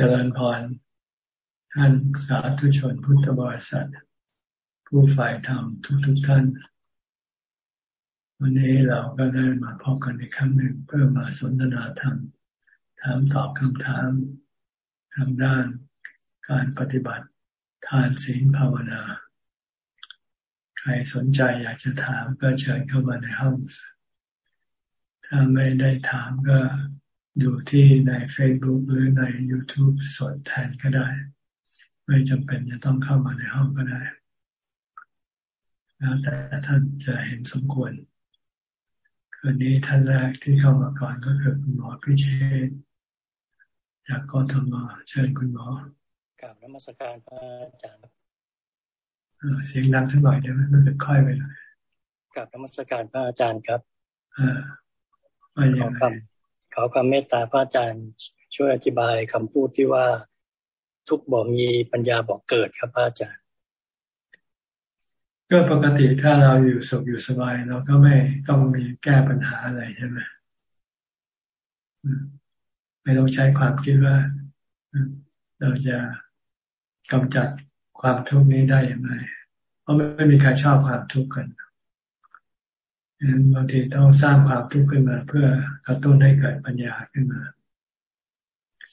เจริญพร ท่านสาธุชนพุทธบริษัท ผู้ฝ่ายธรรมทุกๆทท่าน วันนี้เราก็ได้มาพบกันในครั้งหนึ่งเพื่อมาสนทนาธรรม ถามตอบคำถามทางด้านการปฏิบัติทานศีลภาวนา ใครสนใจอยากจะถามก็เชิญเข้ามาในห้อง ถ้าไม่ได้ถามก็ ดูที่ใน Facebook หรือใน YouTube สดแทนก็ได้ ไม่จำเป็นจะต้องเข้ามาในห้องก็ได้ แล้วแต่ท่านจะเห็นสมควรคืนนี้ท่านแรกที่เข้ามาก่อนก็คือคุณหมอพิเชษจากกทมเชิญคุณหมอกราบนมัสการพระอาจารย์เสียงดังสักหน่อยได้ไหมมันจะค่อยไปหน่อยกราบนมัสการพระอาจารย์ครับอ่าว่าอย่างไขอความเมตตาพระอาจารย์ช่วยอธิบายคำพูดที่ว่าทุกบอกมีปัญญาบอกเกิดครับพระอาจารย์ ก็ปกติถ้าเราอยู่สุขอยู่สบายเราก็ไม่ต้องมีแก้ปัญหาอะไรใช่ไหมไม่ต้องใช้ความคิดว่าเราจะกำจัดความทุกข์นี้ได้อย่างไร เพราะไม่มีใครชอบความทุกข์กัน บางทีต้องสร้างความทุกข์ขึ้นมา เพื่อกระตุ้นให้เกิดปัญญาขึ้นมา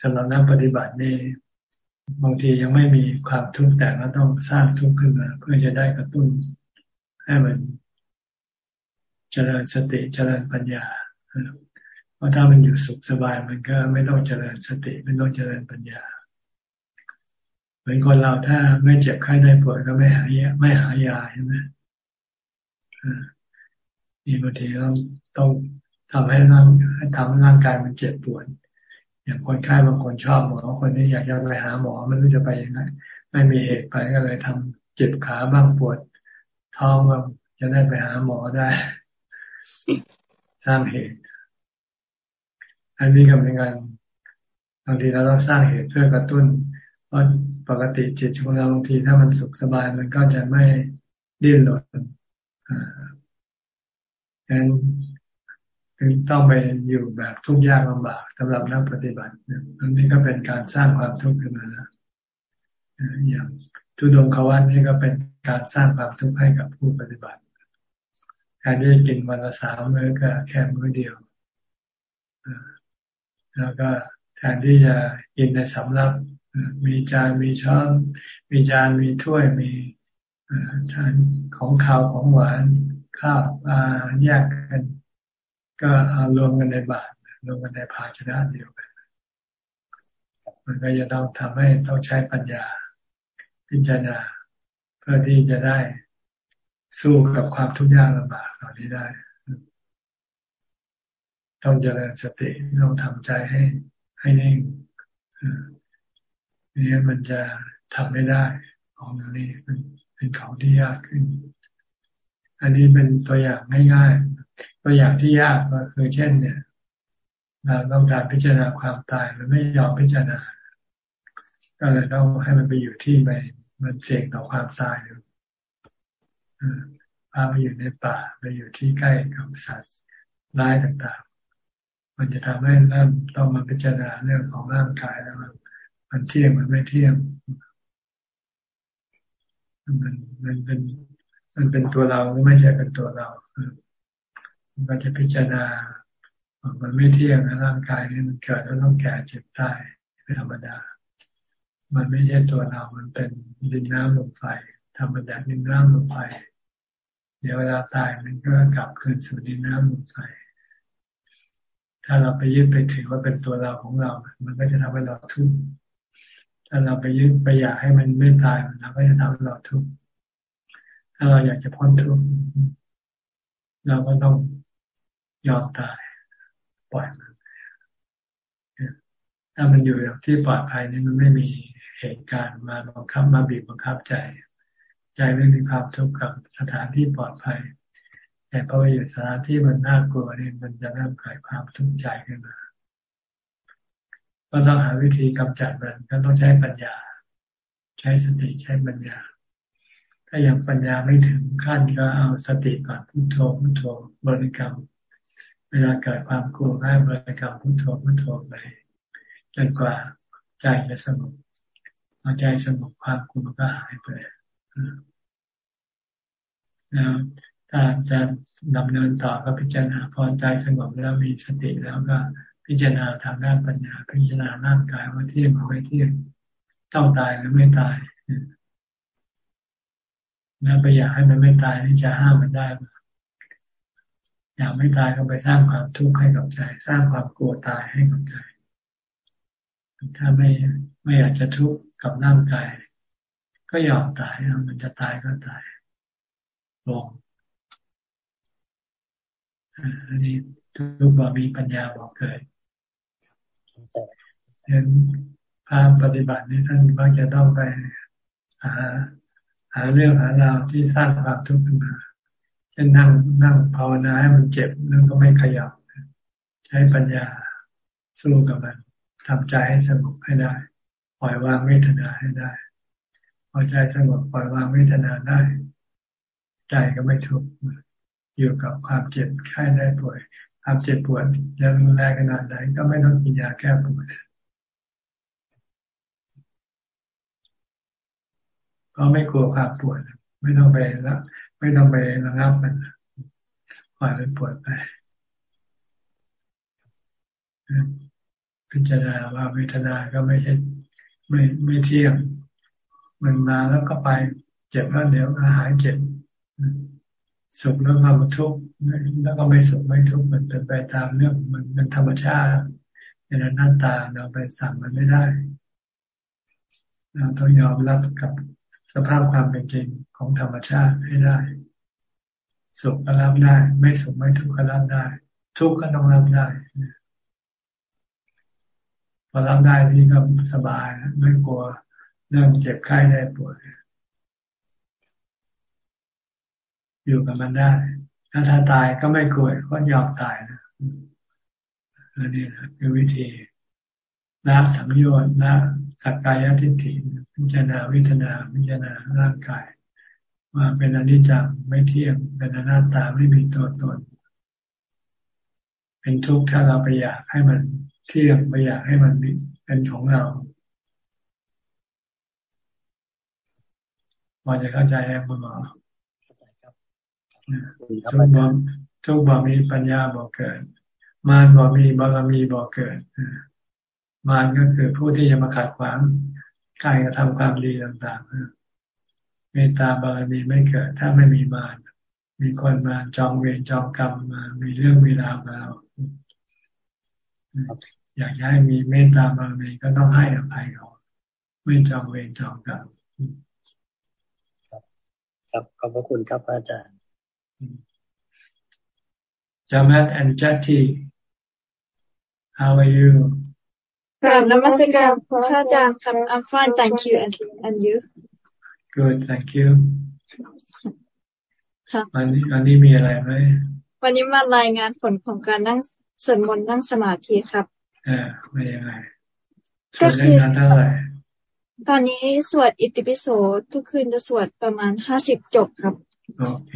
สำหรับนักปฏิบัตินี่บางทียังไม่มีความทุกข์แต่ก็ต้องสร้างทุกข์ขึ้นมา เพื่อจะได้กระตุ้นให้มันเจริญสติเจริญปัญญาเพราะถ้ามันอยู่สุขสบายมันก็ไม่ต้องเจริญสติไม่ต้องเจริญปัญญา เหมือนคนเราถ้าไม่เจ็บไข้ได้ป่วยก็ไม่หายไม่หายาใช่ไหม มีบางทีเราต้องทำให้ร่างให้ทำให้ร่างกายมันเจ็บปวดอย่างคนไข้บางคนชอบหมอคนนี้อยากจะไปหาหมอไม่รู้จะไปยังไงไม่มีเหตุไปก็เลยทำเจ็บขาบ้างปวด ท้องบ้างจะได้ไปหาหมอได้สร้างเหตุ อันนี้ก็เป็นการบางทีเราต้องสร้างเหตุเพื่อกระตุ้น เพราะปกติจิตของเราบางทีถ้ามันสุขสบายมันก็จะไม่ดิ้นรน ฉะนั้นถึงต้องไปอยู่แบบทุกข์ยากลำบากสำหรับนักปฏิบัติอันนี้ก็เป็นการสร้างความทุกข์ขึ้นมาแล้วอย่างทุดงควันนี่ก็เป็นการสร้างความทุกข์ให้กับผู้ปฏิบัติการที่จะกินวันละสามมื้อก็แค่มื้อเดียวแล้วก็แทนที่จะกินในสำรับมีจานมีช้อนมีจานมีถ้วยมีทานของข้าวของหวาน ข้าวปลาแยกกัน ก็เอารวมกันในบาตรรวมกันในภาชนะเดียวกัน มันก็จะต้องทำให้ต้องใช้ปัญญา พิจารณา เพื่อที่จะได้สู้กับความทุกข์ยากลำบากเหล่านี้ได้ ต้องเจริญสติต้องทำใจให้ให้นิ่งนี่มันจะทำไม่ได้ ของนี้เป็นเป็นของที่ยากขึ้น อันนี้เป็นตัวอย่างง่ายๆตัวอย่างที่ยากก็คือเช่น เนี่ยเราต้องการพิจารณาความตายมันไม่ยอมพิจารณา ก็เลยต้องให้มันไปอยู่ที่ไปมันเสี่ยงต่อความตายอยู่พาไปอยู่ในป่าไปอยู่ที่ใกล้กับสัตว์ร้ายต่างๆ มันจะทำให้เริ่มต้องมาพิจารณาเรื่องของร่างกายแล้วมันเที่ยงมันไม่เที่ยงมันมันเป็น มันเป็นตัวเราหรือไม่ใช่เป็นตัวเรามันก็จะพิจารณา มันไม่เที่ยงนะร่างกายนี่มันเกิดแล้วต้องแก่เจ็บตายเป็นธรรมดา มันไม่ใช่ตัวเรา มันเป็นดินน้ำลมไฟธรรมดาดินน้ำลมไฟเดี๋ยวเวลาตายมันก็กลับคืนสู่ดินน้ำลมไฟถ้าเราไปยึดไปถือว่าเป็นตัวเราของเรา มันก็จะทำให้เราทุกข์ ถ้าเราไปยึดไปอยากให้มันไม่ตายมันก็จะทำให้เราทุกข์ ถ้าเราอยากจะพ้นทุกข์เราก็ต้องยอมตายปล่อยมันถ้ามันอยู่อย่างที่ปลอดภัยนี่มันไม่มีเหตุการณ์มาบังคับมาบีบบังคับใจ ใจไม่มีความทุกข์กับสถานที่ปลอดภัย แต่พอไปอยู่สถานที่มันน่ากลัวนี่มันจะเริ่มเกิดความทุกข์ใจขึ้นมาก็ต้องหาวิธีกำจัดมันก็ต้องใช้ปัญญา ใช้สติใช้ปัญญา ถ้ายังปัญญาไม่ถึงขั้นก็เอาสติก่อนพุทโธพุทโธบริกรรม เวลาเกิดความกลัวให้บริกรรมพุทโธพุทโธไปจนกว่าใจจะสงบพอใจสงบความกลัวก็หายไปแล้วถ้าจะดำเนินต่อก็พิจารณาพอใจสงบแล้วมีสติแล้วก็พิจารณาทางด้านปัญญา พิจารณาร่างกายว่าเที่ยงหรือไม่เที่ยงต้องตายหรือไม่ตาย แล้วไปอยากให้มันไม่ตายนี่จะห้ามมันได้อยากไม่ตายก็ไปสร้างความทุกข์ให้กับใจ สร้างความกลัวตายให้กับใจ ถ้าไม่ไม่อยากจะทุกข์กับร่างกาย ก็ยอมตายมันจะตายก็ตายลงอันนี้ทุกบ่มีปัญญาบอกเกิดเห็นภาพปฏิบัตินี้ท่านมักจะต้องไปหา หาเรื่องหาราวที่สร้างความทุกข์ขึ้นมาเช่นนั่งนั่งภาวนาให้มันเจ็บแล้วก็ไม่ขยับ ใช้ปัญญาสู้กับมันทำใจให้สงบให้ได้ ปล่อยวางเวทนาให้ได้พอใจสงบปล่อยวางเวทนาได้ ใจก็ไม่ทุกข์อยู่กับความเจ็บไข้ได้ป่วย ความเจ็บปวดจะรุนแรงขนาดไหนก็ไม่ต้องกินยาแก้ปวด ก็ไม่กลัวความปวด ไม่ต้องไปละไม่ต้องไประงับมันปล่อยมันปวดไปพิจารณาว่าเวทนาก็ไม่ใช่ไม่ไม่เที่ยงมันมาแล้วก็ไปเจ็บแล้วเดี๋ยวก็หายเจ็บสุขแล้วก็มาทุกข์แล้วก็ไม่สุขไม่ทุกข์มันเป็นไปตามเรื่องมันเป็นธรรมชาติเป็นหน้าตาเราไปสั่งมันไม่ได้เราต้องยอมรับกับ สภาพความเป็นจริงของธรรมชาติให้ได้สุขก็รับได้ ไม่สุขไม่ทุกข์ก็รับได้ ทุกข์ก็ต้องรับได้พอรับได้ที่ก็สบายไม่กลัวเรื่องเจ็บไข้ได้ปวดอยู่กับมันได้ ถ้าถ้าตายก็ไม่กลัวก็ยอมตายนะอันนี้นะคือวิธีละสัมโยชน์ละ สักกายทิฏฐิพิจารณาวิทนาพิจารณาร่างกาย ว่าเป็นอนิจจังไม่เที่ยงเป็นอนัตตาไม่มีตัวตน เป็นทุกข์ถ้าเราไปอยากให้มันเที่ยงไปอยากให้มันเป็นของเราพอจะเข้าใจไหมคุณหมอทุกบ่ทุกบ่มีปัญญาบอกเกิด มารบ่มีบารมีบอกเกิด มารก็คือผู้ที่จะมาขัดขวางการกระทำความดีต่างๆเมตตาบารมีไม่เกิด ถ้าไม่มีมารมีคนมาจองเวรจองกรรมมา มีเรื่องมีราวมาอยากให้มีเมตตาบารมีก็ต้องให้อภัยเขาไม่จองเวรจองกรรมครับขอบพระคุณครับอาจารย์ Jamat and Jati, how are you? กราบนมัสการพระอาจารย์ครับ I'm fine thank you and and you Good thank you ครับวันนี้วันนี้มีอะไรไหมวันนี้มารายงานผลของการนั่งสวดมนต์นั่งสมาธิครับเออไม่ยังไงสวดได้นานเท่าไหร่ตอนนี้สวดอิติปิโสทุกคืนจะสวดประมาณห้าสิบจบครับโอเค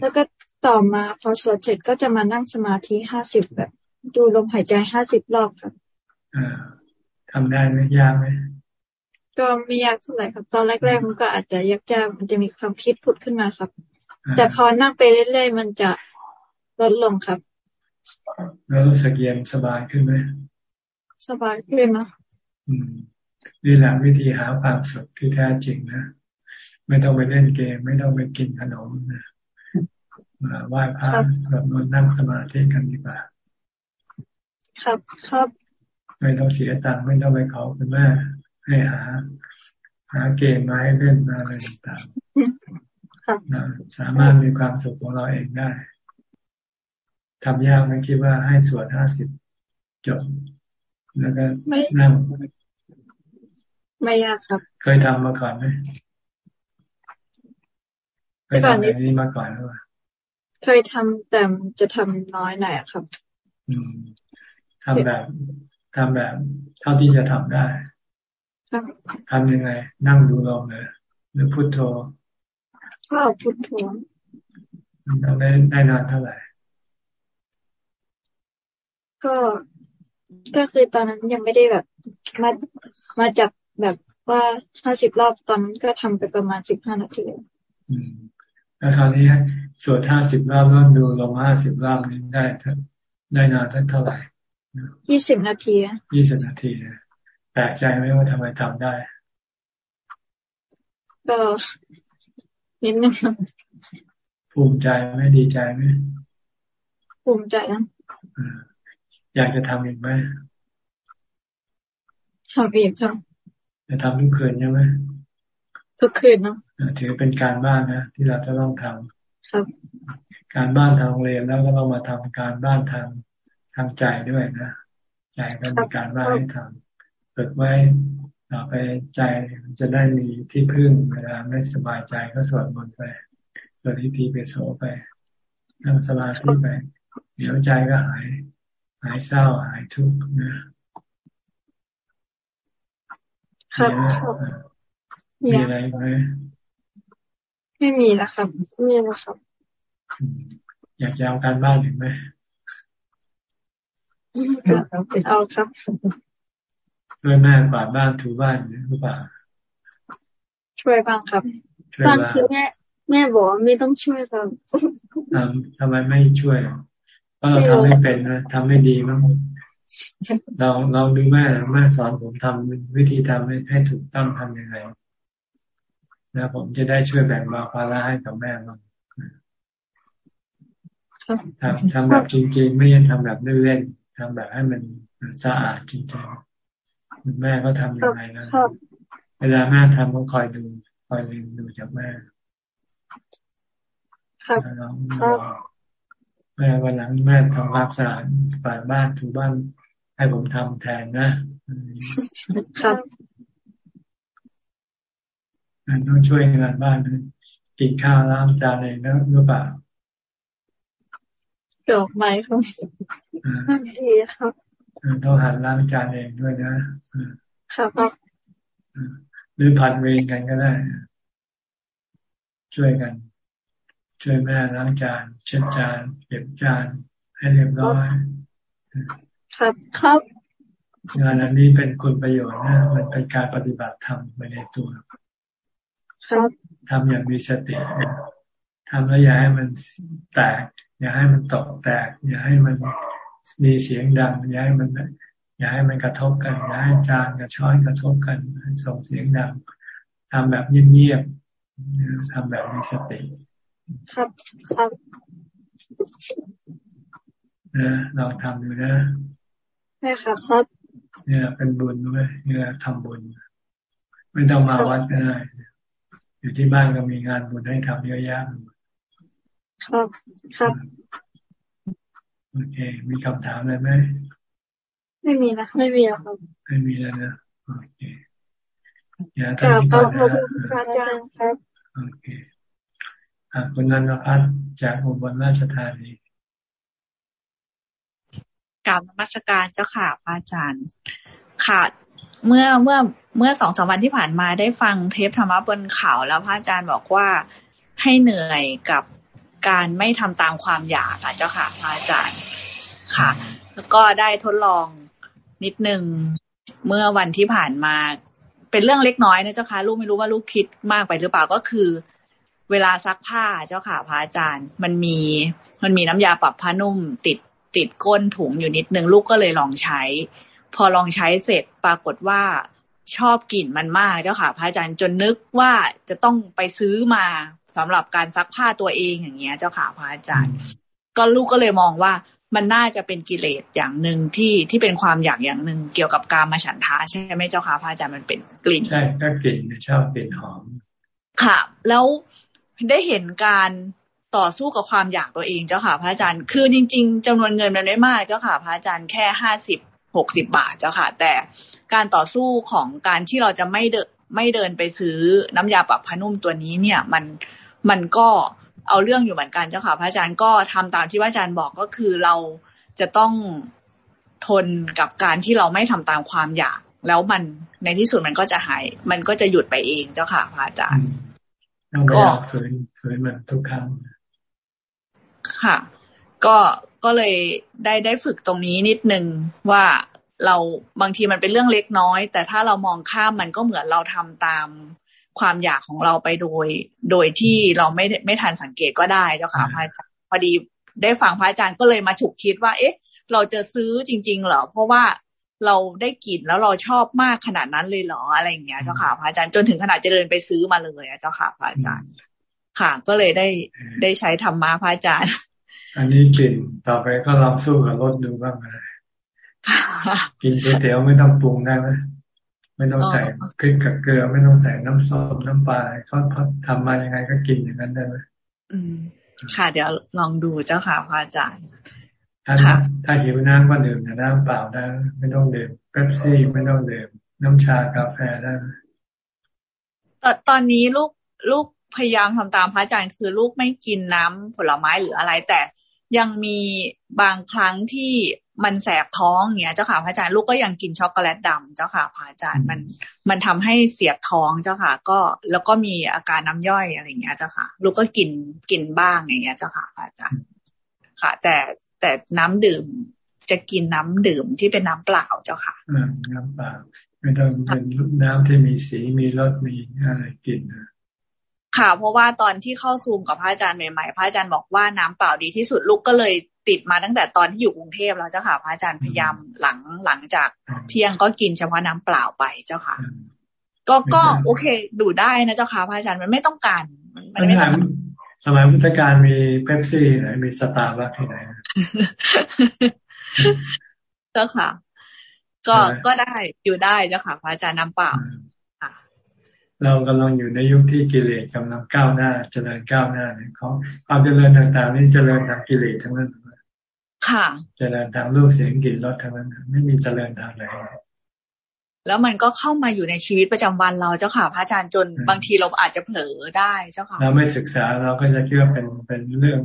แล้วก็ต่อมาพอสวดเสร็จก็จะมานั่งสมาธิห้าสิบแบบ ดูลมหายใจห้าสิบรอบครับ อ่า ทำได้ไหมยากไหมก็ไม่ยากเท่าไหร่ครับ ตอนแรกๆมันก็อาจจะยากๆมันจะมีความคิดผุดขึ้นมาครับ แต่พอนั่งไปเรื่อยๆมันจะลดลงครับ แล้วรู้สึกเย็นสบายขึ้นไหมสบายขึ้นนะอืมนี่แหละวิธีหาความสุขที่แท้จริงนะไม่ต้องไปเล่นเกม ไม่ต้องไปกินขนมนะมาไหว้พระสวดมนต์นั่งสมาธิกันดีกว่าครับครับ ไม่ต้องเสียตังค์ไม่ต้องไปขอคุณแม่ให้หา หาเกมมาให้เล่นมาอะไรต่างๆสามารถมีความสุขของเราเองได้ทำยากไหมคิดว่าให้สวดห้าสิบจบ แล้วก็นั่งไม่ยากครับ เคยทำมาก่อนไหมเคยทำแบบนี้มาก่อนหรือเปล่าเคยทำแต่จะทำน้อยหน่อยครับอืมทำแบบ ทำแบบเท่าที่จะทำได้ทำยังไง นั่งดูลมเลยหรือพุโทโธก็เอาพุโทโธทำได้ได้นานเท่าไหร่ ก็ก็คือตอนนั้นยังไม่ได้แบบมามาจับแบบว่าห้าสิบรอบตอนนั้นก็ทำไปประมาณสิบห้านาทีอืมแล้วคราวนี้สวดห้าสิบรอบแล้วดูลงห้าสิบรอบนี้ได้ได้นานเท่าไหร่ ยี่สิบนาทียี่สิบนาทีแปลกใจไหมว่าทำไมทำได้ ก็นิดนึงภูมิใจไหมดีใจไหมภูมิใจนะอยากจะทำอีกไหมทำอีกครับจะทำทุกคืนใช่ไหมทุกคืนเนาะถือเป็นการบ้านนะที่เราจะต้องทำครับ การบ้านทางโรงเรียนแล้วก็ต้องมาทำการบ้านทาง ทางใจด้วยนะใจก็มีการบ้านให้ทำฝึกไว้ต่อไปใจจะได้มีที่พึ่งเวลาไม่สบายใจก็สวดมนต์ไปสวดอิทีเปโสไปนั่งสมาธิไปเดี๋ยวใจก็หาย หายเศร้าหายทุกข์นะครับมีอะไรไหมไม่มีแล้วครับมีแล้วครับ อยากจะเอาการบ้านถึงไหม เอาครับช่วยแม่กวาดบ้านถูบ้านหรือเปล่าช่วยบ้างครับบางทีแม่แม่บอกไม่ต้องช่วยครับทำทำไมไม่ช่วยเพราะเราทำไม่เป็นนะทำไม่ดีมั้งเราเราดูแม่แม่สอนผมทำวิธีทำให้ให้ถูกต้องทำยังไงนะผมจะได้ช่วยแบ่งเบาภาระให้กับแม่บ้างทำทำแบบจริงๆ ไม่ใช่ทำแบบเล่นๆ ทำแบบให้มันสะอาดจริงๆแม่ก็ทำยังไงนะเวลาแม่ทำก็คอยดูคอยเรียนดูจากแม่ครับแม่วันหลังแม่ทำความสะอาดบ้านบ้านถูบ้านให้ผมทำแทนนะครับต้องช่วยงานบ้านกินข้าวล้างจานเองนะหรือเปล่า ดอกไม้ครับดีครับต้องหันล้างจานเองด้วยนะครับหรือผัดเวรกันก็ได้ ช่วยกัน ช่วยแม่ล้างจาน เช็ดจาน เก็บจาน ให้เรียบร้อย ครับครับงานอันนี้เป็นคุณประโยชน์นะมันเป็นการปฏิบัติธรรมไปในตัว ครับทำอย่างมีสติทำแล้วอย่าให้มันแตก อย่าให้มันตกแตก อย่าให้มันมีเสียงดัง อย่าให้มัน อย่าให้มันกระทบกัน อย่าให้จานกับช้อนกระทบกัน ส่งเสียงดังทำแบบเงียบๆทำแบบมีสติ ครับครับนะเราทำอยู่นะใช่ค่ะครับ เนี่ยเป็นบุญด้วยเนี่ยทำบุญ ไม่ต้องมาวัดก็ได้ อยู่ที่บ้านก็มีงานบุญให้ทำเยอะแยะ ครับครับโอเค มีคำถามอะไรไหมไม่มีนะไม่มีครับไม่มีแล้วนะโอเคอย่าทำที่ก่อนนะอาจารย์ครับโอเคอ่าคุณนันทพัฒน์จากอุบลราชธานีกราบนมัสการเจ้าค่ะพระอาจารย์ ค่ะเมื่อเมื่อเมื่อสองสามวันที่ผ่านมาได้ฟังเทปธรรมะบนเขาแล้วพระอาจารย์บอกว่าให้เหนื่อยกับ การไม่ทำตามความอยากค่ะเจ้าค่ะพระอาจารย์ค่ะ แล้วก็ได้ทดลองนิดนึงเมื่อวันที่ผ่านมา เป็นเรื่องเล็กน้อยนะเจ้าค่ะลูกไม่รู้ว่าลูกคิดมากไปหรือเปล่าก็คือ เวลาซักผ้าเจ้าค่ะพระอาจารย์ มันมีมันมีน้ำยาปรับผ้านุ่มติดติดก้นถุงอยู่นิดนึงลูกก็เลยลองใช้ พอลองใช้เสร็จปรากฏว่าชอบกลิ่นมันมากเจ้าค่ะ พระอาจารย์จนนึกว่าจะต้องไปซื้อมา สำหรับการซักผ้าตัวเองอย่างเงี้ย เจ้าค่ะพระอาจารย์ ก็ลูกก็เลยมองว่ามันน่าจะเป็นกิเลสอย่างหนึ่งที่ที่เป็นความอยากอย่างหนึ่งเกี่ยวกับการมาฉันทาใช่ไหมเจ้าค่ะพระอาจารย์มันเป็นกลิ่นใช่ก็กลิ่นชอบกลิ่นหอม ค่ะ แล้วได้เห็นการต่อสู้กับความอยากตัวเองเจ้าค่ะ พระอาจารย์ คือจริง ๆจำนวนเงินมันไม่มากเจ้าค่ะ พระอาจารย์แค่ห้าสิบหกสิบบาทเจ้าค่ะ แต่การต่อสู้ของการที่เราจะไม่เดินไม่เดินไปซื้อน้ำยาปรับผ้านุ่มตัวนี้เนี่ย มัน มันก็เอาเรื่องอยู่เหมือนกันเจ้าค่ะ พระอาจารย์ก็ทำตามที่พระอาจารย์บอกก็คือเราจะต้องทนกับการที่เราไม่ทำตามความอยาก แล้วมันในที่สุดมันก็จะหาย มันก็จะหยุดไปเองเจ้าค่ะพระอาจารย์ก็ฝืนฝืนมันทุกครั้งค่ะ ก็ก็เลยได้ได้ฝึกตรงนี้นิดนึงว่าเราบางทีมันเป็นเรื่องเล็กน้อย แต่ถ้าเรามองข้ามมันก็เหมือนเราทำตาม ความอยากของเราไปโดย โดยที่เราไม่ไม่ทันสังเกตก็ได้เจ้าค่ะพระอาจารย์พอดีได้ฟังพระอาจารย์ก็เลยมาฉุกคิดว่า เอ๊ะ เราจะซื้อจริง ๆ เหรอ เพราะว่าเราได้กลิ่นแล้วเราชอบมากขนาดนั้นเลยเหรออะไรอย่างเงี้ยเจ้าค่ะพระอาจารย์จนถึงขนาดจะเดินไปซื้อมาเลยเจ้าค่ะพระอาจารย์ ค่ะ ก็เลยได้ได้ใช้ธรรมะพระอาจารย์ อันนี้กลิ่นต่อไปก็ลองสู้กับรสดูบ้างเลยกินก๋วยเตี๋ยวไม่ต้องปรุงได้ไหม ไม่ต้องใส่พริกกับเกลือ ไม่ต้องใส่น้ำส้มน้ำปลาเขาทำมายังไงก็กินอย่างนั้นได้ไหมอืมค่ะ เดี๋ยวลองดูเจ้าค่ะพระอาจารย์ถ้าถ้าหิวน้ำก็ดื่มแต่น้ำเปล่าได้ไม่ต้องดื่มเป๊ปซี่ไม่ต้องดื่มน้ำชากาแฟได้ตอนตอนนี้ลูกลูกพยายามทำตามพระอาจารย์คือลูกไม่กินน้ำผลไม้หรืออะไร แต่ยังมีบางครั้งที่ มันแสบท้องเงี้ยเจ้าค่ะพระอาจารย์ลูกก็ยังกินช็อกโกแลตดำเจ้าค่ะพระอาจารย์มันมันทำให้เสียบท้องเจ้าค่ะ ก็แล้วก็มีอาการน้ำย่อยอะไรเงี้ยเจ้าค่ะ ลูกก็กินกินบ้างอย่างเงี้ยเจ้าค่ะพระอาจารย์ค่ะ แต่แต่น้ำดื่มจะกินน้ำดื่มที่เป็นน้ำเปล่าเจ้าค่ะน้ำเปล่าไม่ต้องเป็นน้ำที่มีสีมีรสมีอะไรกินนะ ค่ะ เพราะว่าตอนที่เข้าซูมกับพระอาจารย์ใหม่ๆพระอาจารย์บอกว่าน้ำเปล่าดีที่สุดลูกก็เลยติดมาตั้งแต่ตอนที่อยู่กรุงเทพแล้วเจ้าค่ะพระอาจารย์พยายามหลังหลังจากเที่ยงก็กินเฉพาะน้ำเปล่าไปเจ้าค่ะ ก็ก็โอเคดูได้นะเจ้าค่ะพระอาจารย์มันไม่ต้องการมันไม่ต้องสมัยพุทธกาลมีเป๊ปซี่ไหนมีสตาร์บัคที่ไหนเจ้าค่ะ ก็ก็ได้อยู่ได้เจ้าค่ะพระอาจารย์น้ำเปล่า เรากำลังอยู่ในยุคที่กิเลสกำลังก้าวหน้า เจริญก้าวหน้าเนี่ยเขาความเจริญต่างๆ นี่เจริญทางกิเลสทั้งนั้น ค่ะ เจริญทางรูปเสียงกลิ่นรสทั้งนั้น ไม่มีเจริญทางไหนแล้วมันก็เข้ามาอยู่ในชีวิตประจำวันเราเจ้าค่ะพระอาจารย์จนบางทีเราอาจจะเผลอได้เจ้าค่ะเราไม่ศึกษาเราก็จะคิดว่าเป็นเป็นเรื่อง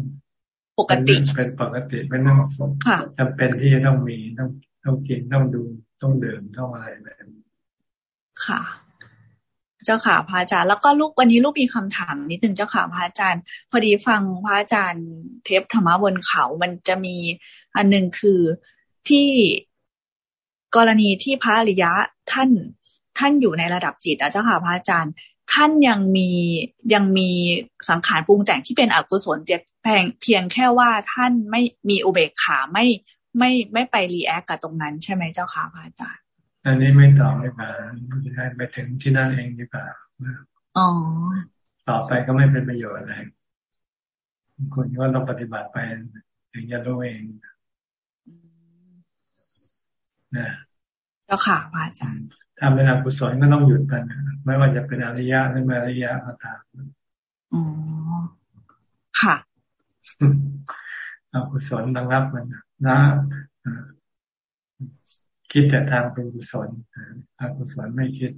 ปกติเป็นปกติเป็นเรื่องสมจำเป็นที่จะต้องมีต้องต้องกินต้องดูต้องดื่มต้องอะไรแบบค่ะ เจ้าค่ะพระอาจารย์ แล้วก็ลูกวันนี้ลูกมีคำถามนิดนึงเจ้าค่ะพระอาจารย์ พอดีฟังพระอาจารย์ เทปธรรมะบนเขามันจะมีอันหนึ่งคือที่กรณีที่พระอริยะท่านท่านอยู่ในระดับจิตนะเจ้าค่ะพระอาจารย์ ท่านยังมียังมีสังขารปรุงแต่งที่เป็นอกุศลเพียงเพียงแค่ว่าท่านไม่มีอุเบกขาไม่ไม่ไม่ไปรีแอคกับตรงนั้นใช่ไหมเจ้าค่ะพระอาจารย์ อันนี้ไม่ตอบดีกว่าให้ไปถึงที่นั่นเองดีกว่าอ๋อต่อไปก็ไม่เป็นประโยชน์อะไรคุณก็ต้องปฏิบัติไปถึงจะรู้เองนะเจ้าค่ะพระอาจารย์ทำเป็นอกุศลก็ต้องหยุดกันไม่ว่าจะเป็นอริยะหรือไม่อริยะก็ตามอ๋อค่ะอกุศลระงับมันนะ คิดแต่ทางเป็นกุศลอกุศลไม่คิด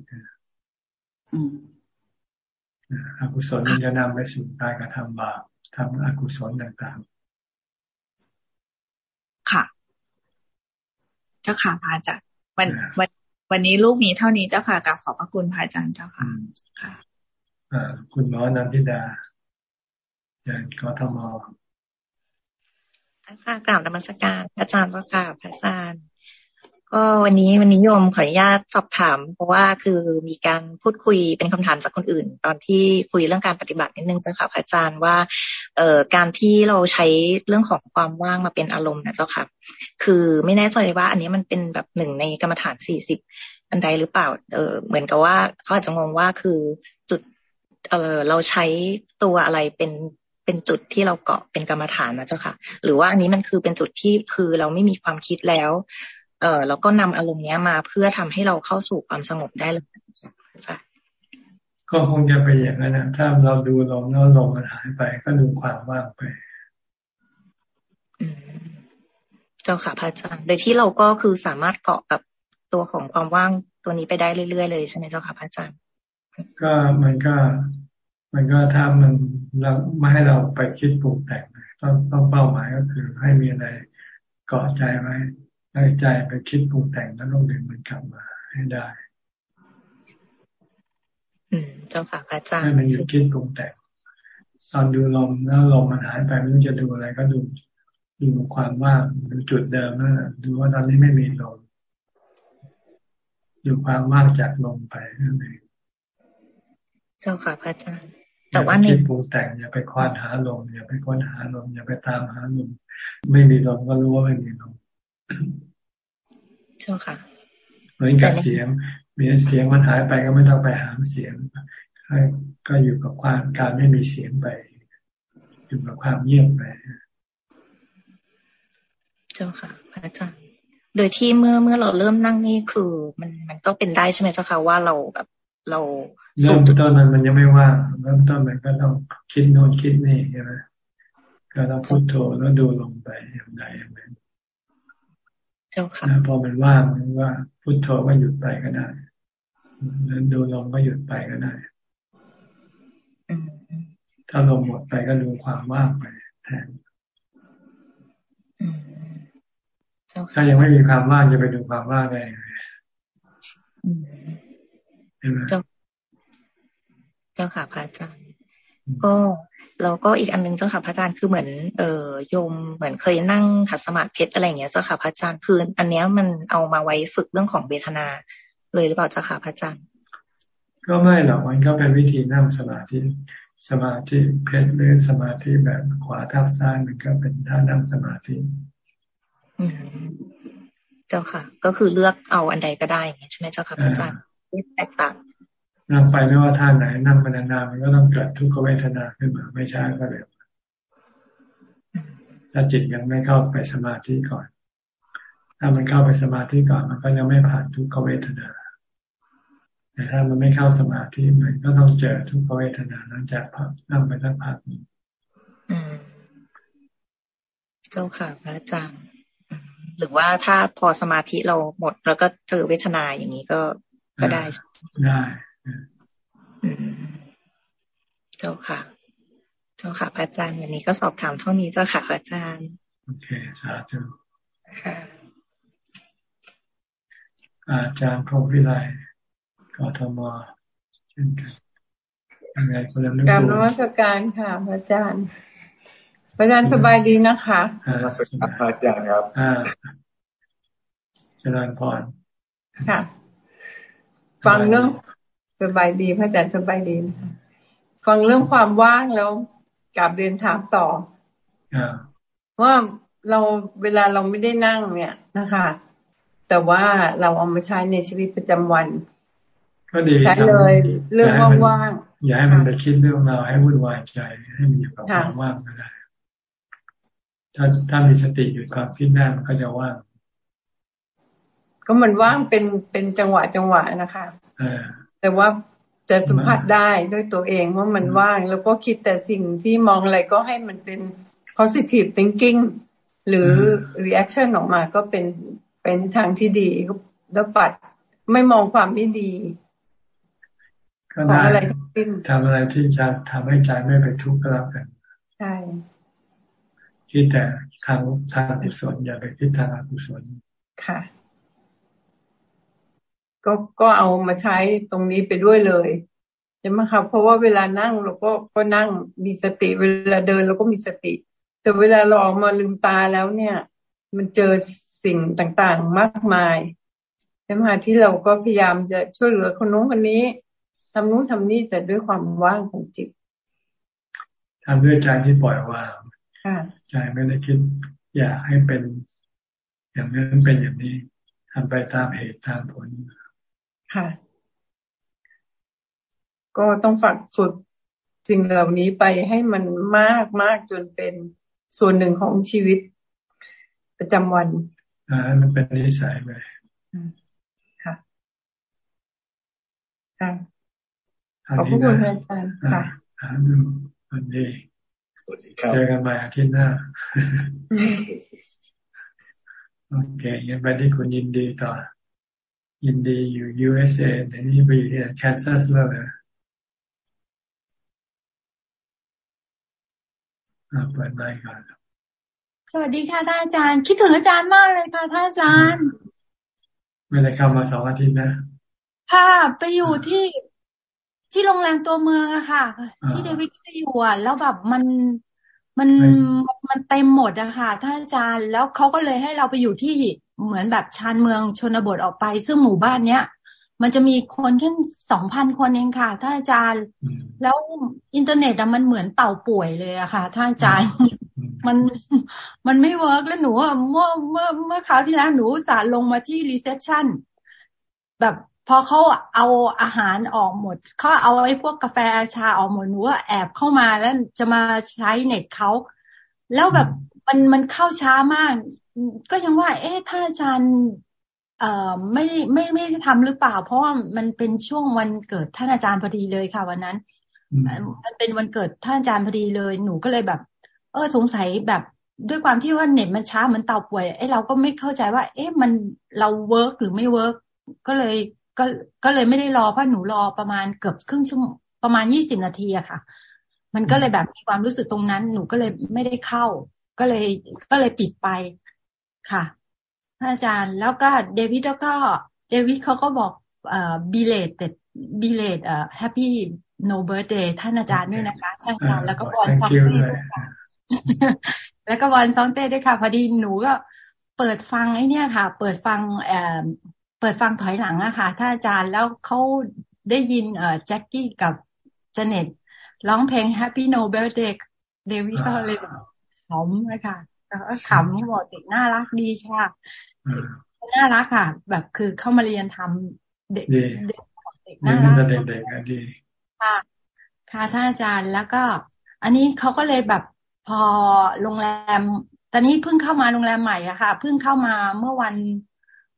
อกุศลมันจะนำไปสู่การกระทำบาปทำอกุศลต่างๆ ค่ะ เจ้าค่ะพระอาจารย์วันวันวันนี้ลูกมีเท่านี้เจ้าค่ะกับขอบพระคุณพระอาจารย์เจ้าค่ะค่ะคุณหมอนันทิดาจากกทมค่ะกล่าวนมัสการอาจารย์ว่าค่ะพระอาจารย์ ก็วันนี้วันนี้โยมขออนุญาตสอบถาม เพราะว่าคือมีการพูดคุยเป็นคำถามจากคนอื่น ตอนที่คุยเรื่องการปฏิบัตินิดนึงเจ้ะค่ะพระอาจารย์ว่าเอ่อการที่เราใช้เรื่องของความว่างมาเป็นอารมณ์นะเจ้าค่ะ คือไม่แน่ใจว่า อันนี้มันเป็นแบบหนึ่งในกรรมฐานสี่สิบอันใดหรือเปล่าเออเหมือนกับว่าเขาอาจจะงงว่าคือจุดเออเราใช้ตัวอะไรเป็นเป็นจุดที่เราเกาะเป็นกรรมฐานนะเจ้าค่ะ หรือว่าอันนี้มันคือเป็นจุดที่คือเราไม่มีความคิดแล้ว เออแล้วก็นำอารมณ์นี้มาเพื่อทำให้เราเข้าสู่ความสงบได้เลยใช่ก็คงจะไปอย่างนั้นนะถ้าเราดูลมแล้วลมมันหายไป ก็ดูความว่างไปเจ้าค่ะพระอาจารย์โดยที่เราก็คือสามารถเกาะกับตัวของความว่างตัวนี้ไปได้เรื่อยๆเลยใช่ไหมเจ้าค่ะพระอาจารย์ ก็มันก็มันก็ถ้ามันเราไม่ให้เราไปคิดปรุงแต่งต้องต้องเป้าหมายก็คือให้มีอะไรเกาะใจไว้ ให้ใจไปคิดปรุงแต่งแล้วต้องดึงมันกลับมาให้ได้ อืมเจ้าค่ะอาจารย์ให้มันหยุดคิดปรุงแต่งตอนดูลมแล้วลมมันหายไปไม่รู้จะดูอะไรก็ดูดูความว่างดูจุดเดิมนั่นแหละดูว่าตอนนี้ไม่มีลมดูความว่างจากลมไปนั่นเองเจ้าค่ะพระอาจารย์แต่ว่าในปูแต่งอย่าไปควานหาลมอย่าไปค้นหาลมอย่าไปตามหาลมไม่มีลมก็รู้ว่าไม่มีลม เจ้าค่ะเหมือนกับเสียง มีเสียงมันหายไปก็ไม่ต้องไปหาเสียงก็อยู่กับความการไม่มีเสียงไป อยู่กับความเงียบไปเจ้าค่ะ พระอาจารย์โดยที่เมื่อเมื่อเราเริ่มนั่งนี่คือมันมันก็เป็นได้ใช่ไหมเจ้าค่ะว่าเราแบบเราเริ่มต้นมันมันยังไม่ว่างเริ่มต้นมันก็ต้องคิดโน้นคิดนี่ใช่ไหมก็ต้องพุทโธแล้วดูลงไปอย่างใดอย่างหนึ่งเจ้าค่ะพอมันว่างมันว่าพุทโธก็หยุดไปก็ได้แล้วดูลมก็หยุดไปก็ได้ ถ้าลมหมดไปก็ดูความว่างไปแทนถ้ายังไม่มีความว่างจะไปดูความว่างได้ไงเจ้าเจ้าค่ะพระอาจารย์ก็ แล้วก็อีกอันนึงเจ้าค่ะพระอาจารย์คือเหมือนเอ่อโยมเหมือนเคยนั่งขัดสมาธิเพชรอะไรอย่างเงี้ยเจ้าค่ะพระอาจารย์คืออันเนี้ยมันเอามาไว้ฝึกเรื่องของเวทนาเลยหรือเปล่าเจ้าค่ะพระอาจารย์ ก็ไม่หรอกมันก็เป็นวิธีนั่งสมาธิสมาธิเพชรหรือสมาธิแบบขวาทับซ้ายมันก็เป็นท่านั่งสมาธิเจ้าค่ะ ก็คือเลือกเอาอันใดก็ได้ใช่ไหมเจ้าค่ะพระอาจารย์แตกต่าง นั่งไปไม่ว่าท่าไหนนั่งไปนานๆมันก็ต้องเกิดทุกขเวทนาขึ้นมา ไม่ช้าก็เร็วถ้าจิตยังไม่เข้าไปสมาธิก่อน ถ้ามันเข้าไปสมาธิก่อน มันก็ยังไม่ผ่านทุกขเวทนา แต่ถ้ามันไม่เข้าสมาธิมันก็ต้องเจอทุกขเวทนาหลังจากพักนั่งไปสักพักนึงเจ้าค่ะพระอาจารย์หรือว่าถ้าพอสมาธิเราหมด แล้วก็เจอเวทนาอย่างนี้ก็ก็ได้ ได้ เจ้าค่ะ เจ้าค่ะอาจารย์วันนี้ก็สอบถามเท่านี้เจ้าค่ะอาจารย์ โอเค สาธุค่ะ อาจารย์พรหมวิไลกทมเช่นกันยังไงคุณลำลึกการนวัตการค่ะอาจารย์อาจารย์สบายดีนะคะอาจารย์ครับอ่าเจริญพรค่ะ ฟังเรื่อง สบายดีพระอาจารย์สบายดีฟังเรื่องความว่างแล้วกลับเรียนถามต่อว่าเราเวลาเราไม่ได้นั่งเนี่ยนะคะ แต่ว่าเราเอามาใช้ในชีวิตประจำวัน ก็ดีใช้เลย เรื่องว่างๆอย่าให้มันไปคิดเรื่องเราให้วุ่นวายใจให้มันอยู่กับความว่างก็ได้ ถ้าถ้ามีสติหยุดความคิดได้มันก็จะว่างก็มันว่างเป็นเป็นจังหวะจังหวะนะคะ แต่ว่าจะสัมผัสได้ด้วยตัวเองว่ามันว่าง แล้วก็คิดแต่สิ่งที่มองอะไรก็ให้มันเป็น positive thinking หรือ reaction ออกมาก็เป็นเป็นทางที่ดีแล้วปัดไม่มองความไม่ดีก็ได้ทำอะไรที่จะทำให้ใจไม่ไปทุกข์ก็แล้วกัน ใช่คิดแต่ทางทางกุศลอย่าไปคิดทางอกุศลค่ะ ก็ก็เอามาใช้ตรงนี้ไปด้วยเลยใช่ไหมคะเพราะว่าเวลานั่งเราก็ก็นั่งมีสติเวลาเดินเราก็มีสติ แต่เวลาเราออกมาลืมตาแล้วเนี่ย มันเจอสิ่งต่างๆมากมายใช่ไหมคะที่เราก็พยายามจะช่วยเหลือคนนู้นคนนี้ทำนู้นทำนี่แต่ด้วยความว่างของจิตทำด้วยใจที่ปล่อยวางใจไม่ได้คิด อยากให้เป็น อย่างนั้นเป็นอย่างนี้ทำไปตามเหตุตามผล ค่ะ ก็ต้องฝึกฝึกสิ่งเหล่านี้ไปให้มันมากมากจนเป็นส่วนหนึ่งของชีวิตประจำวัน อ่า มันเป็นนิสัยไปค่ะ ค่ะขอบคุณอาจารย์ค่ะอ่าดูวันนี้เจอกันใหม่อาทิตย์หน้า โอเค ยังไปที่คุณยินดีต่อ ยินดีอยู่ USA ในนี้ไปอยู่ที่แคนซัสแล้วนะเปิดไมค์ก่อนสวัสดีค่ะท่านอาจารย์ คิดถึงอาจารย์มากเลยค่ะท่านอาจารย์ ไม่ได้เข้ามาสองอาทิตย์นะค่ะไปอยู่ที่ที่โรงแรมตัวเมืองอะค่ะ ที่เดวิดจะอยู่อะแล้วแบบมันมันมันเต็มหมดอะค่ะท่านอาจารย์ แล้วเขาก็เลยให้เราไปอยู่ที่ เหมือนแบบชานเมืองชนบทออกไป ซึ่งหมู่บ้านเนี้ยมันจะมีคนแค่สองพันคนเองค่ะท่านอาจารย์ แล้วอินเทอร์เน็ตอะมันเหมือนเต่าป่วยเลยอะค่ะท่านอาจารย์มันมันไม่ work แล้วหนูเมื่อเมื่อเมื่อคราวที่แล้วหนูอุตส่าห์ลงมาที่ reception แบบพอเขาเอาอาหารออกหมดเขาเอาไอ้พวกกาแฟชาออกหมดหนูว่าแอบเข้ามาแล้วจะมาใช้เน็ตเขาแล้วแบบมันมันเข้าช้ามาก ก็ยังว่า เอ๊ะท่านอาจารย์เอ่อไม่ไม่ไม่ได้ทำหรือเปล่า เพราะว่ามันเป็นช่วงวันเกิดท่านอาจารย์พอดีเลยค่ะ วันนั้นมันเป็นวันเกิดท่านอาจารย์พอดีเลย หนูก็เลยแบบ เออสงสัยแบบด้วยความที่ว่าเน็ตมันช้าเหมือนเต่าป่วยเอ้เราก็ไม่เข้าใจว่า เอ๊ะมันเรา work หรือไม่ work ก็เลยก็ก็เลยไม่ได้รอเพราะหนูรอประมาณเกือบครึ่งชั่วโมงประมาณยี่สิบนาทีอะค่ะ มันก็เลยแบบมีความรู้สึกตรงนั้น หนูก็เลยไม่ได้เข้า ก็เลยก็เลยปิดไป ค่ะอาจารย์แล้วก็เดวิดแล้วก็เดวิดเขาก็บอกเอ่อ belated แต่ belated เอ่อ happy โน birthday ท่านอาจารย์ด้วยนะคะท่านอาจารย์แล้วก็ bonne santé ด้วยค่ะแล้วก็ bonne santé ด้วยค่ะ พอดีหนูก็เปิดฟังไอ้นี่ค่ะ เปิดฟังเอ่อเปิดฟังถอยหลังอะค่ะท่านอาจารย์แล้วเขาได้ยินเอ่อแจ็คกี้กับเจเน็ตร้องเพลง Happy No Birthday เดวิดก็เลยแบบขำนะคะแล้วก็ ขำบอกเด็กน่ารักดีค่ะน่ารักค่ะ แบบคือเข้ามาเรียนทำเด็กเด็กน่ารักเด็กๆดีค่ะค่ะท่านอาจารย์แล้วก็ อันนี้เขาก็เลยแบบพอโรงแรม ตอนนี้เพิ่งเข้ามาโรงแรมใหม่อะค่ะเพิ่งเข้ามาเมื่อวัน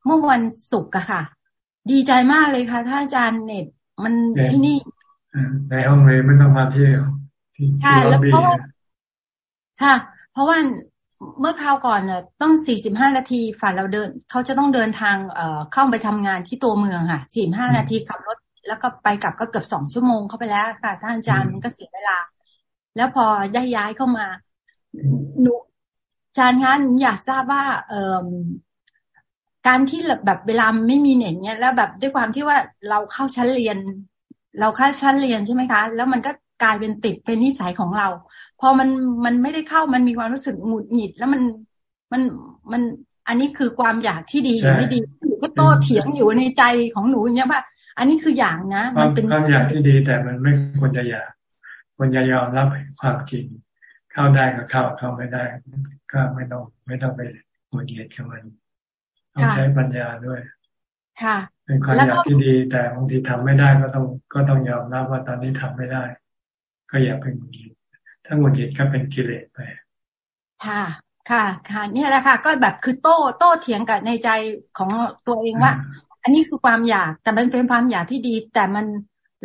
เมื่อวันศุกร์อะค่ะ ดีใจมากเลยค่ะท่านอาจารย์เน็ตมันที่นี่ในห้องเลยไม่ต้องมาที่ใช่แล้วเพราะว่าใช่เพราะว่า เมื่อคราวก่อนเนี่ยต้องสี่สิบห้านาทีฝ่าเราเดิน เขาจะต้องเดินทางเอ่อเข้าไปทำงานที่ตัวเมืองค่ะสี่ห้านาทีขับรถ แล้วก็ไปกลับก็เกือบสองชั่วโมงเข้าไปแล้วค่ะท่านอาจารย์มันก็เสียเวลา แล้วพอได้ย้ายเข้ามา หนูอาจารย์คะหนูอยากทราบว่า เอ่อการที่แบบเวลาไม่มีเน็ตเนี้ยแล้วแบบด้วยความที่ว่าเราเข้าชั้นเรียน เราเข้าชั้นเรียนใช่ไหมคะ แล้วมันก็กลายเป็นติดเป็นนิสัยของเรา พอมันมันไม่ได้เข้ามันมีความรู้สึกหงุดหงิด แล้วมันมันมันอันนี้คือความอยากที่ดีหรือไม่ดีหนูก็โต้เถียงอยู่ในใจของหนูอย่างเงี้ยว่า อันนี้คืออย่างนะ มันเป็นความอยากที่ดีแต่มันไม่ควรจะอยากควรจะยอมรับความจริง เข้าได้ก็เข้าเข้าไม่ได้ ก็ไม่ต้องไม่ต้องไปหงุดหงิดกับมันต้องใช้ปัญญาด้วยค่ะเป็นความอยากที่ดี แต่บางทีทำไม่ได้ก็ต้องก็ต้องยอมรับว่าตอนนี้ทำไม่ได้ ก็อย่าเป็นหงุดหงิด ถ้าหงุดหงิดก็เป็นกิเลสไป ค่ะค่ะ ค่ะนี่แหละค่ะ ก็แบบคือโต้โต้เถียงกับในใจของตัวเองว่า อันนี้คือความอยากแต่มันเป็นความอยากที่ดี แต่มัน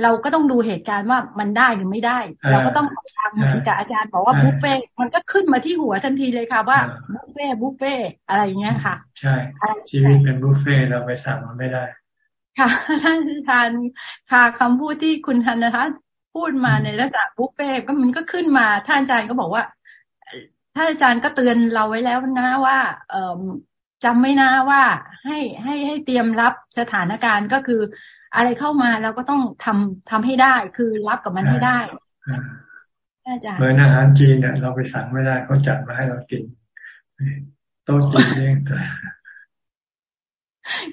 เราก็ต้องดูเหตุการณ์ว่ามันได้หรือไม่ได้ เราก็ต้องทำเหมือนกับอาจารย์บอกว่าบุฟเฟ่มันก็ขึ้นมาที่หัวทันทีเลยค่ะว่าบุฟเฟ่บุฟเฟ่อะไรอย่างเงี้ยค่ะ ใช่ ชีวิตเป็นบุฟเฟ่เราไปสั่งมันไม่ได้ ค่ะท่านทานค่ะคำพูดที่คุณธนทัศน์ พูดมาในลักษณะบุฟเฟ่ก็มันก็ขึ้นมาท่านอาจารย์ก็บอกว่าท่านอาจารย์ก็เตือนเราไว้แล้วนะว่าเออจำไม่นะว่าให้ให้ให้เตรียมรับสถานการณ์ก็คือ อะไรเข้ามาเราก็ต้องทำทำให้ได้ คือรับกับมันให้ได้อาจารย์เหมือนอาหารจีนเนี่ยเราไปสั่งไม่ได้เขาจัดมาให้เรากินโต๊ะจีนเองค่ะ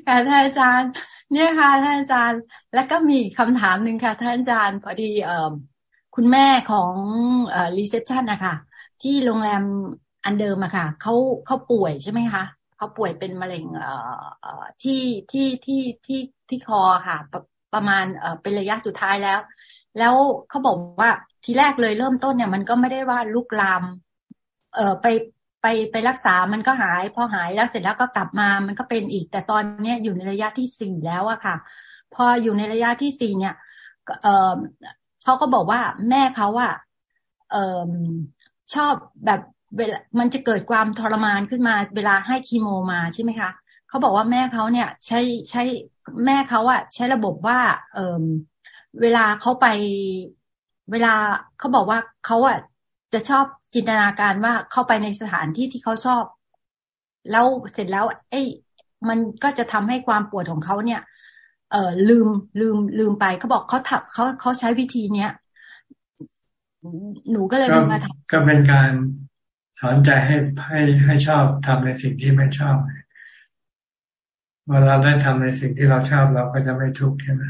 ท่านอาจารย์ เนี่ยค่ะท่านอาจารย์ แล้วก็มีคำถามหนึ่งค่ะท่านอาจารย์พอดีเอคุณแม่ของเอ reception นะคะที่โรงแรมอันเดิมอะค่ะเขาเขาป่วยใช่ไหมคะเขาป่วยเป็นมะเร็งเอ่อที่ที่ที่ที่ที่คอค่ะ ประมาณเอเป็นระยะสุดท้ายแล้ว แล้วเขาบอกว่าทีแรกเลยเริ่มต้นเนี่ย มันก็ไม่ได้ว่าลุกลาม เออไป ไปไปรักษามันก็หาย พอหายแล้วเสร็จแล้วก็กลับมา มันก็เป็นอีก แต่ตอนเนี้ยอยู่ในระยะที่สี่แล้วอะค่ะ พออยู่ในระยะที่สี่เนี่ยเออเขาก็บอกว่าแม่เขาอะเออชอบแบบเวลามันจะเกิดความทรมานขึ้นมา เวลาให้คีโมมาใช่ไหมคะเขาบอกว่าแม่เขาเนี่ย ใช้ใช้แม่เขาอะใช้ระบบว่า เออเวลาเขาไปเวลาเขาบอกว่าเขาอะจะชอบ จินตนาการว่าเข้าไปในสถานที่ที่เขาชอบ แล้วเสร็จแล้ว ไอ้มันก็จะทำให้ความปวดของเขาเนี่ย เออลืมลืมลืมไปเขาบอกเขาทำเขาเขาใช้วิธีเนี้ยหนูก็เลยมาทำก็เป็นการสอนใจให้ให้ให้ชอบทำในสิ่งที่ไม่ชอบเวลาได้ทำในสิ่งที่เราชอบเราก็จะไม่ทุกข์ใช่ไหม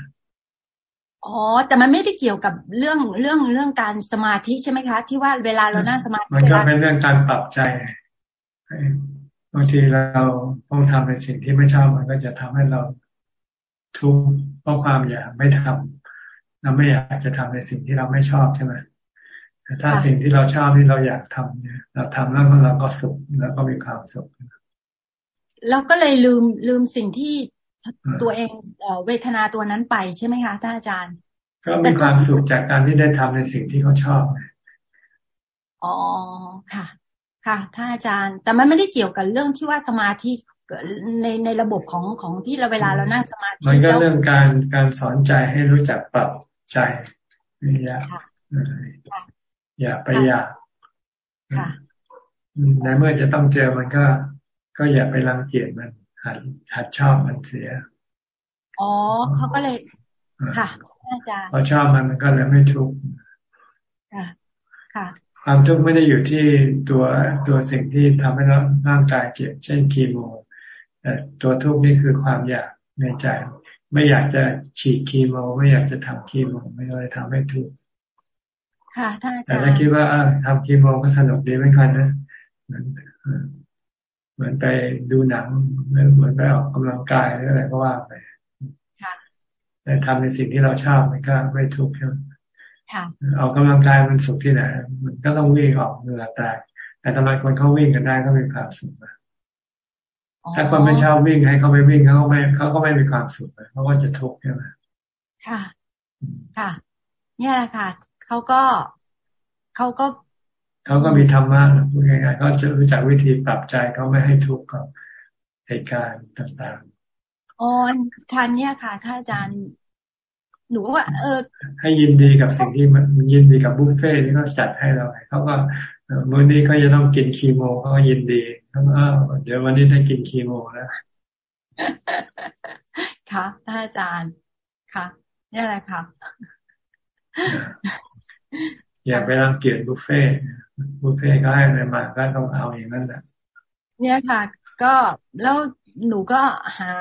อ๋อ แต่มันไม่ได้เกี่ยวกับเรื่องเรื่องเรื่องการสมาธิใช่ไหมคะ ที่ว่าเวลาเรานั่งสมาธิมันก็เป็นเรื่องการปรับใจบางทีเราต้องทำในสิ่งที่ไม่ชอบมันก็จะทำให้เราทุกข์เพราะความอยากไม่ทำเราไม่อยากจะทำในสิ่งที่เราไม่ชอบใช่ไหมแต่ถ้าสิ่งที่เราชอบที่เราอยากทำเนี่ย เราทำแล้วเราก็สุขแล้วก็มีความสุขเราก็เลยลืมลืมสิ่งที่ ตัวเองเวทนาตัวนั้นไปใช่ไหมคะท่านอาจารย์ ก็มีความสุขจากการที่ได้ทำในสิ่งที่เขาชอบอ๋อค่ะ ค่ะท่านอาจารย์ แต่มันไม่ได้เกี่ยวกับเรื่องที่ว่าสมาธิในในระบบของของที่เราเวลาเรานั่งสมาธิมันก็เรื่องการการสอนใจให้รู้จักปรับใจอย่าอย่าไปอยากในเมื่อจะต้องเจอมันก็ ก็อย่าไปรังเกียจมัน หัดหัดชอบมันเสีย อ๋อเขาก็เลยค่ะอาจารย์พอชอบมันมันก็เลยไม่ทุกข์ค่ะค่ะ ความทุกข์ไม่ได้อยู่ที่ตัวตัวสิ่งที่ทำให้ร่างกายเจ็บเช่นคีโมแต่ตัวทุกข์นี่คือความอยากในใจ ไม่อยากจะฉีดคีโมไม่อยากจะทำคีโมไม่เลยทำให้ทุกข์ค่ะท่านอาจารย์แต่ถ้าคิดว่าทำคีโมก็สนุกดีไม่คันนะ เหมือนไปดูหนังเหมือนไปออกกำลังกายหรืออะไรก็ว่าไปแต่ทำในสิ่งที่เราชอบมันก็ไม่ทุกข์ใช่ไหมออกกำลังกายมันสุขที่ไหน มันก็ต้องวิ่งออกเหงื่อแตกแต่ทำไมคนเขาวิ่งกันได้ก็มีความสุขนะถ้าคนไม่ชอบวิ่งให้เขาไปวิ่งเขาก็ไม่เขาก็ไม่มีความสุขเขาก็จะทุกข์ใช่ไหมค่ะ ค่ะ เนี่ยแหละค่ะเขาก็เขาก็ เขาก็มีธรรมะพูดง่ายๆเขาจะรู้จักวิธีปรับใจเขาไม่ให้ทุกข์กับเหตุการณ์ต่างๆอ๋อทันเนี่ยค่ะท่านอาจารย์หนูว่าเออ ให้ยินดีกับสิ่งที่มันยินดีกับบุฟเฟ่ที่เขาจัดให้เราเขาก็มื้อนี้เขาจะต้องกินคีโมเขาก็ยินดีเขาก็เดี๋ยววันนี้ได้กินคีโมแล้วค่ะท่านอาจารย์ค่ะนี่อะไรครับอย่าไปรังเกียจบุฟเฟ่ บุฟเฟ่ก็ให้อะไรมาก็ต้องเอาอย่างนั้นแหละเนี่ยค่ะ ก็แล้วหนูก็หา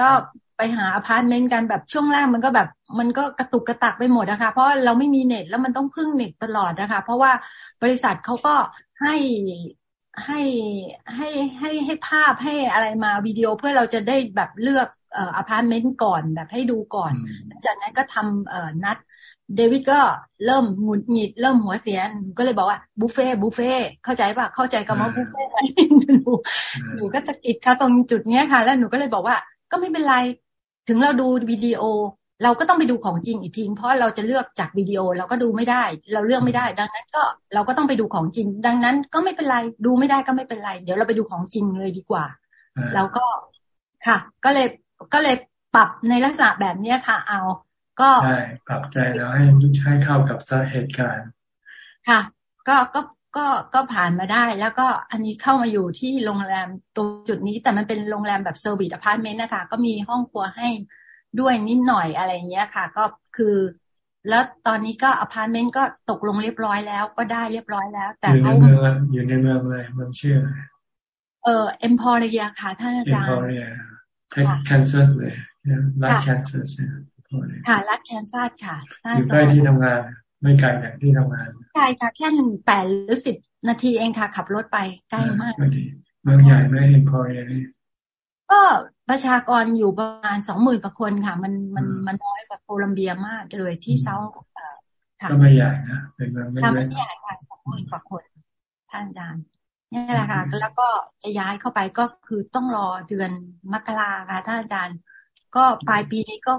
ก็ไปหาอพาร์ตเมนต์กันแบบช่วงแรกมันก็แบบ มันก็กระตุกกระตักไปหมดนะคะเพราะเราไม่มีเน็ตแล้วมันต้องพึ่งเน็ตตลอดนะคะ เพราะว่าบริษัทเขาก็ให้ให้ให้ให้ให้ภาพให้อะไรมาวิดีโอเพื่อเราจะได้แบบเลือกเอ่ออพาร์ตเมนต์ก่อนแบบให้ดูก่อน จากนั้นก็ทำเอ่อนัด เดวิดก็เริ่มหงุดหงิดเริ่มหัวเสียก็เลยบอกว่าบุฟเฟ่บุฟเฟ่เข้าใจปะเข้าใจคำว่าบุฟเฟ่ไหมหนูหนูก็จะกิดเขาตรงจุดเนี้ยค่ะ แล้วหนูก็เลยบอกว่า ก็ไม่เป็นไร ถึงเราดูวิดีโอ เราก็ต้องไปดูของจริงอีกทีเพราะเราจะเลือกจากวิดีโอเราก็ดูไม่ได้ เราเลือกไม่ได้ ดังนั้นก็เราก็ต้องไปดูของจริง ดังนั้นก็ไม่เป็นไรดูไม่ได้ก็ไม่เป็นไร เดี๋ยวเราไปดูของจริงเลยดีกว่าเราก็ค่ะ ก็เลยก็เลยปรับในลักษณะแบบเนี้ยค่ะ เอา ก็ใช่ปรับใจแล้วให้ใช้เข้ากับสาเหตุการณ์ค่ะ ก็ก็ก็ก็ผ่านมาได้ แล้วก็อันนี้เข้ามาอยู่ที่โรงแรมตรงจุดนี้ แต่มันเป็นโรงแรมแบบ service apartment นะคะก็มีห้องครัวให้ด้วยนิดหน่อยอะไรเงี้ยค่ะ ก็คือ แล้วตอนนี้ก็อพาร์ตเมนต์ก็ตกลงเรียบร้อยแล้วก็ได้เรียบร้อยแล้ว แต่เขาอยู่ในเมืองอยู่ในเมืองเลยเมืองชื่อเออเอ็มพอร์เรียค่ะท่านอาจารย์เอ็มพอร์เรียแคนซัสเลยรัฐแคนเซิล ค่ะรัฐแคนซัสค่ะอยู่ใกล้ที่ทำงาน ไม่ไกลจากที่ทำงานใช่ค่ะแค่หนึ่งแปดหรือสิบนาทีเองค่ะ ขับรถไปใกล้มากเมืองใหญ่ไม่เห็นพอเลยนี่ก็ประชากรอยู่ประมาณสองหมื่นกว่าคนค่ะ มันมันมันน้อยกว่าโคลัมเบียมากเลยที่เซาก็ไม่ใหญ่นะเป็นเมืองไม่ใหญ่ค่ะสองหมื่นกว่าคน ท่านอาจารย์นี่แหละค่ะ แล้วก็จะย้ายเข้าไปก็คือต้องรอเดือนมกราค่ะท่านอาจารย์ ก็ปลายปีนี้ก็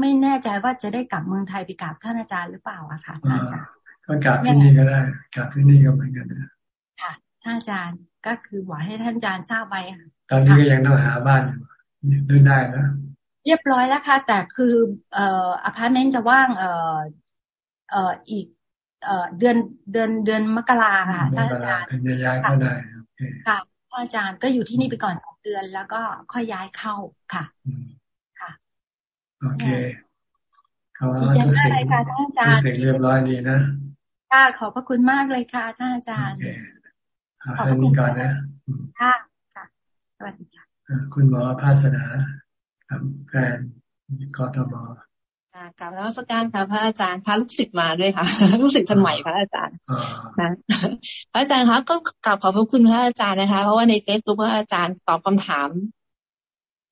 ไม่แน่ใจว่าจะได้กลับเมืองไทยไปกราบท่านอาจารย์หรือเปล่าอะค่ะท่านอาจารย์ก็กราบที่นี่ก็ได้กราบที่นี่ก็เหมือนกันนะค่ะท่านอาจารย์ก็คือหวังให้ท่านอาจารย์ทราบไว้ตอนนี้ก็ยังต้องหาบ้านอยู่ดูได้นะเรียบร้อยแล้วค่ะ แต่คือเอ่ออพาร์ตเมนต์จะว่างเอ่อเอ่ออีกเอ่อเดือนเดือนเดือนมกราค่ะท่านอาจารย์เป็นย้ายก็ได้ค่ะท่านอาจารย์ก็อยู่ที่นี่ไปก่อนสองเดือน แล้วก็ค่อยย้ายเข้าค่ะ โอเคเขาดีใจมากเลยค่ะท่านอาจารย์เรียบร้อยดีนะค่ะขอบพระคุณมากเลยค่ะท่านอาจารย์ขอบคุณก่อนนะค่ะค่ะสวัสดีค่ะคุณหมอภาสนาแฟนกทมกลับแล้วสักการค่ะพระอาจารย์พาลูกศิษย์มาด้วยค่ะลูกศิษย์คนใหม่พระอาจารย์นะพระอาจารย์คะก็กลับขอบพระคุณพระอาจารย์นะคะ เพราะว่าในเฟซบุ๊กพระอาจารย์ตอบคำถาม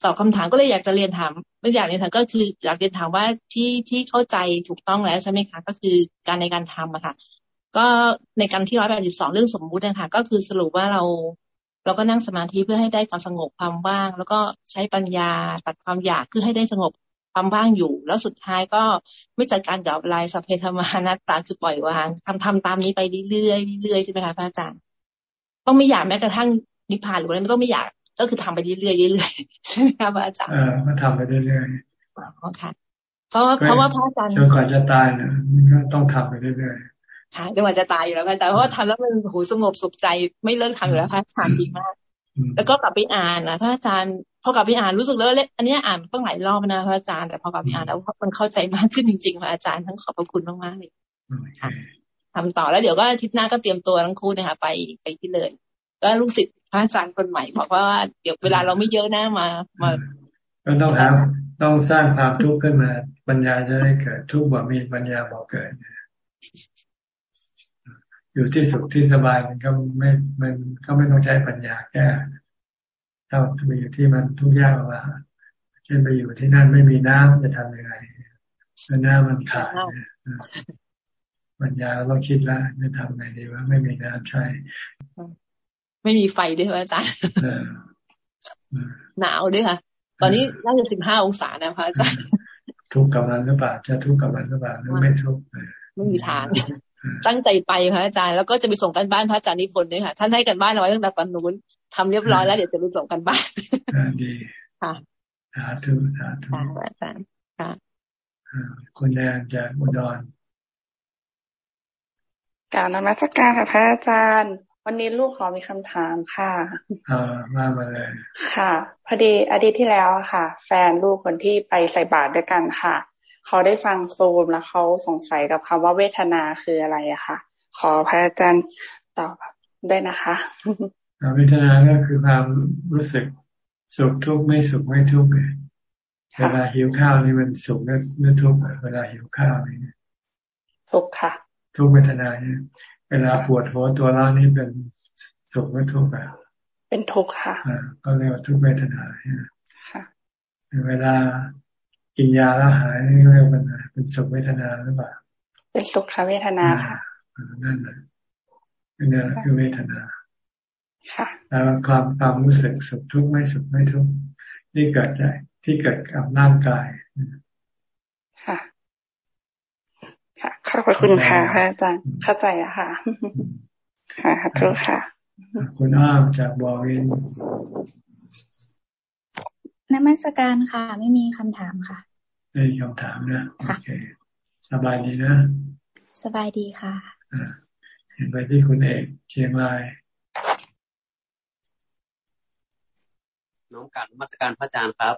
ตอบคำถามก็เลยอยากจะเรียนถามไม่อยากเรียนถามก็คืออยากเรียนถามว่าที่ที่เข้าใจถูกต้องแล้วใช่ไหมคะ ก็คือการในการทำอะค่ะ ก็ในการที่ร้อยแปดสิบสองเรื่องสมมุตินะคะก็คือสรุปว่าเราเราก็นั่งสมาธิเพื่อให้ได้ความสงบความว่าง แล้วก็ใช้ปัญญาตัดความอยากเพื่อให้ได้สงบความว่างอยู่ แล้วสุดท้ายก็ไม่จัดการกับลายสเพธรรมานัตตาคือปล่อยวางทำทำตามนี้ไปเรื่อยๆเรื่อยๆใช่ไหมคะพระอาจารย์ต้องไม่อยากแม้กระทั่งนิพพานหรืออะไรไม่ต้องไม่อยาก ก็คือทำไปเรื่อยๆเรื่อยๆใช่ไหมคะพระอาจารย์เออก็ทำไปเรื่อยๆอ๋อค่ะเพราะเพราะว่าพระอาจารย์จนก่อนจะตายนะก็ต้องทำไปเรื่อยๆใช่จนกว่าจะตายอยู่แล้วพระอาจารย์เพราะว่าทำแล้วมันหูสงบสุขใจไม่เลิกทำอยู่แล้วพระอาจารย์ดีมาก แล้วก็กลับไปอ่านนะพระอาจารย์พอกลับไปอ่านรู้สึกเลยอันนี้อ่านต้องหลายรอบนะพระอาจารย์แต่พอกลับไปอ่านแล้วมันเข้าใจมากขึ้นจริงๆพระอาจารย์ทั้งขอบพระคุณมากๆเลยทำต่อแล้วเดี๋ยวก็ทิศหน้าก็เตรียมตัวทั้งคู่นะคะไปไปที่เลย ก็ลูกศิษย์ พระอาจารย์คนใหม่บอกว่าเดี๋ยวเวลาเราไม่เยอะนะมามาก็ต้องหาต้องสร้างความทุกข์ขึ้นมา ปัญญาจะได้เกิด ทุกข์บ่มีปัญญาบอกเกิดอยู่ที่สุขที่สบายมันก็ไม่มันก็ไม่ต้องใช้ปัญญาแก้ถ้าไปอยู่ที่มันทุกข์ยากว่าเช่นไปอยู่ที่นั่นไม่มีน้ำจะทำยังไงน้ำมันขาดปัญญาเราคิดแล้วจะทำไงดีว่าไม่มีน้ำใช้ ไม่มีไฟด้วยอาจารย์หนาวด้วยค่ะ ตอนนี้น่าจะสิบห้าองศานะพระอาจารย์ทุกข์กับมันหรือเปล่าจะทุกข์กับมันหรือเปล่าหรือไม่ทุกข์ไม่มีทางตั้งใจไปพระอาจารย์แล้วก็จะไปส่งกันบ้านพระอาจารย์นิพนธ์ด้วยค่ะ ท่านให้กันบ้านเอาไว้ตั้งแต่ตอนนู้นทำเรียบร้อยแล้วเดี๋ยวจะไปส่งกันบ้านดีค่ะสาธุสาธุอาจารย์ค่ะคุณแดงจากอุดรการนมัสการค่ะพระอาจารย์ วันนี้ลูกขอมีคำถามค่ะอ่ามามาเลย ค่ะ พอดีอาทิตย์ที่แล้วค่ะ แฟนลูกคนที่ไปใส่บาตรด้วยกันค่ะ เขาได้ฟังโซมแล้วเขาสงสัยกับคำว่าเวทนาคืออะไรอะค่ะ ขอพระอาจารย์ตอบได้นะคะเวทนาก็คือความรู้สึกสุขทุกข์ไม่สุขไม่ทุกข์เวลาหิวข้าวนี่มันสุขไม่ทุกข์เวลาหิวข้าวนี่ทุกข์ค่ะ ทุกเวทนาเนี่ย เวลาปวดหัวตัวร้อนนี่เป็นสุขไม่ทุกข์อะเป็นทุกข์ค่ะอ่าก็เรียกว่าทุกเวทนาค่ะเวลากินยาแล้วหายนี่เรียกว่าเป็นสุขเวทนาหรือเปล่าเป็นสุขเวทนาค่ะนั่นแหละนี่คือเวทนาแล้วความความรู้สึกสุขทุกข์ไม่สุขไม่ทุกข์ที่เกิดใจที่เกิดกับร่างกาย ค่ะ ค่ะ ขอบคุณค่ะพระอาจารย์เข้าใจอะค่ะ ค่ะทุกค่ะ คุณอ้อมจากบอวินนมัสการค่ะ ไม่มีคำถามค่ะไม่มีคำถามนะโอเคสบายดีนะ สบายดีค่ะเห็นไปที่คุณเอกเชียงรายน้องการมาสการพระอาจารย์ครับ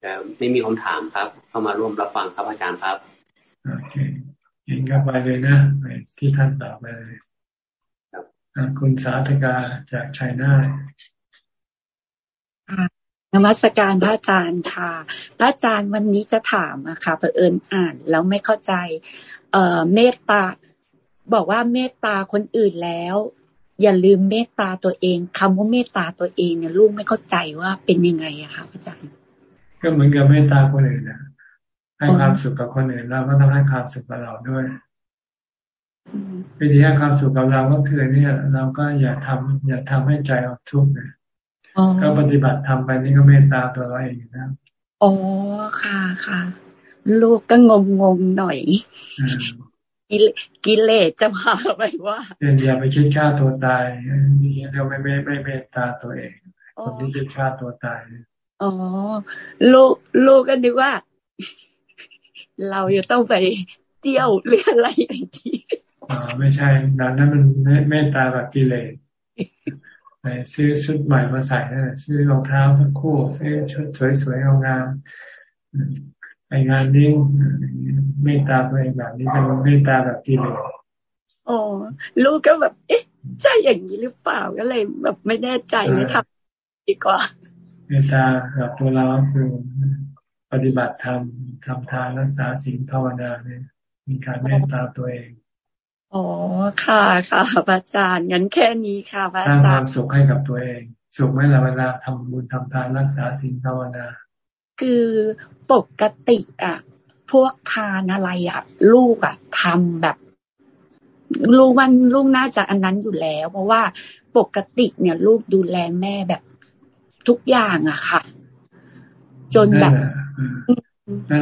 แต่ไม่มีคำถามครับ เข้ามาร่วมรับฟังครับอาจารย์ครับโอ เคเห็นกับไปเลยนะไปที่ท่านต่อไปเลยคุณสาธกาจากชัยนาทนมัสการพระอาจารย์ค่ะ พระอาจารย์วันนี้จะถามอะค่ะเผอิญอ่านแล้วไม่เข้าใจ เอ่อเมตตา บอกว่าเมตตาคนอื่นแล้ว อย่าลืมเมตตาตัวเองคำว่าเมตตาตัวเองเนี่ยลูกไม่เข้าใจว่าเป็นยังไงอะคะอาจารย์ ก็เหมือนกับเมตตาคนอื่นนะ ให้ความสุขกับคนอื่นเราก็ต้องให้ความสุขกับเราด้วยวิธีให้ความสุขกับเราก็คือเนี่ย เราก็อย่าทำอย่าทำให้ใจเราทุกข์เลยก็ปฏิบัติทำไปนี่ก็เมตตาตัวเราเองนะอ๋อค่ะค่ะลูกก็งงงงหน่อยกิเลสจะพาไปว่าอย่าไปคิดฆ่าตัวตายนี่เราไม่ไม่ไม่เมตตาตัวเองคนที่คิดฆ่าตัวตายอ๋อลูกลูกก็นึกว่า เราจะต้องไปเที่ยวเรื่องอะไรอย่างนี้อ๋อไม่ใช่นั้นนั้นมันเมตตาแบบกิเลสไปซื้อชุดใหม่มาใส่นะซื้อรองเท้าสักคู่ซื้อชุดสวยๆงามไปงานนิ่งเมตตาตัวเองแบบนี้เป็นเมตตาแบบกิเลสอ๋อลูกก็แบบ เอ๊ะใช่อย่างนี้หรือเปล่าก็เลย แบบไม่แน่ใจเลยทำดีกว่าเมตตากับตัวเราคือ ปฏิบัติธรรมทำทานรักษาศีลภาวนาเนี่ยมีการเมตตาตัวเอง อ๋อค่ะค่ะอาจารย์งั้นแค่นี้ค่ะอาจารย์สร้างความสุขให้กับตัวเอง สุขไหมล่ะเวลาทำบุญทำทานรักษาศีลภาวนา คือปกติอะ พวกทานอะไรอะ ลูกอะทำแบบลูกวันลูกน่าจะอันนั้นอยู่แล้ว เพราะว่าปกติเนี่ย ลูกดูแลแม่แบบทุกอย่างอะค่ะ จนแบบ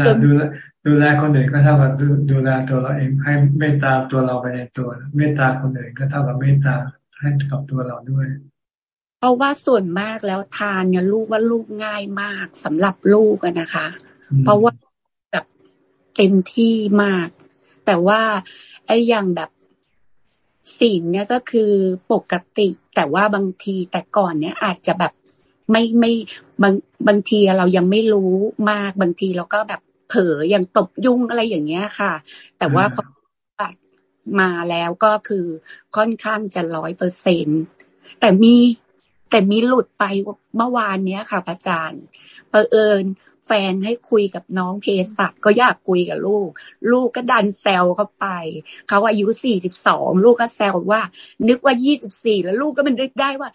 จนดูแลดูแลคนอื่นก็เท่ากับดูแลตัวเราเองให้เมตตาตัวเราไปในตัวเมตตาคนอื่นก็เท่ากับเมตตาให้กับตัวเราด้วยเพราะว่าส่วนมากแล้วทานเนี่ยลูกว่าลูกง่ายมากสำหรับลูกนะคะ เพราะว่าแบบเต็มที่มาก แต่ว่าไอ้อย่างแบบศีลเนี่ยก็คือปกติ แต่ว่าบางทีแต่ก่อนเนี่ยอาจจะแบบ ไม่ไม่บางบางทีเรายังไม่รู้มากบางทีเราก็แบบเผลออย่างตบยุ่งอะไรอย่างเงี้ยค่ะ แต่ว่าพอมาแล้วก็คือค่อนข้างจะร้อยเปอร์เซ็นแต่มีแต่มีหลุดไปเมื่อวานเนี้ยค่ะอาจารย์เผอิญแฟนให้คุยกับน้องเพสัตก็อยากคุยกับลูก ลูกก็ดันแซวเข้าไป เขาอายุสี่สิบสองลูกก็แซวว่า นึกว่ายี่สิบสี่แล้วลูกก็มันนึกได้ว่า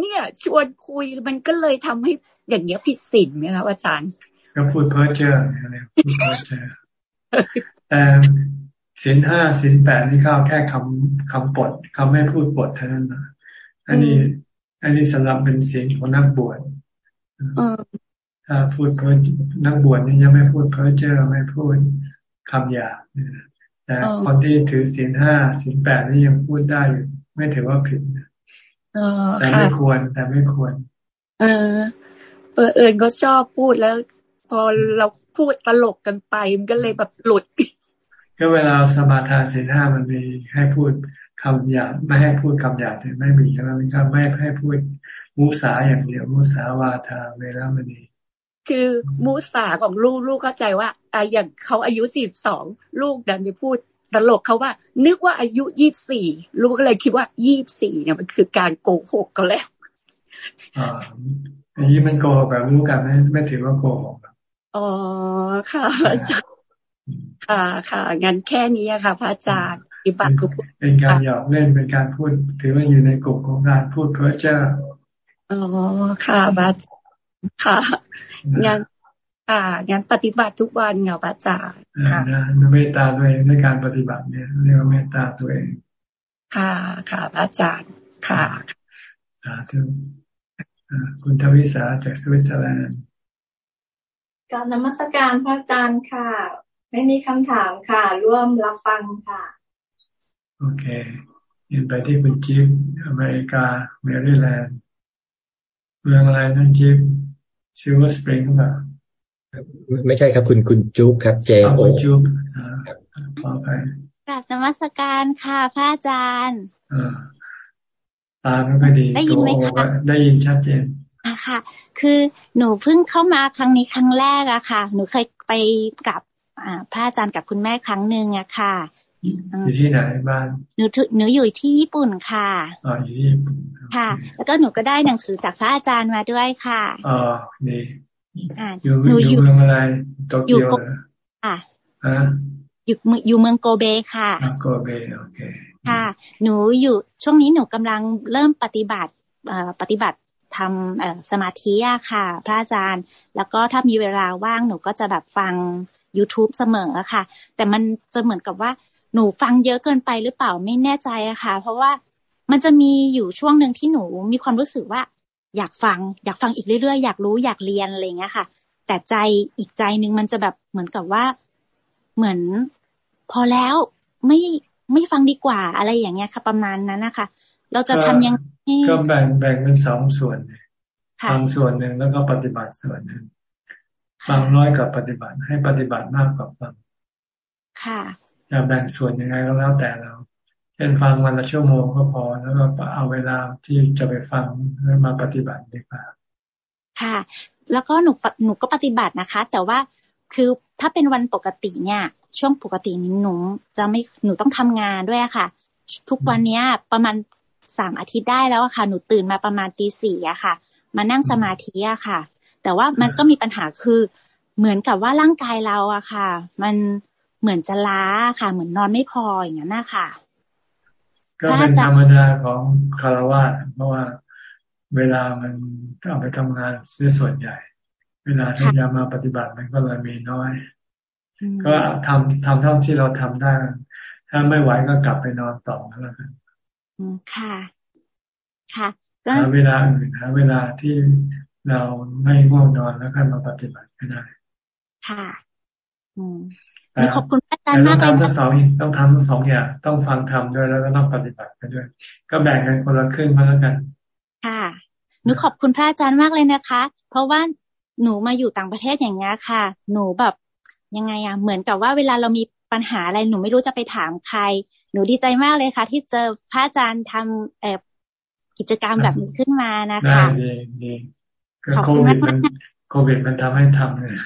เนี่ย ชวนคุยมันก็เลยทำให้อย่างเงี้ยผิดศีลไหมคะอาจารย์ ก็พูดเพ้อเจ้ออะไรพูดเพ้อเจ้อแต่สินห้าสินแปดนี่เข้าแค่คำคำปดคำไม่พูดปดเท่านั้นนะอันนี้อันนี้สำหรับเป็นศีลของนักบวชถ้าพูดเพ้อนักบวชนี่ยังไม่พูดเพ้อเจ้อไม่พูดคำหยาบแต่คนที่ถือศีลห้าศีลแปดนี่ยังพูดได้อยู่ไม่ถือว่าผิด แต่ไม่ควรแต่ไม่ควร เออเออเอิญก็ชอบพูดแล้ว พอเราพูดตลกกันไปมันก็เลยแบบหลุด ก็เวลาสมาทานศีลห้ามันมีให้พูดคำหยาบไม่ให้พูดคำหยาบไม่มีใช่ไหมมันก็ไม่ให้พูดมุสาอย่างเดียวมุสาวาทาเวลามันนีคือมุสาของลูกลูกเข้าใจว่าอ่าอย่างเขาอายุสิบสองลูกดันไปพูด ตลกเขาว่า นึกว่าอายุยี่บสี่ลูกก็เลยคิดว่ายี่บสี่เนี่ยมันคือการโกหกก็แล้วอ่าอันนี้มันโกหกแบบรู้กันไม่ไม่ถือว่าโกหกอ๋อค่ะค่ะค่ะงั้นแค่นี้ค่ะ พระอาจารย์ปฏิบัติเป็นการหยอกเล่นเป็นการพูด ถือว่าอยู่ในกลุ่มของการพูดเพ้อเจ้าอ๋อค่ะพระอาจารย์ค่ะงั้น ค่ะงั้นปฏิบัติทุกวันเหรอพระอาจารย์ค่ะเมตตาตัวเองในการปฏิบัติเนี่ยเรียกว่าเมตตาตัวเอง ค่ะค่ะพระอาจารย์ค่ะสาธุคุณทวิสาจากสวิตเซอร์แลนด์กราบนมัสการพระอาจารย์ค่ะ ไม่มีคำถามค่ะ ร่วมรับฟังค่ะ โอเคยินไปที่คุณจิ๊บอเมริกาเมริแลนด์เมืองอะไรนั่นจิ๊บซิลเวอร์สปริงหรือเปล่า ไม่ใช่ครับคุณคุณจุ๊บครับ J O จุ๊บขอไปกราบนมัสการค่ะพระอาจารย์ตาไม่ค่อยดีได้ยินไหมคะได้ยินชัดเจนอะค่ะ คือหนูเพิ่งเข้ามาครั้งนี้ครั้งแรกอะค่ะ หนูเคยไปกับพระอาจารย์กับคุณแม่ครั้งหนึ่งอะค่ะอยู่ที่ไหนบ้านหนูหนูอยู่ที่ญี่ปุ่นค่ะอ๋ออยู่ที่ญี่ปุ่นค่ะ แล้วก็หนูก็ได้หนังสือจากพระอาจารย์มาด้วยค่ะอ๋อนี่ อยู่อยู่เมืองอะไรโตเกียวค่ะฮะอยู่อยู่เมืองโกเบค่ะโกเบโอเคค่ะ หนูอยู่ช่วงนี้หนูกำลังเริ่มปฏิบัติปฏิบัติทำสมาธิอะค่ะ พระอาจารย์ แล้วก็ถ้ามีเวลาว่างหนูก็จะแบบฟัง YouTube เสมอค่ะ แต่มันจะเหมือนกับว่าหนูฟังเยอะเกินไปหรือเปล่าไม่แน่ใจอะค่ะ เพราะว่ามันจะมีอยู่ช่วงหนึ่งที่หนูมีความรู้สึกว่า อยากฟัง อยากฟังอีกเรื่อยๆ อยากรู้อยากเรียนอะไรเงี้ยค่ะ แต่ใจอีกใจหนึ่งมันจะแบบเหมือนกับว่าเหมือนพอแล้วไม่ไม่ฟังดีกว่าอะไรอย่างเงี้ยค่ะ ประมาณนั้นนะคะเราจะทำยังก็แบ่งแบ่งเป็นสองส่วนฟังส่วนหนึ่งแล้วก็ปฏิบัติส่วนหนึ่งฟังน้อยกับปฏิบัติให้ปฏิบัติมากกว่าฟังค่ะจะแบ่งส่วนยังไงก็แล้วแต่เรา เช่นฟังวันละชั่วโมงก็พอ แล้วก็เอาเวลาที่จะไปฟังแล้วมาปฏิบัติดีกว่าค่ะ แล้วก็หนูหนูก็ปฏิบัตินะคะ แต่ว่าคือถ้าเป็นวันปกติเนี่ย ช่วงปกตินี้หนูจะไม่หนูต้องทำงานด้วยค่ะ ทุกวันเนี้ยประมาณสามอาทิตย์ได้แล้วค่ะ หนูตื่นมาประมาณตีสี่อะค่ะ มานั่งสมาธิอะค่ะ แต่ว่ามันก็มีปัญหาคือเหมือนกับว่าร่างกายเราอะค่ะ มันเหมือนจะล้าค่ะ เหมือนนอนไม่พออย่างนั้นนะคะ ก็เป็นธรรมดาของคารวะเพราะว่าเวลามันเอาไปทำงานซื้อส่วนใหญ่ เวลาที่จะมาปฏิบัติมันก็เลยมีน้อย ก็ทำทำเท่าที่เราทำได้ ถ้าไม่ไหวก็กลับไปนอนต่อแล้วกันค่ะ ค่ะหาเวลาอื่นหาเวลาที่เราไม่ง่วงนอนแล้วค่อยมาปฏิบัติก็ได้ ค่ะ อืม ขอบคุณอาจารย์มากเลยต้องทำทั้งสองต้องทำทั้งสองอย่างต้องฟังธรรมด้วยแล้วก็ต้องปฏิบัติไปด้วย ก็แบ่งกันคนละครึ่งมาแล้วกัน ค่ะหนูขอบคุณพระอาจารย์มากเลยนะคะ เพราะว่าหนูมาอยู่ต่างประเทศอย่างเงี้ยค่ะ หนูแบบยังไงอะเหมือนกับว่าเวลาเรามีปัญหาอะไรหนูไม่รู้จะไปถามใคร หนูดีใจมากเลยค่ะ ที่เจอพระอาจารย์ทำเอกิจกรรมแบบนี้ขึ้นมานะคะได้ดีดีโควิดมัน โควิดมันทำให้ทำเลย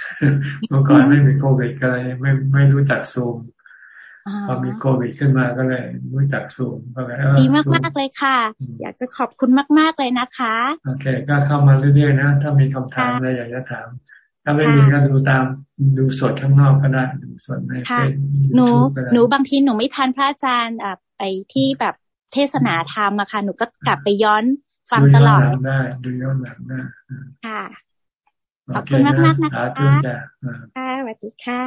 เมื่อก่อนไม่มีโควิดก็เลยไม่ไม่รู้จักซูมพอมีโควิดขึ้นมาก็เลยรู้จักซูมก็เลยดีมากมากเลยค่ะ อยากจะขอบคุณมาก ๆเลยนะคะ โอเค ก็เข้ามาเรื่อยๆนะ ถ้ามีคำถามอะไรอยากจะถาม ถ้าไม่มีก็ดูตามดูสดข้างนอกก็ได้ดูสดในเฟซหนูหนูบางทีหนูไม่ทันพระอาจารย์ไปที่แบบเทศนาธรรมอะค่ะ หนูก็กลับไปย้อนฟังตลอดได้ดูย้อนหลังได้ค่ะ ขอบคุณมากมากนะคะค่ะสวัสดีค่ะ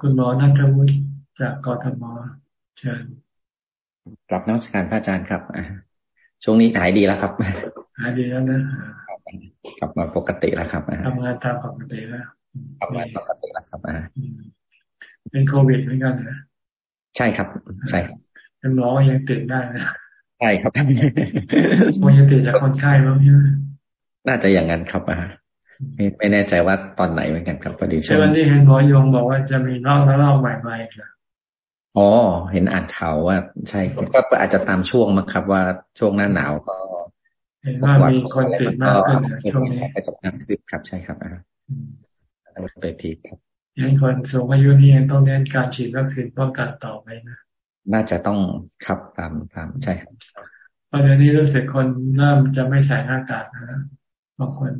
คุณหมอนัทวุฒิจากกทมเชิญกลับนักการพระอาจารย์ครับช่วงนี้หายดีแล้วครับหายดีแล้วนะกลับมาปกติแล้วครับทำงานตามปกติแล้วทำงานปกติแล้วครับเป็นโควิดเหมือนกันนะใช่ครับ ใช่ครับเป็นหมอยังติดได้นะใช่ครับมยังติดจากคนไข้บ้างใช่ไหม น่าจะอย่างนั้นครับอ่าไม่ไม่แน่ใจว่าตอนไหนเหมือนกันครับพอดีใช่วันที่เห็นหมอยงบอกว่าจะมีนอกแล้วนอกใหม่ๆนะอ๋อ เห็นอ่านข่าวว่า ใช่ก็อาจจะตามช่วงมั้งครับว่าช่วงหน้าหนาวก็เห็นว่ามีคนติดมากขึ้นช่วงนี้ก็จะตามขึ้นครับใช่ครับอ่าไปพีครับยังคนสูงอายุนี่ยังต้องเน้นการฉีดวัคซีนป้องกันต่อไปนะน่าจะต้องครับตามตามใช่ครับตอนนี้รู้สึกคนเริ่มจะไม่ใส่หน้ากากนะ บางคน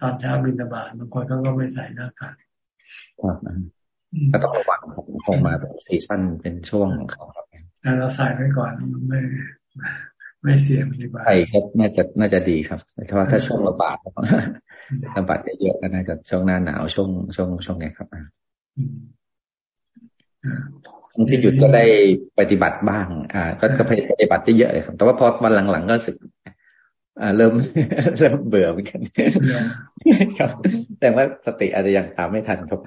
ตอนเช้าบินบาตบางคนเขาก็ไม่ใส่หน้ากากครับก็ต้องระวังครับคงมาเป็นซีซั่นเป็นช่วงของเขาครับแต่เราใส่ไว้ก่อนไม่ไม่เสี่ยงดีกว่าใช่ครับน่าจะน่าจะดีครับเพราะว่าถ้าช่วงระบาดระบาดเยอะๆก็น่าจะช่วงหน้าหนาวช่วงช่วงช่วงนี้ครับที่หยุดก็ได้ปฏิบัติบ้าง อ่า ก็ก็ปฏิบัติได้เยอะเลยครับ แต่ว่าพอวันหลังๆก็รู้สึก อ่าเริ่มเริ่มเบื่อเหมือนกันครับ แต่ว่าสติอาจจะยังตามไม่ทันครับ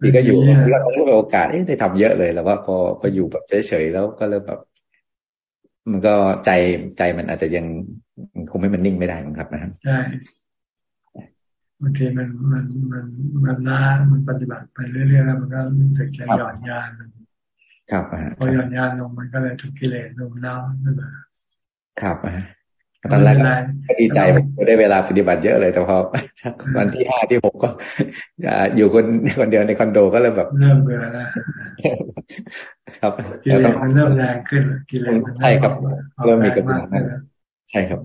ทีก็อยู่เราก็มีโอกาสได้ทำเยอะเลยแล้วว่าพอพออยู่แบบเฉยๆแล้วก็เริ่มแบบ มันก็ใจใจมันอาจจะยังคงไม่มันนิ่งไม่ได้ครับนะใช่บางทีมันมันมันมันล้ามันปฏิบัติไปเรื่อยๆแล้วมันก็รู้สึกจะหย่อนยานมันครับพอหย่อนยานลงมันก็เลยถูกกิเลสลงแล้วนั่นแหละครับ ตอนแรกก็ดีใจได้เวลาปฏิบัติเยอะเลยแต่พอวันที่ห้าที่หกก็อยู่คนคนเดียวในคอนโดก็เลยแบบเริ่มเบื่อแล้วครับกิเลสมันเริ่มแรงขึ้นกิเลสใช่ครับเริ่มมีกำลังใช่ครับ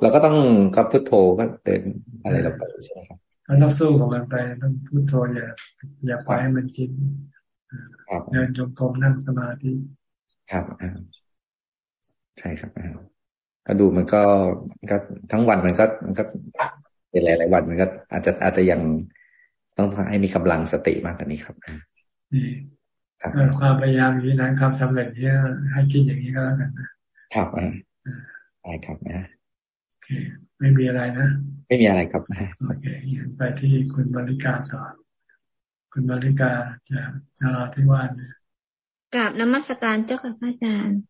เราก็ต้องกับพุทโธก็เดินอะไรเราไปใช่ไหมครับก็ต้องสู้กับมันไปต้องพุทโธอย่าอย่าปล่อยให้มันคิดเดินจงกรมนั่งสมาธิครับใช่ครับ ก็ดูมันก็ก็ทั้งวันมันก็มันก็เป็นหลายๆวันมันก็อาจจะอาจจะยังต้องให้มีกำลังสติมากกว่านี้ครับนี่ความพยายามนี้นะความสำเร็จที่ให้คิดอย่างนี้ก็แล้วกันนะครับอ่าใช่ครับนะโอเคไม่มีอะไรนะ ไม่มีอะไรครับโอเคไปที่คุณบริการต่อ คุณมาริกาจากนาราธิวาสกราบนมัสการเจ้าค่ะพระอาจารย์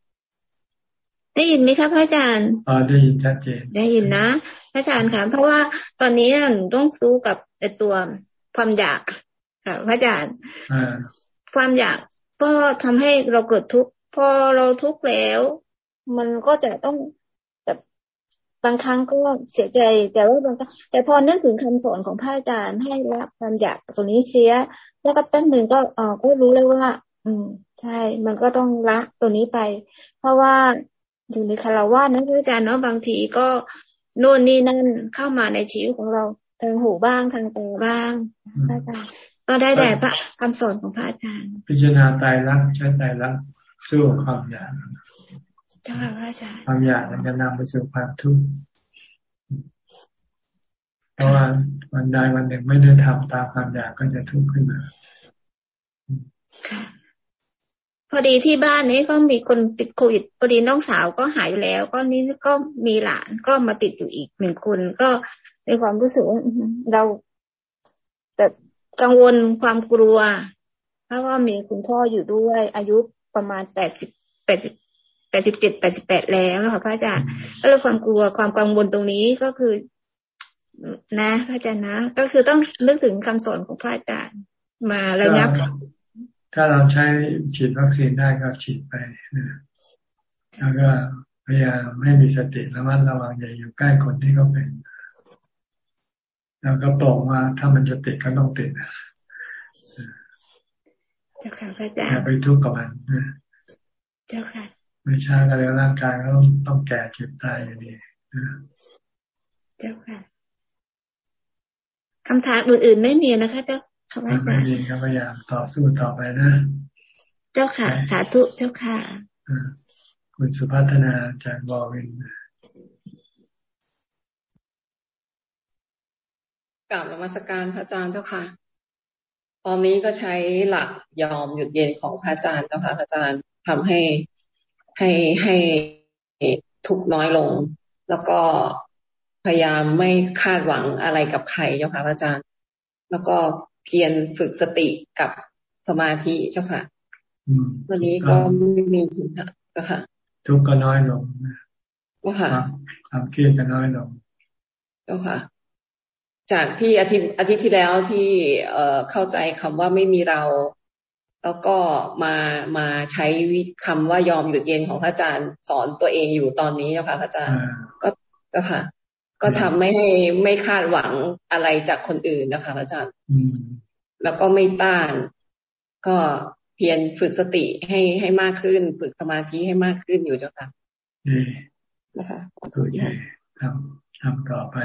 ได้ยินไหมคะพระอาจารย์อ๋อได้ยินชัดเจน ได้ยินนะพระอาจารย์ค่ะเพราะว่าตอนนี้หนูต้องสู้กับไอตัวความอยากค่ะพระอาจารย์ความอยากก็ทำให้เราเกิดทุกข์พอเราทุกข์แล้ว มันก็จะต้องบางครั้งก็เสียใจแต่ว่าบางครั้งแต่พอนึกถึงคำสอนของพระอาจารย์ให้ละความอยากตรงนี้เสียแล้วก็แป๊บหนึ่งก็เออก็รู้เลยว่า อืม ใช่ มันก็ต้องละตัวนี้ไป เพราะว่า อยู่ในคารวะนะอาจารย์เนาะบางทีก็โน่นนี่นั่นเข้ามาในชีวิตของเราทางหูบ้างทางตาบ้างอาจารย์ก็ได้แต่พระคำสอนของพระอาจารย์ พิจารณาตายรักใช้ตายรักสู้ความอยากจ้าพระอาจารย์ความอยากมันจะนำไปสู่ความทุกข์เพราะว่าวันใดวันหนึ่งไม่ได้ทำตามความอยากก็จะทุกข์ขึ้นมา พอดีที่บ้านนี้ก็มีคนติดโควิดพอดีน้องสาวก็หายแล้ว ก็นี้ก็มีหลานก็มาติดอยู่อีกหนึ่งคนก็ในความรู้สึกว่าเราแต่กังวลความกลัว เพราะว่ามีคุณพ่ออยู่ด้วยอายุประมาณแปดสิบแปดสิบแปดสิบเจ็ดแปดสิบแปดแล้วนะคะพระอาจารย์ก็เลยความกลัวความกังวลตรงนี้ก็คือ นะพระอาจารย์นะ ก็คือต้องนึกถึงคำสอนของพระอาจารย์มาระงับ ถ้าเราใช้ฉีดวัคซีนได้ก็ฉีดไปนะแล้วก็พยายามไม่มีสติระมัดระวังอย่าอยู่ใกล้คนที่เขาเป็น แล้วก็บอกว่าถ้ามันจะติดก็ต้องติดอย่าไปทุกข์กับมันนะเจ้าค่ะไม่ช้าก็แล้วร่างกายก็ต้องต้องแก่เจ็บตายอย่างนี้เจ้าค่ะคำถามอื่นๆไม่มีนะคะเจ้า ไม่มีก็พยายามต่อสู้ต่อไปนะ เจ้าค่ะ สาธุเจ้าค่ะคุณสุพัฒนาจากบอวินกล่าวนมัสการพระอาจารย์เจ้าค่ะ ตอนนี้ก็ใช้หลักยอมหยุดเย็นของพระอาจารย์เจ้าค่ะพระอาจารย์ทำให้ให้ให้ทุกน้อยลง แล้วก็พยายามไม่คาดหวังอะไรกับใครเจ้าค่ะพระอาจารย์ แล้วก็ เพียรฝึกสติกับสมาธิเจ้าค่ะ วันนี้ก็ไม่มีทุกข์ค่ะ ทุกข์ก็น้อยลงก็ค่ะความเครียดก็น้อยลงก็ค่ะ จากที่อาทิตย์อาทิตย์ที่แล้วที่เอ่อเข้าใจคำว่าไม่มีเรา แล้วก็มามาใช้คำว่ายอมหยุดเย็นของพระอาจารย์สอนตัวเองอยู่ตอนนี้เจ้าค่ะพระอาจารย์ก็ก็ค่ะ ก็ทำไม่ให้ไม่คาดหวังอะไรจากคนอื่นนะคะอาจารย์แล้วก็ไม่ต้าน ก็เพียรฝึกสติให้ให้มากขึ้น ฝึกสมาธิให้มากขึ้นอยู่เจ้าค่ะนะคะตัวใหญ่ทำทำต่อไป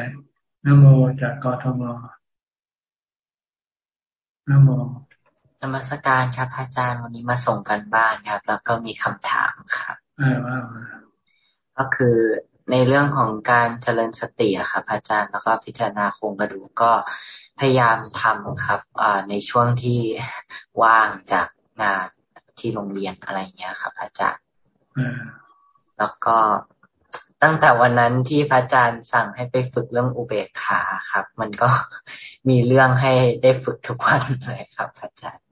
นโมจากกทมนโมนมัสการครับอาจารย์วันนี้มาส่งกันบ้านครับ แล้วก็มีคำถามครับก็คือ ในเรื่องของการเจริญสติครับอาจารย์แล้วก็พิจารณาโครงกระดูกก็พยายามทำครับในช่วงที่ว่างจากงานที่โรงเรียนอะไรเงี้ยครับอาจารย์แล้วก็ตั้งแต่วันนั้นที่พระอาจารย์สั่งให้ไปฝึกเรื่องอุเบกขาครับ มันก็มีเรื่องให้ได้ฝึกทุกวันเลยครับอาจารย์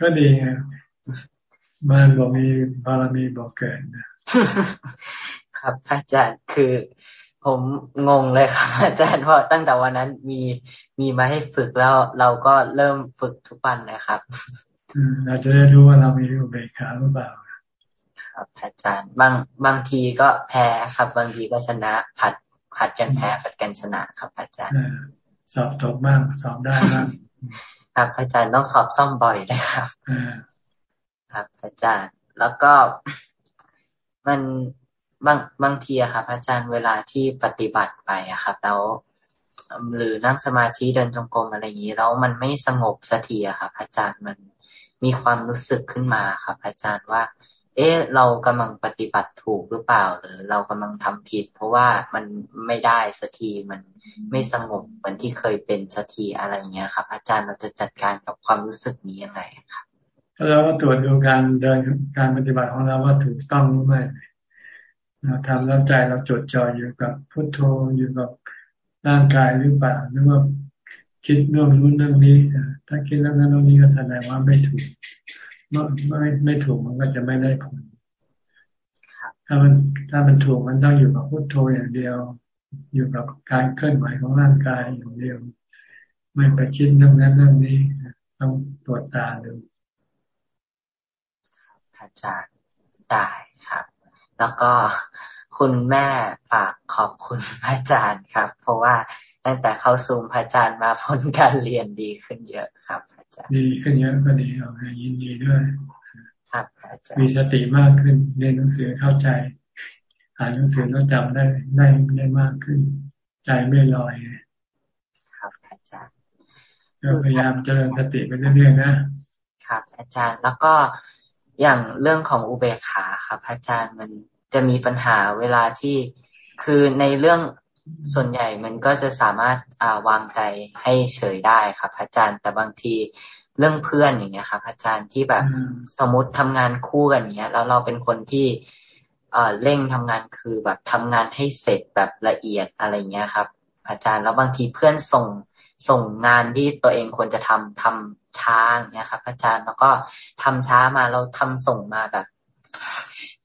ก็ดีไงมันบอกมีบารมีบอกเกิดนะ ครับอาจารย์คือผมงงเลยครับ อาจารย์เพราะตั้งแต่วันนั้นมีมีมาให้ฝึกแล้วเราก็เริ่มฝึกทุกวันเลยครับเราจะได้รู้ว่าเรามีอุเบกขาหรือเปล่าครับอาจารย์บางบางทีก็แพ้ครับ บางทีก็ชนะผัดผัดกันแพ้ผัดกันชนะครับ อาจารย์สอบตกบ้างสอบได้บ้างครับอาจารย์ต้องสอบซ่อมบ่อยนะครับครับอาจารย์แล้วก็มัน บางบางทีอะครับ อาจารย์เวลาที่ปฏิบัติไปอะครับแล้วหรือนั่งสมาธิเดินจงกรมอะไรอย่างนี้แล้วมันไม่สงบสักทีอะครับ อาจารย์มันมีความรู้สึกขึ้นมาครับ อาจารย์ว่า เอ๊ะ เรากำลังปฏิบัติถูกหรือเปล่า หรือเรากำลังทำผิด เพราะว่ามันไม่ได้สักทีมันไม่สงบเหมือนที่เคยเป็นสักทีอะไรอย่างเงี้ยครับ อาจารย์เราจะจัดการกับความรู้สึกนี้ยังไงครับเราก็ตรวจดูการเดินการปฏิบัติของเราว่าถูกต้องหรือไม่ เราทำแล้วใจเราจดจ่ออยู่กับพุทโธอยู่กับร่างกายหรือเปล่าหรือว่าคิดเรื่องนู้นเรื่องนี้ถ้าคิดเรื่องนั้นเรื่องนี้ก็แสดงว่าไม่ถูกไม่ไม่ไม่ถูกมันก็จะไม่ได้ผลถ้ามันถ้ามันถูกมันต้องอยู่กับพุทโธอย่างเดียว อยู่กับการเคลื่อนไหวของร่างกายอย่างเดียว ไม่ไปคิดเรื่องนั้นเรื่องนี้ต้องตรวจตาดูอาจารย์ได้ครับ แล้วก็คุณแม่ฝากขอบคุณพระอาจารย์ครับ เพราะว่าตั้งแต่เข้าซูมพระอาจารย์มาผลการเรียนดีขึ้นเยอะครับอาจารย์ดีขึ้นเยอะก็ดีเอายินดีด้วย ครับอาจารย์มีสติมากขึ้นเรียนหนังสือเข้าใจอ่านหนังสือแล้วจำได้ได้ได้มากขึ้น ใจไม่ลอยครับอาจารย์พยายามเจริญสติไปเรื่อยๆนะครับอาจารย์แล้วก็ อย่างเรื่องของอุเบกขาครับอาจารย์มันจะมีปัญหาเวลาที่คือในเรื่องส่วนใหญ่มันก็จะสามารถอ่าวางใจให้เฉยได้ครับอาจารย์แต่บางทีเรื่องเพื่อนอย่างเงี้ยครับอาจารย์ที่แบบสมมติทำงานคู่กันเงี้ยแล้วเราเป็นคนที่เอ่อเร่งทำงานคือแบบทำงานให้เสร็จแบบละเอียดอะไรเงี้ยครับ อาจารย์แล้วบางทีเพื่อนส่งส่งงานที่ตัวเองควรจะทำทำ ช้าเนี่ยครับอาจารย์แล้วก็ทำช้ามาเราทำส่งมาแบบ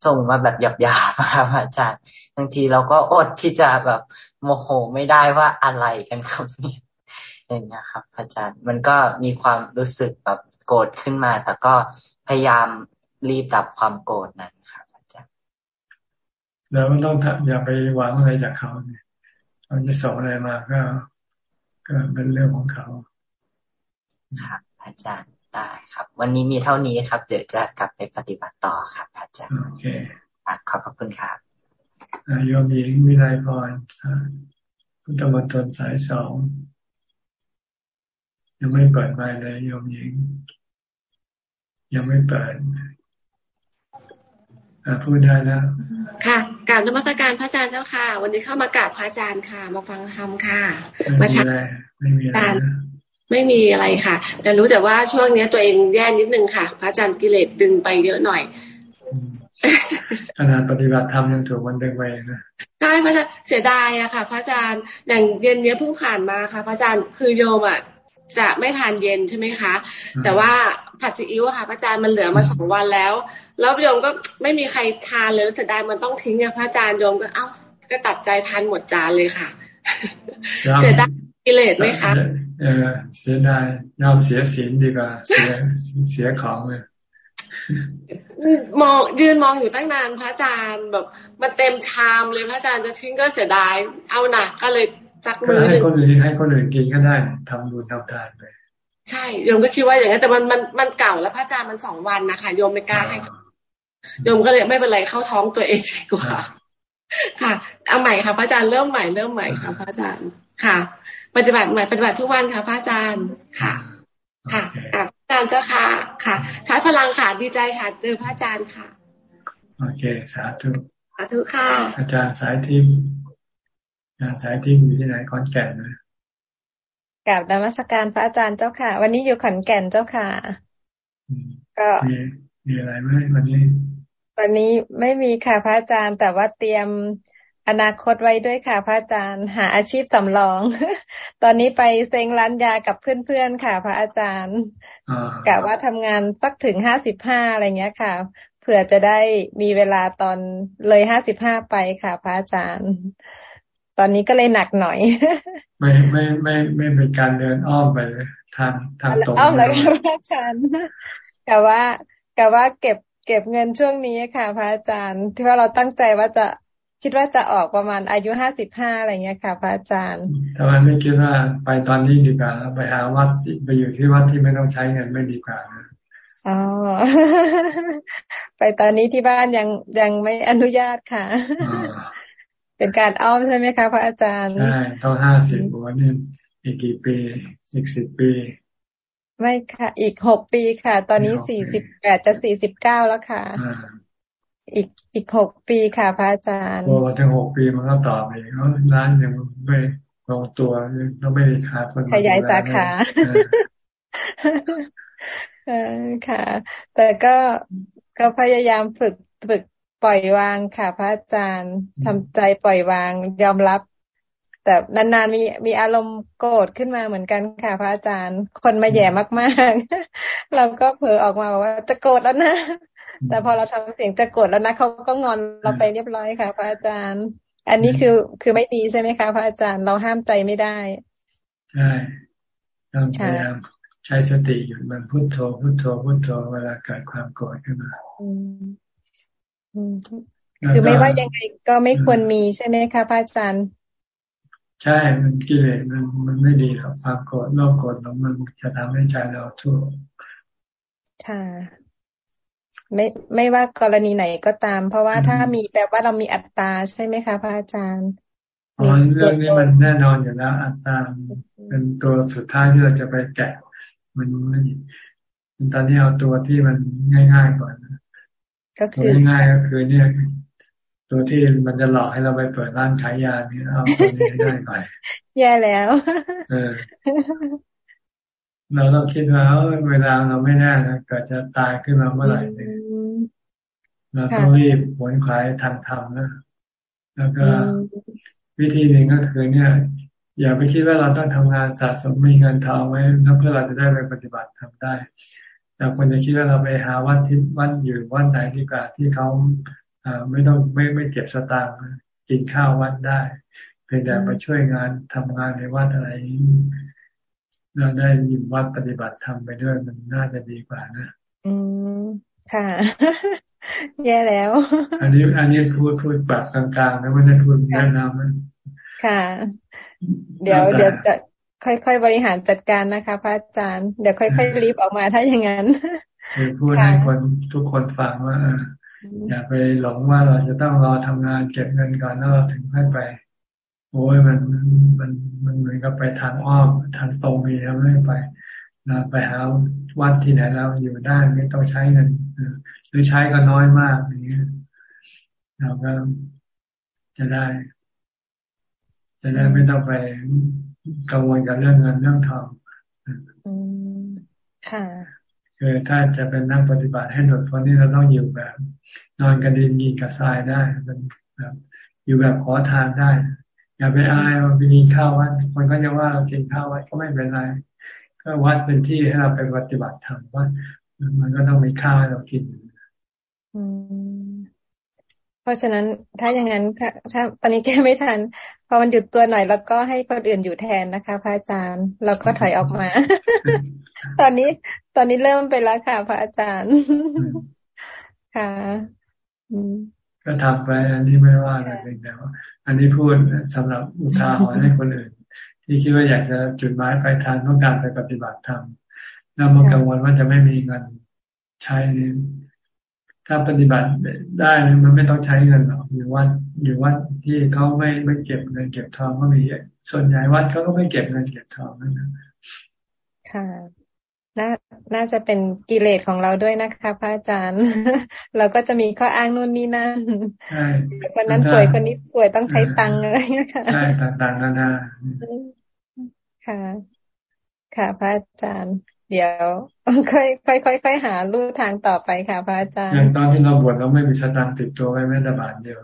ส่งมาแบบหยาบๆครับอาจารย์บางทีเราก็อดที่จะแบบโมโหไม่ได้ว่าอะไรกันครับเนี่ยอย่างเงี้ยครับ อาจารย์มันก็มีความรู้สึกแบบโกรธขึ้นมา แต่ก็พยายามรีบดับความโกรธนั้นครับอาจารย์แล้วมันต้องอย่าไปหวังอะไรจากเขาเนี่ยเขาจะส่งอะไรมาก็ก็เป็นเรื่องของเขาครับอา จารย์ได้ครับ วันนี้มีเท่านี้ครับ เดี๋ยวจะกลับไปปฏิบัติต่อครับอาจารย์โอเคขอบคุณครับโยมหญิงวิไลพรพุทธมณฑลสายสองยังไม่เปิดไปเลยโยมหญิง ยังไม่เปิดพูดได้แล้วค่ะกราบนมัสการพระอาจารย์เจ้าค่ะ วันนี้เข้ามากราบพระอาจารย์ค่ะ มาฟังธรรมค่ะ มาชักไม่มีอะไร ไม่มีอะไรค่ะ แต่รู้แต่ว่าช่วงนี้ตัวเองแย่นิดนึงค่ะ พระอาจารย์กิเลสดึงไปเยอะหน่อยขนาดปฏิบัติธรรมยังถูกมันดึงไปนะใช่พระอาจารย์เสียดายอะค่ะ พระอาจารย์อย่างเย็นนี้เพิ่งผ่านมาค่ะ พระอาจารย์คือโยมอะจะไม่ทานเย็นใช่ไหมคะ แต่ว่าผัดซีอิ๊วค่ะพระอาจารย์มันเหลือมาสองวันแล้ว แล้วโยมก็ไม่มีใครทานเลยเสียดายมันต้องทิ้งอะพระอาจารย์โยมก็เอ้าก็ตัดใจทานหมดจานเลยค่ะ เสียดายกิเลสไหมคะ เออเสียดายยอมเสียศีลดีกว่า เสียเสียของเลยมองยืนมองอยู่ตั้งนานพระอาจารย์แบบมันเต็มชามเลยพระอาจารย์จะทิ้งก็เสียดาย เอาหนักก็เลยจักมือให้คนอื่นให้คนอื่นกินก็ได้ทำบุญทำทานไปใช่โยมก็คิดว่าอย่างนั้นแต่มันมันมันเก่าแล้วพระอาจารย์มันสองวันนะคะโยมไม่กล้าให้โยมก็เลยไม่เป็นไรเข้าท้องตัวเองดีกว่า ค่ะ เอาใหม่ค่ะพระอาจารย์เริ่มใหม่เริ่มใหม่ค่ะพระอาจารย์ค่ะ ปฏิบัติใหม่ปฏิบัติทุกวันค่ะพระอาจารย์ค่ะ ค่ะอาจารย์เจ้าค่ะ ค่ะ ใช้พลังค่ะดีใจค่ะเจอพระอาจารย์ค่ะ โอเคสาธุสาธุค่ะ อาจารย์สายทิมอาจารย์สายทิมอยู่ที่ไหนขอนแก่นนะกราบนมัสการพระอาจารย์เจ้าค่ะ วันนี้อยู่ขอนแก่นเจ้าค่ะก็มีมีอะไรไหมวันนี้ วันนี้ไม่มีค่ะพระอาจารย์แต่ว่าเตรียม อนาคตไว้ด้วยค่ะ พระอาจารย์ หาอาชีพสำรอง ตอนนี้ไปเซ็งร้านยากับเพื่อนๆค่ะ พระอาจารย์กะว่าทำงานสักถึงห้าสิบห้าอะไรเงี้ยค่ะ เผื่อจะได้มีเวลาตอนเลยห้าสิบห้าไปค่ะ พระอาจารย์ ตอนนี้ก็เลยหนักหน่อย ไม่ไม่ไม่ไม่เป็นการเดินอ้อมไปเลยทางทางตรงอ้อมเลยค่ะพระอาจารย์กะว่ากะว่าเก็บเก็บเงินช่วงนี้ค่ะ พระอาจารย์ ที่ว่าเราตั้งใจว่าจะ คิดว่าจะออกประมาณอายุห้าสิบห้าอะไรเงี้ยค่ะ พระอาจารย์ทำไมไม่คิดว่าไปตอนนี้ดีกว่าแล้วไปหาวัดไปอยู่ที่วัดที่ไม่ต้องใช้เงินไม่ดีกว่านะอ๋อไปตอนนี้ที่บ้านยังยังไม่อนุญาตค่ะ เป็นการอ้อมใช่ไหมคะ พระอาจารย์ใช่ต้องห้าสิบวันนี่อีกกี่ปี อีกสิบปี ไม่ค่ะ อีกหกปีค่ะ ตอนนี้สี่สิบแปดจะสี่สิบเก้าแล้วค่ะ อีกอีกหกปีค่ะพระอาจารย์พอถึงหกปีมันก็ต่อไปเขาร้านยังไม่ลงตัวต้องไม่ขาดคนขยายสาขาค่ะ แต่ก็ก็พยายามฝึกฝึกปล่อยวางค่ะ พระอาจารย์ทำใจปล่อยวางยอมรับ แต่นานๆมีมีอารมณ์โกรธขึ้นมาเหมือนกันค่ะ พระอาจารย์ คนมาแย่มากๆ เราก็เผลอออกมาบอกว่าจะโกรธแล้วนะ แต่พอเราทำเสียงจะกดแล้วนะเขาก็งอนเราไปเรียบร้อยค่ะ พระอาจารย์ อันนี้คือคือไม่ดีใช่ไหมคะ พระอาจารย์เราห้ามใจไม่ได้ ใช่ต้องพยายามใช้สติหยุดมันพุโทโธพุโทโธพุโทโธเวลาเกิดความโกรธขึ้นมาคือไม่ว่ายังไงก็ไม่ควรมีใช่ไหมคะพระอาจารย์ใช่มันกิเลสมันมันไม่ดีหรอกความโกรธโลภโกรธมันจะทำให้ใจเราทุกข์ค่ะ ไม่ไม่ว่ากรณีไหนก็ตาม เพราะว่าถ้ามีแปลว่าเรามีอัตตาใช่ไหมคะพระอาจารย์อ๋อเรื่องนี้มันแน่นอนอยู่แล้วอัตตาเป็นตัวสุดท้ายที่เราจะไปแกะ มันมันตอนนี้เอาตัวที่มันง่าย ๆก่อนก็คือง่ายๆก็คือเนี่ยตัวที่มันจะหลอกให้เราไปเปิดร้านขายยาเนี่ยเอาตัวนี้ได้ก่อนแย่แล้วเออเราต้องคิดว่าเวลาเราไม่แน่นะเกิดจะตายขึ้นมาเมื่อไหร่เนี่ย เราต้องรีบขวนขวายทางธรรมนะแล้วก็วิธีหนึ่งก็คือเนี่ย อย่าไปคิดว่าเราต้องทำงานสะสมมีเงินทองไว้แล้วเพื่อเราจะได้ไปปฏิบัติทำได้แต่คนจะคิดว่าเราไปหาวัดที่วัดอยู่วัดไหนดีกว่าที่เขาไม่ต้องไม่ไม่เก็บสตางค์กินข้าววัดได้เพียงแต่ไปช่วยงานทำงานในวัดอะไรเราได้อยู่วัดปฏิบัติทำไปด้วยมันน่าจะดีกว่านะ อืมค่ะ แย่แล้ว อันนี้อันนี้พูดพูดแบบกลางๆนะไม่ได้พูดแนะนำนะค่ะ เดี๋ยวเดี๋ยวจะค่อยๆบริหารจัดการนะคะ พระอาจารย์ เดี๋ยวค่อยๆรีบออกมาถ้าอย่างนั้นคือพูดให้คนทุกคนฟังว่าอย่าไปหลงว่าเราจะต้องรอทำงานเก็บเงินก่อนแล้วเราถึงให้ไป โอ้ยมันมันมันเหมือนกับไปทางอ้อมทางตรงมีแล้วไม่ไปเราไปหาวัดที่ไหนเราอยู่ได้ไม่ต้องใช้เงิน หรือใช้ก็น้อยมากอย่างเงี้ยเราก็จะได้ จะได้ไม่ต้องไปกังวลกับเรื่องเงินเรื่องทองค่ะคือถ้าจะเป็นนั่งปฏิบัติให้หนดพ้นนี่เราต้องอยู่แบบ นอนกระดินกินกับทรายได้เป็นแบบอยู่แบบขอทานได้ อย่าไปอายว่าไปกินข้าววัดคนก็จะว่าเรากินข้าววัดก็ไม่เป็นไร ก็วัดเป็นที่ให้เราไปปฏิบัติธรรมว่ามันก็ต้องมีข้าวให้เรากินอืม เพราะฉะนั้นถ้าอย่างนั้นถ้าตอนนี้แก้ไม่ทันพอมันหยุดตัวหน่อยแล้วก็ให้คนอื่นอยู่แทนนะคะพระอาจารย์เราก็ถอยออกมา ตอนนี้ตอนนี้เริ่มไปแล้วค่ะ พระอาจารย์ค่ะก็ทำไปอันนี้ไม่ว่าอะไรเป็นแต่ว่าอันนี้พูดสำหรับอุทาหรณ์ให้คนอื่น ที่คิดว่าอยากจะจุดหมายไปทางต้องการไปปฏิบัติธรรมแล้วมันกังวลว่าจะไม่มีเงินใช้นี่ ถ้าปฏิบัติได้มันไม่ต้องใช้เงินหรอกอยู่วัดอยู่วัดที่เขาไม่ไม่เก็บเงินเก็บทองก็มีส่วนใหญ่วัดเขาก็ไม่เก็บเงินเก็บทองนั่นนะค่ะน่าน่าจะเป็นกิเลสของเราด้วยนะคะพระอาจารย์ เราก็จะมีข้ออ้างนู่นนี่นั่นใช่คนนั้นป่วยคนนี้ป่วยต้องใช้ตังค์อะไรเงี้ยค่ะใช่ต่างๆนานาค่ะ ค่ะพระอาจารย์ เดี๋ยวค่อยค่อยค่อยค่อยหาลู่ทางต่อไปค่ะ พระอาจารย์อย่างตอนที่เราบวชเราไม่มีสตางค์ติดตัวไว้แม้แต่บาทเดียว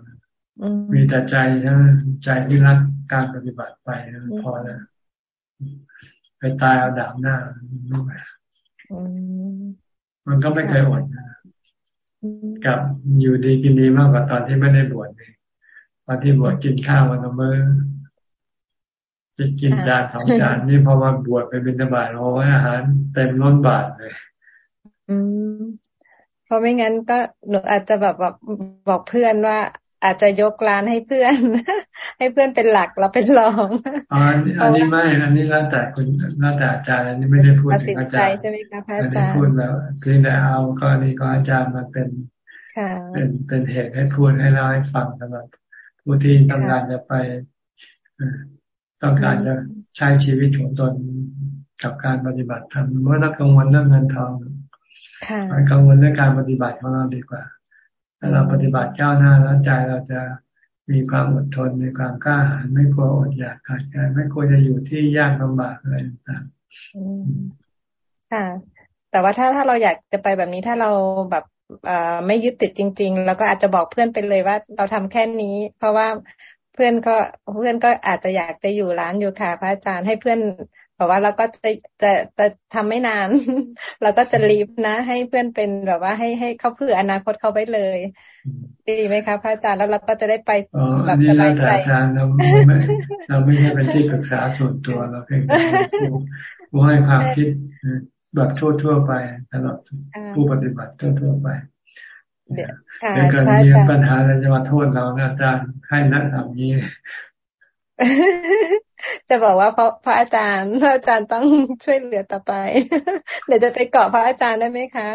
มีแต่ใจใช่ไหมใจที่รักการปฏิบัติไปพอแล้วไปตายเอาดาบหน้ามันก็ไม่เคยอดกับอยู่ดีกินดีมากกว่าตอนที่ไม่ได้บวชเลยตอนที่บวชกินข้าววันละมื้อ จะกินจานสองจานนี่พอมาบวชไปบิณฑบาตโอ้ยอาหารเต็มล้นบาทเลย อืมเพราะไม่งั้นก็หนูอาจจะแบบบอกบอกเพื่อนว่า อาจจะยกร้านให้เพื่อน ให้เพื่อนเป็นหลักเราเป็นรองอ๋ออันนี้ไม่ อันนี้แล้วแต่คุณแล้วแต่อาจารย์อันนี้ไม่ได้พูดถึงอาจารย์ใช่ไหมคะพระอาจารย์พูดแล้วเพียงแต่เอาก็นี่ก็อาจารย์มันเป็นเป็นเป็นเหตุให้พูดให้เล่าให้ฟังสำหรับผู้ที่ต้องการจะไป ต้องการจะใช้ชีวิตของตนกับการปฏิบัติธรรมเมื่อต้องกังวลเรื่องเงินทองกังวลเรื่องการปฏิบัติของเราดีกว่า ถ้าเราปฏิบัติก้าวหน้าแล้วใจเราจะมีความอดทนมีความกล้าหาญไม่กลัวอดอยากขาดแคลนไม่กลัวจะอยู่ที่ยากลำบากอะไรต่างๆค่ะ แต่ว่าถ้าถ้าเราอยากจะไปแบบนี้ถ้าเราแบบไม่ยึดติดจริง ๆ แล้วก็อาจจะบอกเพื่อนไปเลยว่า เราทำแค่นี้ เพราะว่า เพื่อนก็เพื่อนก็อาจจะอยากจะอยู่ร้านอยู่ค่ะพระอาจารย์ให้เพื่อนบอกว่าเราก็จะจะจะทำไม่นาน เราก็จะรีบนะ ให้เพื่อนเป็นแบบว่าให้ให้เขาเพื่ออนาคตเขาไปเลย ดีไหมคะพระอาจารย์แล้วเราก็จะได้ไปแบบสบายใจอาจารย์เราไม่เราไม่ได้เป็นที่ปรึกษาส่วนตัวเราเพียงแต่ผู้ให้ความคิดแบบทั่วๆไปตลอดผู้ปฏิบัติทั่วๆไป เดี๋ยวเกิดมีปัญหาอะไรจะมาโทษเราอาจารย์ให้นักทำนี้ จะบอกว่าเพราะพระอาจารย์พระอาจารย์ต้องช่วยเหลือต่อไป เดี๋ยวจะไปเกาะพระอาจารย์ได้ไหมคะ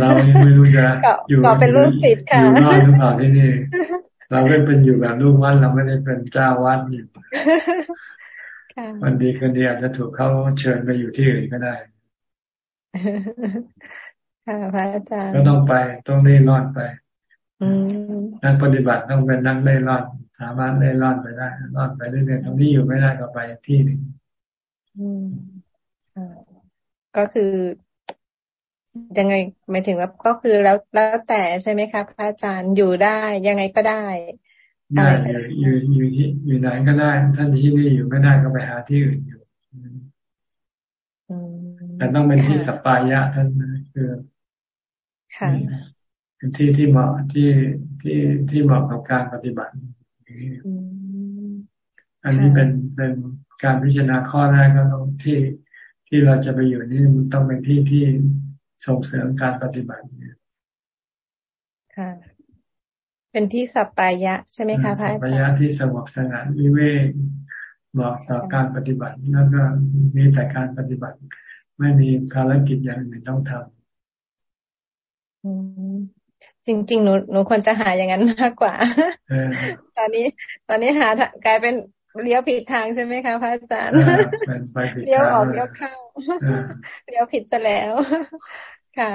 เราไม่รู้จะอยู่เกาะเป็นลูกศิษย์ค่ะอยู่รอดหรือเปล่าที่นี่เราไม่เป็นอยู่แบบลูกวัดเราไม่ได้เป็นเจ้าวัดอยู่วันดีคืนดีอาจจะถูกเขาเชิญไปอยู่ที่อื่นก็ได้ ค่ะพระอาจารย์ก็ต้องไปต้องเล่ร่อนไปนักปฏิบัติต้องเป็นนักเล่ร่อน สามารถเล่ร่อนไปได้ร่อนไปเรื่อยๆตรงนี้อยู่ไม่ได้ก็ไปที่หนึ่งก็คือยังไงหมายถึงว่าก็คือแล้วแล้วแต่ใช่ไหมครับพระอาจารย์อยู่ได้ยังไงก็ได้ได้อยู่อยู่อยู่ที่อยู่ไหนก็ได้ท่านที่นี่อยู่ไม่ได้ก็ไปหาที่อื่นอยู่แต่ต้องเป็นที่สปายะท่านคือ เป็นที่ที่เหมาะที่ที่ที่เหมาะกับการปฏิบัติอันนี้เป็นเป็นการพิจารณาข้อแรกก็ต้องที่ที่เราจะไปอยู่นี่ต้องเป็นที่ที่ส่งเสริมการปฏิบัติเนี่ยค่ะ เป็นที่สัปปายะใช่ไหมคะพระอาจารย์สัปปายะที่สงบสงัดวิเวกเหมาะต่อการปฏิบัติแล้วก็มีแต่การปฏิบัติ ไม่มีภารกิจอย่างอื่นต้องทำ จริง ๆ หนูหนูควรจะหาอย่างนั้นมากกว่า ตอนนี้ ตอนนี้หากลายเป็นเลี้ยวผิดทางใช่ไหมคะพระอาจารย์เลี้ยวออกเลี้ยวเข้าเลี้ยวผิดซะแล้ว ค่ะ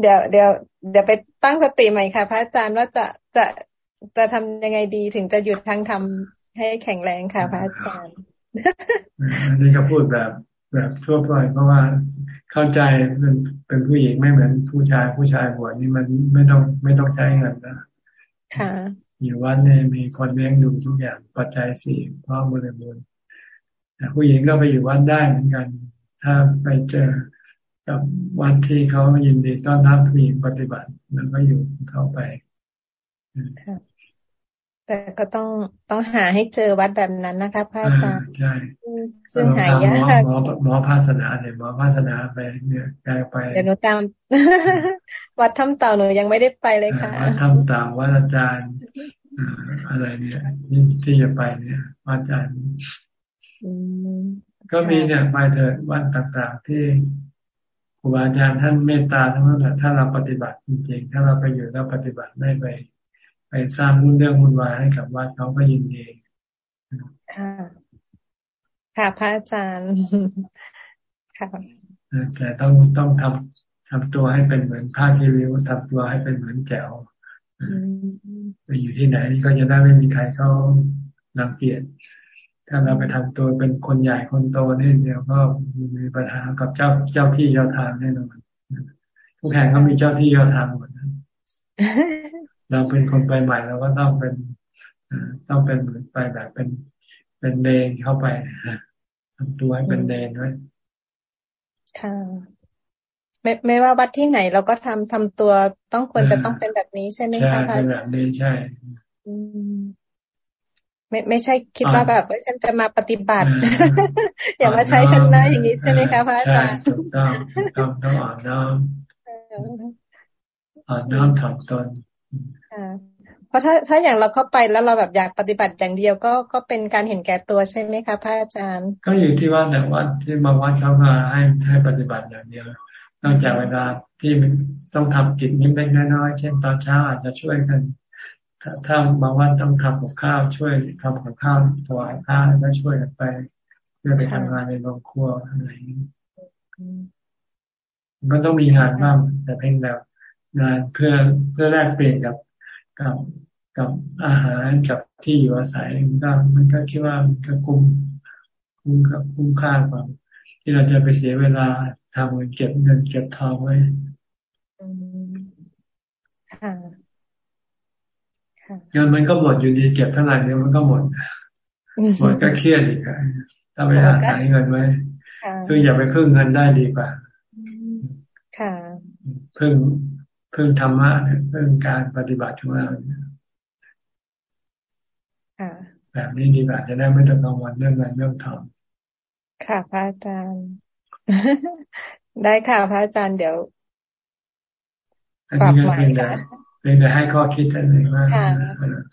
เดี๋ยวเดี๋ยวเดี๋ยวไปตั้งสติใหม่ค่ะ พระอาจารย์ว่าจะจะจะทำยังไงดีถึงจะหยุดทางทำให้แข็งแรงค่ะ พระอาจารย์อันนี้ก็พูดแบบ แบบทั่วไปเพราะว่าเข้าใจเป็นเป็นผู้หญิงไม่เหมือนผู้ชายผู้ชายบวชนี่มันไม่ต้องไม่ต้องใช้เงินนะค่ะอยู่วัดเนี่ยมีคนเลี้ยงดูทุกอย่างปัจจัยสี่พร้อมบริบูรณ์แต่ผู้หญิงก็ไปอยู่วัดได้เหมือนกัน ถ้าไปเจอกับวัดที่เขายินดีต้อนรับผู้หญิงปฏิบัติแล้วก็อยู่เข้าไป แต่ก็ต้องต้องหาให้เจอวัดแบบนั้นนะคะพระอาจารย์ใช่ซึ่งหายากหมอหมอภาสนาเนี่ยหมอภาสนาไปเนี่ยไกลไปเดี๋ยวหนูตามวัดถ้ำเต่าหนูยังไม่ได้ไปเลยค่ะวัดถ้ำเต่าวัดอาจารย์อะไรเนี่ยที่จะไปเนี่ยอาจารย์ก็มีเนี่ยไปเถิดวัดต่างๆที่ครูบาอาจารย์ท่านเมตตาทั้งนั้นถ้าเราปฏิบัติจริงๆ ถ้าเราไปอยู่แล้วปฏิบัติได้ไป ไปสร้างรุ่นเรื่องวุ่นวายให้กับวัดเขาก็ยินดีค่ะ ค่ะพระอาจารย์ค่ะแต่ต้องต้องทำทำตัวให้เป็นเหมือนผ้าคีริ้วทำตัวให้เป็นเหมือนแจ๋วไปอยู่ที่ไหนก็จะได้ไม่มีใครเขานังเกียจถ้าเราไปทำตัวเป็นคนใหญ่คนโตนี่เดียวก็มีปัญหากับเจ้าเจ้าที่เจ้าทางแน่นอนทุกแห่งก็มีเจ้าที่เจ้าทางหมด เราเป็นคนไปใหม่เราก็ต้องเป็นต้องเป็นเหมือนไปแบบเป็นเป็นเดนเข้าไปทำตัวให้เป็นเดนไว้ค่ะไม่ไม่ว่าวัดที่ไหนเราก็ทำทำตัวต้องควรจะต้องเป็นแบบนี้ใช่ไหมคะใช่เป็นแบบนี้ใช่ไม่ไม่ใช่คิดว่าแบบว่าฉันจะมาปฏิบัติ อย่ามาใช้ฉันนะอย่างนี้ใช่ไหมคะพระอาจารย์ถูกต้องต้องต้องอ่อนน้อมอ่อนน้อมถ่อมตน เพราะถ้าถ้าอย่างเราเข้าไปแล้วเราแบบอยากปฏิบัติอย่างเดียวก็ก็เป็นการเห็นแก่ตัวใช่ไหมคะพระอาจารย์ ก็อยู่ที่ว่าแต่วัดที่มาวัดเขามาให้ให้ปฏิบัติอย่างเดียวนอกจากเวลาที่ต้องทำกิจนิดเล็กน้อยเช่นตอนเช้าอาจจะช่วยกัน ถ้าถ้าบางวันต้องทำกับข้าวช่วยทำกับข้าวถวายผ้าแล้วช่วยกันไปเพื่อไปทำงานในโรงครัวอะไรอย่างนี้มันต้องมีงานบ้างแต่เพียงแบ บงานเพื่อเพื่อแลกเปลี่ยนกับกับกับอาหารกับที่อยู่อาศัยมันก็มันก็คิดว่ามันก็คุ้มคุ้มกับคุ้มค่ากว่าที่เราจะไปเสียเวลาทำเงินเก็บเงินเก็บทองไว้เงินมันก็หมดอยู่ดีเก็บเท่าไหร่เดียวมันก็หมดหมดก็เครียดอีกถ้าไปหาหาเงินไว้ซึ่งอย่าไปพึ่งเงินได้ดีกว่าพึ่ง พึ่งธรรมะเนี่ยพึ่งการปฏิบัติของเราเนี่ยแบบนี้ดีกว่าจะได้ไม่ต้องกังวลเรื่องเงินเรื่องทองค่ะพระอาจารย์ ได้ค่ะพระอาจารย์เดี๋ยวอันนี้ก็เป็นแบบเป็นแต่ให้ข้อคิดท่านเองว่า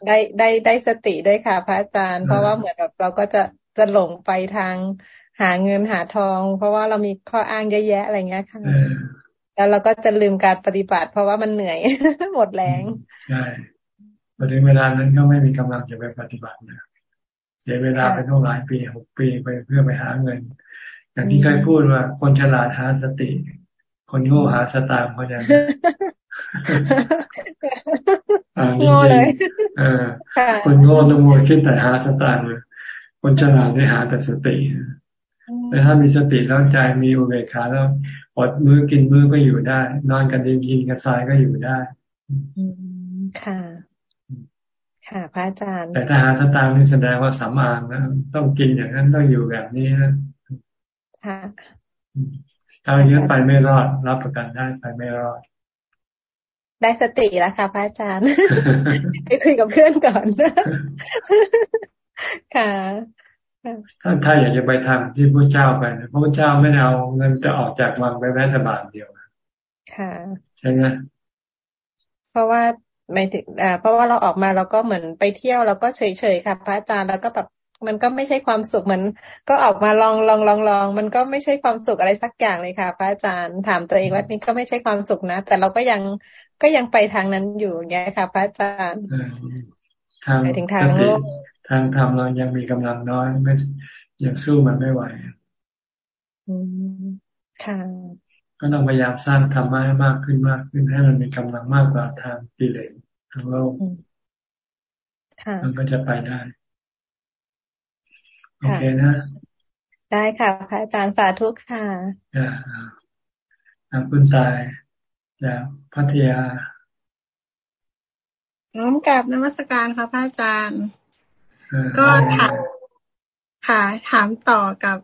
ได้ได้ได้สติด้วยค่ะ พระอาจารย์ เพราะว่าเหมือนแบบเราก็จะจะหลงไปทางหาเงินหาทอง เพราะว่าเรามีข้ออ้างเยอะแยะอะไรเงี้ยค่ะ แล้วเราก็จะลืมการปฏิบัติ เพราะว่ามันเหนื่อยหมดแรงใช่พอถึงเวลานั้นก็ไม่มีกำลังจะไปปฏิบัตินะเสียเวลาไปต้องหลายปีหกปีไปเพื่อไปหาเงิน อย่างที่เคยพูดว่า คนฉลาดหาสติ คนโง่หาสตางค์เขาจะโง่เลยเออคนโง่ต้องมัวคิดแต่หาสตางค์เลยคนฉลาดได้หาแต่สติแต่ถ้ามีสติแล้วใจมีอุเบกขาแล้ว อดมือกินมือก็อยู่ได้ นอนกันดินกินกันทรายก็อยู่ได้ค่ะ ค่ะ พระอาจารย์ แต่ถ้าหาสตางค์นี่แสดงว่าสามานนะต้องกินอย่างนั้นต้องอยู่แบบนี้นะค่ะถ้าเยอะไปไม่รอด รับประกันได้ไปไม่รอด ได้สติแล้วค่ะพระอาจารย์ไปคุยกับเพื่อนก่อนค่ะ ถ้าถ้าอยากจะไปทำที่พระเจ้าไปพระเจ้าไม่เอาเงินจะออกจากวังไปแม้แต่บาทเดียวค่ะใช่ไหมเพราะว่าไม่ถึงอ่าเพราะว่าเราออกมาเราก็เหมือนไปเที่ยวเราก็เฉยๆค่ะ พระอาจารย์แล้วก็แบบมันก็ไม่ใช่ความสุขเหมือน ก็ออกมาลองลองลองลองมันก็ไม่ใช่ความสุขอะไรสักอย่างเลยค่ะ พระอาจารย์ถามตัวเองว่านี่ก็ไม่ใช่ความสุขนะ แต่เราก็ยังก็ยังไปทางนั้นอยู่อย่างเงี้ยค่ะ พระอาจารย์ทางถึงทางโลก ทางธรรมเรายังมีกำลังน้อยไม่ยังสู้มันไม่ไหวอืมค่ะก็ต้องพยายามสร้างธรรมะให้มากขึ้นมากขึ้นให้มันมีกำลังมากกว่าทางกิเลสทางโลกมันก็จะไปได้โอเคนะ ได้ค่ะ พระอาจารย์สาธุค่ะอ่าคุณตายจากพัทยาน้อมกลับนมัสการค่ะพระอาจารย์ ก็ถามค่ะ ถามต่อกับ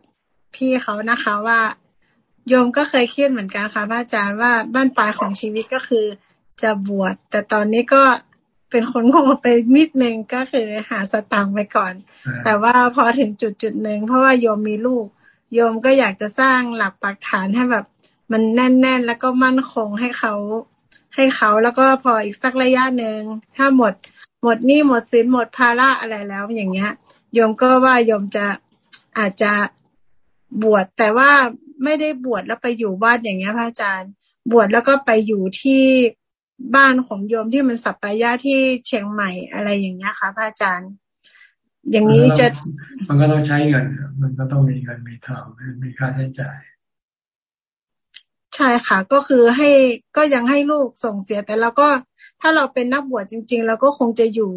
พี่เขานะคะว่าโยมก็เคยคิดเหมือนกันค่ะพระอาจารย์ว่าบ้านปลายของชีวิตก็คือจะบวชแต่ตอนนี้ก็เป็นคนโง่ไปนิดนึงก็คือหาสตังค์ไปก่อน แต่ว่าพอถึงจุดจุดหนึ่งเพราะว่าโยมมีลูก โยมก็อยากจะสร้างหลักปักฐานให้แบบ มันแน่น ๆ แล้วก็มั่นคงให้เขาให้เขาแล้วก็พออีกสักระยะหนึ่งถ้าหมด หมดหนี้หมดสินหมดภาระอะไรแล้วอย่างเงี้ยโยมก็ว่าโยมจะอาจจะบวชแต่ว่าไม่ได้บวชแล้วไปอยู่บ้านอย่างเงี้ยพระอาจารย์ บวชแล้วก็ไปอยู่ที่บ้านของโยมที่มันสัปปายะที่เชียงใหม่อะไรอย่างเงี้ยค่ะพระอาจารย์ อย่างนี้จะมันก็ต้องใช้เงิน มันก็ต้องมีเงินมีทองมีค่าใช้จ่าย ใช่ค่ะ ก็คือให้ก็ยังให้ลูกส่งเสียแต่เราก็ถ้าเราเป็นนักบวชจริง ๆ เราก็คงจะอยู่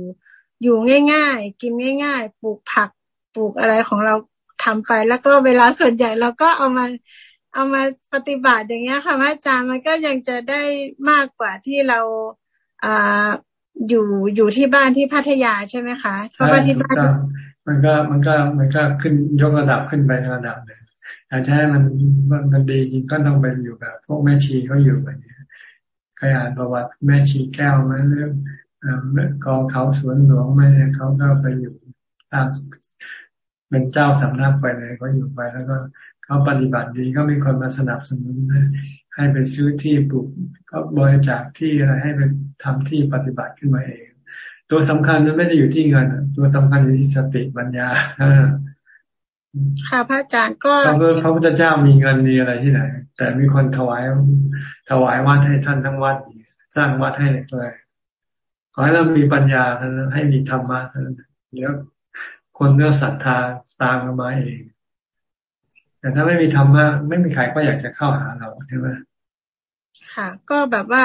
อยู่ง่าย ๆ กินง่าย ๆ ปลูกผักปลูกอะไรของเราทำไป แล้วก็เวลาส่วนใหญ่เราก็เอามาเอามาปฏิบัติอย่างเงี้ยค่ะพระอาจารย์มันก็ยังจะได้มากกว่าที่เราอ่าอยู่อยู่ที่บ้านที่พัทยาใช่ไหมคะเพราะว่าที่บ้านมันก็มันก็มันก็ขึ้นยกระดับขึ้นไประดับหนึ่ง อยากให้มันมันดีจริงก็ต้องไปอยู่แบบพวกแม่ชีเขาอยู่แบบนี้ใครอ่านประวัติแม่ชีแก้วไหมเรื่องกองเขาสวนหลวงไหมเนี่ยเขาก็ไปอยู่ตามเป็นเจ้าสำนักไปเลยเขาอยู่ไปแล้วก็เขาปฏิบัติดีก็มีคนมาสนับสนุนให้ไปซื้อที่ปลูกก็บริจาคที่อะไรให้ไปทำที่ปฏิบัติขึ้นมาเอง ตัวสำคัญมันไม่ได้อยู่ที่เงินตัวสำคัญอยู่ที่สติปัญญา ค่ะพระอาจารย์ก็พระพุทธเจ้ามีเงินมีอะไรที่ไหน แต่มีคนถวายถวายวัดให้ท่านทั้งวัด สร้างวัดให้เลยขอให้เรามีปัญญาท่านให้มีธรรมะท่านเดี๋ยวคนเนื้อศรัทธาตามมาเอง แต่ถ้าไม่มีธรรมะไม่มีใครก็อยากจะเข้าหาเราใช่ไหมค่ะ ก็แบบว่า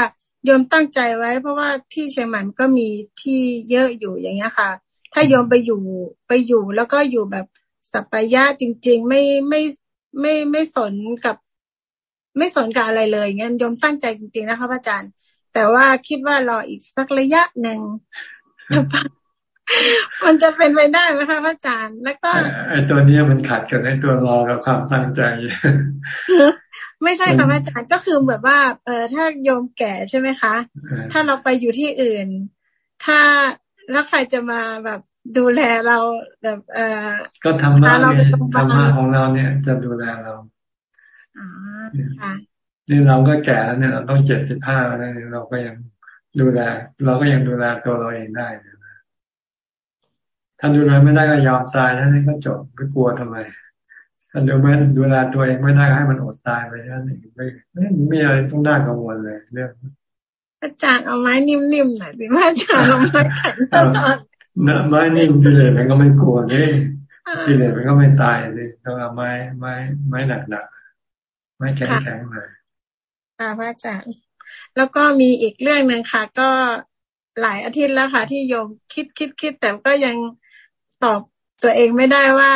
ยมตั้งใจไว้ เพราะว่าที่เชียงใหม่ก็มีที่เยอะอยู่อย่างเงี้ยค่ะ ถ้ายมไปอยู่ไปอยู่แล้วก็อยู่แบบ สัปปายะจริง ๆ ไม่ไม่ไม่ไม่สนกับ ไม่สนกับอะไรเลยงั้นยมตั้งใจจริง ๆ นะคะพระอาจารย์ แต่ว่าคิดว่ารออีกสักระยะหนึ่งมันจะเป็นไปได้ไหมคะพระอาจารย์ แล้วก็ไอ้ตัวนี้มันขัดกับไอ้ตัวรอกับความตั้งใจ ไม่ใช่ค่ะพระอาจารย์ก็คือแบบว่า เออถ้าโยมแก่ใช่ไหมคะ ถ้าเราไปอยู่ที่อื่น ถ้าแล้วใครจะมาแบบ ดูแลเราแบบเออก็ทำมาเนี่ยทำมาของเราเนี่ย จะดูแลเราอ๋อค่ะนี่เราก็แก่แล้วเนี่ยเราต้องเจ็ดสิบห้าแล้วเราก็ยังดูแล เราก็ยังดูแลตัวเราเองได้นะถ้าดูแลไม่ได้ก็ยอมตายท่านั้นก็จบก็กลัวทำไมถ้าดูไม่ดูแลตัวเองไม่ได้ให้มันอดตายไปนั่นเองไม่ไม่ไม่อะไรต้องน่ากังวลเลยเรื่องอาจารย์เอาไม้นิ่มๆหน่อยสิว่าอาจารย์เอาไม้แข็งตลอด ไม้นิ่มกิเลสมันก็ไม่กลัวนี่กิเลสมันก็ไม่ตายเลยต้องเอาไม้ไม้ไม้หนักๆไม้แข็งๆมาค่ะพระอาจารย์แล้วก็มีอีกเรื่องหนึ่งค่ะ ก็หลายอาทิตย์แล้วค่ะ ที่โยมคิดคิดคิดแต่ก็ยังตอบตัวเองไม่ได้ว่า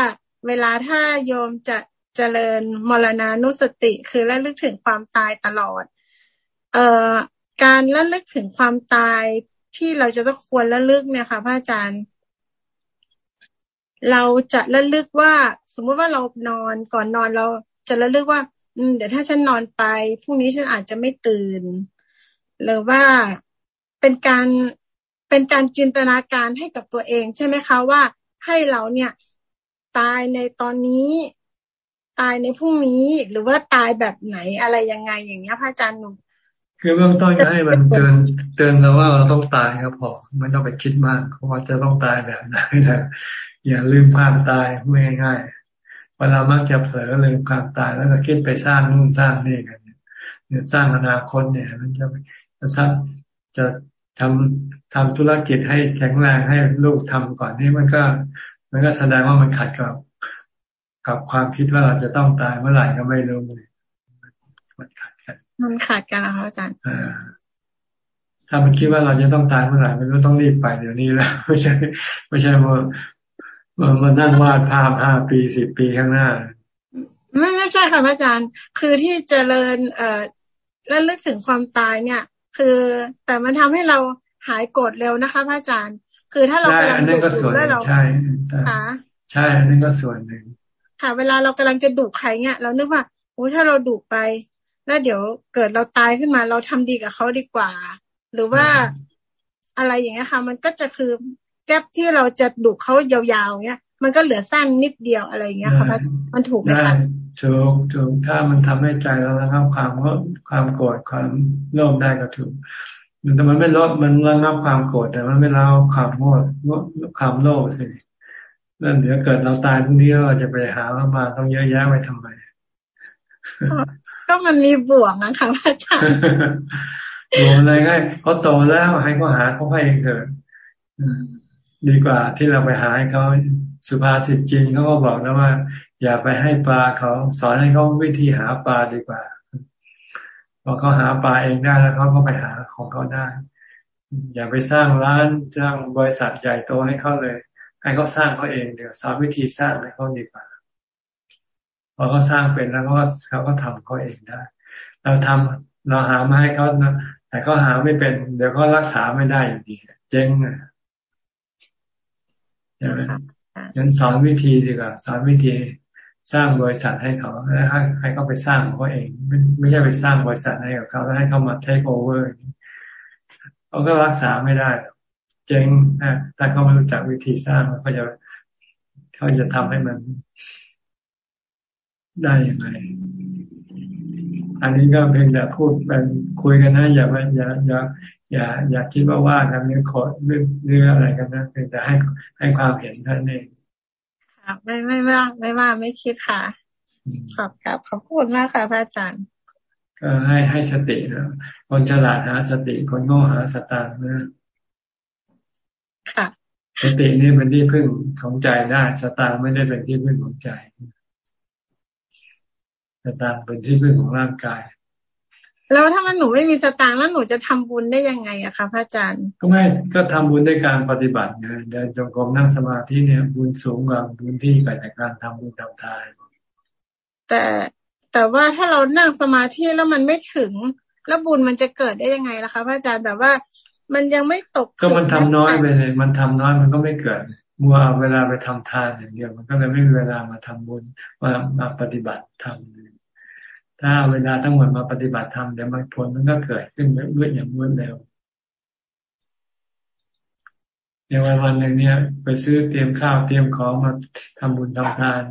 เวลาถ้าโยมจะเจริญมรณานุสติ คือระลึกถึงความตายตลอด เอ่อการระลึกถึงความตาย ที่เราจะต้องควรระลึกเนี่ยค่ะพระอาจารย์ เราจะระลึกว่า สมมติว่าเรานอนก่อนนอนเราจะระลึกว่า อืมเดี๋ยวถ้าฉันนอนไปพรุ่งนี้ฉันอาจจะไม่ตื่น หรือว่าเป็นการเป็นการจินตนาการให้กับตัวเอง ใช่ไหมคะว่าให้เราเนี่ย ตายในตอนนี้ตายในพรุ่งนี้หรือว่าตายแบบไหนอะไรยังไงอย่างเงี้ยพระอาจารย์หนู คือเบื้องต้นก็ให้มันเตือนเตือนเราว่าเราต้องตายครับพอไม่ต้องไปคิดมากเพราะว่าจะต้องตายแบบไหนนะอย่าลืมความตายไม่ง่ายเวลามักจะเผลอลืมความตายแล้วก็คิดไปสร้างนู่นสร้างนี่กันเนี่ยสร้างอนาคตเนี่ย มันจะจะทำจะทำทำธุรกิจให้แข็งแรงให้ลูกทำก่อนนี่มันก็ มันก็แสดงว่ามันขัดกับกับความคิดว่าเราจะต้องตายเมื่อไหร่ก็ไม่รู้มันขัด มันขาดกันแล้วอาจารย์ถ้ามันคิดว่าเราจะต้องตายเมื่อไหร่มันก็ต้องรีบไปเดี๋ยวนี้แล้วไม่ใช่ ไม่ใช่มามานั่งวาดภาพห้าปีสิบปีข้างหน้า ไม่ไม่ใช่ค่ะพระอาจารย์ คือที่เจริญ เอ่อและลึกถึงความตายเนี่ย คือแต่มันทำให้เราหายโกรธเร็วนะคะพระอาจารย์ คือถ้าเรากำลังดุแล้วเราใช่ค่ะใช่อันนั้นก็ส่วนหนึ่งค่ะ เวลาเรากำลังจะดุใครเนี่ยเรานึกว่าโอ้ถ้าเราดุไป แล้วเดี๋ยวเกิดเราตายขึ้นมา เราทำดีกับเขาดีกว่า หรือว่าอะไรอย่างเงี้ยค่ะ มันก็จะคือแก๊ปที่เราจะดุเขายาวๆเงี้ย มันก็เหลือสั้นนิดเดียวอะไรอย่างเงี้ยค่ะมันถูกไหมคะถูกถูกถ้ามันทำให้ใจเราแล้วครับความความโกรธความโลภได้ก็ถูก มันแต่มันไม่ลดมันระงับความโกรธแต่มันไม่ละความโมดความโลภสิแล้วเดี๋ยวเกิดเราตายพรุ่งนี้เราจะไปหาว่ามาต้องเยอะแยะไว้ทำไม ก็มันมีบ่วงนะคะพระอาจารย์บ่วงอะไรง่ายเขาโตแล้วให้เขาหาเขาให้เองเถอะดีกว่าที่เราไปหาให้เขาสุภาษิตจริงเขาก็บอกแล้วว่า อย่าไปให้ปลาเขาสอนให้เขาวิธีหาปลาดีกว่าพอเขาหาปลาเองได้แล้วเขาก็ไปหาของเขาได้ อย่าไปสร้างร้านสร้างบริษัทใหญ่โตให้เขาเลย ให้เขาสร้างเขาเองเดี๋ยวสอนวิธีสร้างให้เขาดีกว่า พอเขาสร้างเป็นแล้วก็เขาก็ทำเขาเองได้ เราทำเราหามาให้เขาแต่เขาหาไม่เป็น เดี๋ยวเขารักษาไม่ได้อยู่ดีเจ๊งนะใช่ไหมยันสอนวิธีดีกว่าสอนวิธีสร้างบริษัทให้เขาแล้วให้ให้เขาไปสร้างของเขาเอง ไม่ไม่ใช่ไปสร้างบริษัทให้กับเขาแล้วให้เขามาเทคโอเวอร์เขาก็รักษาไม่ได้เจ๊งนะถ้าเขาไม่รู้จักวิธีสร้างเขาจะเขาจะทำให้มัน ได้ยังไงอันนี้ก็เพียงแต่พูดเป็นคุยกันนะอย่าอย่าอย่าอย่าอย่าคิดว่าว่ากันเรื่องขอเรื่องเรื่องอะไรกันนะเพียงแต่ให้ให้ความเห็นท่านเองค่ะไม่ไม่ว่าไม่ว่าไม่คิดค่ะ ขอบครับขอบคุณมากค่ะพระอาจารย์ ก็ให้ให้สตินะคนฉลาดหาสติคนโง่หาสตางค์นะค่ะสตินี่เป็นที่พึ่งของใจได้สตางค์ไม่ได้เป็นที่พึ่งของใจ สตางค์เป็นที่พึ่งของร่างกาย แล้วถ้ามันหนูไม่มีสตางค์แล้วหนูจะทำบุญได้ยังไงอะคะพระอาจารย์ ก็ไม่ก็ทำบุญด้วยการปฏิบัติไงเดินจงกรมนั่งสมาธิเนี่ยบุญสูงกว่าบุญที่เกิดจากการทำบุญทำทานแต่แต่ว่าถ้าเรานั่งสมาธิแล้วมันไม่ถึงแล้วบุญมันจะเกิดได้ยังไงล่ะคะพระอาจารย์แบบว่ามันยังไม่ตก ก็มันทำน้อยไปเลยมันทำน้อยมันก็ไม่เกิดมัวเวลาไปทำทานอย่างเดียว มันก็เลยไม่มีเวลามาทำบุญมามาปฏิบัติทำ ถ้าเวลาทั้งหมดมาปฏิบัติธรรมเดี๋ยวมันผลมันก็เกิดขึ้นเรื่อยอย่างรวดเร็วในวันวันหนึ่งเนี่ย ไปซื้อเตรียมข้าวเตรียมของมาทำบุญทำทาน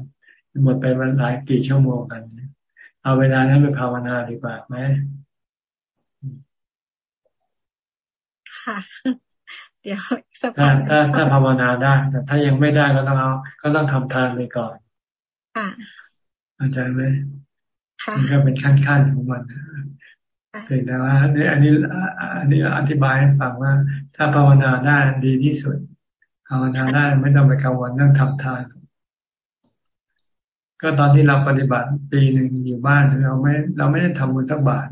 หมดไปวันหลายกี่ชั่วโมงกัน เอาเวลานั้นไปภาวนาดีกว่าไหมค่ะเดี๋ยวสักถ้าถ้าถ้าภาวนาได้ แต่ถ้ายังไม่ได้ก็ต้องเอาก็ต้องทำทานไปก่อนค่ะอาจารย์ไหม มันก็เป็นขั้นๆของมันเพียงแต่ว่านี่อันนี้อันนี้อธิบายให้ฟังว่า ถ้าภาวนาได้ดีที่สุดภาวนาได้ไม่ต้องไปกังวลเรื่องทำทาน ก็ตอนที่เราปฏิบัติปีหนึ่งอยู่บ้านเราไม่ เราไม่ได้ทำบุญสักบาท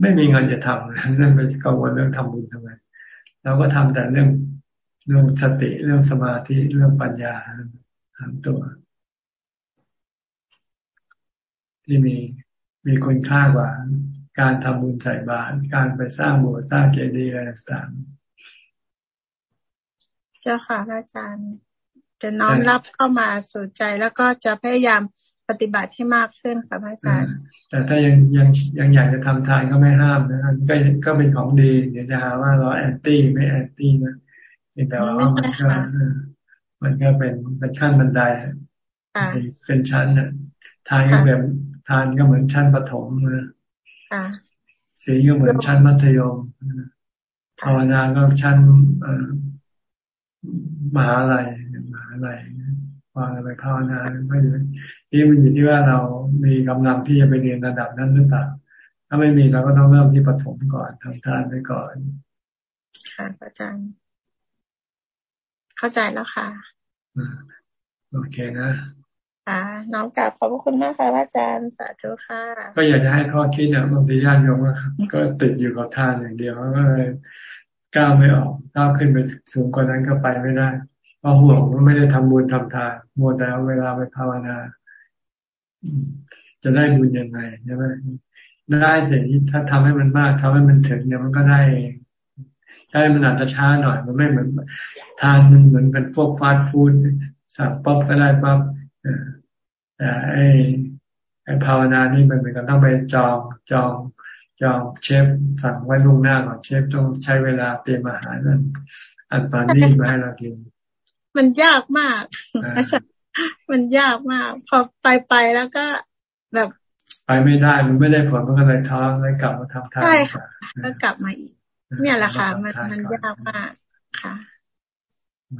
ไม่มีเงินจะทำเรื่องไปกังวลเรื่องทำบุญทำไมเราก็ทำแต่เรื่องเรื่องสติเรื่องสมาธิเรื่องปัญญาทำตัว ที่มีมีคุณค่ากว่า การทำบุญใส่บาตรการไปสร้างโบสถ์สร้างเจดีย์อะไรต่างเจ้าค่ะอาจารย์ จะน้อมรับเข้ามาสู่ใจแล้วก็จะพยายามปฏิบัติให้มากขึ้นค่ะอาจารย์ แต่ถ้ายังยังยังอยากจะทำทานก็ไม่ห้ามนะก็ก็เป็นของดีเดี๋ยวจะหาว่าเรา anti ไม่ anti นะแต่ว่ามันก็มันก็เป็นเป็นขั้นบันไดเป็นชั้นนะทานก็แบบ ทานก็เหมือนชั้นปฐมนะสีก็เหมือนชั้นมัธยมภาวนาก็ชั้นมหาลัยมหาลัยว่าอะไรภาวนาไม่เลยที่มันอยู่ที่ว่าเรามีกำลังที่จะไปเรียนระดับนั้นหรือเปล่า ถ้าไม่มีเราก็ต้องเริ่มที่ปฐมก่อนทำทานไปก่อน ค่ะอาจารย์ เข้าใจแล้วค่ะโอเคนะ ค่ะน้องกลับขอบคุณมากค่ะอาจารย์สาธุค่ะ ก็อยากจะให้ข้อคิดเนี่ยบางทีญาติโยมก็ติดอยู่กับทานอย่างเดียวก็เลยก้าวไม่ออกก้าวขึ้นไปสูงกว่านั้นก็ไปไม่ได้เพราะห่วงว่าไม่ได้ทำบุญทำทานมัวแต่เวลาไปภาวนา จะได้บุญยังไงใช่ไหมได้แต่ถ้าทำให้มันมากทำให้มันถึงเนี่ยมันก็ได้ใช่มันอาจจะช้าหน่อย มันไม่เหมือนทานมันเหมือนเป็นพวกฟาสต์ฟู้ดสั่งป๊อปก็ได้ปั๊บ แต่ไอ้ไอ้ภาวนานี่มันเหมือนกันต้องไปจองจองจองเชฟสั่งไว้ล่วงหน้าก่อนเชฟต้องใช้เวลาเตรียมอาหารนั่นอันตอนนี้มาให้เรากิน มันยากมากมันยากมาก พอไปไปแล้วก็แบบไปไม่ได้มันไม่ได้ผลมันก็เลยท้อเลยกลับมาทำทางใช่ค่ะก็กลับมาอีก เนี่ยแหละค่ะ มันมันยากมากค่ะ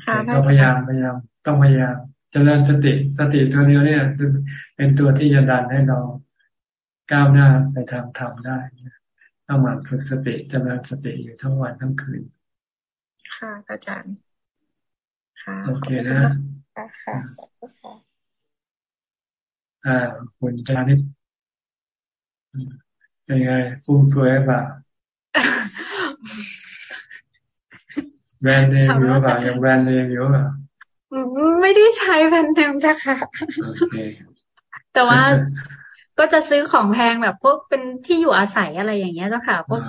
ค่ะก็พยายามพยายามต้องพยายามเจริญสติสติตัวเดียวเนี่ยเป็นตัวที่จะดันให้เราก้าวหน้าไปทางธรรมได้ต้องหมั่นฝึกสติเจริญสติอยู่ทั้งวันทั้งคืน ค่ะอาจารย์ ค่ะ โอเคนะค่ะค่ะค่ะอ่าคุณจานิตเป็นไงฟุ่มเฟือยป่ะแบรนด์เนมอยู่ป่ะยังแบรนด์เนมอยู่ป่ะ ไม่ได้ใช้แบรนด์เนมจ้ะค่ะแต่ว่าก็จะซื้อของแพงแบบพวกเป็นที่อยู่อาศัยอะไรอย่างเงี้ยเจ้าค่ะพวก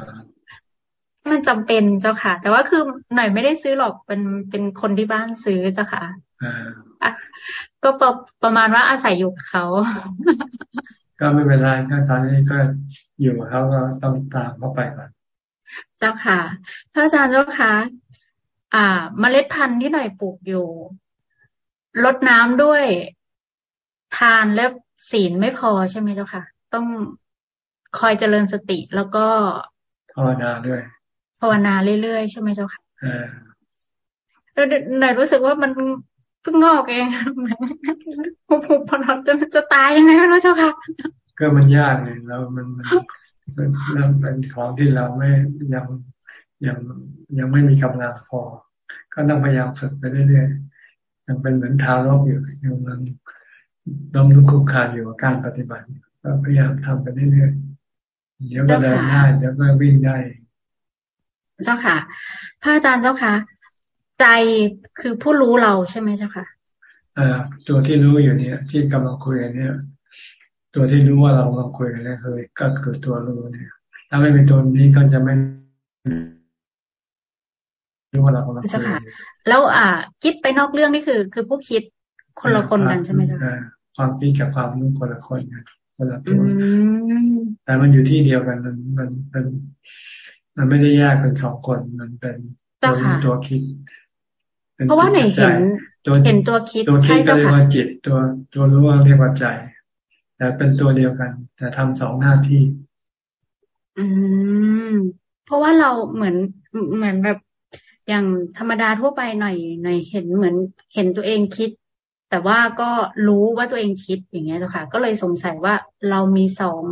มันจำเป็นเจ้าค่ะ แต่ว่าคือหน่อยไม่ได้ซื้อหรอกเป็นเป็นคนที่บ้านซื้อเจ้าค่ะอ่าก็ประประมาณว่าอาศัยอยู่กับเขาก็ไม่เป็นไรก็ตอนนี้ก็อยู่กับเขาก็ต้องตามเขาไปก่อนเจ้าค่ะพระอาจารย์เจ้าค่ะ อ่า เมล็ดพันธุ์ที่หน่อยปลูกอยู่ ลดน้ำด้วยทานและศีลไม่พอใช่ไหมเจ้าค่ะ ต้องคอยเจริญสติแล้วก็ภาวนาด้วยภาวนาเรื่อยๆใช่ไหมเจ้าค่ะแล้วหน่อยรู้สึกว่ามันเพิ่งงอกเองผุบผุบพอจะจะตายยังไงไม่รู้เจ้าค่ะ ก็มันยากเลยเรามันมันเริ่มเป็นของที่เราไม่ยังยังยังไม่มีกำลังพอ ก็ต้องพยายามฝึกไปเรื่อยๆ ยังเป็นเหมือนทารกอยู่ยังมันล้มลุกคุกคานอยู่กับการปฏิบัติก็พยายามทำไปเรื่อยๆเดี๋ยวก็เดินได้เดี๋ยวก็วิ่งได้เจ้าค่ะพระอาจารย์เจ้าค่ะ ใจคือผู้รู้เราใช่ไหมเจ้าค่ะอ่าตัวที่รู้อยู่เนี่ย ที่กำลังคุยกันเนี่ย ตัวที่รู้ว่าเรากำลังคุยกันเนี่ยคือก็คือตัวรู้เนี่ย ถ้าไม่เป็นตัวนี้ก็จะไม่ รู้ว่าเรากำลังคุยแล้วอ่า คิดไปนอกเรื่องนี่คือ คือผู้คิดคนละคนกันใช่ไหมเจ้าความคิดกับความรู้คนละคนกันคนละตัวแต่มันอยู่ที่เดียวกันมันมันเป็นมันไม่ได้แยกเป็นสองคนมันเป็นตัวตัวคิดเพราะว่าไหนเห็นเห็นตัวคิดตัวคิดก็เรียกว่าจิตตัวตัวรู้ว่าเรียกว่าใจ แต่เป็นตัวเดียวกัน แต่ทำสองหน้าที่ อืม เพราะว่าเราเหมือนเหมือนแบบ อย่างธรรมดาทั่วไปหน่อยหน่อยเห็นเหมือนเห็นตัวเองคิด แต่ว่าก็รู้ว่าตัวเองคิดอย่างเงี้ยเจ้าค่ะ ก็เลยสงสัยว่าเรามีสอง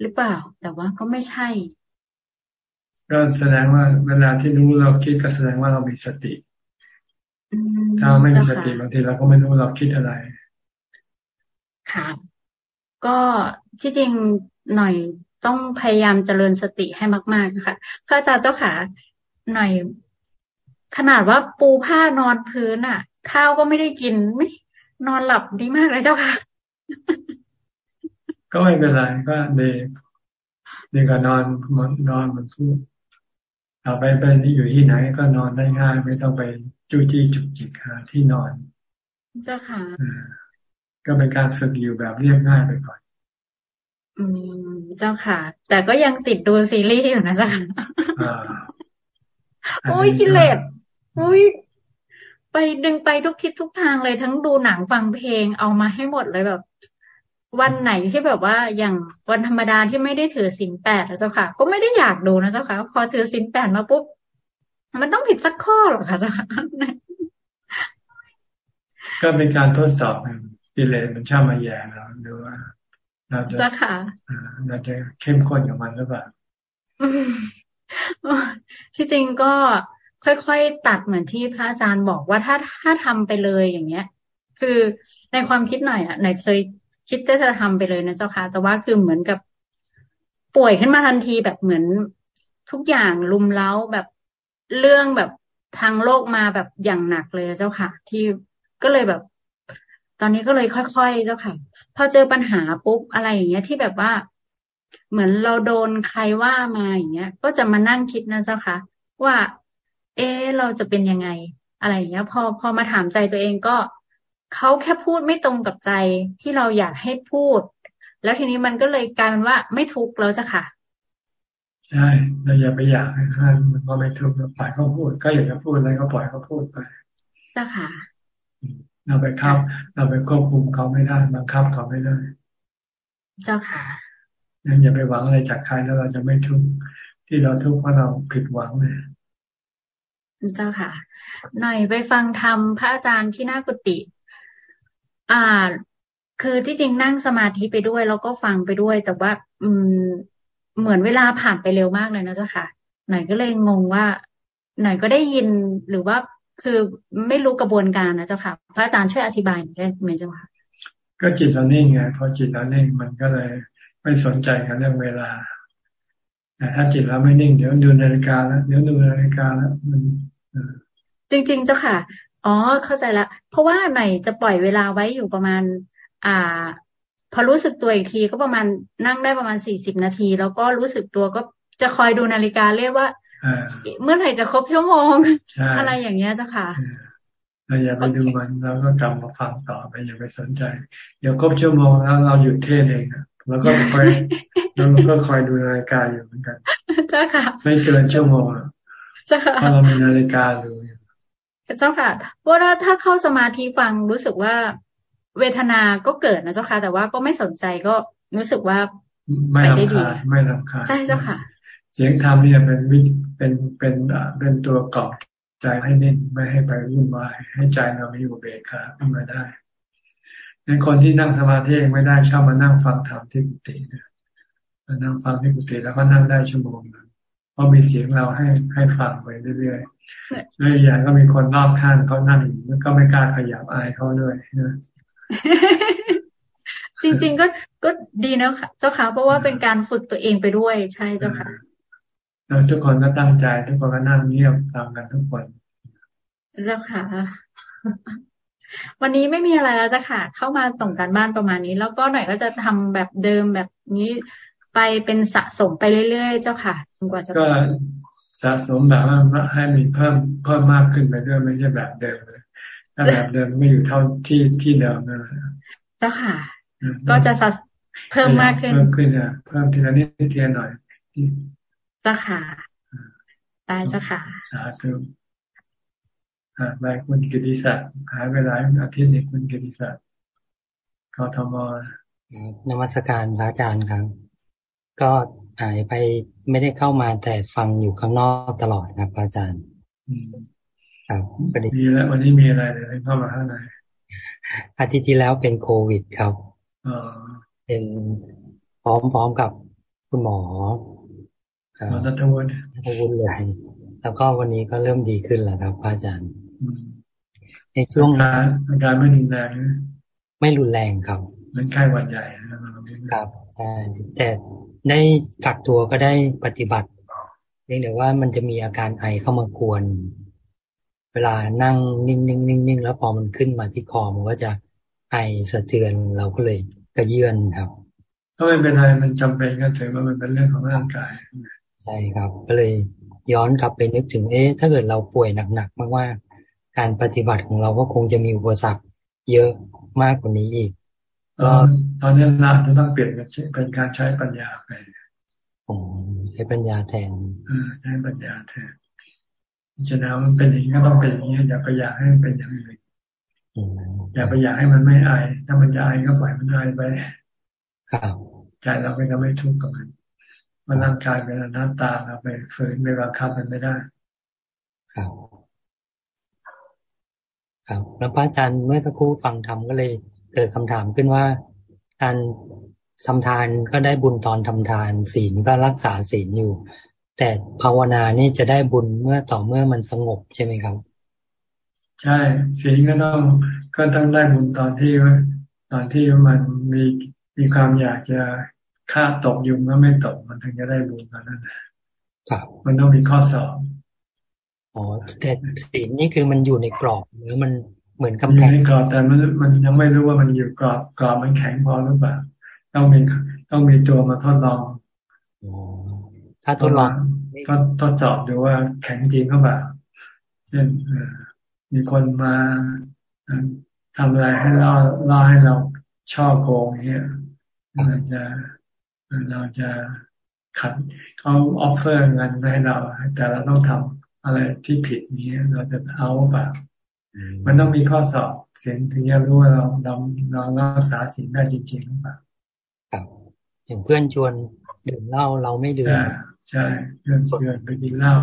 หรือเปล่า แต่ว่าก็ไม่ใช่ก็แสดงว่าเวลาที่รู้เราคิดก็แสดงว่าเรามีสติ ถ้าไม่มีสติบางทีเราก็ไม่รู้เราคิดอะไร ค่ะ ก็ที่จริงหน่อยต้องพยายามเจริญสติให้มากๆนะคะพระอาจารย์เจ้าขาหน่อย ขนาดว่าปูผ้านอนพื้นอะ ข้าวก็ไม่ได้กินไม่นอนหลับดีมากเลยเจ้าค่ะ ก็ไม่เป็นไรก็เดีดีก็นอนมันนอนมันพูดเอาไปเป็นที่อยู่ที่ไหนก็นอนได้ง่าย ไม่ต้องไปจู้จี้จุกจิกหาที่นอน เจ้าค่ะก็เป็นการฝึกอยู่แบบเรียบง่ายไปก่อน อืม เจ้าค่ะ แต่ก็ยังติดดูซีรีส์อยู่นะเจ้าค่ะโอ้ยกิเลส โอ้ยไปดึงไปทุกทิศทุกทางเลยทั้งดูหนังฟังเพลงเอามาให้หมดเลยแบบ วันไหนที่แบบว่าอย่างวันธรรมดาที่ไม่ได้ถือสินแปดนะเจ้าค่ะ ก็ไม่ได้อยากดูนะเจ้าค่ะ พอถือสินแปดมาปุ๊บมันต้องผิดสักข้อหรอคะเจ้าค่ะก็เป็นการทดสอบกิเลสมันช่ามาแย่เราดูว่าเราจะเราจะเข้มข้นกับมันหรือเปล่าที่จริงก็ ค่อยๆตัดเหมือนที่พระอาจารย์บอกว่าถ้าถ้าทำไปเลยอย่างเงี้ย คือในความคิดหน่อยอะหน่อยเคยคิดจะทำไปเลยนะเจ้าค่ะแต่ว่าคือเหมือนกับป่วยขึ้นมาทันทีแบบเหมือนทุกอย่างลุมเล้าแบบเรื่องแบบทางโลกมาแบบอย่างหนักเลยเจ้าค่ะ ที่ก็เลยแบบ ตอนนี้ก็เลยค่อย ๆ เจ้าค่ะ พอเจอปัญหาปุ๊บอะไรอย่างเงี้ยที่แบบว่า เหมือนเราโดนใครว่ามาอย่างเงี้ย ก็จะมานั่งคิดนะเจ้าค่ะ ว่า เออเราจะเป็นยังไง อะไรอย่างเงี้ย พอพอมาถามใจตัวเองก็เขาแค่พูดไม่ตรงกับใจที่เราอยากให้พูด แล้วทีนี้มันก็เลยกลายเป็นว่าไม่ทุกข์แล้วจ้ะค่ะ ใช่เราอย่าไปอยากให้ท่านมันก็ไม่ทุกข์เราปล่อยเขาพูด ก็อยากจะพูดอะไรก็ปล่อยเขาพูดไปจ้ะค่ะเราไปคับ เราไปควบคุมเขาไม่ได้บังคับเขาไม่ได้ เจ้าค่ะงั้นอย่าไปหวังอะไรจากใครแล้วเราจะไม่ทุกข์ที่เราทุกข์เพราะเราผิดหวังเลย เจ้าค่ะ หน่อยไปฟังธรรมพระอาจารย์ที่หน้ากุฏิอ่า คือที่จริงนั่งสมาธิไปด้วย แล้วก็ฟังไปด้วย แต่ว่า อืม เหมือนเวลาผ่านไปเร็วมากเลยนะเจ้าค่ะ หน่อยก็เลยงงว่า หน่อยก็ได้ยินหรือว่าคือไม่รู้กระบวนการนะเจ้าค่ะ พระอาจารย์ช่วยอธิบายได้ไหมเจ้าค่ะ ก็จิตเราเนิ่งไงพอจิตเราเนิ่งมันก็เลยไม่สนใจกับเรื่องเวลาแต่ถ้าจิตเราไม่นิ่งเดี๋ยวดูนาฬิกาแล้วเดี๋ยวดูนาฬิกาแล้วมัน จริง ๆ เจ้าค่ะ อ๋อ เข้าใจละ เพราะว่าไหนจะปล่อยเวลาไว้อยู่ประมาณ อ่า พอรู้สึกตัวอีกทีก็ประมาณนั่งได้ประมาณสี่สิบนาที แล้วก็รู้สึกตัวก็จะคอยดูนาฬิกาเรียกว่าเมื่อไหร่จะครบชั่วโมง อะไรอย่างเงี้ยเจ้าค่ะเราอย่าไปดูมันแล้วก็กลับมาฟังต่อไปอย่าไปสนใจ เดี๋ยวครบชั่วโมงแล้วเราหยุดเทศเองแล้วก็คอยแล้วก็คอยดูนาฬิกาอยู่เหมือนกันเจ้าค่ะไม่เกินชั่วโมง เจ้าค่ะเพราะเรามีนาฬิกาดูเจ้าค่ะเพราะว่าถ้าเข้าสมาธิฟังรู้สึกว่าเวทนาก็เกิดนะเจ้าค่ะ แต่ว่าก็ไม่สนใจก็รู้สึกว่าไม่รำคาญไม่รำคาญใช่เจ้าค่ะ เสียงธรรมเนี่ยเป็นวิเป็นเป็นเป็นตัวกอบใจให้นิ่งไม่ให้ไปวุ่นวายให้ใจเรามีอยู่เบกขาขึ้นมาได้ในคนที่นั่งสมาธิเองไม่ได้ชอบมานั่งฟังธรรมที่กุฏิเนี่ยมานั่งฟังที่กุฏิแล้วก็นั่งได้ชั่วโมงนึงเพ ราะมีเสียงเราให้ให้ฟังไปเรื่อยๆแล้วอย่างก็มีคนรอบข้างเขานั่งอยู่ก็ไม่กล้าขยับอายเขาด้วยนะจริง ๆ ก็ก็ดีนะเจ้าค่ะ เพราะว่าเป็นการฝึกตัวเองไปด้วยใช่เจ้าค่ะแล้วทุกคนก็ตั้งใจ ทุกคนก็นั่งเงียบตามกันทุกคนเจ้าค่ะ วันนี้ไม่มีอะไรแล้วจ้ะค่ะ เข้ามาส่งการบ้านประมาณนี้ แล้วก็หน่อยก็จะทำแบบเดิมแบบนี้ ไปเป็นสะสมไปเรื่อยๆ เจ้าค่ะจนกว่าจะก็สะสมแบบว่าให้มีเพิ่มเพิ่มมากขึ้นไปด้วยไม่ใช่แบบเดิมเลยถ้าแบบเดิมไม่อยู่เท่าที่ที่เดิมนะเจ้าค่ะ ก็จะเพิ่มมากขึ้นเพิ่มขึ้นอะเพิ่มทีละนิดทีละหน่อยเจ้าค่ะได้เจ้าค่ะสาธุอ่าไปคุณกิติศักดิ์หายไปหลายอาทิตย์นี้คุณกิติศักดิ์กทมนมัสการพระอาจารย์ครับ ก็หายไปไม่ได้เข้ามาแต่ฟังอยู่ข้างนอกตลอดครับอาจารย์ครับมีแล้ววันนี้มีอะไรเลยเข้ามาข้างในอาทิตย์ที่แล้วเป็นโควิดครับเป็นพร้อมๆกับคุณหมอหมอนัทวุฒินัทวุฒิเลยแล้วก็วันนี้ก็เริ่มดีขึ้นแล้วครับอาจารย์ ในช่วงอาการไม่รุนแรงไม่รุนแรงครับมันไข้หวัดใหญ่ครับใช่แต่ ได้กักตัวก็ได้ปฏิบัติเพียงแต่ว่ามันจะมีอาการไอเข้ามากวน เวลานั่งนิ่งนิ่งนิ่งนิ่งแล้วพอมันขึ้นมาที่คอมันก็จะไอสะเทือนเราก็เลยกระเยื่อนครับก็ไม่เป็นไรมันจำเป็นก็ถือว่ามันเป็นเรื่องของร่างกายใช่ครับ ก็เลยย้อนกลับไปนึกถึงเอ๊ะถ้าเกิดเราป่วยหนักๆมากๆการปฏิบัติของเราก็คงจะมีอุปสรรคเยอะมากกว่านี้อีก ตอนนี้เราจะต้องเปลี่ยนเป็นการใช้ปัญญาไปใช้ปัญญาแทนใช้ปัญญาแทนจะนามันเป็นอย่างนี้ก็ต้องเป็นอย่างนี้อย่าไปอยากให้มันเป็นอย่างอื่นอย่าไปอยากให้มันไม่อาย ถ้ามันจะอายก็ปล่อยมันอายไปใจเราไม่ก็ไม่ทุกข์กับมันมันร่างกายเป็นอนัตตาเราไปฝืนไปบังคับมันไม่ได้ ครับ ครับแล้วพระอาจารย์เมื่อสักครู่ฟังธรรมก็เลย เกิดคำถามขึ้นว่าการทำทานก็ได้บุญตอนทำทาน ศีลก็รักษาศีลอยู่ แต่ภาวนานี่จะได้บุญเมื่อต่อเมื่อมันสงบใช่ไหมครับ ใช่ศีลก็ต้องก็ต้องได้บุญตอนที่ตอนที่มันมีมีความอยากจะฆ่าตกยุงก็ไม่ตกมันถึงจะได้บุญตอนนั้นครับมันต้องมีข้อสอบอ๋อแต่ศีลนี่คือมันอยู่ในกรอบหรือมัน เหมือนกำแพงในกรอบแต่มันมันยังไม่รู้ว่ามันอยู่กรอบกรอบมันแข็งพอหรือเปล่าต้องมีต้องมีตัวมาทดลองถ้าทดลองก็ทดสอบดูว่าแข็งจริงหรือเปล่าเช่นมีคนมาทำอะไรให้เราล่อให้เราช่อโกงเนี้ยเราจะเราจะขัดเขาออฟเฟอร์เงินให้เราแต่เราต้องทำอะไรที่ผิดนี้เราจะเอาเปล่า มันต้องมีข้อสอบเสียงถึงจะรู้ว่าเราเราเรารักษาสิ่งได้จริงๆหรือเปล่าครับอย่างเพื่อนชวนดื่มเหล้าเราไม่ดื่มใช่เพื่อนชวนไปกินเหล้า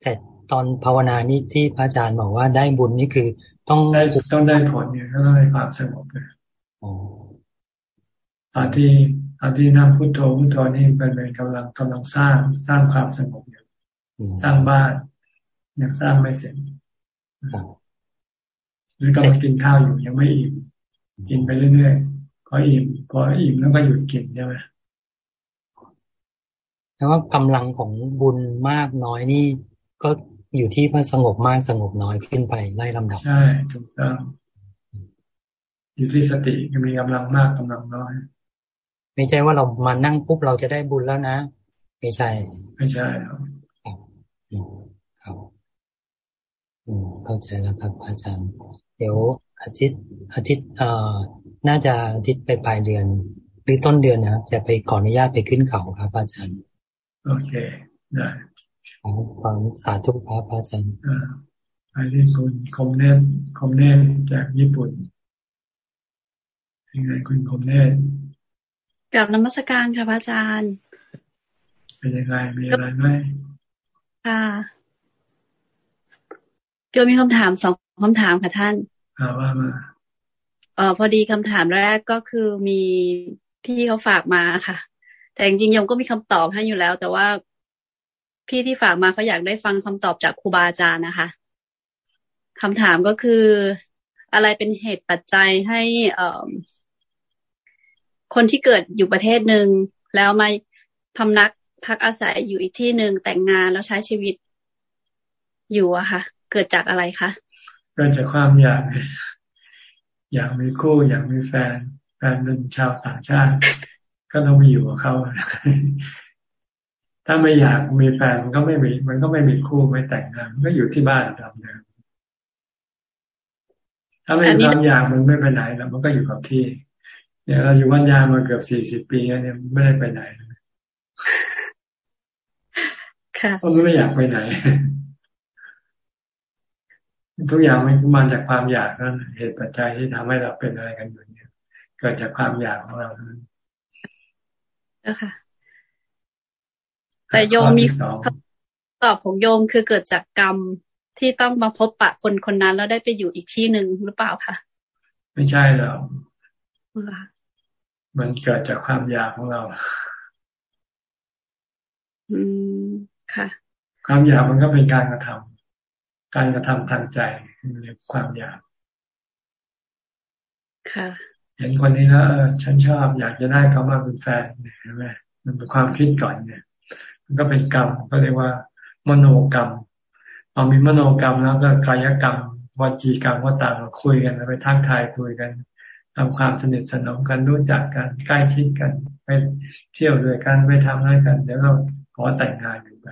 แต่ตอนภาวนานี่ที่พระอาจารย์บอกว่าได้บุญนี่คือ ต้องได้ต้องได้ผลเนี่ยก็ต้องได้ความสงบเลยตอนที่ตอนที่นั่งพุทโธพุทโธนี่เป็นกำลังกำลังสร้างสร้างความสงบอยู่สร้างบ้าน ยังสร้างไม่เสร็จหรือกำลังกินข้าวอยู่ยังไม่อิ่มกินไปเรื่อยๆพออิ่มพออิ่มแล้วก็หยุดกินใช่ไหมแล้วว่ากำลังของบุญมากน้อยนี่ ก็อยู่ที่พระสงบมากสงบน้อยขึ้นไปไล่ลำดับใช่ถูกต้องอยู่ที่สติมีกำลังมากกำลังน้อย ไม่ใช่ว่าเรามานั่งปุ๊บเราจะได้บุญแล้วนะ ไม่ใช่ ไม่ใช่ครับครับ เข้าใจแล้วครับ อาจารย์ เดี๋ยวอาทิตย์อาทิตย์เอ่อน่าจะอาทิตย์ไปปลายเดือน หรือต้นเดือนนะครับจะไปขออนุญาตไปขึ้นเขาครับ อาจารย์ โอเคได้ฟังสาธุครับอาจารย์ไปที่คุณคมเนตคมเนตจากญี่ปุ่นยังไงคุณคมเนตกับนมัสการค่ะพระอาจารย์ เป็นยังไงมีอะไรไหมค่ะ โยมีคำถามสองคำถามค่ะท่านว่ามาเออพอดีคำถามแรกก็คือมีพี่เขาฝากมาค่ะ แต่จริงๆยมก็มีคำตอบให้อยู่แล้ว แต่ว่าพี่ที่ฝากมาเขาอยากได้ฟังคำตอบจากครูบาอาจารย์นะคะคำถามก็คืออะไรเป็นเหตุปัจจัยให้เอ่อคนที่เกิดอยู่ประเทศหนึ่งแล้วมาพำนักพักอาศัยอยู่อีกที่หนึ่งแต่งงานแล้วใช้ชีวิตอยู่อะค่ะ เกิดจากอะไรคะเกิดจากความอยากอยากมีคู่อยากมีแฟน แฟนเป็นชาวต่างชาติ ก็ต้องมีอยู่กับเขาถ้าไม่อยากมีแฟนมันก็ไม่มี มันก็ไม่มีคู่ไม่แต่งงานมันก็อยู่ที่บ้านทำเดิมถ้าไม่มีความอยากมันไม่ไปไหนแล้วมันก็อยู่กับที่ เนี่ยเราอยู่วันยามาเกือบสี่สิบปีเนี่ยไม่ได้ไปไหนเพราะไม่อยากไปไหน ทุกอย่างมันมาจากความอยากนั่นเหตุปัจจัยที่ทำให้เราเป็นอะไรกันอยู่เนี่ยเกิดจากความอยากของเราเจ้าค่ะแต่โยมมีตอบของโยมคือเกิดจากกรรมที่ต้องมาพบปะคนคนนั้นแล้วได้ไปอยู่อีกที่หนึ่งหรือเปล่าคะไม่ใช่หรอกมันเกิดจากความอยากของเรา อืมค่ะ ความอยากมันก็เป็นการกระทำ การกระทำทางใจเรียกความอยาก ค่ะ เห็นคนนี้แล้วฉันชอบอยากจะได้เขามาเป็นแฟนเห็นไหมมันเป็นความคิดก่อนเนี่ยมันก็เป็นกรรมก็เรียกว่า มโนกรรมพอมีมโนกรรมแล้วก็กายกรรมวจีกรรมก็ต่างมาคุยกันไปทักทายคุยกันทำความสนิทสนมกันรู้จักกันใกล้ชิดกัน ไปเที่ยวด้วยกันไปทำอะไรกัน เดี๋ยวเราขอแต่งงานกันไป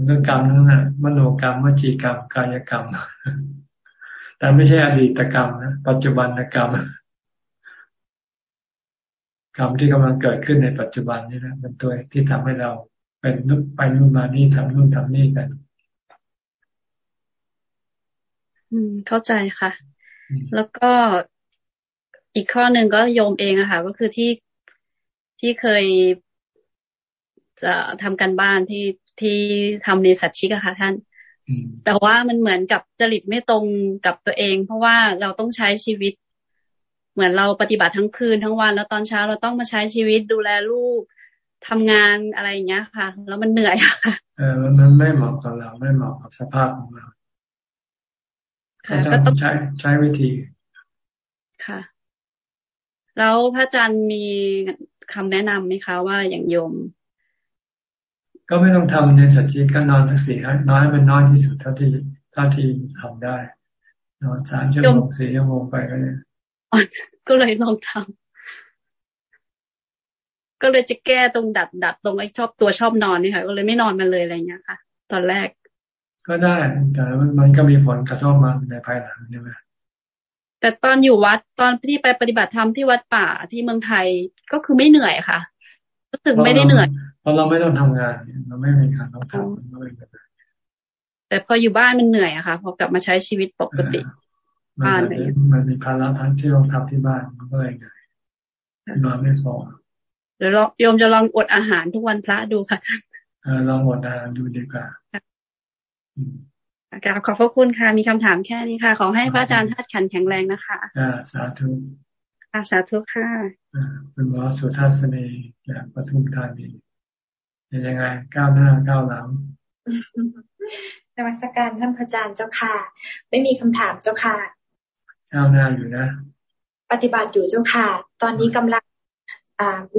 มันก็กรรมนั่นแหละมโนกรรมวจีกรรม กายกรรม แต่ไม่ใช่อดีตกรรมนะปัจจุบันกรรม กรรมที่กำลังเกิดขึ้นในปัจจุบันนี่นะเป็นตัวที่ทำให้เราเป็นนุไปนู่นมานี่ทำนู่นทำนี่กัน อืม เข้าใจค่ะ แล้วก็อีกข้อหนึ่งก็โยมเองอะค่ะ ก็คือที่ที่เคยจะทำกันบ้านที่ ที่ทำในสัตชิกอะค่ะท่าน แต่ว่ามันเหมือนกับจริตไม่ตรงกับตัวเอง เพราะว่าเราต้องใช้ชีวิต เหมือนเราปฏิบัติทั้งคืนทั้งวัน แล้วตอนเช้าเราต้องมาใช้ชีวิตดูแลลูกทำงานอะไรอย่างเงี้ยค่ะ แล้วมันเหนื่อยอะค่ะเออมันไม่เหมาะกับเราไม่เหมาะกับสภาพของเราก็ต้องใช้ใช้วิธีค่ะ แล้วพระอาจารย์มีคำแนะนำไหมคะว่าอย่างโยม ก็ไม่ต้องทำในสัจจิก็นอนสักสี่น้อยมันน้อยที่สุดเท่าที่เท่าที่ทำได้ นอนสามชั่วโมงสี่ชั่วโมงไปก็เลยก็เลยลองทำก็เลยจะแก้ตรงดัดดัดตรงไอ้ชอบตัวชอบนอนนี่ค่ะ ก็เลยไม่นอนมันเลยอะไรเงี้ยค่ะ ตอนแรก ก็ได้ แต่มันก็มีผลกระทบมาในภายหลังใช่ไหมแต่ตอนอยู่วัดตอนที่ไปปฏิบัติธรรมที่วัดป่าที่เมืองไทยก็คือไม่เหนื่อยค่ะ รู้สึกไม่ได้เหนื่อยเพราะเราไม่ต้องทำงาน เราไม่มีงานต้องทำไม่เป็นไรแต่พออยู่บ้านมันเหนื่อยอะค่ะ พอกลับมาใช้ชีวิตปกติบ้านมันมีภาระทั้งที่ต้องทำที่บ้านมันก็เลยเหนื่อยนอนไม่พอเดี๋ยวโยมจะลองอดอาหารทุกวันพระดูค่ะท่านลองอดอาหารดูดีกว่ากราบขอบพระคุณค่ะ มีคำถามแค่นี้ค่ะ ขอให้พระอาจารย์ทัดขันแข็งแรงนะคะ อ่า สาธุ อาสาธุค่ะเป็นหมอสุทัศนีจากปทุมธานีเป็นยังไงก้าวหน้าก้าวหลังนมัสการท่านพระอาจารย์เจ้าค่ะ ไม่มีคำถามเจ้าค่ะก้าวหน้าอยู่นะ ปฏิบัติอยู่เจ้าค่ะ ตอนนี้กำลัง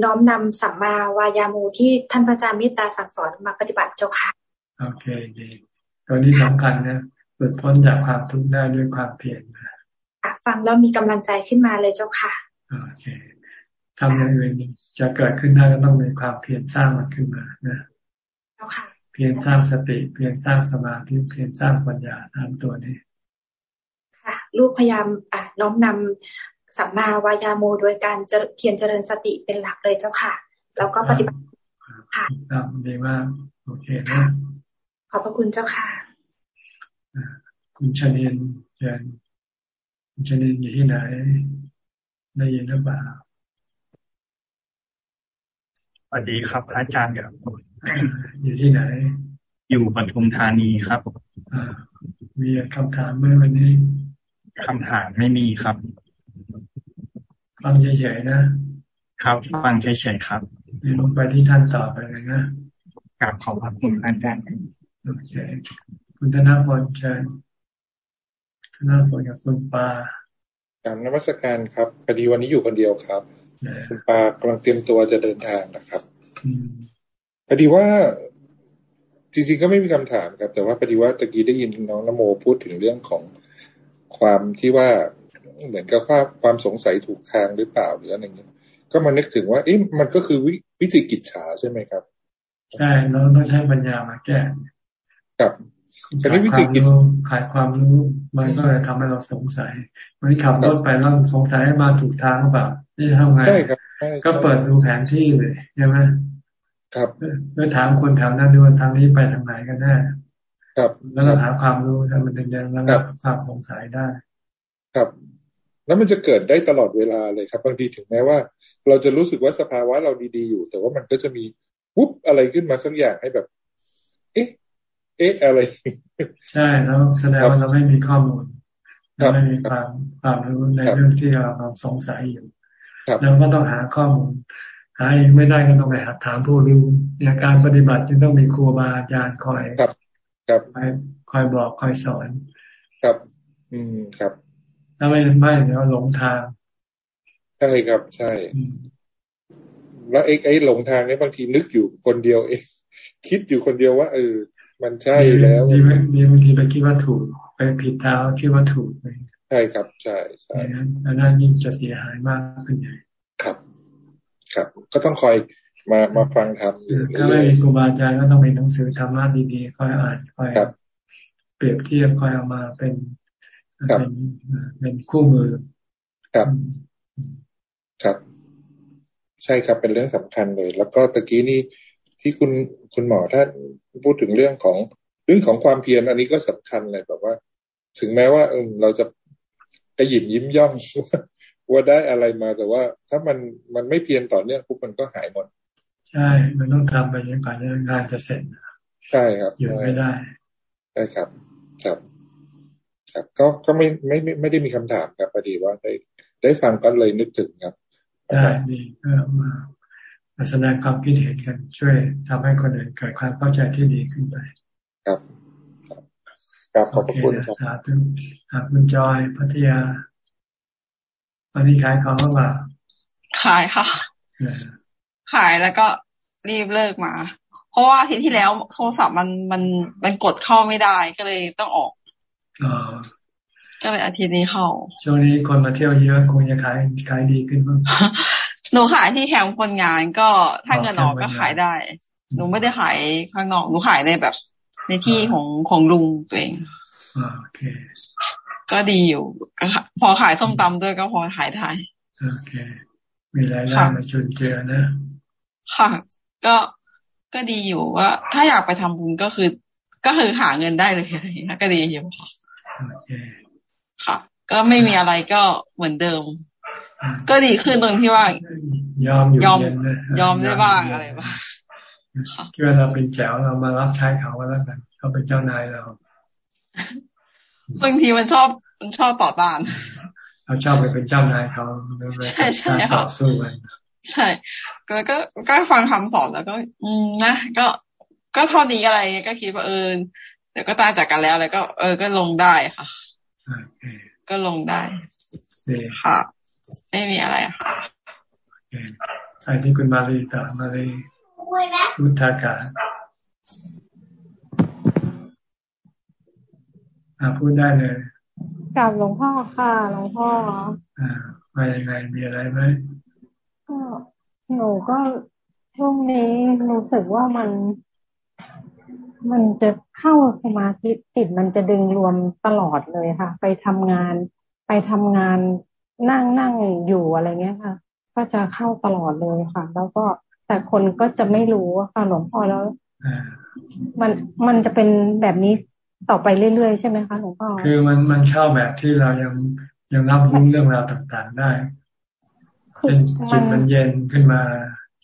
น้อมนำสัมมาวายามูที่ท่านพระอาจารย์เมตตาสั่งสอนมาปฏิบัติเจ้าค่ะ โอเคดีตัวนี้สำคัญนะหลุดพ้นจากความทุกข์ได้ด้วยความเพียรนะฟังแล้วมีกำลังใจขึ้นมาเลยเจ้าค่ะ โอเคทำอย่างอื่นจะเกิดขึ้นได้ก็ต้องมีความเพียรสร้างมันขึ้นมานะเจ้าค่ะเพียรสร้างสติ เพียรสร้างสมาธิเพียรสร้างปัญญาตามตัวนี้ ค่ะ ลูกพยายามอ่าน้อมนำสัมมาวายาโมโดยการเพียรเจริญสติเป็นหลักเลยเจ้าค่ะ แล้วก็ปฏิบัติค่ะดีมากโอเคนะขอบพระคุณเจ้าค่ะคุณชนินเชิญคุณชนินอยู่ที่ไหน ได้ยินหรือเปล่าสวัสดีครับอาจารย์ครับอยู่ที่ไหน อยู่ปทุมธานีครับมีคำถามเมื่อวันนี้คำถามไม่มีครับฟังเฉยๆนะครับฟังเฉยๆครับลงไปที่ท่านต่อไปเลยนะกราบขอบพระคุณอาจารย์โอเคคุณธนพลเชิญธนพลกับคุณปา การนมัสการครับพอดีวันนี้อยู่คนเดียวครับคุณปากำลังเตรียมตัวจะเดินทางนะครับพอดีว่าจริงๆก็ไม่มีคำถามครับ แต่ว่าพอดีว่าตะกี้ได้ยินน้องนโมพูดถึงเรื่องของความที่ว่าเหมือนกับว่าความสงสัยถูกทางหรือเปล่าหรืออะไรเงี้ยก็มานึกถึงว่าเอ๊ะมันก็คือวิวิจิกิจฉาใช่ไหมครับ ใช่เราต้องใช้ปัญญามาแก้ครับ ขาดความรู้ขาดความรู้มันก็เลยทำให้เราสงสัยมันขับรถไปแล้วสงสัยมาถูกทางหรือเปล่านี่ทำไงก็เปิดดูแผนที่เลยใช่ไหมครับเมื่อถามคนถามนั้นดูทางนี้ไปทางไหนกันแน่ครับแล้วเราหาความรู้ถ้ามันเดินแล้วรับความสงสัยได้ ครับ แล้วมันจะเกิดได้ตลอดเวลาเลยครับบางทีถึงแม้ว่า เราจะรู้สึกว่าสภาวะเราดีๆอยู่ แต่ว่ามันก็จะมีวุบอะไรขึ้นมาสักอย่างให้แบบ เอ๊ะ เอ๊ะอะไร ใช่แล้วแสดงว่าเราไม่มีข้อมูลเราไม่มีความความรู้ในเรื่องที่เราสงสัยอยู่เราก็ต้องหาข้อมูล หาเองไม่ได้ก็ต้องไปหาถามผู้รู้ในการปฏิบัติจึงต้องมีครูบาอาจารย์คอยครับครับคอยคอยบอกคอยสอนครับ อืมครับถ้าไม่ไม่เดี๋ยวหลงทางใช่ครับใช่ แล้วไอ้ไอ้หลงทางนี้บางทีนึกอยู่คนเดียวเองคิดอยู่คนเดียวว่าเออ มันใช่แล้วมีมีบางทีไปคิดว่าถูก ไปผิดทางคิดว่าถูกไปใช่ครับ ใช่ใช่แล้วนั่นยิ่งจะเสียหายมากขึ้นใหญ่ครับ ครับ ก็ต้องคอยมามาฟังทำถ้าไม่มีครูบาอาจารย์ก็ต้องมีหนังสือธรรมะดีๆคอยอ่านคอยเปรียบเทียบคอยเอามาเป็นเป็นเป็นคู่มือครับครับ ใช่ครับเป็นเรื่องสำคัญเลย แล้วก็ตะกี้นี่ ที่คุณคุณหมอท่านพูดถึงเรื่องของเรื่องของความเพียรอันนี้ก็สำคัญเลยแบบว่า ถึงแม้ว่าเออเราจะกระยิมยิ้มย่องว่าได้อะไรมาแต่ว่า ถ้ามันมันไม่เพียรต่อเนื่องปุ๊บมันก็หายหมด ใช่ มันต้องทำไปยังก่อนงานจะเสร็จใช่ครับอยู่ไม่ได้ใช่ครับ ครับ ครับ ก็ก็ไม่ไม่ไม่ได้มีคำถามครับพอดีว่าได้ได้ฟังก็เลยนึกถึงครับได้ดีก็มา แสดงความคิดเห็นกันช่วยทำให้คนอื่นเกิดความเข้าใจที่ดีขึ้นไป ครับครับขอบคุณครับสาธุครับคุณจอยพัทยาวันนี้ขายของหรือเปล่าขายค่ะ ขายแล้วก็รีบเลิกมา เพราะว่าทีที่แล้วโทรศัพท์มันมันมันกดเข้าไม่ได้ก็เลยต้องออกอก็เลยอาทิตย์นี้เข้า ช่วงนี้คนมาเที่ยวเยอะคงจะขายขายดีขึ้นบ้าง หนูขายที่แคมป์คนงานก็ถ้าเงินออกก็ขายได้ หนูไม่ได้ขายข้างนอก หนูขายในแบบ ในที่ของของลุงตัวเองโอเค ก็ดีอยู่พอขายส้มตำด้วยก็พอขายได้โอเค มีรายได้มาจุนเจือนะ ค่ะ ก็ก็ดีอยู่ว่า ถ้าอยากไปทำบุญก็คือ ก็คือหาเงินได้เลยอะไรอย่างเงี้ยก็ดีอยู่ค่ะ ก็ไม่มีอะไรก็เหมือนเดิม ก็ดีขึ้นตรงที่ว่ายอมยอมยอมได้บ้างอะไรบ้างคิดว่าเราเป็นแจ๋วเรามารับใช้เขาแล้วกันเขาเป็นเจ้านายเราบางทีมันชอบมันชอบต่อต้านเราชอบไปเป็นเจ้านายเขาใช่ใช่ต่อสู้กันใช่แล้วก็ก็ฟังคำสอนแล้วก็ อืมนะก็ก็เท่านี้อะไรก็คิดว่าเออเดี๋ยวก็ตายจากกันแล้วแล้วก็ เออก็ลงได้ค่ะก็ลงได้ค่ะ ไม่มีอะไรค่ะใช่ที่คุณมาลีต่อมาลีพุทธากาอ่าพูดได้เลยกับหลวงพ่อค่ะหลวงพ่ออ่ามายังไงมีอะไรไหมก็หนูก็ช่วงนี้รู้สึกว่ามัน มันจะเข้าสมาธิจิตมันจะดึงรวมตลอดเลยค่ะ ไปทำงาน ไปทำงาน นั่งนั่งอยู่อะไรเงี้ยค่ะ ก็จะเข้าตลอดเลยค่ะ แล้วก็แต่คนก็จะไม่รู้ค่ะหลวงพ่อแล้วมันมันจะเป็นแบบนี้ต่อไปเรื่อยๆใช่ไหมคะหลวงพ่อคือมันมันเข้าแบบที่เรายังยังรับรู้เรื่องราวต่างๆได้เช่นจิตมันเย็นขึ้นมา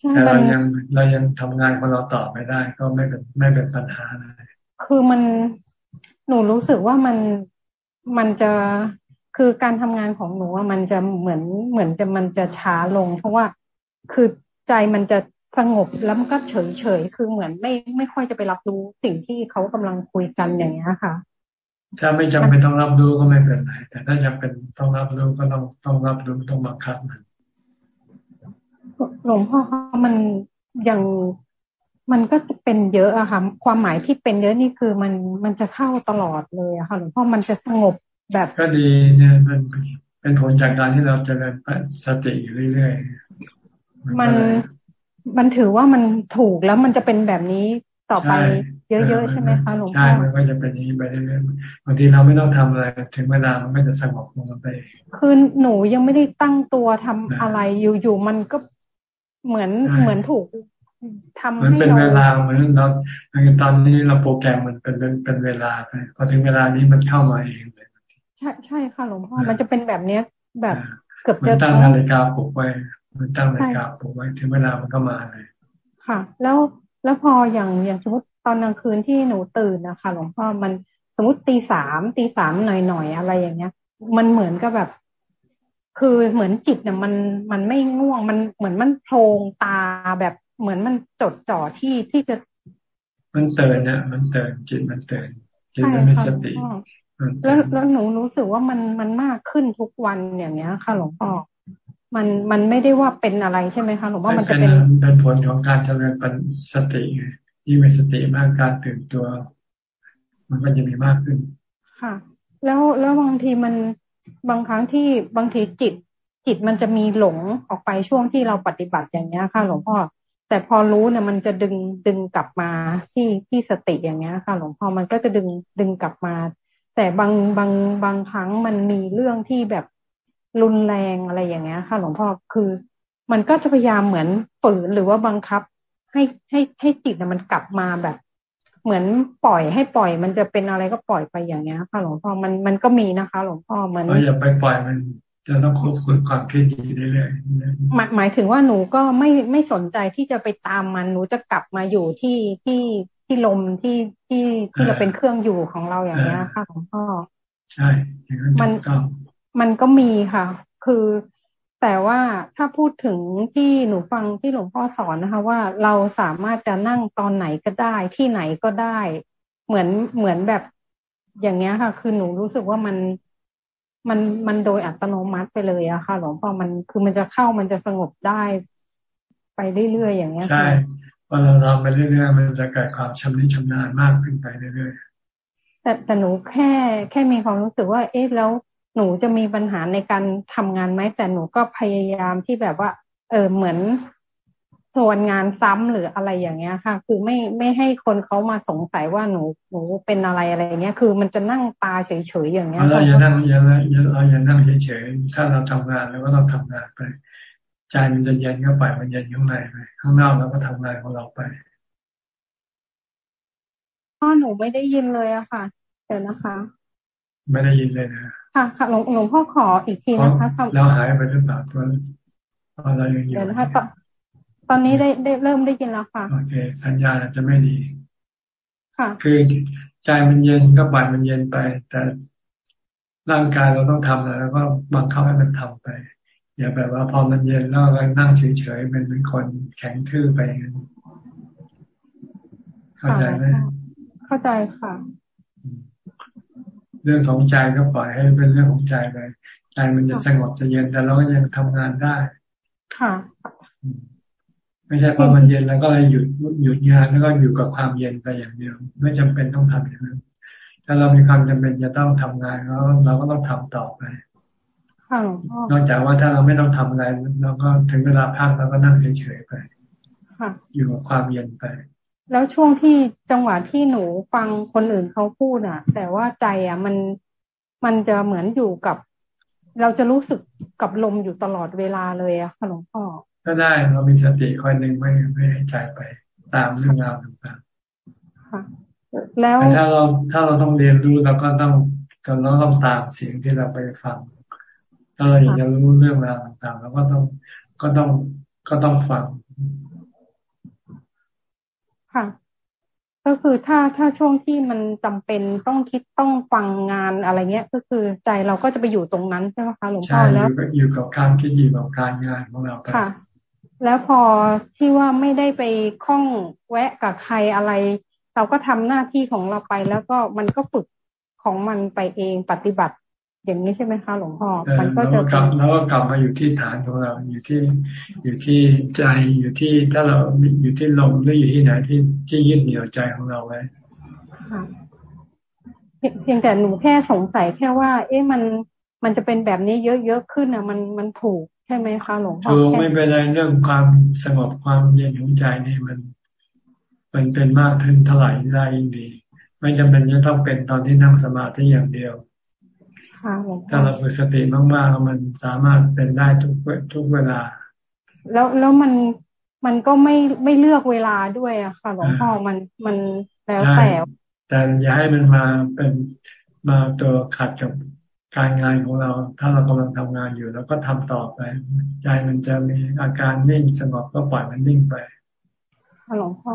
แต่เรายังเรายังทำงานของเราต่อไม่ได้ ก็ไม่เป็นไม่เป็นปัญหาอะไรคือมันหนูรู้สึกว่ามันมันจะ คือการทำงานของหนูว่ามันจะเหมือนเหมือนจะมันจะช้าลง เพราะว่าคือใจมันจะสงบแล้วมันก็เฉยเฉยคือเหมือนไม่ไม่ค่อยจะไปรับรู้สิ่งที่เขากำลังคุยกันอย่างเงี้ยค่ะ ถ้าไม่จำเป็นต้องรับรู้ก็ไม่เป็นไรแต่ถ้าจำเป็นต้องรับรู้ก็ต้องต้องรับรู้ต้องบังคับมันหลวงพ่อมันยังมันก็เป็นเยอะอะค่ะ ความหมายที่เป็นเยอะนี่คือมันมันจะเข้าตลอดเลยอะค่ะหลวงพ่อมันจะสงบ แบบก็ดีเนี่ยมันเป็นผลจากการที่เราเจริญสติอยู่เรื่อยๆมันมันถือว่ามันถูกแล้วมันจะเป็นแบบนี้ต่อไปเยอะๆใช่ไหมคะหลวงพ่อใช่มันก็จะเป็นอย่างนี้ไปเรื่อยๆบางทีเราไม่ต้องทำอะไรถึงเวลามันก็จะสงบลงไปคือหนูยังไม่ได้ตั้งตัวทำอะไรอยู่ๆมันก็เหมือนเหมือนถูกทำมันเป็นเวลาเหมือนเราตอนนี้เราโปรแกรมมันเป็นเป็นเวลาไปพอถึงเวลานี้มันเข้ามาเองเลย ใช่ใช่ค่ะหลวงพ่อมันจะเป็นแบบเนี้ย แบบเกือบจะตั้งนาฬิกาปลุกไว้ มันตั้งนาฬิกาปลุกไว้ถึงเวลามันก็มาเลย ค่ะ แล้วแล้วพออย่างอย่างสมมติตอนกลางคืนที่หนูตื่นนะคะหลวงพ่อมันสมมติตีสามตีสามหน่อยหน่อยอะไรอย่างเงี้ย มันเหมือนกับแบบ คือเหมือนจิตเนี่ยมันมันไม่ง่วงมันเหมือนมันโพรงตาแบบเหมือนมันจดจ่อที่ที่จะ มันเตือนนะมันเตือนจิตมันเตือนจิตมันมีสติ แล้วแล้วหนูรู้สึกว่ามันมันมากขึ้นทุกวันอย่างเงี้ยค่ะหลวงพ่อมันมันไม่ได้ว่าเป็นอะไรใช่ไหมคะหลวงพ่อมันจะเป็นเป็นผลของการเจริญปัญสติยิ่งมีสติมากการตื่นตัว มันก็จะมีมากขึ้น ค่ะ แล้วแล้วบางทีมันบางครั้งที่บางทีจิต จิตมันจะมีหลงออกไปช่วงที่เราปฏิบัติอย่างเงี้ยค่ะ หลวงพ่อแต่พอรู้เนี่ยมันจะดึงดึงกลับมาที่ที่สติอย่างเงี้ยค่ะ หลวงพ่อมันก็จะดึงดึงกลับมา แต่บางบางบางครั้งมันมีเรื่องที่แบบรุนแรงอะไรอย่างเงี้ย ค่ะ หลวงพ่อคือ มันก็จะพยายามเหมือนฝืนหรือว่าบังคับ ให้ให้ให้จิตเนี่ยมันกลับมาแบบ เหมือนปล่อยให้ปล่อย มันจะเป็นอะไรก็ปล่อยไปอย่างเงี้ย ค่ะ หลวงพ่อมันมันก็มีนะคะ หลวงพ่อมันอย่าไปปล่อยมันจะต้องควบคุมความคิดอยู่เรื่อยๆหมายหมายถึงว่าหนูก็ไม่ไม่สนใจที่จะไปตามมัน หนูจะกลับมาอยู่ที่ที่ ที่ลมที่ที่ที่เราเป็นเครื่องอยู่ของเราอย่างเงี้ยค่ะหลวงพ่อใช่มันมันก็มีค่ะ คือแต่ว่าถ้าพูดถึงที่หนูฟังที่หลวงพ่อสอนนะคะ ว่าเราสามารถจะนั่งตอนไหนก็ได้ ที่ไหนก็ได้ เหมือนเหมือนแบบอย่างเงี้ยค่ะ คือหนูรู้สึกว่ามันมันมันโดยอัตโนมัติไปเลยอะค่ะ หลวงพ่อมันคือมันจะเข้ามันจะสงบได้ ไปเรื่อยๆอย่างเงี้ยใช่ พอเราทำไปเรื่อยๆมันจะเกิดความชำนิชำนาญมากขึ้นไปเรื่อยๆแต่แต่หนูแค่แค่มีความรู้สึกว่า เอ๊ะแล้วหนูจะมีปัญหาในการทำงานไหมแต่หนูก็พยายามที่แบบว่า เออเหมือนส่วนงานซ้ำหรืออะไรอย่างเงี้ยค่ะ คือไม่ไม่ให้คนเขามาสงสัยว่าหนูหนูเป็นอะไรอะไรเงี้ย คือมันจะนั่งตาเฉยๆอย่างเงี้ยเราอย่านั่งอย่าเราอย่านั่งเฉยๆถ้าเราทำงานแล้วก็เราทำงานไป ใจมันจะเย็นเข้าไปมันเย็นข้างในไปข้างนอกเราก็ทำงานของเราไปพ่อหนูไม่ได้ยินเลยอะค่ะ เดี๋ยวนะคะ ไม่ได้ยินเลยนะค่ะค่ะหลวงหลวงพ่อขออีกทีนะคะเราหายไปหรือเปล่าตัวเรายังอยู่เดี๋ยวนะคะตอนนี้ได้ได้เริ่มได้ยินแล้วค่ะโอเค สัญญาณจะไม่ดี ค่ะคือใจมันเย็นก็ปล่อยมันเย็นไป แต่ร่างกายเราต้องทำแล้วก็บังคับให้มันทำไป อย่าแบบว่าพอมันเย็นแล้วก็นั่งเฉยๆเป็นเหมือนคนแข็งทื่อไปเข้าใจไหมเข้าใจค่ะ เรื่องของใจก็ปล่อยให้เป็นเรื่องของใจไปใจมันจะสงบจะเย็นแต่เราก็ยังทำงานได้ ค่ะ ไม่ใช่พอมันเย็นแล้วก็เลยหยุดหยุดงานแล้วก็อยู่กับความเย็นไปอย่างเดียว ไม่จำเป็นต้องทำอย่างนั้นถ้าเรามีความจำเป็นจะต้องทำงานแล้วเราก็ต้องทำต่อไป นอกจากว่าถ้าเราไม่ต้องทำอะไรเราก็ถึงเวลาพักเราก็นั่งเฉยๆไปอยู่กับความเย็นไป แล้วช่วงที่จังหวะที่หนูฟังคนอื่นเขาพูดอะ แต่ว่าใจอะมันมันจะเหมือนอยู่กับ เราจะรู้สึกกับลมอยู่ตลอดเวลาเลยอะค่ะหลวงพ่อก็ได้เรามีสติคอยหนึ่งไม่ไม่ให้ใจไป ตามเรื่องราวต่างๆแล้วถ้าเราถ้าเราต้องเรียนรู้เราก็ต้องเราต้องตามเสียงที่เราไปฟัง ถ้าเราอยากจะรู้เรื่องราวต่างๆเราก็ต้องก็ต้องก็ต้องฟังค่ะ ก็คือถ้าถ้าช่วงที่มันจำเป็นต้องคิดต้องฟังงานอะไรเงี้ย ก็คือใจเราก็จะไปอยู่ตรงนั้นใช่ไหมคะหลวงพ่อแล้วอยู่กับการคิดอยู่กับการงานของเราไปแล้วพอที่ว่าไม่ได้ไปคล้องแวะกับใครอะไร เราก็ทำหน้าที่ของเราไป แล้วก็มันก็ฝึกของมันไปเองปฏิบัติ อย่างนี้ใช่ไหมคะหลวงพ่อมันก็จะกลับแล้วก็กลับมาอยู่ที่ฐานของเรา อยู่ที่อยู่ที่ใจอยู่ที่ถ้าเราอยู่ที่ลมหรืออยู่ที่ไหนที่ที่ยึดเหนี่ยวใจของเราไว้เพียงแต่หนูแค่สงสัยแค่ว่า เอ๊ะมันมันจะเป็นแบบนี้เยอะๆขึ้นอะ มันมันถูกใช่ไหมคะหลวงพ่อถูกไม่เป็นไรเรื่องความสงบความเย็นของใจนี่มัน มันเป็นมากขึ้นเท่าไหร่ได้ยิ่งดี ไม่จำเป็นจะต้องเป็นตอนที่นั่งสมาธิอย่างเดียว ถ้าเราฝึกสติมากๆมันสามารถเป็นได้ทุกทุกเวลา แล้วแล้วมันมันก็ไม่ไม่เลือกเวลาด้วยอะค่ะหลวงพ่อมันมันแล้วแต่แต่อย่าให้มันมาเป็นมาตัวขัดกับการงานของเรา ถ้าเรากำลังทำงานอยู่เราก็ทำต่อไปใจมันจะมีอาการนิ่งสงบก็ปล่อยมันนิ่งไปหลวงพ่อ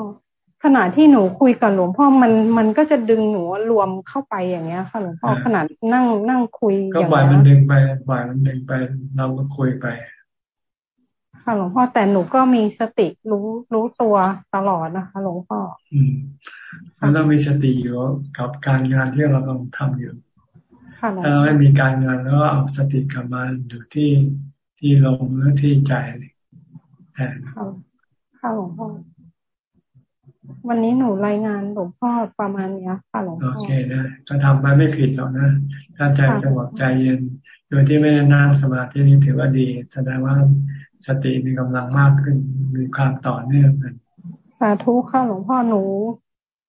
ขณะที่หนูคุยกับหลวงพ่อมันมันก็จะดึงหนูรวมเข้าไปอย่างเงี้ย ค่ะหลวงพ่อขนาดนั่งนั่งคุยก็ปล่อยมันดึงไปปล่อยมันดึงไปเราก็คุยไป ค่ะหลวงพ่อแต่หนูก็มีสติรู้รู้ตัวตลอดนะคะ หลวงพ่อ อืมเราต้องมีสติอยู่กับการงานที่เรากำลังทำอยู่ถ้าเราไม่มีการงานแล้วเอาสติกลับมาอยู่ที่ที่ลมหรือที่ใจแทนค่ะหลวงพ่อ วันนี้หนูรายงานหลวงพ่อประมาณนี้ค่ะหลวงพ่อโอเคนะก็ทำไปไม่ผิดหรอกนะถ้าใจสงบใจเย็น โดยที่ไม่ได้นั่งสมาธินี้ถือว่าดี แสดงว่าสติมีกำลังมากขึ้นมีความต่อเนื่องกันสาธุค่ะหลวงพ่อหนู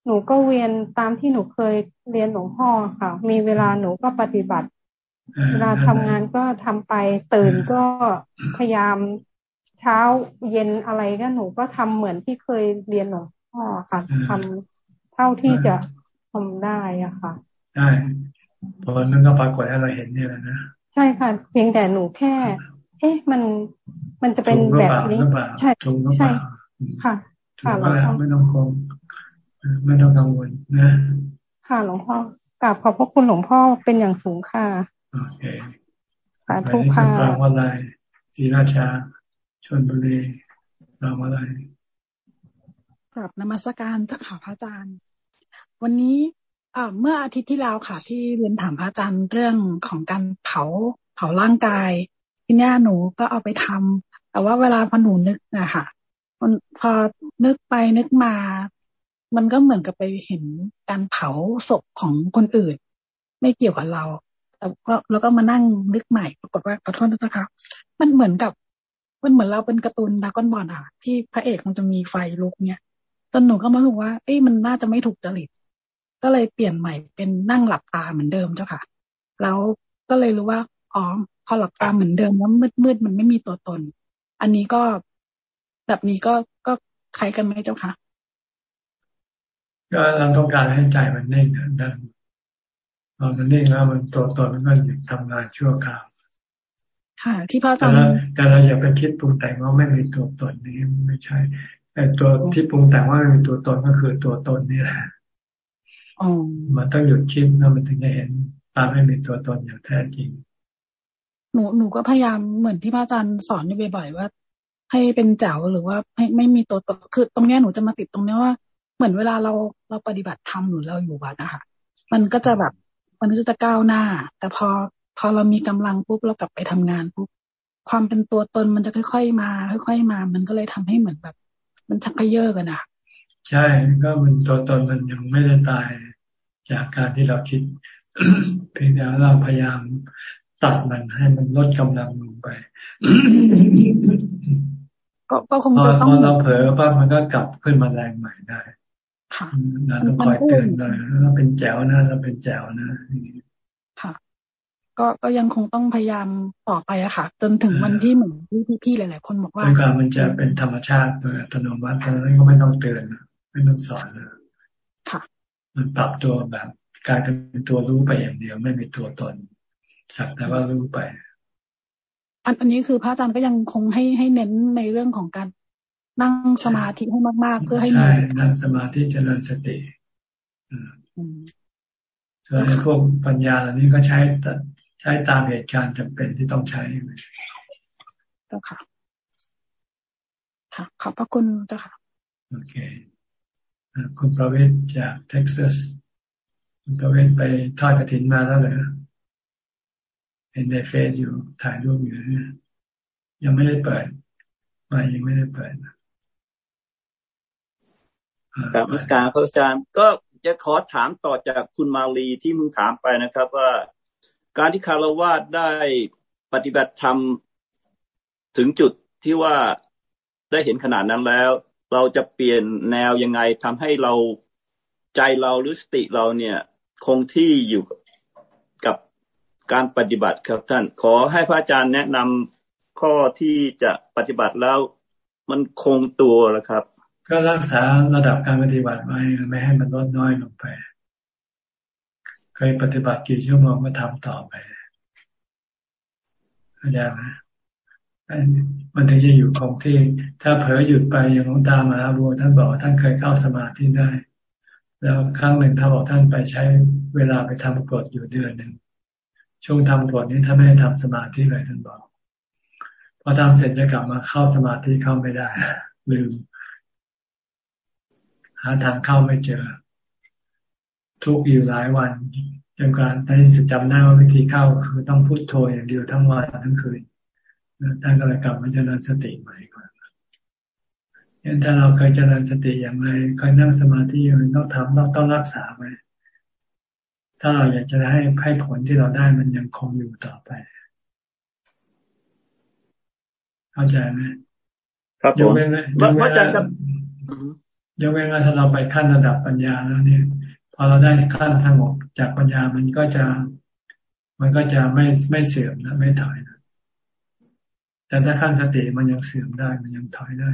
หนูก็เวียนตามที่หนูเคยเรียนหลวงพ่อค่ะ มีเวลาหนูก็ปฏิบัติเวลาทำงานก็ทำไปตื่นก็พยายามเช้าเย็นอะไรก็หนูก็ทำเหมือนที่เคยเรียนหลวง พ่อค่ะทำเท่าที่จะทำได้อะค่ะได้พอนั้นก็ปรากฏให้เราเห็นนี่แหละนะใช่ค่ะ เพียงแต่หนูแค่ เอ๊ะมันมันจะเป็นแบบนี้ใช่ใช่ค่ะค่ะหลวงพ่อไม่ต้องกลัวไม่ต้องกังวลนะ ค่ะหลวงพ่อกราบขอบพระคุณหลวงพ่อเป็นอย่างสูงค่ะโอเคสาธุค่ะรางวัลไรศรีราชาชนบุรีรางวัลไร กลับนมัสการเจ้าค่ะพระอาจารย์ วันนี้เมื่ออาทิตย์ที่แล้วค่ะ ที่เรียนถามพระอาจารย์เรื่องของการเผาเผาร่างกายที่นี้หนูก็เอาไปทำแต่ว่าเวลาพอหนูนึกนะคะมันพอนึกไปนึกมา มันก็เหมือนกับไปเห็นการเผาศพของคนอื่น ไม่เกี่ยวกับเราแต่ก็แล้วก็มานั่งนึกใหม่ปรากฏว่าขอโทษนะคะมันเหมือนกับมันเหมือนเราเป็นการ์ตูนดากอนบอลอะ ที่พระเอกมันจะมีไฟลุกเนี่ย ตอนหนูก็มารู้ว่าเอ้ยมันน่าจะไม่ถูกจริต ก็เลยเปลี่ยนใหม่เป็นนั่งหลับตาเหมือนเดิมเจ้าค่ะ แล้วก็เลยรู้ว่าอ๋อพอหลับตาเหมือนเดิมแล้วมืดมืดมันไม่มีตัวตน อันนี้ก็แบบนี้ก็ก็คล้ายกันไหมเจ้าค่ะก็เราต้องการให้ใจมันนิ่งนะพอมันนิ่งแล้วมันตัวตนมันก็หยุดทำงานชั่วคราวค่ะ ที่พระอาจารย์แต่เราอย่าไปคิดปรุงแต่งว่าไม่มีตัวตนนี้ไม่ใช่ ไอ้ตัวที่ปรุงแต่งว่ามีตัวตนก็คือตัวตนนี่แหละมันต้องหยุดคิดแล้วมันถึงจะเห็นตามให้มีตัวตนอย่างแท้จริง หนูหนูก็พยายามเหมือนที่พระอาจารย์สอนอยู่บ่อยๆว่า ให้เป็นเจ้าหรือว่าให้ไม่มีตัวตนคือตรงนี้หนูจะมาติดตรงนี้ว่า เหมือนเวลาเราเราปฏิบัติธรรมหรือเราอยู่วัดนะคะมันก็จะแบบมันก็จะก้าวหน้า แต่พอพอเรามีกำลังปุ๊บเรากลับไปทำงานปุ๊บความเป็นตัวตนมันจะค่อย ๆ มา ค่อย ๆ มา มันก็เลยทำให้เหมือนแบบ มันชักเยอะกันอะ ใช่ก็มันตัวตนมันยังไม่ได้ตายจากการที่เราคิด เพียงแต่เราพยายามตัดมันให้มันลดกำลังลงไปก็ก็คงจะต้องพอเราเผลอปั๊บมันก็กลับขึ้นมาแรงใหม่ได้ค่ะเราต้องคอยเตือนเลยเราเป็นแจ๋วนะเราเป็นแจ๋วนะค่ะ ก็ก็ยังคงต้องพยายามต่อไปอะค่ะ จนถึงวันที่เหมือนที่พี่ๆหลาย ๆ คนบอกว่าการมันจะเป็นธรรมชาติโดยอัตโนมัติเพราะนั้นก็ไม่ต้องเตือนไม่ต้องสอนเลยค่ะ มันปรับตัวแบบกลายเป็นตัวรู้ไปอย่างเดียว ไม่มีตัวตนสักแต่ว่ารู้ไป อันอันนี้คือพระอาจารย์ก็ยังคงให้ให้เน้นในเรื่องของการนั่งสมาธิให้มาก ๆ เพื่อให้ใช่นั่งสมาธิเจริญสติส่วนพวกปัญญาเหล่านี้ก็ใช้ ใช้ตามเหตุการณ์จำเป็นที่ต้องใช้เจ้าค่ะค่ะขอบพระคุณเจ้าค่ะ โอเคคุณประเวศจากเท็กซัสคุณประเวศไปทอดกระถินมาแล้วเหรอเห็นในเฟซอยู่ถ่ายรูปอยู่ยังไม่ได้เปิดมายังไม่ได้เปิดครับมิสการพระอาจารย์ก็จะขอถามต่อจากคุณมาลีที่มึงถามไปนะครับ ว่า การที่คารวาสได้ปฏิบัติธรรมถึงจุดที่ว่าได้เห็นขนาดนั้นแล้ว เราจะเปลี่ยนแนวยังไงทำให้เราใจเราหรือสติเราเนี่ยคงที่อยู่กับการปฏิบัติครับท่าน ขอให้พระอาจารย์แนะนำข้อที่จะปฏิบัติแล้วมันคงตัวแล้วครับ ก็รักษาระดับการปฏิบัติไว้ไม่ให้มันลดน้อยลงไป เคยปฏิบัติกี่ชั่วโมงก็ทำต่อไปเข้าใจไหมมันถึงจะอยู่คงที่ ถ้าเผลอหยุดไปอย่างหลวงตามหาบัวท่านบอกท่านเคยเข้าสมาธิได้ แล้วครั้งหนึ่งท่านบอกท่านไปใช้เวลาไปทำกฎอยู่เดือนหนึ่งช่วงทำกฎนี้ท่านไม่ได้ทำสมาธิเลยท่านบอกพอทำเสร็จจะกลับมาเข้าสมาธิเข้าไม่ได้ ลืม หาทางเข้าไม่เจอ ทุกอยู่หลายวันจนการท่านจำได้ว่าวิธีเข้าคือต้องพูดโทอย่างเดียวทั้งวันทั้งคืนท่านก็เลยกลับมาเจริญสติใหม่ก่อนยันถ้าเราเคยเจริญสติอย่างไรเคยนั่งสมาธิอย่างไรต้องทำต้องต้องรักษาไว้ถ้าเราอยากจะให้ให้ผลที่เราได้มันยังคงอยู่ต่อไป เข้าใจไหมครับผมว่าอาจารย์ครับยกเว้นว่าถ้าเราไปขั้นระดับปัญญาแล้วเนี่ยพ อเราได้ขั้นสงบจากปัญญามันก็จะ มันก็จะไม่ไม่เสื่อมนะไม่ถอยนะแต่ถ้าขั้นสติมันยังเสื่อมได้มันยังถอยได้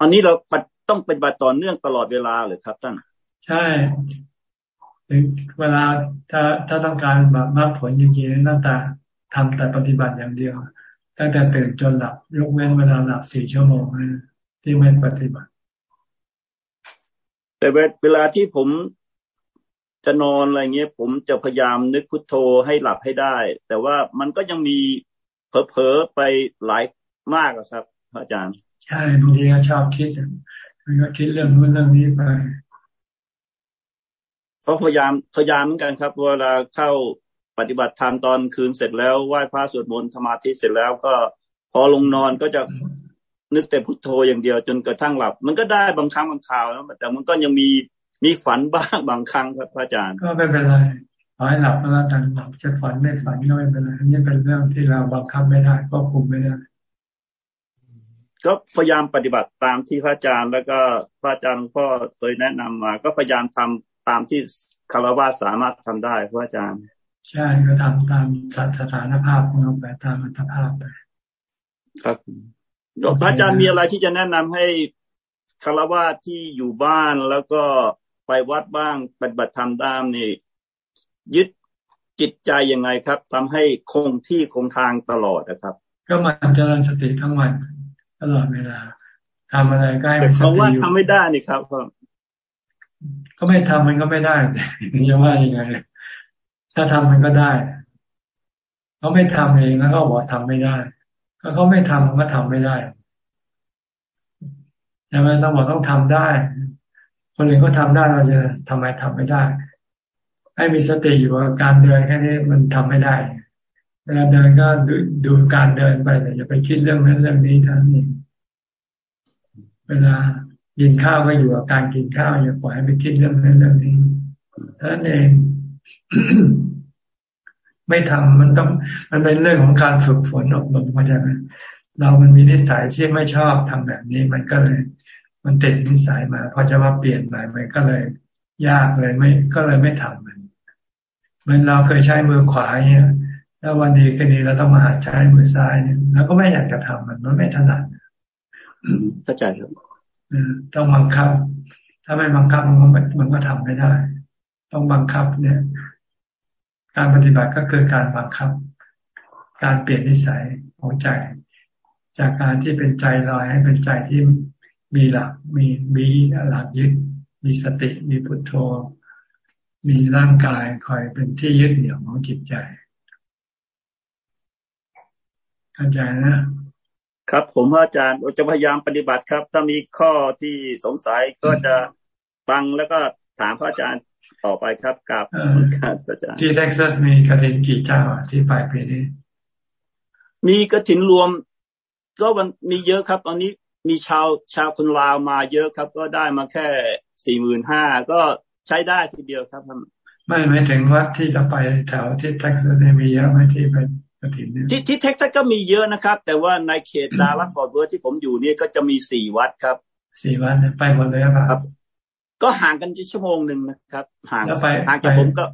อันนี้เราต้องเป็นบัตรต่อเนื่องตลอดเวลาเลยครับท่านใช่เวลาถ้าถ้าต้องการแบบมากผลจริงๆตั้งแต่ทำแต่ปฏิบัติอย่างเดียวตั้งแต่ตื่นจนหลับยกเว้นเวลาหลับสี่ชั่วโมงที่ไม่ปฏิบัติ แต่เวลาที่ผมจะนอนอะไรเงี้ย ผมจะพยายามนึกพุทโธให้หลับให้ได้ แต่ว่ามันก็ยังมีเผลอๆไปหลายมากครับอาจารย์ ใช่บางทีก็ชอบคิดมันก็คิดเรื่องนู้นเรื่องนี้ไปก็พยายามพยายามเหมือนกันครับ เวลาเข้าปฏิบัติธรรมตอนคืนเสร็จแล้วไหว้พระสวดมนต์สมาธิเสร็จแล้วก็พอลงนอนก็จะ นึกแต่พุทโธอย่างเดียวจนกระทั่งหลับ มันก็ได้บางครั้งบางคราวนะแต่มันก็ยังมีมีฝันบ้างบางครั้งครับอาจารย์ ก็ไม่เป็นไรขอให้หลับแล้วกันหลับจะฝันไม่ฝันก็ไม่เป็นไรอันนี้เป็นเรื่องที่เราบังคับไม่ได้ก็คุมไม่ได้ก็พยายามปฏิบัติตามที่พระอาจารย์ แล้วก็พระอาจารย์พ่อเคยแนะนำมา ก็พยายามทำตามที่คารวะสามารถทำได้พระอาจารย์ ใช่ก็ทำตามสถานภาพของเราไปตามอัตภาพไปครับ พระอาจารย์มีอะไรที่จะแนะนำให้คารวะที่อยู่บ้านแล้วก็ไปวัดบ้างปฏิบัติธรรมตามนี่ยึดจิตใจยังไงครับทำให้คงที่คงทางตลอดนะครับ ก็มันเจริญสติทั้งวันตลอดเวลาทำอะไรก็ให้มันสติอยู่ว่าทำไม่ได้นี่ครับก็ไม่ทำมันก็ไม่ได้จะว่ายังไงถ้าทำมันก็ได้เขาไม่ทำเองแล้วก็บอกทำไม่ได้ ถ้าเขาไม่ทำมันก็ทำไม่ได้ใช่ไหมต้องบอกต้องทำได้ คนอื่นก็ทำได้เราจะทำไมทำไม่ได้ ให้มีสติอยู่กับการเดินแค่นี้มันทำไม่ได้เวลาเดินก็ดูดูการเดินไปแต่อย่าไปคิดเรื่องนั้นเรื่องนี้ทั้งนี้เวลากินข้าวก็อยู่กับการกินข้าวอย่าปล่อยให้ไปคิดเรื่องนั้นเรื่องนี้ท่านเอง ไม่ทำมันต้องมันเป็นเรื่องของการฝึกฝนอบรมเข้าใจไหมเรามันมีนิสัยที่ไม่ชอบทำแบบนี้มันก็เลย มันติดนิสัยมาพอจะมาเปลี่ยนใหม่มันก็เลย ยากเลยไม่ก็เลยไม่ทำมันเหมือนเราเคยใช้มือขวาเนี่ยแล้ววันดีคืนนี้เราต้องมาหัดใช้มือซ้ายเนี่ยเราก็ไม่อยากจะทำมันมันไม่ถนัดเข้าใจครับต้องบังคับ ถ้าไม่บังคับมันมันก็ทำไม่ได้ ต้องบังคับเนี่ย การปฏิบัติก็คือการบังคับ การเปลี่ยนนิสัยของใจ จากการที่เป็นใจลอยให้เป็นใจที่มีหลักมีมีหลักยึด มีสติ มีพุทโธ มีร่างกายคอยเป็นที่ยึดเหนี่ยวของจิตใจเข้าใจนะครับผมอาจารย์จะพยายามปฏิบัติครับ ถ้ามีข้อที่สงสัยก็จะฟังแล้วก็ถามพระอาจารย์ ต่อไปครับกับการอาจารย์ที่เท็กซัสมีกระถินกี่เจ้าที่ปลายปีนี้ มีกระถินรวม ก็มันมีเยอะครับ ตอนนี้มีชาวชาวคนลาวมาเยอะครับ ก็ได้มาแค่สี่หมื่นห้าก็ใช้ได้ทีเดียวครับไม่ไม่ถึงวัดที่จะไปแถวที่เท็กซัสมีเยอะไหมที่เป็นกระถินที่ที่เท็กซัสก็มีเยอะนะครับ แต่ว่าในเขตดัลลัสฟอร์ตเวิร์ทที่ผมอยู่นี่ก็จะมีสี่วัดครับสี่วัดไปหมดเลยครับ ก็ห่างกันชั่วโมงหนึ่งนะครับ ห่างห่างจากผมก็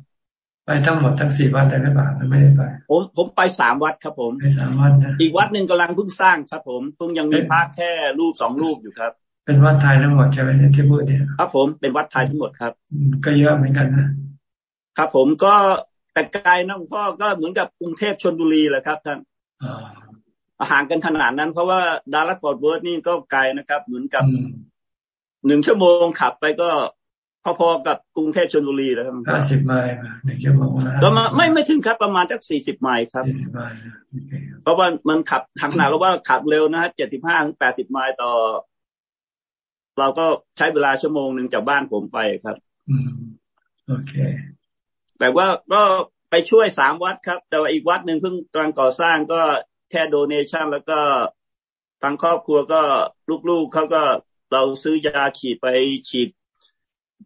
ไปทั้งหมดทั้งสี่วัดแต่ไม่ป่าไม่ได้ไป ผมผมไปสามวัดครับผมไปสามวัดนะอีกวัดหนึ่งกำลังเพิ่งสร้างครับ ผมเพิ่งยังมีพระแค่รูปสองรูปอยู่ครับ เป็นวัดไทยทั้งหมดใช่ไหมที่พูดเนี่ยครับผมเป็นวัดไทยทั้งหมดครับ ก็เยอะเหมือนกันนะครับผมก็แต่ไกลนะหลวงพ่อก็เหมือนกับกรุงเทพชนบุรีแหละครับท่านห่างกันขนาดนั้น เพราะว่าดัลลัสฟอร์ตเวิร์ทนี่ก็ไกลนะครับ เหมือนกับ หนึ่งชั่วโมงขับไปก็พอๆกับกรุงเทพชลบุรีแล้วครับห้าสิบไมล์หนึ่งชั่วโมงแล้วไม่ไม่ถึงครับประมาณสักสี่สิบไมล์ครับเพราะว่ามันขับทางหนาเราว่าขับเร็วนะฮะเจ็ดสิบห้าถึงแปดสิบไมล์ต่อ เราก็ใช้เวลาชั่วโมงหนึ่งจากบ้านผมไปครับอืมโอเค แต่ว่าก็ไปช่วยสามวัดครับ แต่ว่าอีกวัดหนึ่งเพิ่งกำลังก่อสร้างก็แค่โดเนชั่นแล้วก็ทางครอบครัวก็ลูกๆเขาก็ เราซื้อยาฉีดไปฉีด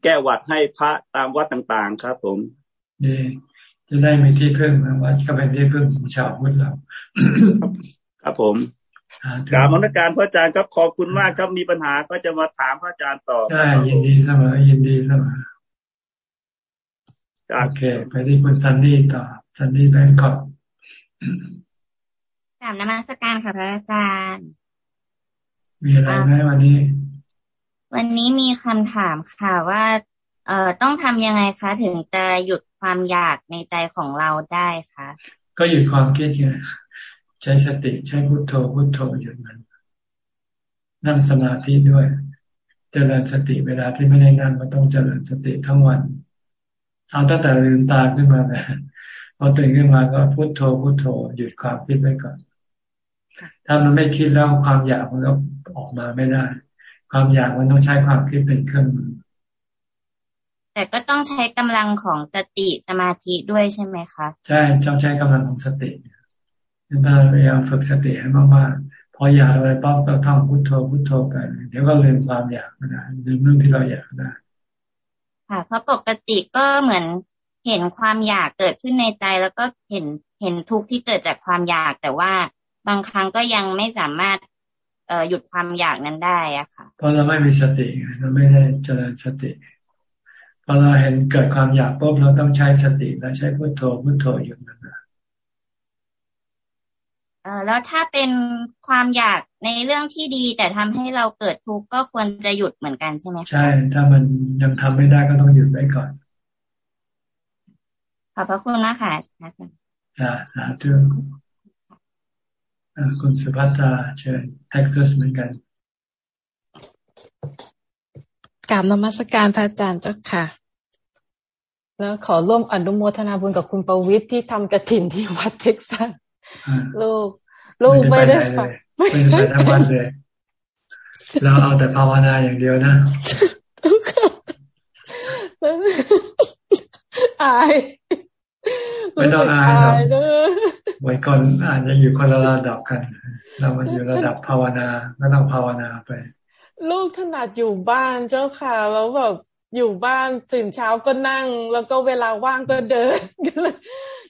แก้หวัดให้พระตามวัดต่างๆ ครับ ผมดีจะได้มีที่พึ่งวัดก็เป็นที่พึ่งของชาวพุทธเราครับผมกราบมรดการพระอาจารย์ครับขอบคุณมากครับมีปัญหาก็จะมาถามพระอาจารย์ต่อได้ยินดีเสมอยินดีเสมอโอเค ไปที่คุณซันนี่ต่อซันนี่แบงค์ขอบกราบนมัสการค่ะพระอาจารย์ มีอะไรไหมวันนี้ วันนี้มีคำถามค่ะว่า เอ่อต้องทำยังไงคะ ถึงจะหยุดความอยากในใจของเราได้คะก็หยุดความคิดไงใช้สติใช้พุโทโธพุโทโธหยุดมันนั่งสมาธิด้วย เจริญสติเวลาที่ไม่ได้นั่งก็ต้องเจริญสติทั้งวันเอาตั้งแต่ลืมตาขึ้นมาเลยพอตื่นขึ้นมาก็พุโทโธพุโทโธหยุดความคิดไว้ก่อน ถ้ามันไม่คิดแล้วความอยากมันก็ออกมาไม่ได้ ความอยากมันต้องใช้ความคิดเป็นเครื่องมือ แต่ก็ต้องใช้กำลังของสติสมาธิด้วยใช่ไหมคะ ใช่ต้องใช้กำลังของสติพยายามฝึกสติให้มากๆ พออยากอะไรปั๊บก็ท่องพุทโธพุทโธไป เดี๋ยวก็ลืมความอยากนะลืมเรื่องที่เราอยากได้ค่ะเพราะปกติก็เหมือนเห็นความอยากเกิดขึ้นในใจ แล้วก็เห็นเห็นทุกข์ที่เกิดจากความอยาก แต่ว่าบางครั้งก็ยังไม่สามารถเอ่อ หยุดความอยากนั้นได้อะค่ะเพราะเราไม่มีสติเราไม่ได้เจริญสติพอเราเห็นเกิดความอยากปุ๊บเราต้องใช้สติและใช้พุทโธพุทโธหยุดมันนะเออแล้วถ้าเป็นความอยากในเรื่องที่ดี แต่ทำให้เราเกิดทุกข์ก็ควรจะหยุดเหมือนกันใช่ไหมใช่ ถ้ามันยังทำไม่ได้ก็ต้องหยุดไว้ก่อน ขอบพระคุณนะคะอาจารย์สาธุ คุณสุภัตราเชิญเท็กซัสเหมือนกันกราบนมัสการพระอาจารย์เจ้าค่ะ แล้วขอร่วมอนุโมทนาบุญกับคุณประวิทย์ที่ทำกระถินที่วัดเท็กซัสลูก ลูกไม่ได้ไปไม่ได้ไปทั้งวันเลย เราเอาแต่ภาวนาอย่างเดียวนะอาย ไม่ต้องอายหรอกไว้ก่อนอาจจะอยู่คนละระดับกัน เรามาอยู่ระดับภาวนาก็ต้องภาวนาไป ลูกถนัดอยู่บ้านเจ้าค่ะแล้วแบบอยู่บ้านตื่นเช้าก็นั่ง แล้วก็เวลาว่างก็เดินก็เลย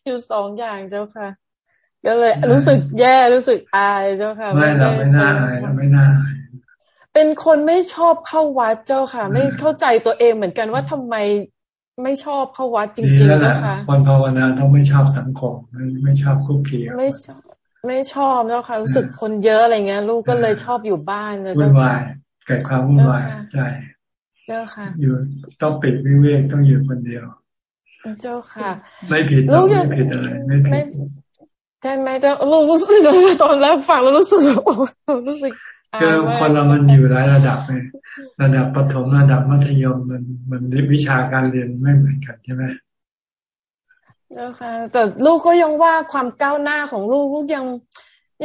อยู่สองอย่างเจ้าค่ะก็เลย รู้สึกแย่รู้สึกอายเจ้าค่ะไม่เราไม่น่าอายเราไม่น่าอายเป็นคนไม่ชอบเข้าวัดเจ้าค่ะ ไม่เข้าใจตัวเองเหมือนกันว่าทำไม ไม่ชอบเข้าวัดจริงๆนะคะคนภาวนาต้องไม่ชอบสังคม ไม่ชอบคุกคีไม่ชอบไม่ชอบแล้วค่ะรู้สึกคนเยอะอะไรเงี้ย ลูกก็เลยชอบอยู่บ้านเลยวุ่นวายเกิดความวุ่นวายใช่เจ้าค่ะ อยู่ต้องปิดวิเวกต้องอยู่คนเดียว เจ้าค่ะ ไม่ผิดลูกไม่ผิดอะไรไม่ผิดใช่ไหมเจ้าลูกรู้สึกตอนแรกฟังแล้วรู้สึกโอ้รู้สึก คือคนเรามันอยู่หลายระดับไงระดับประถมระดับมัธยมมันมันวิชาการเรียนไม่เหมือนกันใช่ไหมแล้วค่ะแต่ลูกก็ยังว่าความก้าวหน้าของลูกลูกยัง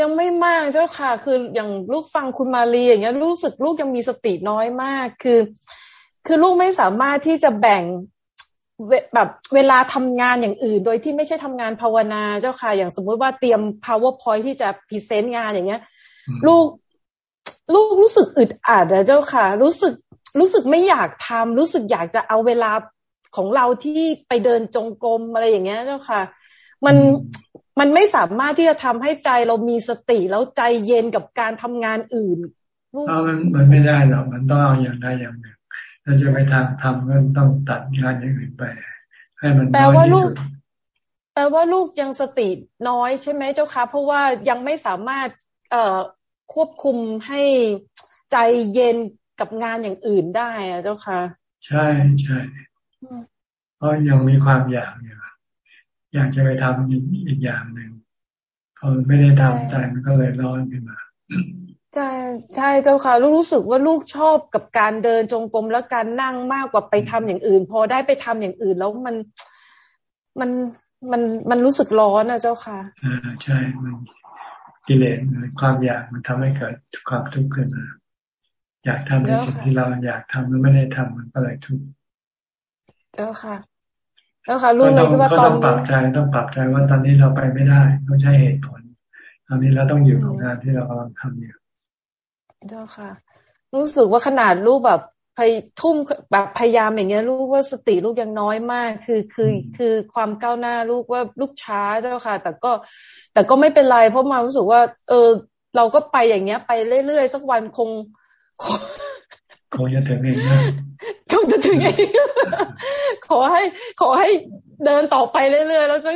ยังไม่มากเจ้าค่ะ คืออย่างลูกฟังคุณมาลีอย่างเงี้ยรู้สึกลูกยังมีสติน้อยมากคือ คือลูกไม่สามารถที่จะแบ่งแบบเวลาทำงานอย่างอื่น โดยที่ไม่ใช่ทำงานภาวนาเจ้าค่ะ อย่างสมมุติว่าเตรียม powerpoint ที่จะพรีเซนต์งานอย่างเงี้ย ลูก ลูกรู้สึกอึดอัดนะเจ้าค่ะ รู้สึกรู้สึกไม่อยากทำรู้สึกอยากจะเอาเวลาของเราที่ไปเดินจงกรมอะไรอย่างเงี้ยเจ้าค่ะ มันมันไม่สามารถที่จะทำให้ใจเรามีสติแล้วใจเย็นกับการทำงานอื่นเพราะมันมันไม่ได้หรอกมันต้องเอาอย่างใดอย่างหนึ่งถ้าจะไปทางทำก็ต้องตัดงานอย่างอื่นไป ให้มันแปลว่าลูกแปลว่าลูกยังสติน้อยใช่ไหมเจ้าคะเพราะว่ายังไม่สามารถ เอ่อ ควบคุมให้ใจเย็นกับงานอย่างอื่นได้อะเจ้าค่ะ ใช่ใช่เพราะยังมีความอยากอยู่อยากจะไปทำอีกอีกอย่างหนึ่งพอไม่ได้ทำใจมันก็เลยร้อนขึ้นมาใช่ใช่เจ้าค่ะ ลูกรู้สึกว่าลูกชอบกับการเดินจงกรมและการนั่งมากกว่าไปทำอย่างอื่น พอได้ไปทำอย่างอื่นแล้วมันมันมันมันรู้สึกร้อนนะเจ้าค่ะอ่าใช่มัน กิเลสความอยากมันทำให้เกิดความทุกข์ขึ้นมา อยากทำในสิ่งที่เราอยากทำแล้วไม่ได้ทำมันก็เลยทุกข์เจ้าค่ะแล้วค่ะรู้เลยว่าตอนต้องปรับใจต้องปรับใจว่าตอนนี้เราไปไม่ได้ต้องใช้เหตุผล ตอนนี้เราต้องอยู่กับงานที่เรากำลังทำอยู่เจ้าค่ะ รู้สึกว่าขนาดลูกแบบ พยทุ่มแบบพยายามอย่างเงี้ย ลูกว่าสติลูกยังน้อยมาก คือคือคือความก้าวหน้าลูกว่าลูกช้าเจ้าค่ะ แต่ก็ แต่ก็ไม่เป็นไรเพราะมารู้สึกว่า เออ เราก็ไปอย่างเงี้ย ไปเรื่อยๆสักวันคง คงจะถึงเองนะคงจะถึงเองขอให้ ขอให้เดินต่อไปเรื่อยๆแล้วจะ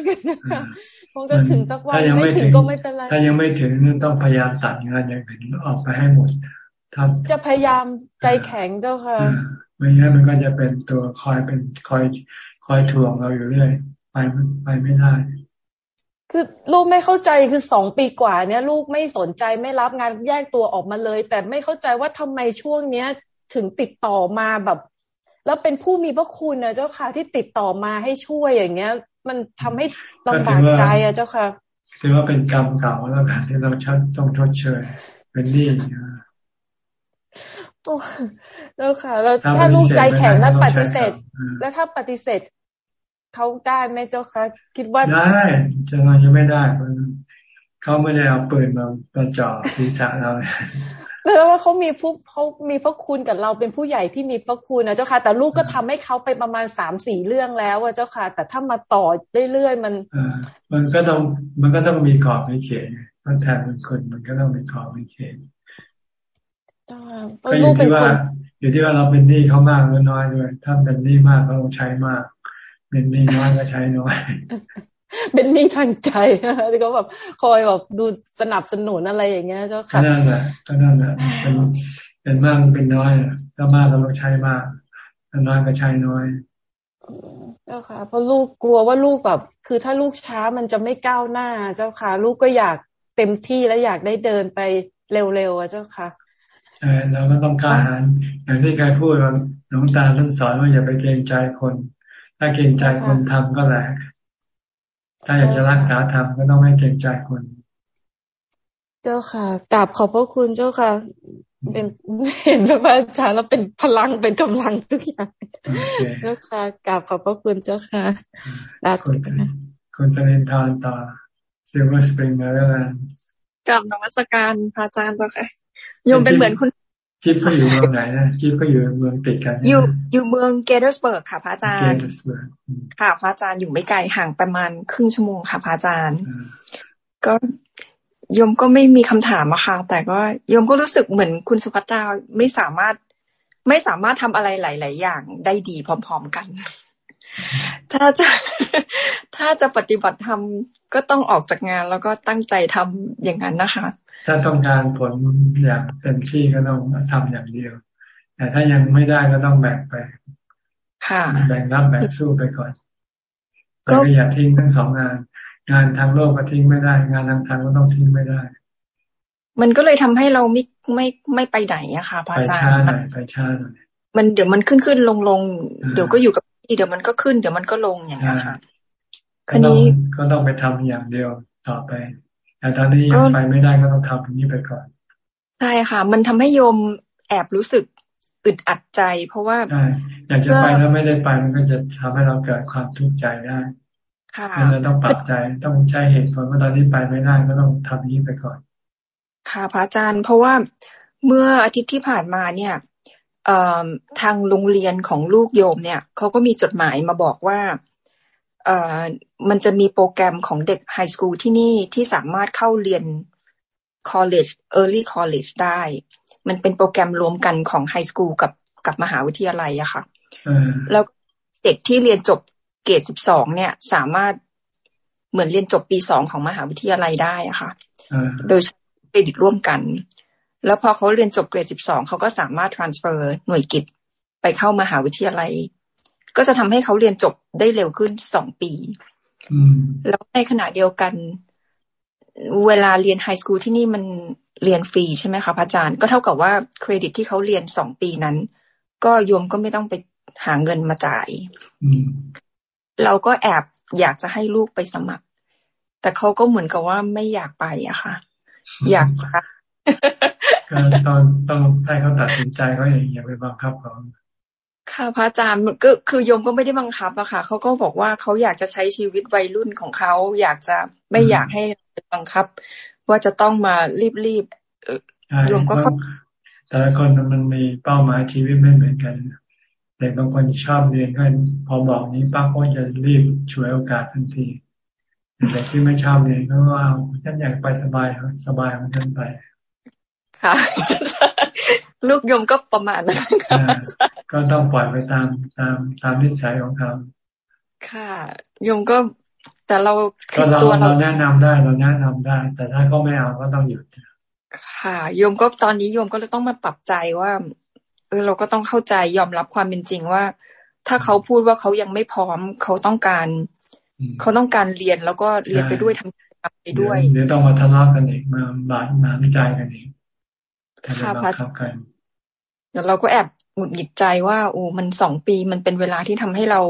คงจะถึงสักวันไม่ถึงก็ไม่เป็นไรถ้ายังไม่ถึงต้องพยายามตัดงานอย่างอื่นออกไปให้หมด จะพยายามใจแข็งเจ้าค่ะไม่งั้นมันก็จะเป็นตัวคอยเป็นคอยคอยถ่วงเราอยู่เรื่อยไปไปไม่ได้ คือลูกไม่เข้าใจคือสองปีกว่าเนี้ยลูกไม่สนใจไม่รับงานแยกตัวออกมาเลย แต่ไม่เข้าใจว่าทำไมช่วงเนี้ย ถึงติดต่อมาแบบ แล้วเป็นผู้มีพระคุณนะเจ้าค่ะ ที่ติดต่อมาให้ช่วยอย่างเงี้ย มันทำให้ลำบากใจอะเจ้าค่ะคือว่าเป็นกรรมเก่าแล้วกันที่เราชัดต้องทดเชยเป็นหนี้ แล้วค่ะ แล้วถ้าลูกใจแข็งแล้วปฏิเสธ แล้วถ้าปฏิเสธเขาได้ไหมเจ้าคะคิดว่าได้จะมาจะไม่ได้เขาไม่ได้เอาปืนมามาจ่อศีรษะเราแล้วว่าเขามีผู้เขามีพระคุณกับเราเป็นผู้ใหญ่ที่มีพระคุณนะเจ้าค่ะ แต่ลูกก็ทำให้เขาไปประมาณสามสี่เรื่องแล้วว่าเจ้าค่ะ แต่ถ้ามาต่อเรื่อยๆมันมันก็ต้องมันก็ต้องมีขอบมีเขตถ้าแทนเป็นคนมันก็ต้องมีขอบมีเขต ก็อยู่ที่ว่าอยู่ที่ว่าเราเป็นหนี้เขามากหรือน้อยด้วย ถ้าเป็นหนี้มากก็ต้องใช้มาก เป็นหนี้น้อยก็ใช้น้อย เป็นหนี้ทางใจที่เขาแบบคอยแบบดูสนับสนุนอะไรอย่างเงี้ยเจ้าค่ะก็นั่นแหละก็นั่นแหละเป็นเป็นมากเป็นน้อยถ้ามากก็ต้องใช้มากถ้าน้อยก็ใช้น้อยเจ้าค่ะเพราะลูกกลัวว่าลูกแบบ คือถ้าลูกช้ามันจะไม่ก้าวหน้า เจ้าค่ะ ลูกก็อยากเต็มที่และอยากได้เดินไปเร็วๆเจ้าค่ะ ใช่เราก็ต้องการหารอย่างที่ใครพูดว่าหลวงตาท่านสอนว่าอย่าไปเกรงใจคน ถ้าเกรงใจคนธรรมก็แหลกถ้าอยากจะรักษาธรรมก็ต้องไม่เกรงใจคน เจ้าค่ะกราบขอบพระคุณเจ้าค่ะ เป็นเห็นพระอาจารย์แล้วเป็นพลังเป็นกำลังทุกอย่างเจ้าค่ะกราบขอบพระคุณเจ้าค่ะลาคุณคุณสรินทร์ต่อซิลเวอร์สปริงเมริแลนด์กราบนมัสการพระอาจารย์เจ้าค่ะ โยมเป็นเหมือนคุณจิ๊บก็อยู่เมืองไหนนะจิ๊บก็อยู่เมืองติดกัน อยู่อยู่เมืองเกเธอร์สเบิร์กค่ะ พระอาจารย์ค่ะ พระอาจารย์อยู่ไม่ไกลห่างประมาณครึ่งชั่วโมงค่ะพระอาจารย์ ก็โยมก็ไม่มีคำถามอะค่ะ แต่ก็โยมก็รู้สึกเหมือนคุณสุภัตราไม่สามารถไม่สามารถทำอะไรหลาย ๆ อย่างได้ดีพร้อม ๆ กัน ถ้าจะถ้าจะปฏิบัติธรรมก็ต้องออกจากงานแล้วก็ตั้งใจทำอย่างนั้นนะคะ ถ้าต้องการผลอย่างเต็มที่ก็ต้องทำอย่างเดียว แต่ถ้ายังไม่ได้ก็ต้องแบ่งไป ค่ะ แบ่งรับแบ่งสู้ไปก่อนก็อย่าทิ้งทั้งสองงาน งานทางโลกก็ทิ้งไม่ได้ งานทางธรรมก็ต้องทิ้งไม่ได้ มันก็เลยทำให้เราไม่ไม่ไม่ไปไหนอะค่ะพระอาจารย์ไปช้าหน่อยไปช้าหน่อยมันเดี๋ยวมันขึ้นขึ้นลงลงเดี๋ยวก็อยู่กับที่เดี๋ยวมันก็ขึ้น เดี๋ยวมันก็ลงอย่างนี้ค่ะคันนี้ก็ต้องไปทำอย่างเดียวต่อไป แต่ตอนนี้ยังไปไม่ได้ก็ต้องทำอย่างนี้ไปก่อนใช่ค่ะ มันทำให้โยมแอบรู้สึกอึดอัดใจ เพราะว่าอยากจะไปแล้วไม่ได้ไปมันก็จะทำให้เราเกิดความทุกข์ใจได้ค่ะเราต้องปรับใจต้องใช้เหตุผลว่าตอนนี้ไปไม่ได้ก็ต้องทำนี้ไปก่อน ค่ะพระอาจารย์ เพราะว่าเมื่ออาทิตย์ที่ผ่านมาเนี่ยทางโรงเรียนของลูกโยมเนี่ยเขาก็มีจดหมายมาบอกว่าเอ่อ มันจะมีโปรแกรมของเด็ก high school ที่นี่ที่สามารถเข้าเรียน college early college ได้ มันเป็นโปรแกรมรวมกันของ high school กับกับมหาวิทยาลัยอะค่ะแล้วเด็กที่เรียนจบเกรดสิบสองเนี่ย สามารถเหมือนเรียนจบปีสองของมหาวิทยาลัยได้อะค่ะ โดยเครดิตร่วมกัน แล้วพอเขาเรียนจบเกรดสิบสองเขาก็สามารถ transfer หน่วยกิจไปเข้ามหาวิทยาลัย ก็จะทำให้เขาเรียนจบได้เร็วขึ้นสองปีแล้วในขณะเดียวกัน เวลาเรียนไฮสคูลที่นี่มันเรียนฟรีใช่ไหมคะพระอาจารย์ ก็เท่ากับว่าเครดิตที่เขาเรียนสองปีนั้น ก็โยมก็ไม่ต้องไปหาเงินมาจ่ายเราก็แอบอยากจะให้ลูกไปสมัคร แต่เขาก็เหมือนกับว่าไม่อยากไปอะค่ะ อยากจะก็ตอนต้องให้เขาตัดสินใจเขาเองอย่าไปบังคับเขา ค่ะพระอาจารย์ก็คือโยมก็ไม่ได้บังคับอะค่ะเขาก็บอกว่าเขาอยากจะใช้ชีวิตวัยรุ่นของเขาอยากจะไม่อยากให้บังคับ ว่าจะต้องมารีบๆโยมก็เข้าแต่ละคนมันมีเป้าหมายชีวิตไม่เหมือนกันเด็กบางคนชอบเรียนก็พอบอกนี้ป้าก็จะรีบช่วยโอกาสทันทีแต่ที่ไม่ชอบเรียนก็ว่าฉันอยากไปสบายสบายมันกันไป ค่ะ ลูกยมก็ประมาณนั้นก็ต้องปล่อยไปตามตามตามนิสัยของเขาค่ะยมก็แต่เราก็เราเราแนะนำได้เราแนะนำได้ แต่ถ้าเขาไม่เอาก็ต้องหยุดค่ะโยมก็ตอนนี้โยมก็เลยต้องมาปรับใจว่า เออเราก็ต้องเข้าใจยอมรับความเป็นจริงว่า ถ้าเขาพูดว่าเขายังไม่พร้อม เขาต้องการ เขาต้องการเรียนแล้วก็เรียนไปด้วยทำไปด้วยเดี๋ยวต้องมาทะเลาะกันอีกมาบาดมาวิจัยกันอีก ค่ะพระแต่เราก็แอบหงุดหงิดใจว่าโอ้มันสองปีมันเป็นเวลาที่ทำให้เรา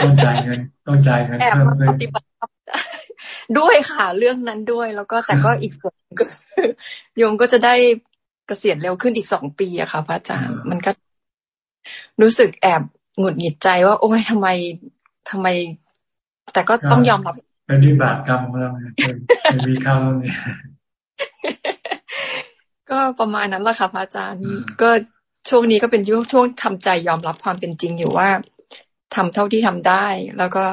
ต้องจ่ายเงินต้องจ่ายเงินแอบปฏิบัติด้วยค่ะเรื่องนั้นด้วย แล้วก็แต่ก็อีกส่วนก็โยมก็จะได้เกษียณเร็วขึ้นอีกสองปีอะค่ะพระอาจารย์มันก็ รู้สึกแอบหงุดหงิดใจว่า โอ้ยทำไมทำไม แต่ก็ต้องยอมรับเป็นวิบากกรรมของเราเป็นวิคามเนี่ย ก็ประมาณนั้นแหละค่ะพระอาจารย์ ก็ช่วงนี้ก็เป็นช่วงทำใจยอมรับความเป็นจริงอยู่ว่าทำเท่าที่ทำได้ แล้วก็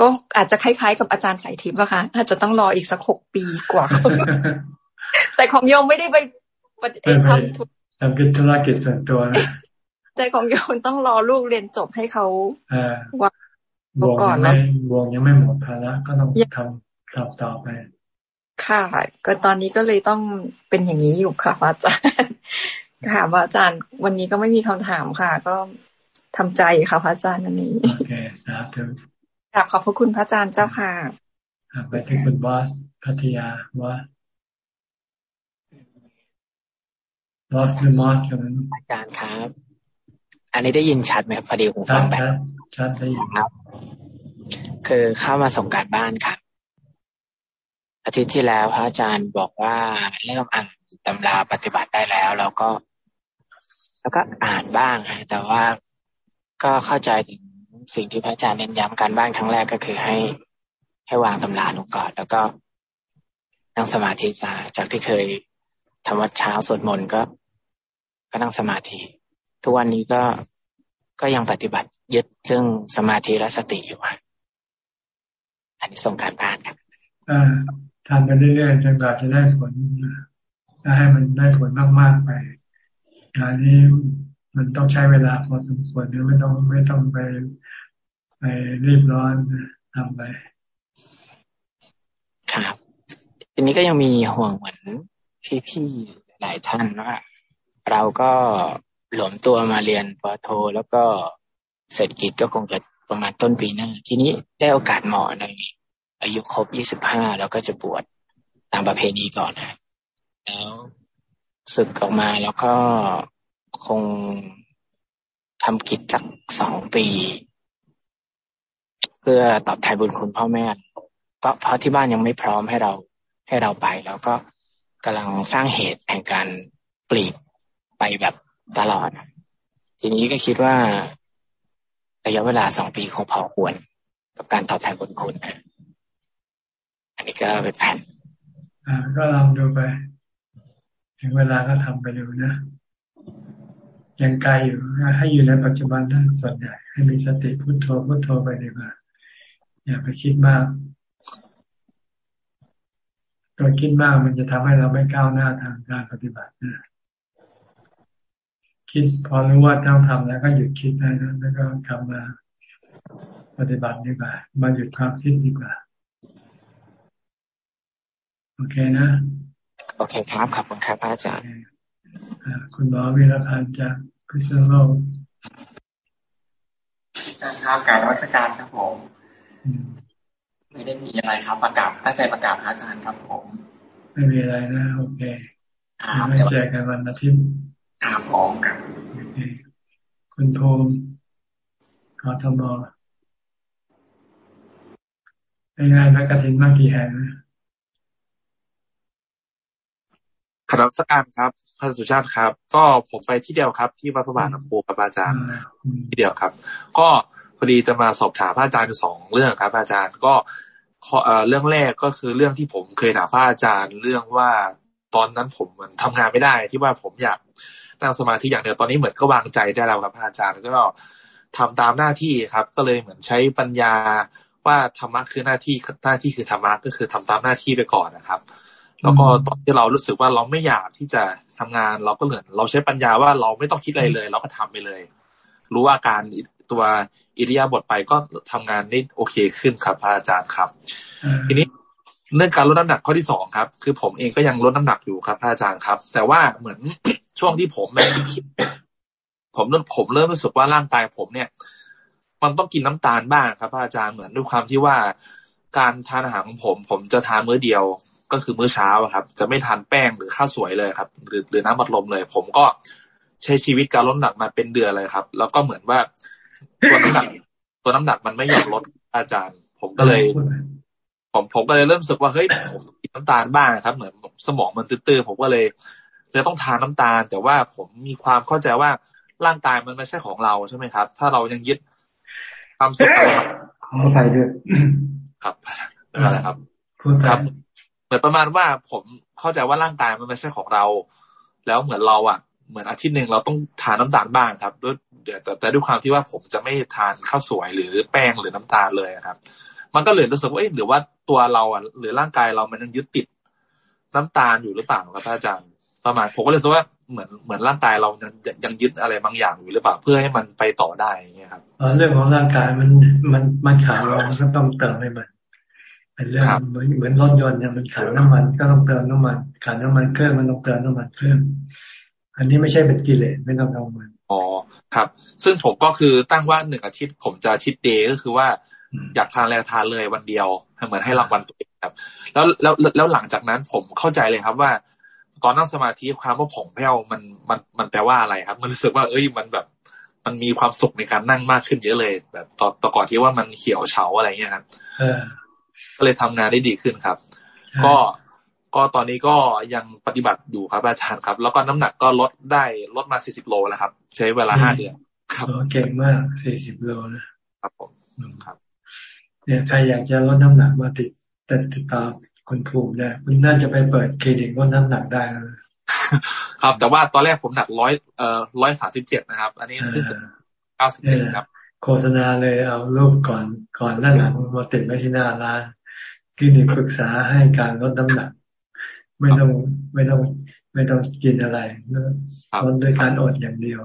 ก็อาจจะคล้ายๆ กับอาจารย์สายทิพย์อะค่ะอาจจะต้องรออีกสักหกปีกว่า แต่ของโยมไม่ได้ไปทำทำกิจธุรกิจส่วนตัวนะแต่ของโยมต้องรอลูกเรียนจบให้เขาว่าก่อนแล้วบวงยังไม่หมดภาระก็ต้องทำทำต่อไป ค่ะ ก็ตอนนี้ก็เลยต้องเป็นอย่างนี้อยู่ค่ะอาจารย์ค่ะอาจารย์ วันนี้ก็ไม่มีคำถามค่ะ ก็ทำใจค่ะพระอาจารย์วันนี้โอเคสาธุกราบขอบพระคุณพระอาจารย์เจ้าค่ะไปที่คุณบอสพัทยาว่าบอสหรือมอสกันอาจารย์ครับ อันนี้ได้ยินชัดไหมครับพอดีผมฟังแบบชัดได้ยินครับ คือเข้ามาส่งการบ้านครับ อาทิตย์ที่แล้วพระอาจารย์บอกว่าเริ่มอ่านตำราปฏิบัติได้แล้ว แล้วก็ แล้วก็อ่านบ้างฮะแต่ว่าก็เข้าใจถึงสิ่งที่พระอาจารย์เน้นย้ำการบ้านครั้งแรกก็คือให้ให้วางตำราลงก่อน แล้วก็นั่งสมาธิจากที่เคยทำวัดเช้าสวดมนต์ก็ ก็นั่งสมาธิ ทุกวันนี้ก็ก็ยังปฏิบัติยึดเรื่องสมาธิและสติอยู่อันนี้ส่งการบ้านครับอ่า ทำไปเรื่อยๆจนกว่าจะได้ผลถ้าให้มันได้ผลมากๆไปงานนี้มันต้องใช้เวลาพอสมควรนะไม่ต้องไม่ต้องไปไปรีบร้อนทำไปครับ ทีนี้ก็ยังมีห่วงเหมือนพี่ๆหลายท่านว่าเราก็หลวมตัวมาเรียนปโท แล้วก็เศรษฐกิจก็คงจะประมาณต้นปีหน้า ทีนี้ได้โอกาสเหมาะใน อายุครบยี่สิบห้าแล้วก็จะบวชตามประเพณีก่อนนะแล้วศึกออกมาแล้วก็คงทำกิจสักสองปี เพื่อตอบแทนบุญคุณพ่อแม่ก็เพราะที่บ้านยังไม่พร้อมให้เราให้เราไปแล้วก็กำลังสร้างเหตุแห่งการปลีกไปแบบตลอด ทีนี้ก็คิดว่าระยะเวลาสองปีคงพอควรกับการตอบแทนบุญคุณนะ นี้ก็เป็นแผนอ่าก็ลองดูไป ถึงเวลาก็ทำไปดูนะ ยังไกลอยู่ให้อยู่ในปัจจุบันนะส่วนใหญ่ให้มีสติพุโทโธพุโทโธไปดีกว่าอย่าไปคิดมากตัวคิดมากมันจะทำให้เราไม่ก้าวหน้าทางการปฏิบัตินะคิดพอรู้ว่าต้องทำแล้วก็หยุดคิดได้นะแล้วก็ทำมาปฏิบัติดีกว่ามาหยุดความคิดดีกว่า โอเคนะ โอเคครับขอบคุณครับอาจารย์คุณหมอวิรพันธ์จากพิษณุโลกอาจารย์ครับการวัชการครับผม ไม่ได้มีอะไรครับประกาศตั้งใจประกาศพระอาจารย์ครับผม ไม่มีอะไรนะ โอเคไม่เจอกันวันอาทิตย์ครับผมครับโอเคคุณภูมิกทมเป็นไงพระกฐินมากี่แห่ง ครับสักการครับพระสุชาติครับ ก็ผมไปที่เดียวครับ ที่วัดพระบาทน้ำพุกับอาจารย์ที่เดียวครับ ก็พอดีจะมาสอบถามพระอาจารย์สองเรื่องครับ อาจารย์ก็เรื่องแรกก็คือเรื่องที่ผมเคยถามพระอาจารย์เรื่องว่าตอนนั้นผมมันทำงานไม่ได้ ที่ว่าผมอยากนั่งสมาธิอย่างเดียวตอนนี้เหมือนก็วางใจได้แล้วครับพระอาจารย์ก็ทำตามหน้าที่ครับ ก็เลยเหมือนใช้ปัญญาว่าธรรมะคือหน้าที่หน้าที่คือธรรมะก็คือทำตามหน้าที่ไปก่อนนะครับ แล้วก็ตอนที่เรารู้สึกว่าเราไม่อยากที่จะทำงาน เราก็เหมือนเราใช้ปัญญาว่าเราไม่ต้องคิดอะไรเลย เราก็ทำไปเลย รู้ว่าการตัวอิริยาบถไปก็ทำงานได้โอเคขึ้นครับพระอาจารย์ครับ ทีนี้เรื่องการลดน้ำหนักข้อที่สองครับ คือผมเองก็ยังลดน้ำหนักอยู่ครับพระอาจารย์ครับ แต่ว่าเหมือนช่วงที่ผมไม่คิดผมเริ่มผมเริ่มรู้สึกว่าร่างกายผมเนี่ย มันต้องกินน้ำตาลบ้างครับพระอาจารย์เหมือนด้วยความที่ว่าการทานอาหารของผม ผมจะทานมื้อเดียว ก็คือมื้อเช้าครับ จะไม่ทานแป้งหรือข้าวสวยเลยครับ หรือหรือน้ำบัดลมเลย ผมก็ใช้ชีวิตการลดน้ำหนักมาเป็นเดือนเลยครับ แล้วก็เหมือนว่าตัวน้ำหนัก ตัวน้ำหนักมันไม่ยอมลดอาจารย์ ผมก็เลย ผมผมก็เลยเริ่มรู้สึกว่าเฮ้ยผมกินน้ำตาลบ้างครับ เหมือนสมองมันตื้อๆผมก็เลยเลยต้องทานน้าตาล แต่ว่าผมมีความเข้าใจว่าร่างกายมันไม่ใช่ของเราใช่ไหมครับ ถ้าเรายังยึดความสุขอะไรขอไปด้วยครับอะไรครับครับ เหมือนประมาณว่าผมเข้าใจว่าร่างกายมันไม่ใช่ของเรา แล้วเหมือนเราอะ เหมือนอาทิตย์หนึ่งเราต้องทานน้าตาลบ้างครับด้วยแต่แต่ด้วยความที่ว่าผมจะไม่ทานข้าวสวยหรือแป้งหรือน้ำตาลเลยครับ มันก็เลยรู้สึกว่าเอ๊ะหรือว่าตัวเราอะหรือร่างกายเรามันยังยึดติดน้ำตาลอยู่หรือเปล่าครับอาจารย์ประมาณผมก็เลยรู้สึกว่าเหมือนเหมือนร่างกายเรายังยังยึดอะไรบางอย่างอยู่หรือเปล่าเพื่อให้มันไปต่อได้เงี้ยครับเรื่องของร่างกายมันมันมันขาดเราก็ต้องเติมให้มัน เป็นเรื่องเหมือนเหมือนรถยนต์เนี่ยมันขาดน้ำมันก็ต้องเติมน้ำมันขาดน้ำมันเครื่องมันต้องเติมน้ำมันเครื่องอันนี้ไม่ใช่เป็นกิเลสไม่ต้องกังวลอ๋อครับ ซึ่งผมก็คือตั้งว่าหนึ่งอาทิตย์ ผมจะชิดเดย์ก็คือว่าอยากทานอะไรทานเลยวันเดียวเหมือนให้รางวัลตัวเองครับ แล้วแล้วแล้วหลังจากนั้นผมเข้าใจเลยครับว่า ตอนนั่งสมาธิความว่าผ่องแผ้วมันมันมันแปลว่าอะไรครับ มันรู้สึกว่า เอ้ยมันแบบ มันมีความสุขในการนั่งมากขึ้นเยอะเลย แบบตอนตก่อนที่ว่ามันเขียวเฉาอะไรเงี้ยครับ ก็เลยทำงานได้ดีขึ้นครับ ก็ก็ตอนนี้ก็ยังปฏิบัติอยู่ครับอาจารย์ครับ แล้วก็น้ำหนักก็ลดได้ลดมาสี่สิบโลแล้วครับ ใช้เวลาห้าเดือน ครับเก่งมากสี่สิบโลนะครับผมครับเนี่ยใครอยากจะลดน้ำหนักมาติดติดตามคุณภูมิเนี่ยคุณน่าจะไปเปิดคลินิกลดน้ำหนักได้ครับ แต่ว่าตอนแรกผมหนักร้อยเอ่อร้อยสาสิบเจ็ดนะครับ อันนี้ขึ้นจากเก้าสิบเจ็ดครับ โฆษณาเลยเอารูปก่อนก่อนหน้าหลังมาติดไว้ที่หน้าร้าน คลินิกปรึกษาให้การลดน้ำหนัก ไม่ต้องไม่ต้องไม่ต้องกินอะไรลดด้วยการอดอย่างเดียว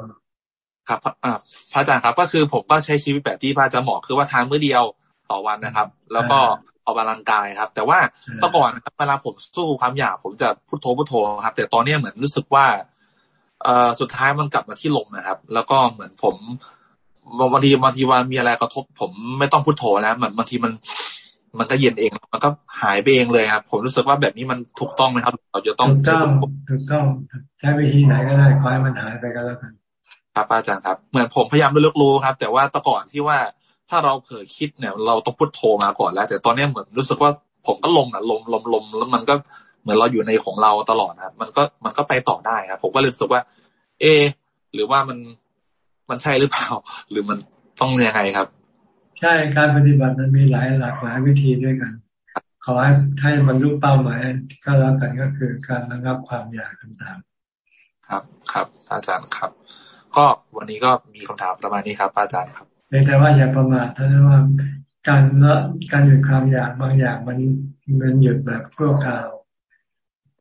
ครับพระอาจารย์ครับ ก็คือผมก็ใช้ชีวิตแบบที่พระอาจารย์บอกคือว่าทานมื้อเดียวต่อวันนะครับ แล้วก็ออกกำลังกายครับ แต่ว่าเมื่อก่อนเวลาผมสู้ความอยากผมจะพุทโธพุทโธครับ แต่ตอนนี้เหมือนรู้สึกว่าเอ่อสุดท้ายมันกลับมาที่ลมนะครับ แล้วก็เหมือนผมบางทีบางทีวันมีอะไรกระทบ ผมไม่ต้องพุทโธแล้วเหมือนบางทีมัน มันก็เย็นเองมันก็หายไปเองเลยครับ ผมรู้สึกว่าแบบนี้มันถูกต้องไหมครับ เราจะต้องถูกต้องถูกต้องใช้วิธีไหนก็ได้คอยมันหายไปก็แล้วกันครับอาจารย์ครับ เหมือนผมพยายามเลือกรู้ครับ แต่ว่าตะก่อนที่ว่าถ้าเราเผลอคิดเนี่ย เราต้องพุทโธมาก่อนแล้ว แต่ตอนนี้เหมือนรู้สึกว่าผมก็ลมอะลมลมลมแล้วมันก็เหมือนเราอยู่ในของเราตลอดครับ มันก็มันก็ไปต่อได้ครับ ผมก็เลยรู้สึกว่า เอ หรือว่ามันมันใช่หรือเปล่า หรือมันต้องยังไงครับ ใช่การปฏิบัติมันมีหลายหลากหลายวิธีด้วยกัน ขอให้ให้มันรู้เป้าหมายก็แล้วกันก็คือการระงับความอยากต่างๆครับครับอาจารย์ครับ ก็วันนี้ก็มีคำถามประมาณนี้ครับอาจารย์ครับแต่ว่าอย่าประมาทเพราะว่าการละการหยุดความอยากบางอย่างมันมันหยุดแบบชั่วคราว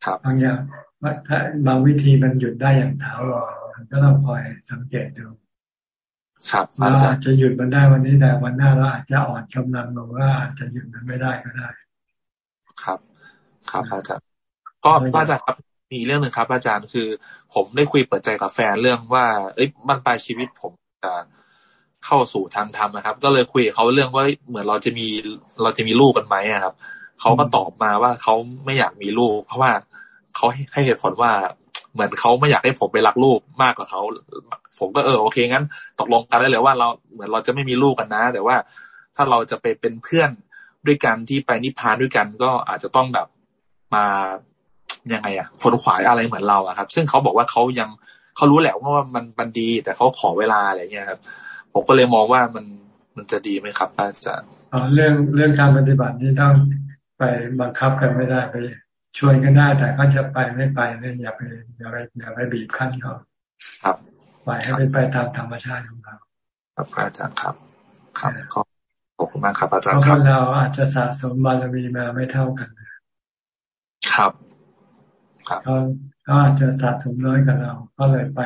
ครับบางอย่างถ้าบางวิธีมันหยุดได้อย่างถาวรก็ต้องคอยสังเกตดู ครับเราอาจจะหยุดมันได้วันนี้แต่วันหน้าเราอาจจะอ่อนกำลังลงว่าอาจจะหยุดมันไม่ได้ก็ได้ ครับ ครับอาจารย์ก็อาจารย์ครับมีเรื่องหนึ่งครับ อาจารย์คือ ผมได้คุยเปิดใจกับแฟนเรื่องว่า เอ้ยมันปลายชีวิตผมจะเข้าสู่ทางธรรมนะครับ ก็เลยคุยกับเขาเรื่องว่าเหมือนเราจะมีเราจะมีลูกกันไหมครับเขาก็ตอบมาว่าเขาไม่อยากมีลูก เพราะว่าเขาให้เหตุผลว่าเหมือนเขาไม่อยากให้ผมไปรักลูกมากกว่าเขา ผมก็เออโอเคงั้น ตกลงกันได้เลยว่าเราเหมือนเราจะไม่มีลูกกันนะ แต่ว่าถ้าเราจะไปเป็นเพื่อนด้วยกันที่ไปนิพพานด้วยกัน ก็อาจจะต้องแบบมายังไงอะขนขวายอะไรเหมือนเราอะครับ ซึ่งเขาบอกว่าเขายังเขารู้แหละว่ามันมันดี แต่เขาขอเวลาอะไรเงี้ยครับ ผมก็เลยมองว่ามันมันจะดีไหมครับอาจารย์เรื่องเรื่องการปฏิบัตินี่ต้องไปบังคับกันไม่ได้ไปชวนกันได้แต่เขาจะไปไม่ไปเนี่ยอย่าไปอย่าไปอย่าไปบีบคั้นเขาครับ ปล่อยให้เป็นไปตามธรรมชาติของเขาครับอาจารย์ครับ ครับขอบคุณมากครับ อาจารย์ครับเราอาจจะสะสมบารมีมาไม่เท่ากันครับครับเขาเขาอาจจะสะสมน้อยกว่าเรา ก็เลยไป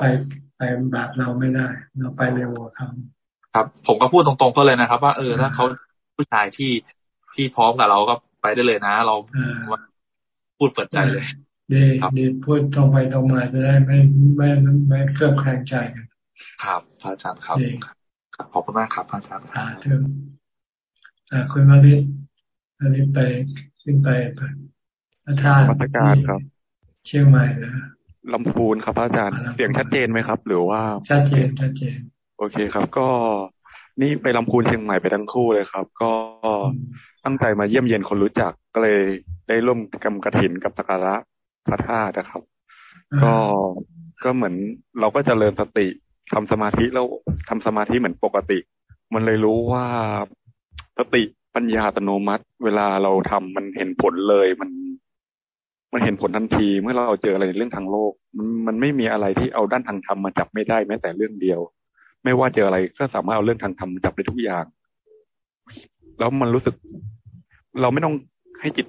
ไปไปแบบเราไม่ได้ เราไปเร็วกว่าเขาครับ ผมก็พูดตรงๆเขาเลยนะครับ ว่าเออถ้าเขาผู้ชายที่ที่พร้อมกับเราก็ไปได้เลยนะ เราพูดเปิดใจเลย ดีดีพูดตรงไปตรงมาจะได้ไม่ไม่ไม่เครือบแคลงใจกัน ครับอาจารย์ครับขอบคุณมากครับอาจารย์อ่าถึงอ่าคุณมาลิศอันนี้ไปขึ้นไปพระธาตุมาตการครับ เชียงใหม่นะลำพูนครับอาจารย์ เสียงชัดเจนไหมครับ หรือว่า ชัดเจนชัดเจน โอเคครับ ก็นี่ไปลำพูนเชียงใหม่ไปทั้งคู่เลยครับ ก็ตั้งใจมาเยี่ยมเยียนคนรู้จักก็เลยได้ร่วมกรรมกระถินกับสักการะ พระธาตุนะครับ ก็ก็เหมือนเราก็จเจริญสติทำสมาธิแล้วทำสมาธิเหมือนปกติ มันเลยรู้ว่าสติปัญญาอัตโนมัติ เวลาเราทำมันเห็นผลเลยมัน มันเห็นผลทันทีเมื่อเราเจออะไรในเรื่องทางโลก มันมันไม่มีอะไรที่เอาด้านทางธรรมมาจับไม่ได้แม้แต่เรื่องเดียว ไม่ว่าเจออะไรก็สามารถเอาเรื่องทางธรรมจับได้ทุกอย่าง แล้วมันรู้สึก เราไม่ต้องให้จิต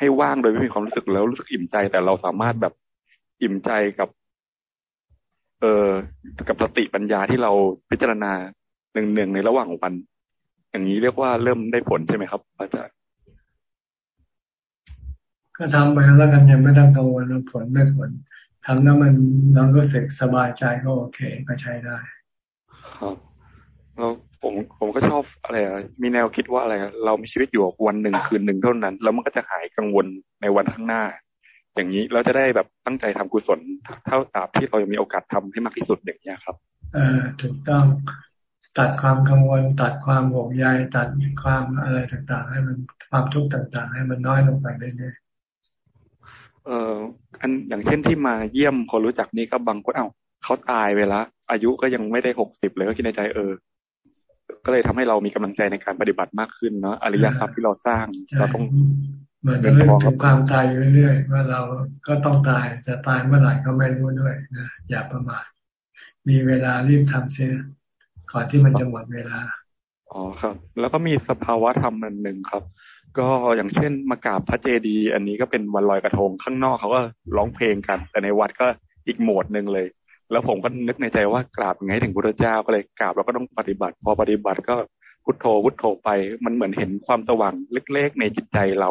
ให้ว่างโดยไม่มีความรู้สึกแล้วรู้สึกอิ่มใจ แต่เราสามารถแบบอิ่มใจกับ เออกับสติปัญญาที่เราพิจารณาหนึ่งหนึ่งในระหว่างวัน อย่างนี้เรียกว่าเริ่มได้ผลใช่ไหมครับอาจารย์ก็ทำไปแล้วกันยังไม่ต้องกังวลว่าผลไม่ผลทำแล้วมันเราก็สึกสบายใจก็โอเคก็ใช้ได้ ครับแล้ว ผมผมก็ชอบอะไรมีแนวคิดว่าอะไรเรามีชีวิตอยู่วันหนึ่งคืนหนึ่งเท่านั้น แล้วมันก็จะหายกังวลในวันข้างหน้า อย่างนี้เราจะได้แบบตั้งใจทำกุศลเท่าตราบที่เรายังมีโอกาสทำให้มากที่สุดอย่างนี้ครับ เออถูกต้องตัดความกังวล ตัดความห่วงใยตัดความอะไรต่างๆ ให้มันความทุกข์ต่าง ๆ ให้มันน้อยลงไปเรื่อยๆเอออันอย่างเช่นที่มาเยี่ยมคนรู้จักนี่ก็บางคนเอ้าเขาตายไปแล้วอายุก็ยังไม่ได้หกสิบเลยก็คิดในใจเออ ก็เลยทำให้เรามีกำลังใจในการปฏิบัติมากขึ้นเนาะอริยทรัพย์ที่เราสร้างเราต้องเหมือนเรื่องถึงความตายอยู่เรื่อยๆว่าเราก็ต้องตายจะตายเมื่อไหร่ก็ไม่รู้ด้วยนะอย่าประมาทมีเวลารีบทำเสียก่อนที่มันจะหมดเวลาอ๋อครับ แล้วก็มีสภาวะธรรมอันหนึ่งครับ ก็อย่างเช่นมากราบพระเจดีย์อันนี้ก็เป็นวันลอยกระทงข้างนอกเขาก็ร้องเพลงกัน แต่ในวัดก็อีกโหมดหนึ่งเลย แล้วผมก็นึกในใจว่ากราบไงถึงพระเจ้าก็เลยกราบเราก็ต้องปฏิบัติ พอปฏิบัติก็พุทโธพุทโธไป มันเหมือนเห็นความสว่างเล็กๆในจิตใจเรา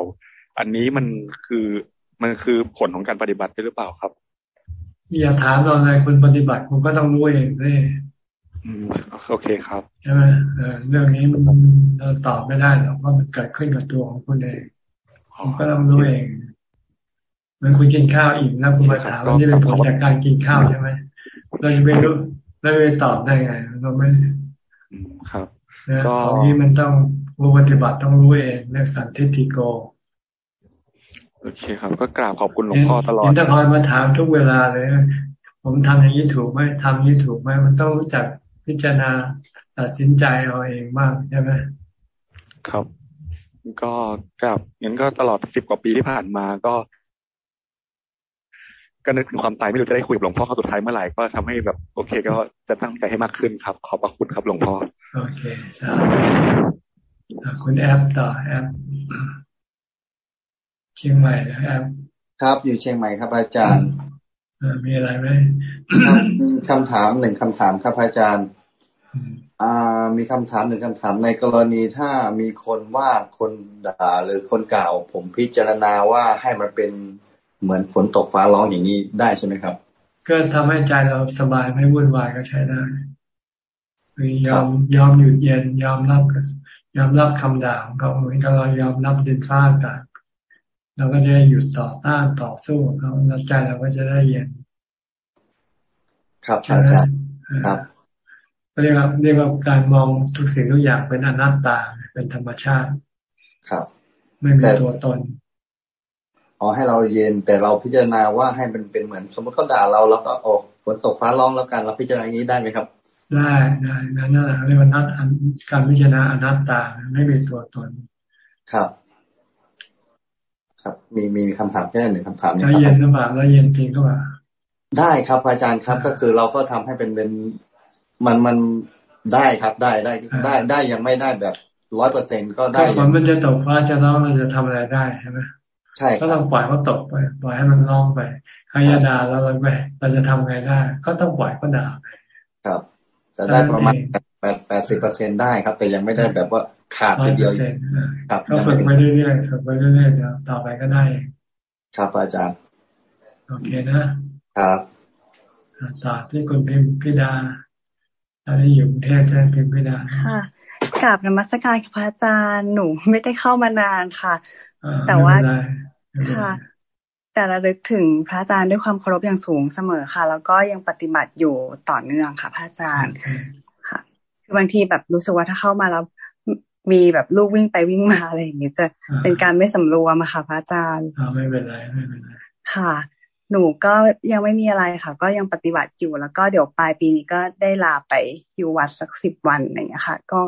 อันนี้มันคือมันคือผลของการปฏิบัติหรือเปล่าครับอย่าถามเราเลยคุณปฏิบัติคุณก็ต้องรู้เองเลยอืมโอเคครับใช่ไหมเรื่องนี้มันเราตอบไม่ได้หรอกว่ามันเกิดขึ้นกับตัวของคุณเองคุณก็ต้องรู้เองเหมือนคุณกินข้าวอิ่มแล้วคุณมาถามว่านี่เป็นผลจากการกินข้าวใช่ไหม เราจะไปรู้เราไปตอบได้ไง เราไม่ครับของนี้มันต้องผู้ปฏิบัติต้องรู้เองเรื่องสันทิติโกโอเคครับ ก็กราบขอบคุณหลวงพ่อตลอดจะคอยมาถามทุกเวลาเลย ผมทำอย่างนี้ถูกไหมทำอย่างนี้ถูกไหมมันต้องรู้จักพิจารณาตัดสินใจเอาเองบ้างใช่ไหมครับ ก็กราบงั้นก็ตลอดสิบกว่าปีที่ผ่านมา ก็ ก็นึกถึงความตายไม่รู้จะได้คุยกับหลวงพ่อครั้งสุดท้ายเมื่อไหร่ก็ทำให้แบบโอเค ก็จะตั้งใจให้มากขึ้นครับ ขอบพระคุณครับหลวงพ่อโอเคสาธุคุณแอปต่อแอปเชียงใหม่นะแอปครับ อยู่เชียงใหม่ครับ อาจารย์มีอะไรไหมมีคำถามหนึ่งคำถามครับอาจารย์อ่ามีคำถามหนึ่งคำถามในกรณีถ้ามีคนว่าคนด่าหรือคนกล่าว ผมพิจารณาว่าให้มันเป็น เหมือนฝนตกฟ้าร้องอย่างนี้ได้ใช่ไหมครับก็ทำให้ใจเราสบายไม่วุ่นวายก็ใช้ได้คือยอมยอมหยุดเย็นยอมรับยอมรับคำด่าของเขาเหมือนกับเรายอมรับดินฟ้าอากาศเราก็จะหยุดต่อต้านต่อสู้เขาแล้วใจเราก็จะได้เย็น ครับอาจารย์ครับเรียกว่าเรียกว่าการมองทุกสิ่งทุกอย่างเป็นอนัตตาเป็นธรรมชาติ ครับ ไม่มีตัวตน อ๋อให้เราเย็นแต่เราพิจารณาว่าให้มันเป็นเหมือน สมมติเขาด่าเราแล้วก็ออกฝนตกฟ้าร้องแล้วกันเราพิจารณาอย่างนี้ได้ไหมครับ ได้ได้นั่นแหละเรียกว่านัตการพิจารณาอนัตตาไม่มีตัวตน ครับ ครับ มีมีคำถามแค่หนึ่งคำถามนี้ครับแล้วเย็นหรือเปล่าแล้วเย็นจริงก็ว่าได้ครับอาจารย์ครับก็คือเราก็ทำให้เป็นเป็นมันมันได้ครับได้ได้ได้ได้ยังไม่ได้แบบร้อยเปอร์เซ็นก็ได้ฝนมันจะตกฟ้าจะร้องเราจะทำอะไรได้ใช่ไหม ใช่ก็ต้องปล่อยเขาตกไป ปล่อยให้มันร้องไปใครจะด่าเราไปเราจะทำไงได้ ก็ต้องปล่อยก็ด่าไปครับแต่ได้ประมาณแปดแปดสิบเปอร์เซ็นได้ครับ แต่ยังไม่ได้แบบว่าขาดไปเดียวครับก็ฝึกไปเรื่อยๆฝึกไปเรื่อยๆเดี๋ยวต่อไปก็ได้ ครับอาจารย์ โอเคนะครับต่อที่คุณพิมพิดาตอนนี้อยู่กรุงเทพใช่พิมพิดาค่ะกราบนมัสการพระอาจารย์หนูไม่ได้เข้ามานานค่ะ แต่ว่าค่ะ แต่ระลึกถึงพระอาจารย์ด้วยความเคารพอย่างสูงเสมอค่ะ แล้วก็ยังปฏิบัติอยู่ต่อเนื่องค่ะ พระอาจารย์ค่ะ คือบางทีแบบรู้สึกว่าถ้าเข้ามาแล้วมีแบบลูกวิ่งไปวิ่งมาอะไรอย่างนี้จะเป็นการไม่สำรวมอะค่ะ พระอาจารย์ไม่เป็นไรไม่เป็นไรค่ะ หนูก็ยังไม่มีอะไรค่ะ ก็ยังปฏิบัติอยู่แล้วก็เดี๋ยวปลายปีนี้ก็ได้ลาไปอยู่วัดสักสิบวันอะไรอย่างเงี้ยค่ะ ก็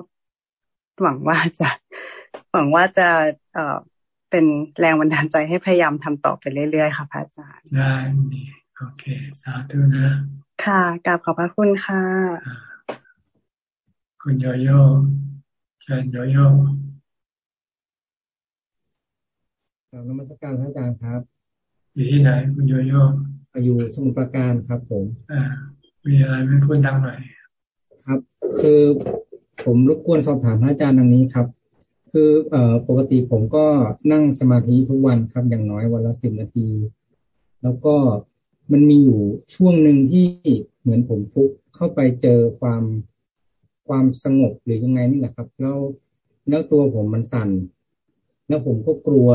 หวังว่าจะหวังว่าจะ เอ่อ เป็นแรงบันดาลใจให้พยายามทำต่อไปเรื่อยๆค่ะพระอาจารย์ได้โอเค สาธุนะ ค่ะกราบขอบพระคุณค่ะ คุณโยโย่เชิญโยโย่กราบนมัสการพระอาจารย์ครับอยู่ที่ไหน คุณโยโย่อยู่สมุทรปราการครับ ผมอ่ามีอะไรไม่พูดดังหน่อย ครับ คือผมรบกวนสอบถามพระอาจารย์ดังนี้ครับ คือเอ่อปกติผมก็นั่งสมาธิทุกวันครับอย่างน้อยวันละสิบนาที แล้วก็มันมีอยู่ช่วงหนึ่งที่เหมือนผมฟุกเข้าไปเจอความความสงบหรือยังไงนี่แหละครับ แล้วแล้วตัวผมมันสั่น แล้วผมก็กลัว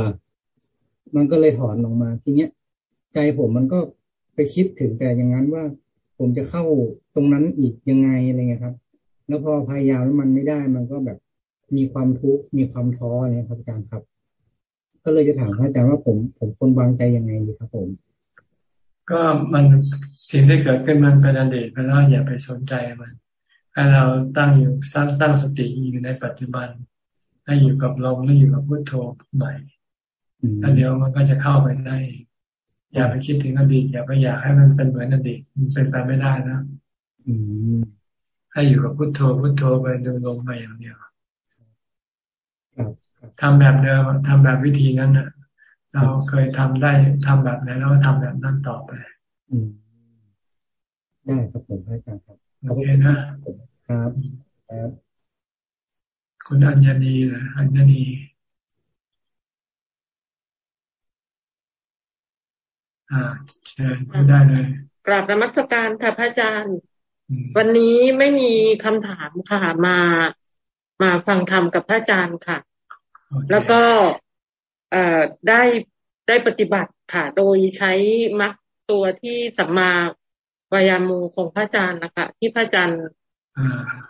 มันก็เลยถอนออกมาทีเนี้ยใจผมมันก็ไปคิดถึงแต่อย่างนั้นว่า ผมจะเข้าตรงนั้นอีกยังไงอะไรเงี้ยครับ แล้วพอพยายามแล้วมันไม่ได้มันก็แบบ มีความทุกข์มีความท้อเนี่ยครับอาจารย์ครับ ก็เลยจะถามพระอาจารย์ว่าผมผมควรวางใจยังไงดีครับผม ก็มันสิ่งที่เกิดขึ้นมันเป็นอดีตไปแล้วอย่าไปสนใจมันให้เราตั้งอยู่สร้างตั้งสติอยู่ในปัจจุบัน ให้อยู่กับลมแล้วอยู่กับพุทโธใหม่แล้วเดี๋ยวมันก็จะเข้าไปได้ อย่าไปคิดถึงอดีตอย่าไปอยากให้มันเป็นเหมือนอดีตมันเป็นไปไม่ได้นะให้อยู่กับพุทโธพุทโธไปดูลมไปอย่างเดียว ทำแบบเดิมทำแบบวิธีนั้นนะเราเคยทำได้ทำแบบไหนเราก็ทำแบบนั้นต่อไป อืมได้ครับผมอาจารย์ครับโอเคนะครับครับคุณอัญญนีนะอัญญนีอ่าเชิญพูดได้เลยกราบนมัสการค่ะพระอาจารย์ วันนี้ไม่มีคำถามค่ะมา มาฟังธรรมกับพระอาจารย์ค่ะ แล้วก็เอ่อได้ได้ปฏิบัติค่ะโดยใช้มักตัวที่สัมมาวายามูของพระอาจารย์นะคะที่พระอาจารย์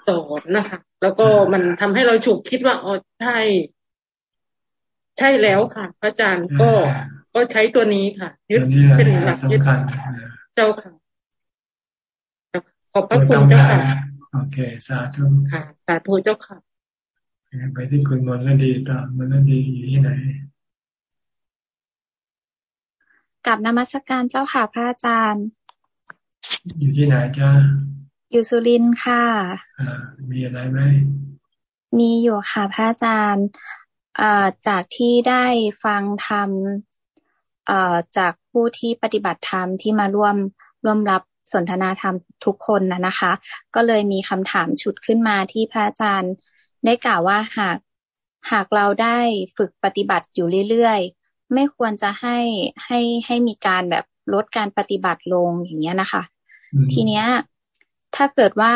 สอนนะคะ แล้วก็มันทำให้เราฉุกคิดว่าอ๋อใช่ ใช่แล้วค่ะ พระอาจารย์ก็ก็ใช้ตัวนี้ค่ะยึดเป็นหลักยึดเจ้าค่ะขอบพระคุณเจ้าค่ะโอเค สาธุค่ะ สาธุเจ้าค่ะ ไปที่คุณมนลดีต่อมนลดีอยู่ที่ไหนกับนมัสการเจ้าค่ะพระอาจารย์ อยู่ที่ไหนจ้าอยู่สุรินทร์ค่ะอ่ามีอะไรไหมมีอยู่ค่ะพระอาจารย์จากที่ได้ฟังธรรมจากผู้ที่ปฏิบัติธรรมที่มาร่วมร่วมรับสนทนาธรรมทุกคนนะนะคะ ก็เลยมีคำถามฉุดขึ้นมาที่พระอาจารย์ ได้กล่าวว่าหากหากเราได้ฝึกปฏิบัติอยู่เรื่อยๆ ไม่ควรจะให้ให้ให้มีการแบบลดการปฏิบัติลงอย่างเงี้ยนะคะ ทีเนี้ยถ้าเกิดว่า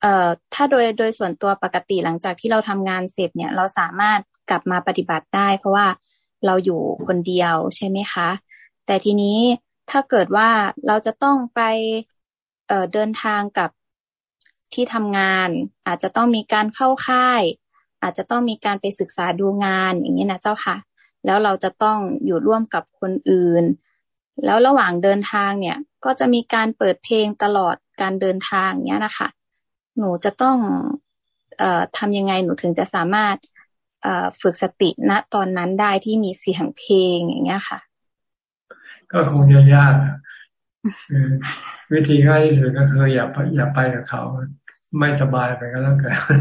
เอ่อถ้าโดยโดยส่วนตัวปกติหลังจากที่เราทำงานเสร็จเนี่ย เราสามารถกลับมาปฏิบัติได้ เพราะว่าเราอยู่คนเดียวใช่ไหมคะ แต่ทีนี้ถ้าเกิดว่าเราจะต้องไปเอ่อเดินทางกับ ที่ทำงาน อาจจะต้องมีการเข้าค่าย อาจจะต้องมีการไปศึกษาดูงานอย่างนี้นะเจ้าค่ะ แล้วเราจะต้องอยู่ร่วมกับคนอื่น แล้วระหว่างเดินทางเนี่ย ก็จะมีการเปิดเพลงตลอดการเดินทางเนี้ยนะคะ หนูจะต้องเอ่อทำยังไงหนูถึงจะสามารถฝึกสติณตอนนั้นได้ที่มีเสียงเพลงอย่างเงี้ยค่ะ ก็คงจะยาก วิธีง่ายที่สุดก็คืออย่าอย่าไปกับเขา ไม่สบายไปก็แล้วกัน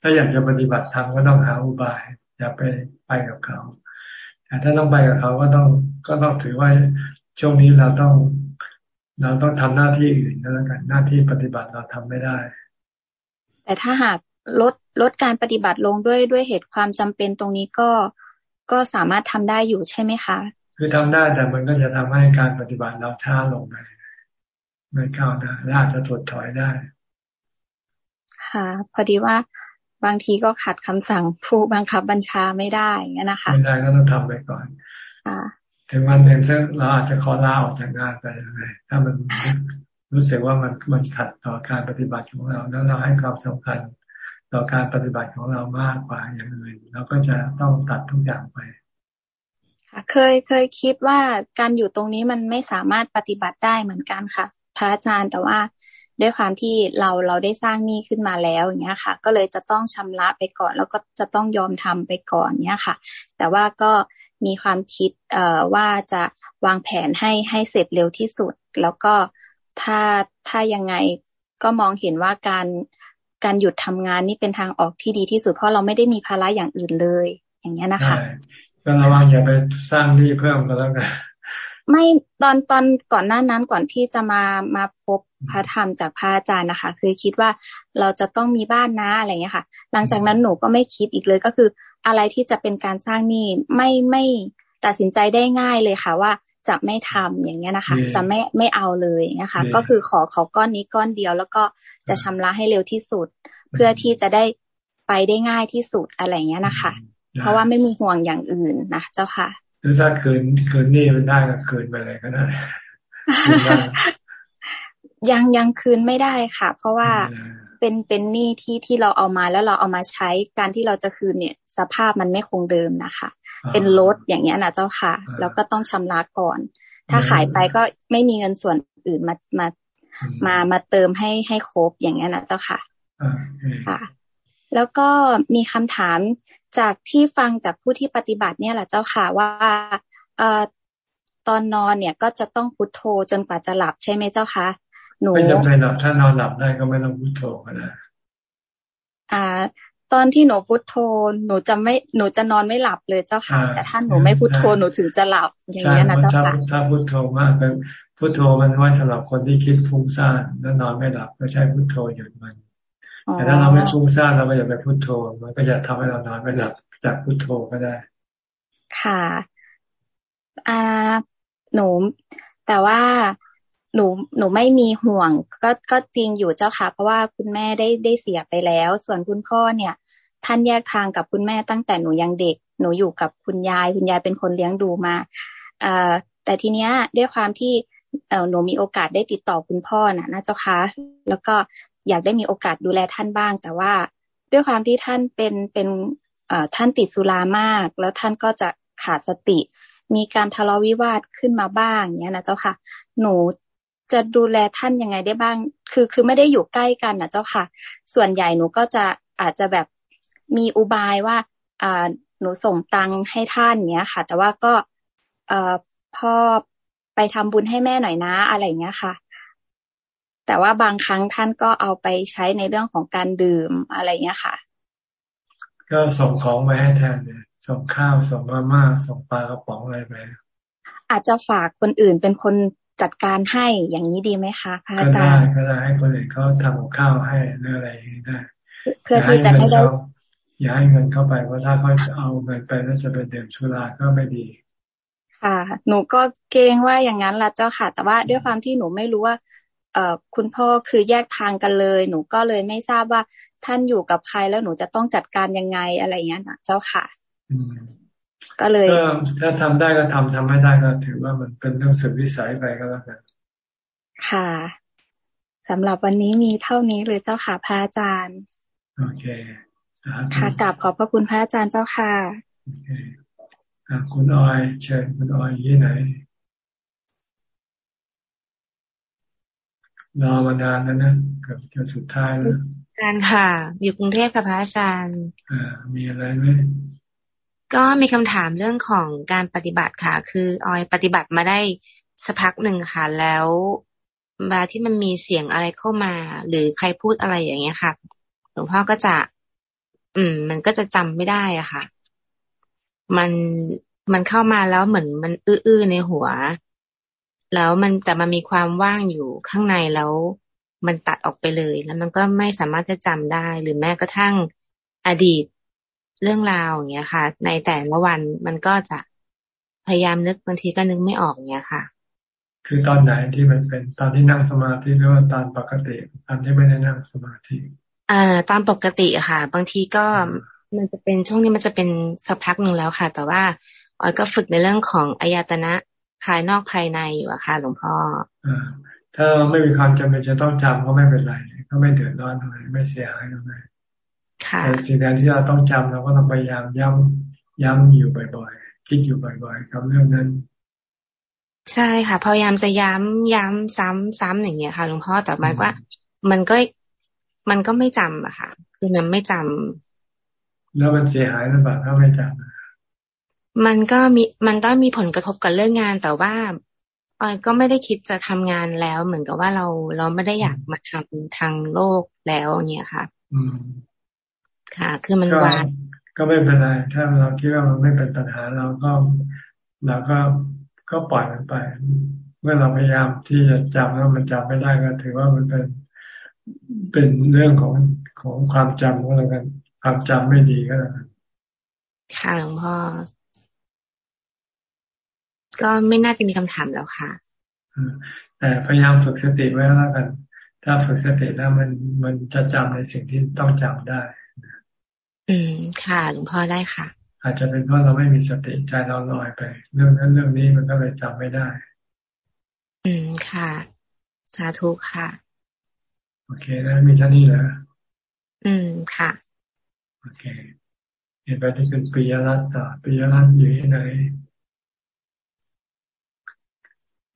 ถ้าอยากจะปฏิบัติธรรมก็ต้องหาอุบาย อย่าไปไปกับเขาแต่ถ้าต้องไปกับเขาก็ต้องก็ต้องถือว่าช่วงนี้เราต้อง เราต้องทำหน้าที่อื่นก็แล้วกันหน้าที่ปฏิบัติเราทำไม่ได้ แต่ถ้าหากลดลดการปฏิบัติลงด้วยด้วยเหตุความจำเป็นตรงนี้ก็ก็สามารถทำได้อยู่ใช่ไหมคะ คือทำได้แต่มันก็จะทำให้การปฏิบัติเราช้าลงไปไม่ก้าวหน้าและอาจจะถดถอยได้ ค่ะ พอดีว่าบางทีก็ขัดคำสั่งผู้บังคับบัญชาไม่ได้เงี้ยนะคะไม่ได้ก็ต้องทำไปก่อนถึงวันหนึ่งซึ่งเราอาจจะขอลาออกจากงานไปเลยถ้ามันรู้สึกว่ามันมันขัดต่อการปฏิบัติของเรา แล้วเราให้ความสำคัญต่อการปฏิบัติของเรามากกว่าอย่างอื่นเราก็จะต้องตัดทุกอย่างไปค่ะ เคยเคยคิดว่าการอยู่ตรงนี้มันไม่สามารถปฏิบัติได้เหมือนกันค่ะ พระอาจารย์แต่ว่าด้วยความที่เราเราได้สร้างหนี้ขึ้นมาแล้วอย่างเงี้ยค่ะ ก็เลยจะต้องชำระไปก่อน แล้วก็จะต้องยอมทำไปก่อนเนี้ยค่ะ แต่ว่าก็มีความคิดเอ่อว่าจะวางแผนให้ให้เสร็จเร็วที่สุด แล้วก็ถ้าถ้ายังไงก็มองเห็นว่าการการหยุดทำงานนี่เป็นทางออกที่ดีที่สุดเพราะเราไม่ได้มีภาระอย่างอื่นเลย อย่างเงี้ยนะคะ ก็ระวังอย่าไปสร้างหนี้เพิ่มก็แล้วกันไม่ตอนตอนก่อนหน้านั้นก่อนที่จะมามาพบพระธรรมจากพระอาจารย์นะคะ คือคิดว่าเราจะต้องมีบ้านนะอะไรเงี้ยค่ะ หลังจากนั้นหนูก็ไม่คิดอีกเลยก็คือ อะไรที่จะเป็นการสร้างหนี้ไม่ไม่ตัดสินใจได้ง่ายเลยค่ะว่าจะไม่ทำอย่างเงี้ยนะคะ จะไม่ไม่เอาเลยนะคะ ก็คือขอขอก้อนนี้ก้อนเดียว แล้วก็จะชำระให้เร็วที่สุด เพื่อที่จะได้ไปได้ง่ายที่สุดอะไรเงี้ยนะคะ เพราะว่าไม่มีห่วงอย่างอื่นนะเจ้าค่ะหรือถ้าคืนคืนนี่มันได้ก็คืนไปเลยก็ได้ยังยังคืนไม่ได้ค่ะ เพราะว่าเป็นเป็นหนี้ที่ที่เราเอามาแล้วเราเอามาใช้การที่เราจะคืนเนี่ย สภาพมันไม่คงเดิมนะคะ เป็นรถอย่างเงี้ยนะเจ้าค่ะ แล้วก็ต้องชำระก่อน ถ้าขายไปก็ไม่มีเงินส่วนอื่นมามามามาเติมให้ให้ครบอย่างเงี้ยนะเจ้าค่ะค่ะ แล้วก็มีคำถาม จากที่ฟังจากผู้ที่ปฏิบัติเนี่ยแหละเจ้าค่ะว่าเอ่อตอนนอนเนี่ยก็จะต้องพุทโธจนกว่าจะหลับใช่ไหมเจ้าคะหนูไม่จำเป็นหลับถ้านอนหลับได้ก็ไม่ต้องพุทโธก็ได้อ่า ตอนที่หนูพุทโธหนูจะไม่หนูจะนอนไม่หลับเลยเจ้าค่ะ แต่ถ้าหนูไม่พุทโธหนูถึงจะหลับอย่างนี้นะเจ้าค่ะถ้าพุทโธมากเป็นพุทโธมันไว้สำหรับคนที่คิดฟุ้งซ่านแล้วนอนไม่หลับก็ใช้พุทโธหยุดมัน แต่ถ้าเราไม่ฟุ้งซ่านเราไม่อยากไปพุโทโธ มันก็จะทำให้เรานอนไม่หลับจากพุโทโธก็ได้ ค่ะอ่าหนูแต่ว่าหนูหนูไม่มีห่วง ก็ก็จริงอยู่เจ้าค่ะ เพราะว่าคุณแม่ได้ได้เสียไปแล้ว ส่วนคุณพ่อเนี่ย ท่านแยกทางกับคุณแม่ตั้งแต่หนูยังเด็ก หนูอยู่กับคุณยาย คุณยายเป็นคนเลี้ยงดูมาอ่าแต่ทีเนี้ยด้วยความที่เออหนูมีโอกาสได้ติดต่อคุณพ่อน่ะนะเจ้าค่ะแล้วก็ อยากได้มีโอกาสดูแลท่านบ้าง แต่ว่าด้วยความที่ท่านเป็นเป็นท่านติดสุรามาก แล้วท่านก็จะขาดสติ มีการทะเลาะวิวาทขึ้นมาบ้างเนี้ยนะเจ้าค่ะ หนูจะดูแลท่านยังไงได้บ้าง คือคือไม่ได้อยู่ใกล้กันนะเจ้าค่ะ ส่วนใหญ่หนูก็จะอาจจะแบบมีอุบายว่าอ่าหนูส่งตังให้ท่านเนี้ยค่ะ แต่ว่าก็เอ่อพ่อไปทำบุญให้แม่หน่อยนะ อะไรเงี้ยค่ะ แต่ว่าบางครั้งท่านก็เอาไปใช้ในเรื่องของการดื่มอะไรเงี้ยค่ะ ก็ส่งของไปให้แทนเนี่ยส่งข้าวส่งมาม่าส่งปลากระป๋องอะไรไปอาจจะฝากคนอื่นเป็นคนจัดการให้อย่างนี้ดีไหมคะพระอาจารย์ก็ได้ก็ได้ให้คนอื่นเขาทำกับข้าวให้หรืออะไรได้ เพื่อที่จะให้ได้อย่าให้เงินเข้าไปว่าถ้าเขาเอาเงินไปแล้วจะเป็นเดื่มชุราก็ไม่ดี ค่ะ หนูก็เกรงว่าอย่างนั้นละเจ้าค่ะ แต่ว่าด้วยความที่หนูไม่รู้ว่าเอ่อ คุณพ่อคือแยกทางกันเลย หนูก็เลยไม่ทราบว่าท่านอยู่กับใครแล้วหนูจะต้องจัดการยังไงอะไรเงี้ยนะเจ้าค่ะก็เลยถ้าทำได้ก็ทำทำไม่ได้ก็ถือว่ามันเป็นเรื่องสุดวิสัยไปก็แล้วกันค่ะสำหรับวันนี้มีเท่านี้เลยเจ้าค่ะพระอาจารย์ โอเคค่ะกลับขอบพระคุณพระอาจารย์เจ้าค่ะ โอเคคุณออยเชิญคุณออยยี่ไหน รอมานานแล้วนะเกือบจะสุดท้ายแล้วอาจารย์ค่ะ อยู่กรุงเทพค่ะพระอาจารย์อ่ามีอะไรไหมก็มีคำถามเรื่องของการปฏิบัติค่ะ คือออยปฏิบัติมาได้สักพักหนึ่งค่ะ แล้วเวลาที่มันมีเสียงอะไรเข้ามา หรือใครพูดอะไรอย่างเงี้ยค่ะหลวงพ่อก็จะ อืม มันก็จะจำไม่ได้อะค่ะ มันมันเข้ามาแล้วเหมือนมันอื้อๆในหัว แล้วมันแต่มันมีความว่างอยู่ข้างในแล้วมันตัดออกไปเลย แล้วมันก็ไม่สามารถจะจำได้ หรือแม้กระทั่งอดีตเรื่องราวอย่างเงี้ยค่ะ ในแต่ละวันมันก็จะพยายามนึกบางทีก็นึกไม่ออกอย่างเงี้ยค่ะ คือตอนไหนที่มันเป็นตอนที่นั่งสมาธิหรือว่าตอนปกติตอนที่ไม่ได้นั่งสมาธิอ่าตามปกติค่ะ บางทีก็มันจะเป็นช่วงนี้มันจะเป็นสักพักหนึ่งแล้วค่ะ แต่ว่าออยก็ฝึกในเรื่องของอายตนะ ภายนอกภายในอยู่อะค่ะ หลวงพ่ออ่าถ้าไม่มีความจำเป็นจะต้องจำก็ไม่เป็นไร ก็ไม่เดือดร้อนอะไรไม่เสียหายอะไรแต่สิ่งใดที่เราต้องจำเราก็ต้องพยายามย้ำย้ำอยู่บ่อยๆคิดอยู่บ่อยๆกับเรื่องนั้น ใช่ค่ะ พยายามจะย้ำย้ำซ้ำซ้ำอย่างเงี้ยค่ะหลวงพ่อแต่มันว่า มันก็มันก็ไม่จำอะค่ะ คือมันไม่จำแล้วมันเสียหายหรือเปล่าถ้าไม่จำ มันก็มีมันต้องมีผลกระทบกับเรื่องงาน แต่ว่าออยก็ไม่ได้คิดจะทำงานแล้ว เหมือนกับว่าเราเราไม่ได้อยากมาทำทางโลกแล้วอย่างเงี้ยค่ะ อืมค่ะ คือมันวางก็ไม่เป็นไรถ้าเราคิดว่ามันไม่เป็นปัญหาเราก็เราก็ก็ปล่อยมันไป เมื่อเราพยายามที่จะจำแล้วมันจำไม่ได้ก็ถือว่ามันเป็นเป็นเรื่องของของความจำก็แล้วกัน ความจำไม่ดีก็แล้วกันค่ะหลวงพ่อ ก็ไม่น่าจะมีคำถามแล้วค่ะแต่พยายามฝึกสติไว้แล้วกัน ถ้าฝึกสติแล้วมันมันจะจำในสิ่งที่ต้องจำได้ อืมค่ะหลวงพ่อได้ค่ะ อาจจะเป็นเพราะเราไม่มีสติใจเราลอยไป เรื่องนั้นเรื่องนี้มันก็เลยจำไม่ได้ อืมค่ะ สาธุค่ะ โอเคแล้วมีท่านี้เหรออืมค่ะ โอเคเห็นไปที่เป็นปิยรัตน์ต่อปิยรัตน์อยู่ที่ไหน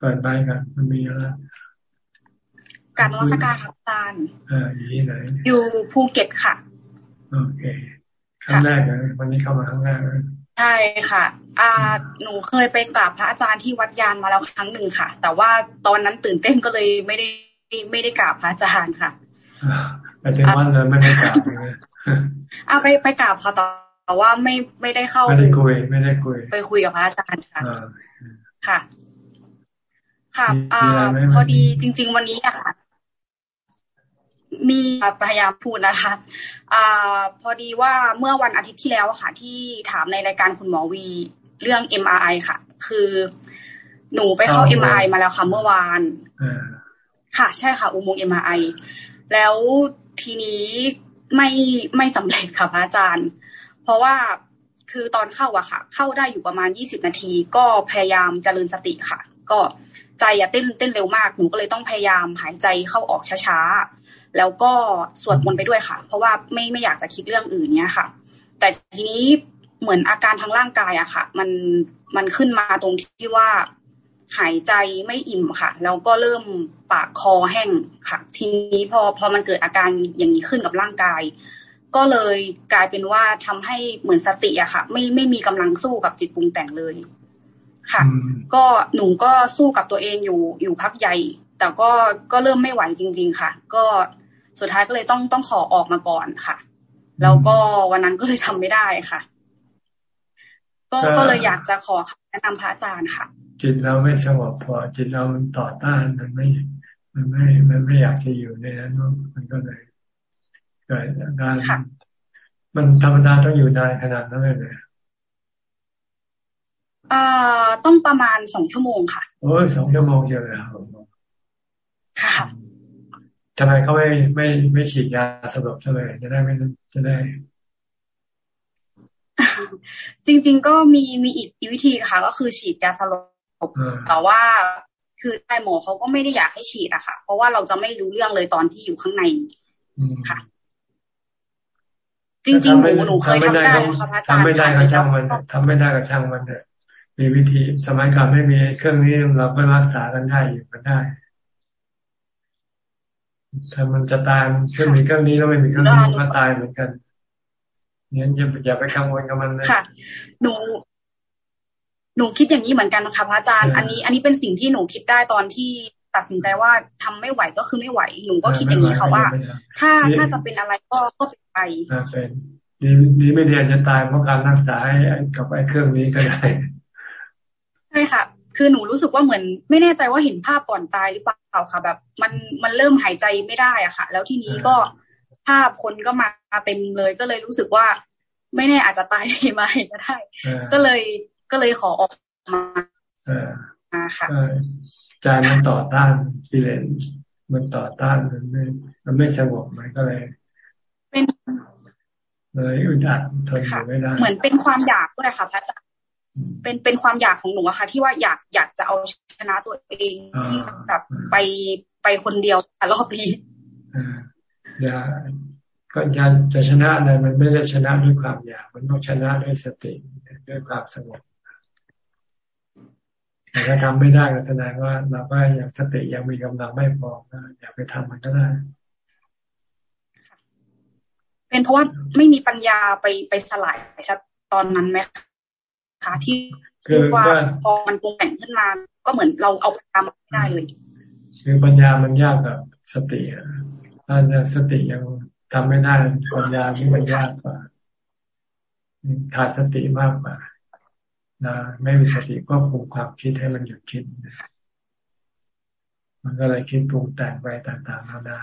เปิดใบกันมันมีอะไรการนวัตการครับอาจารย์อ่าอยู่ที่ไหน อยู่ภูเก็ตค่ะ โอเคครั้งแรกเลยวันนี้เข้ามาครั้งแรกเลยใช่ค่ะ อ่า หนูเคยไปกราบพระอาจารย์ที่วัดยานมาแล้วครั้งหนึ่งค่ะ แต่ว่าตอนนั้นตื่นเต้นก็เลยไม่ได้ไม่ได้กราบพระอาจารย์ค่ะไปถึงวันเลยไม่ได้กราบเลยอ่าไปไปกราบค่ะแต่ว่าไม่ไม่ได้เข้าไม่ได้คุย ไม่ได้คุย ไปคุยกับพระอาจารย์ค่ะ ค่ะ ค่ะอ่าพอดีจริง ๆ วันนี้อะค่ะมีพยายามพูดนะคะอ่าพอดีว่าเมื่อวันอาทิตย์ที่แล้วค่ะ ที่ถามในรายการคุณหมอวีเรื่อง MRI ค่ะ คือหนูไปเข้า MRI มาแล้วค่ะเมื่อวานค่ะ ใช่ค่ะ อุโมงค์ MRI แล้วทีนี้ไม่ไม่สำเร็จค่ะพระอาจารย์ เพราะว่าคือตอนเข้าอะค่ะ เข้าได้อยู่ประมาณยี่สิบนาที ก็พยายามเจริญสติค่ะ ก็ ใจอะเต้นเต้นเร็วมากหนูก็เลยต้องพยายามหายใจเข้าออกช้าๆแล้วก็สวดมนต์ไปด้วยค่ะ เพราะว่าไม่ไม่อยากจะคิดเรื่องอื่นเนี้ยค่ะ แต่ทีนี้เหมือนอาการทางร่างกายอะค่ะ มันมันขึ้นมาตรงที่ว่าหายใจไม่อิ่มค่ะ แล้วก็เริ่มปากคอแห้งค่ะ ทีนี้พอพอมันเกิดอาการอย่างนี้ขึ้นกับร่างกาย ก็เลยกลายเป็นว่าทำให้เหมือนสติอะค่ะ ไม่ไม่มีกำลังสู้กับจิตปรุงแต่งเลย ค่ะ ก็หนูก็สู้กับตัวเองอยู่อยู่พักใหญ่ แต่ก็ก็เริ่มไม่ไหวจริง ๆ ค่ะ ก็สุดท้ายก็เลยต้องต้องขอออกมาก่อนค่ะ แล้วก็วันนั้นก็เลยทำไม่ได้ค่ะ ก็ก็เลยอยากจะขอแนะนำพระอาจารย์ค่ะ จิตเราไม่สงบพอจิตเรามันต่อต้านมันไม่มันไม่ มันไม่อยากจะอยู่ในนั้นมันก็เลยเกิดการมันธรรมดาต้องอยู่นานขนาดนั้นเลยเลย อ่าต้องประมาณสองชั่วโมงค่ะโอ้ยสองชั่วโมงเดียวเลยครับค่ะค่ะทำไมเขาไม่ไม่ไม่ฉีดยาสลบเลย จะได้ไม่จะได้ จริง ๆ ก็มีมีอีกวิธีค่ะ ก็คือฉีดยาสลบแต่ว่าคือไอ้หมอเขาก็ไม่ได้อยากให้ฉีดอะค่ะ เพราะว่าเราจะไม่รู้เรื่องเลยตอนที่อยู่ข้างในค่ะ จริงๆหนูหนูเคยทำได้นะคะพระอาจารย์ทำไม่ได้ก็ช่างมันทำไม่ได้ก็ช่างมันเนี่ย มีวิธีสมัยก่อนไม่มีเครื่องนี้เราก็รักษากันได้อยู่กันได้ ถ้ามันจะตายเครื่องมีเครื่องนี้แล้วไม่มีเครื่องนี้มันก็ตายเหมือนกันเนี่ยอย่าอย่าไปกังวลกับมันเลยค่ะหนูหนูคิดอย่างนี้เหมือนกันนะคะพระอาจารย์ อันนี้ อันนี้เป็นสิ่งที่หนูคิดได้ตอนที่ตัดสินใจว่าทำไม่ไหวก็คือไม่ไหว หนูก็คิดอย่างนี้ค่ะว่า ถ้าถ้าจะเป็นอะไรก็ก็เป็นไปเป็นดีดีไม่ดีอาจจะตายเพราะการรักษากับไอ้เครื่องนี้ก็ได้ ใช่ค่ะ คือหนูรู้สึกว่าเหมือน ไม่แน่ใจว่าเห็นภาพก่อนตายหรือเปล่าค่ะ แบบ มันมันเริ่มหายใจไม่ได้อะค่ะ แล้วทีนี้ก็ภาพคนก็มาเต็มเลย ก็เลยรู้สึกว่า ไม่แน่อาจจะตายมาก็ได้ ก็เลยก็เลยขอออกมาอ่าค่ะใจมันต่อต้านกิเลสมันต่อต้านมันไม่มันไม่สงบมันก็เลย เป็นเลยอึดอัดทนอยู่ไม่ได้เหมือนเป็นความอยากด้วยค่ะพระอาจารย์ เป็นเป็นความอยากของหนูอะค่ะ ที่ว่าอยากอยากจะเอาชนะตัวเองที่แบบไปไปคนเดียวรอบนี้อย่าก็จะจะชนะอะไรมันไม่ได้ชนะด้วยความอยาก มันต้องชนะด้วยสติด้วยความสงบแต่ถ้าทำไม่ได้ก็แสดงว่าเราก็ยังสติยังมีกำลังไม่พออย่าไปทำมันก็ได้ เป็นเพราะว่าไม่มีปัญญาไปไปสลายตอนนั้นไหมคะ ที่คือว่าพอมันปรุงแต่งขึ้นมา ก็เหมือนเราเอาตามไม่ได้เลย คือปัญญามันยากกับสติถ้าสติยังทำไม่ได้ปัญญาที่มันยากกว่าขาดสติมากกว่านะไม่มีสติควบคุมความคิดให้มันหยุดคิด มันก็เลยคิดปรุงแต่งไปต่างๆนานา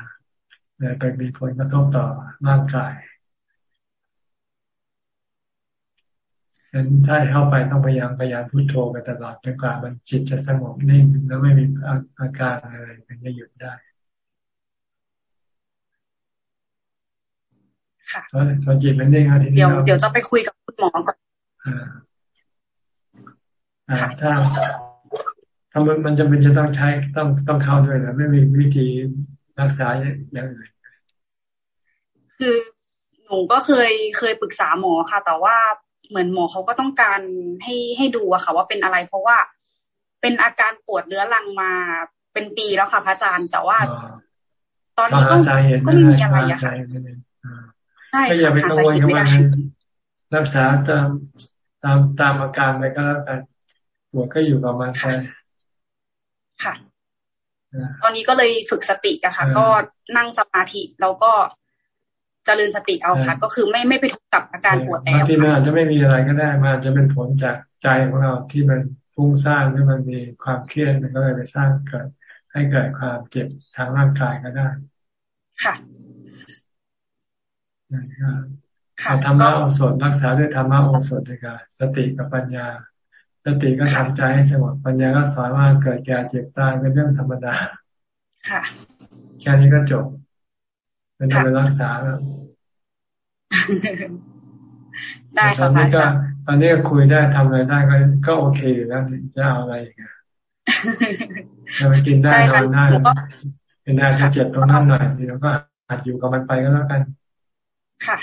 เลยไปมีผลกระทบต่อร่างกาย ฉะนั้นถ้าเข้าไปต้องพยายามพยายามพูดโทไปตลอดจนกว่ามันจิตจะสงบนิ่งแล้วไม่มีอาการอะไรมันจะหยุดได้ค่ะพอจิตมันนิ่งทีนี้เดี๋ยวเดี๋ยวจะไปคุยกับคุณหมอก่อนอ่าถ้าถ้ามันมันจะเป็นจะต้องใช้ต้องต้องเข้าด้วยนะไม่มีวิธีรักษาอย่างอื่นคือหนูก็เคยเคยปรึกษาหมอค่ะ แต่ว่า เหมือนหมอเขาก็ต้องการให้ให้ดูอะค่ะ ว่าเป็นอะไร เพราะว่าเป็นอาการปวดเรื้อรังมาเป็นปีแล้วค่ะพระอาจารย์ แต่ว่า ตอนนี้ก็ก็ไม่มีอะไรอะค่ะใช่ค่ะอย่าไปกังวลกับมันรักษาตามตามตามอาการไปก็แล้วกันปวดก็อยู่กับมันไปค่ะ ตอนนี้ก็เลยฝึกสติอะค่ะ ก็นั่งสมาธิแล้วก็ จริญสติเอาค่ะ ก็คือไม่ไม่ไปทุกกับอาการปวดแล้วที่มันอาจจะไม่มีอะไรก็ได้มันจะเป็นผลจากใจของเราที่มันฟุ้งซ่านหรือมันมีความเครียดมันก็เลยไปสร้างเกิด ให้เกิดความเจ็บทางร่างกายก็ได้ ค่ะนะครับธรรมะองสดรักษาด้วยธรรมะองสดเลยค่ะสติกับปัญญา สติก็ทำใจให้สงบปัญญาก็สอนว่าเกิดแก่เจ็บตายเป็นเรื่องธรรมดาค่ะแค่นี้ก็จบ ไม่ต้องไปรักษาแล้วได้ค่ะพระอาจารย์ตอนนี้ก็คุยได้ทำอะไรได้ก็ก็โอเคอยู่แล้วจะเอาอะไรอีกจะไปกินได้นอนได้เป็นได้จะเจ็บตรงนั้นหน่อยเดี๋ยวก็หัดอยู่กับมันไปก็แล้วกัน ค่ะ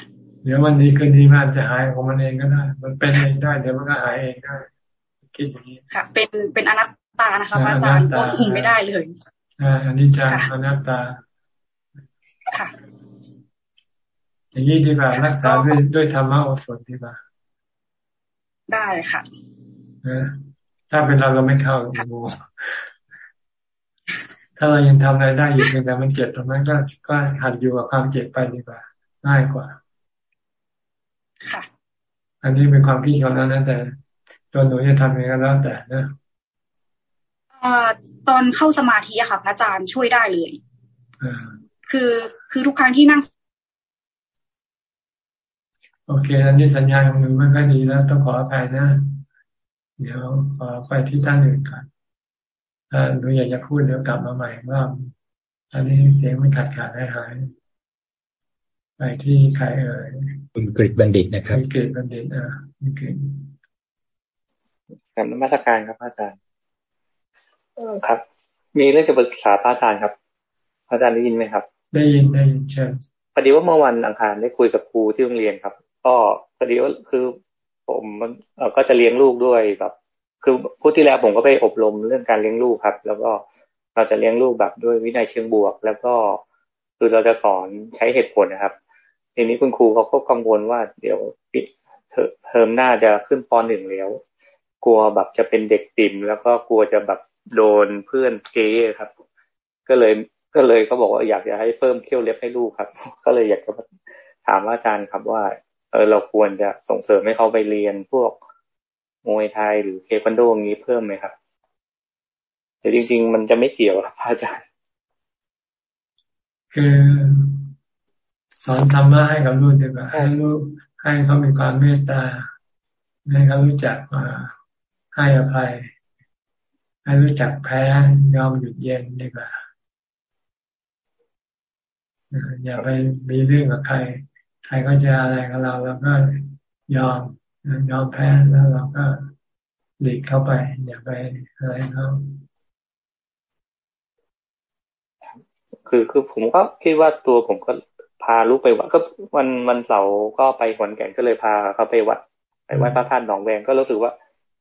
เดี๋ยววันนี้คืนนี้มันจะหายของมันเองก็ได้ มันเป็นเองได้เดี๋ยวมันก็หายเองได้คิดอย่างนี้ค่ะ เป็นเป็นอนัตตานะคะพระอาจารย์ควบคุมไม่ได้เลยอ่าอันนี้จะอนัตตา ค่ะ อย่างนี้ดีกว่ารักษาด้วยด้วยธรรมะโอสถดีกว่าได้ค่ะนะถ้าเป็นเราเราไม่เข้าโมถ้าเรายังทำอะไรได้อยู่แต่มันเจ็บตรงนั้นก็ก็หัดอยู่กับความเจ็บไปดีกว่าง่ายกว่า ค่ะ อันนี้เป็นความคิดของเรานะแต่ตัวหนูจะทำยังไงก็แล้วแต่นะตอนเข้าสมาธิอะค่ะพระอาจารย์ช่วยได้เลย คือคือทุกครั้งที่นั่ง โอเคอันนี้สัญญาณของหนูไม่ค่อยดีแล้ว ต้องขออภัยนะ เดี๋ยวขอไปที่ท่านอื่นก่อนถ้าหนูอยากจะพูดเดี๋ยวกลับมาใหม่ว่าอันนี้เสียงมันขาดขาดหายหายไปที่ใครเอ่ยคุณกฤษบัณฑิตนะครับกฤษบัณฑิตอ่าคุณกฤษครับนมัสการครับอาจารย์ครับ มีเรื่องจะปรึกษาพระอาจารย์ครับ อาจารย์ได้ยินไหมครับ ได้ยินได้ยินเชิญพอดีว่าเมื่อวันอังคารได้คุยกับครูที่โรงเรียนครับ ก็พอดีว่าคือผมก็จะเลี้ยงลูกด้วยแบบ คือพูดที่แล้วผมก็ไปอบรมเรื่องการเลี้ยงลูกครับ แล้วก็เราจะเลี้ยงลูกแบบด้วยวินัยเชิงบวก แล้วก็คือเราจะสอนใช้เหตุผลนะครับ ทีนี้คุณครูเขาก็กังวลว่าเดี๋ยวปิดเทอมหน้าจะขึ้นปหนึ่งแล้ว กลัวแบบจะเป็นเด็กติ่มแล้วก็กลัวจะแบบโดนเพื่อนเกย์ครับ ก็เลย ก็เลยเขาบอกว่าอยากจะให้เพิ่มเขี้ยวเล็บให้ลูกครับ ก็เลยอยากจะถามอาจารย์ครับว่า เออเราควรจะส่งเสริมให้เขาไปเรียนพวกมวยไทยหรือเทควันโดอย่างนี้เพิ่มไหมครับแต่จริง ๆ มันจะไม่เกี่ยวครับอาจารย์คือสอนธรรมะให้กับลูกดีกว่าให้ลูกให้เขามีความเมตตาให้เขารู้จักมาให้อภัย ให้รู้จักแพ้ยอมหยุดเย็นดีกว่า อย่าไปมีเรื่องกับใคร ใครก็จะอะไรกับเราเราก็ยอมยอมแพ้แล้วเราก็หลีกเข้าไป อย่าไปอะไรเขาคือคือผมก็คิดว่าตัวผมก็พาลูกไปวัดก็วันวันเสาร์ก็ไปขอนแก่นก็เลยพาเขาไปวัดไปไหว้พระธาตุหนองแวงก็รู้สึกว่า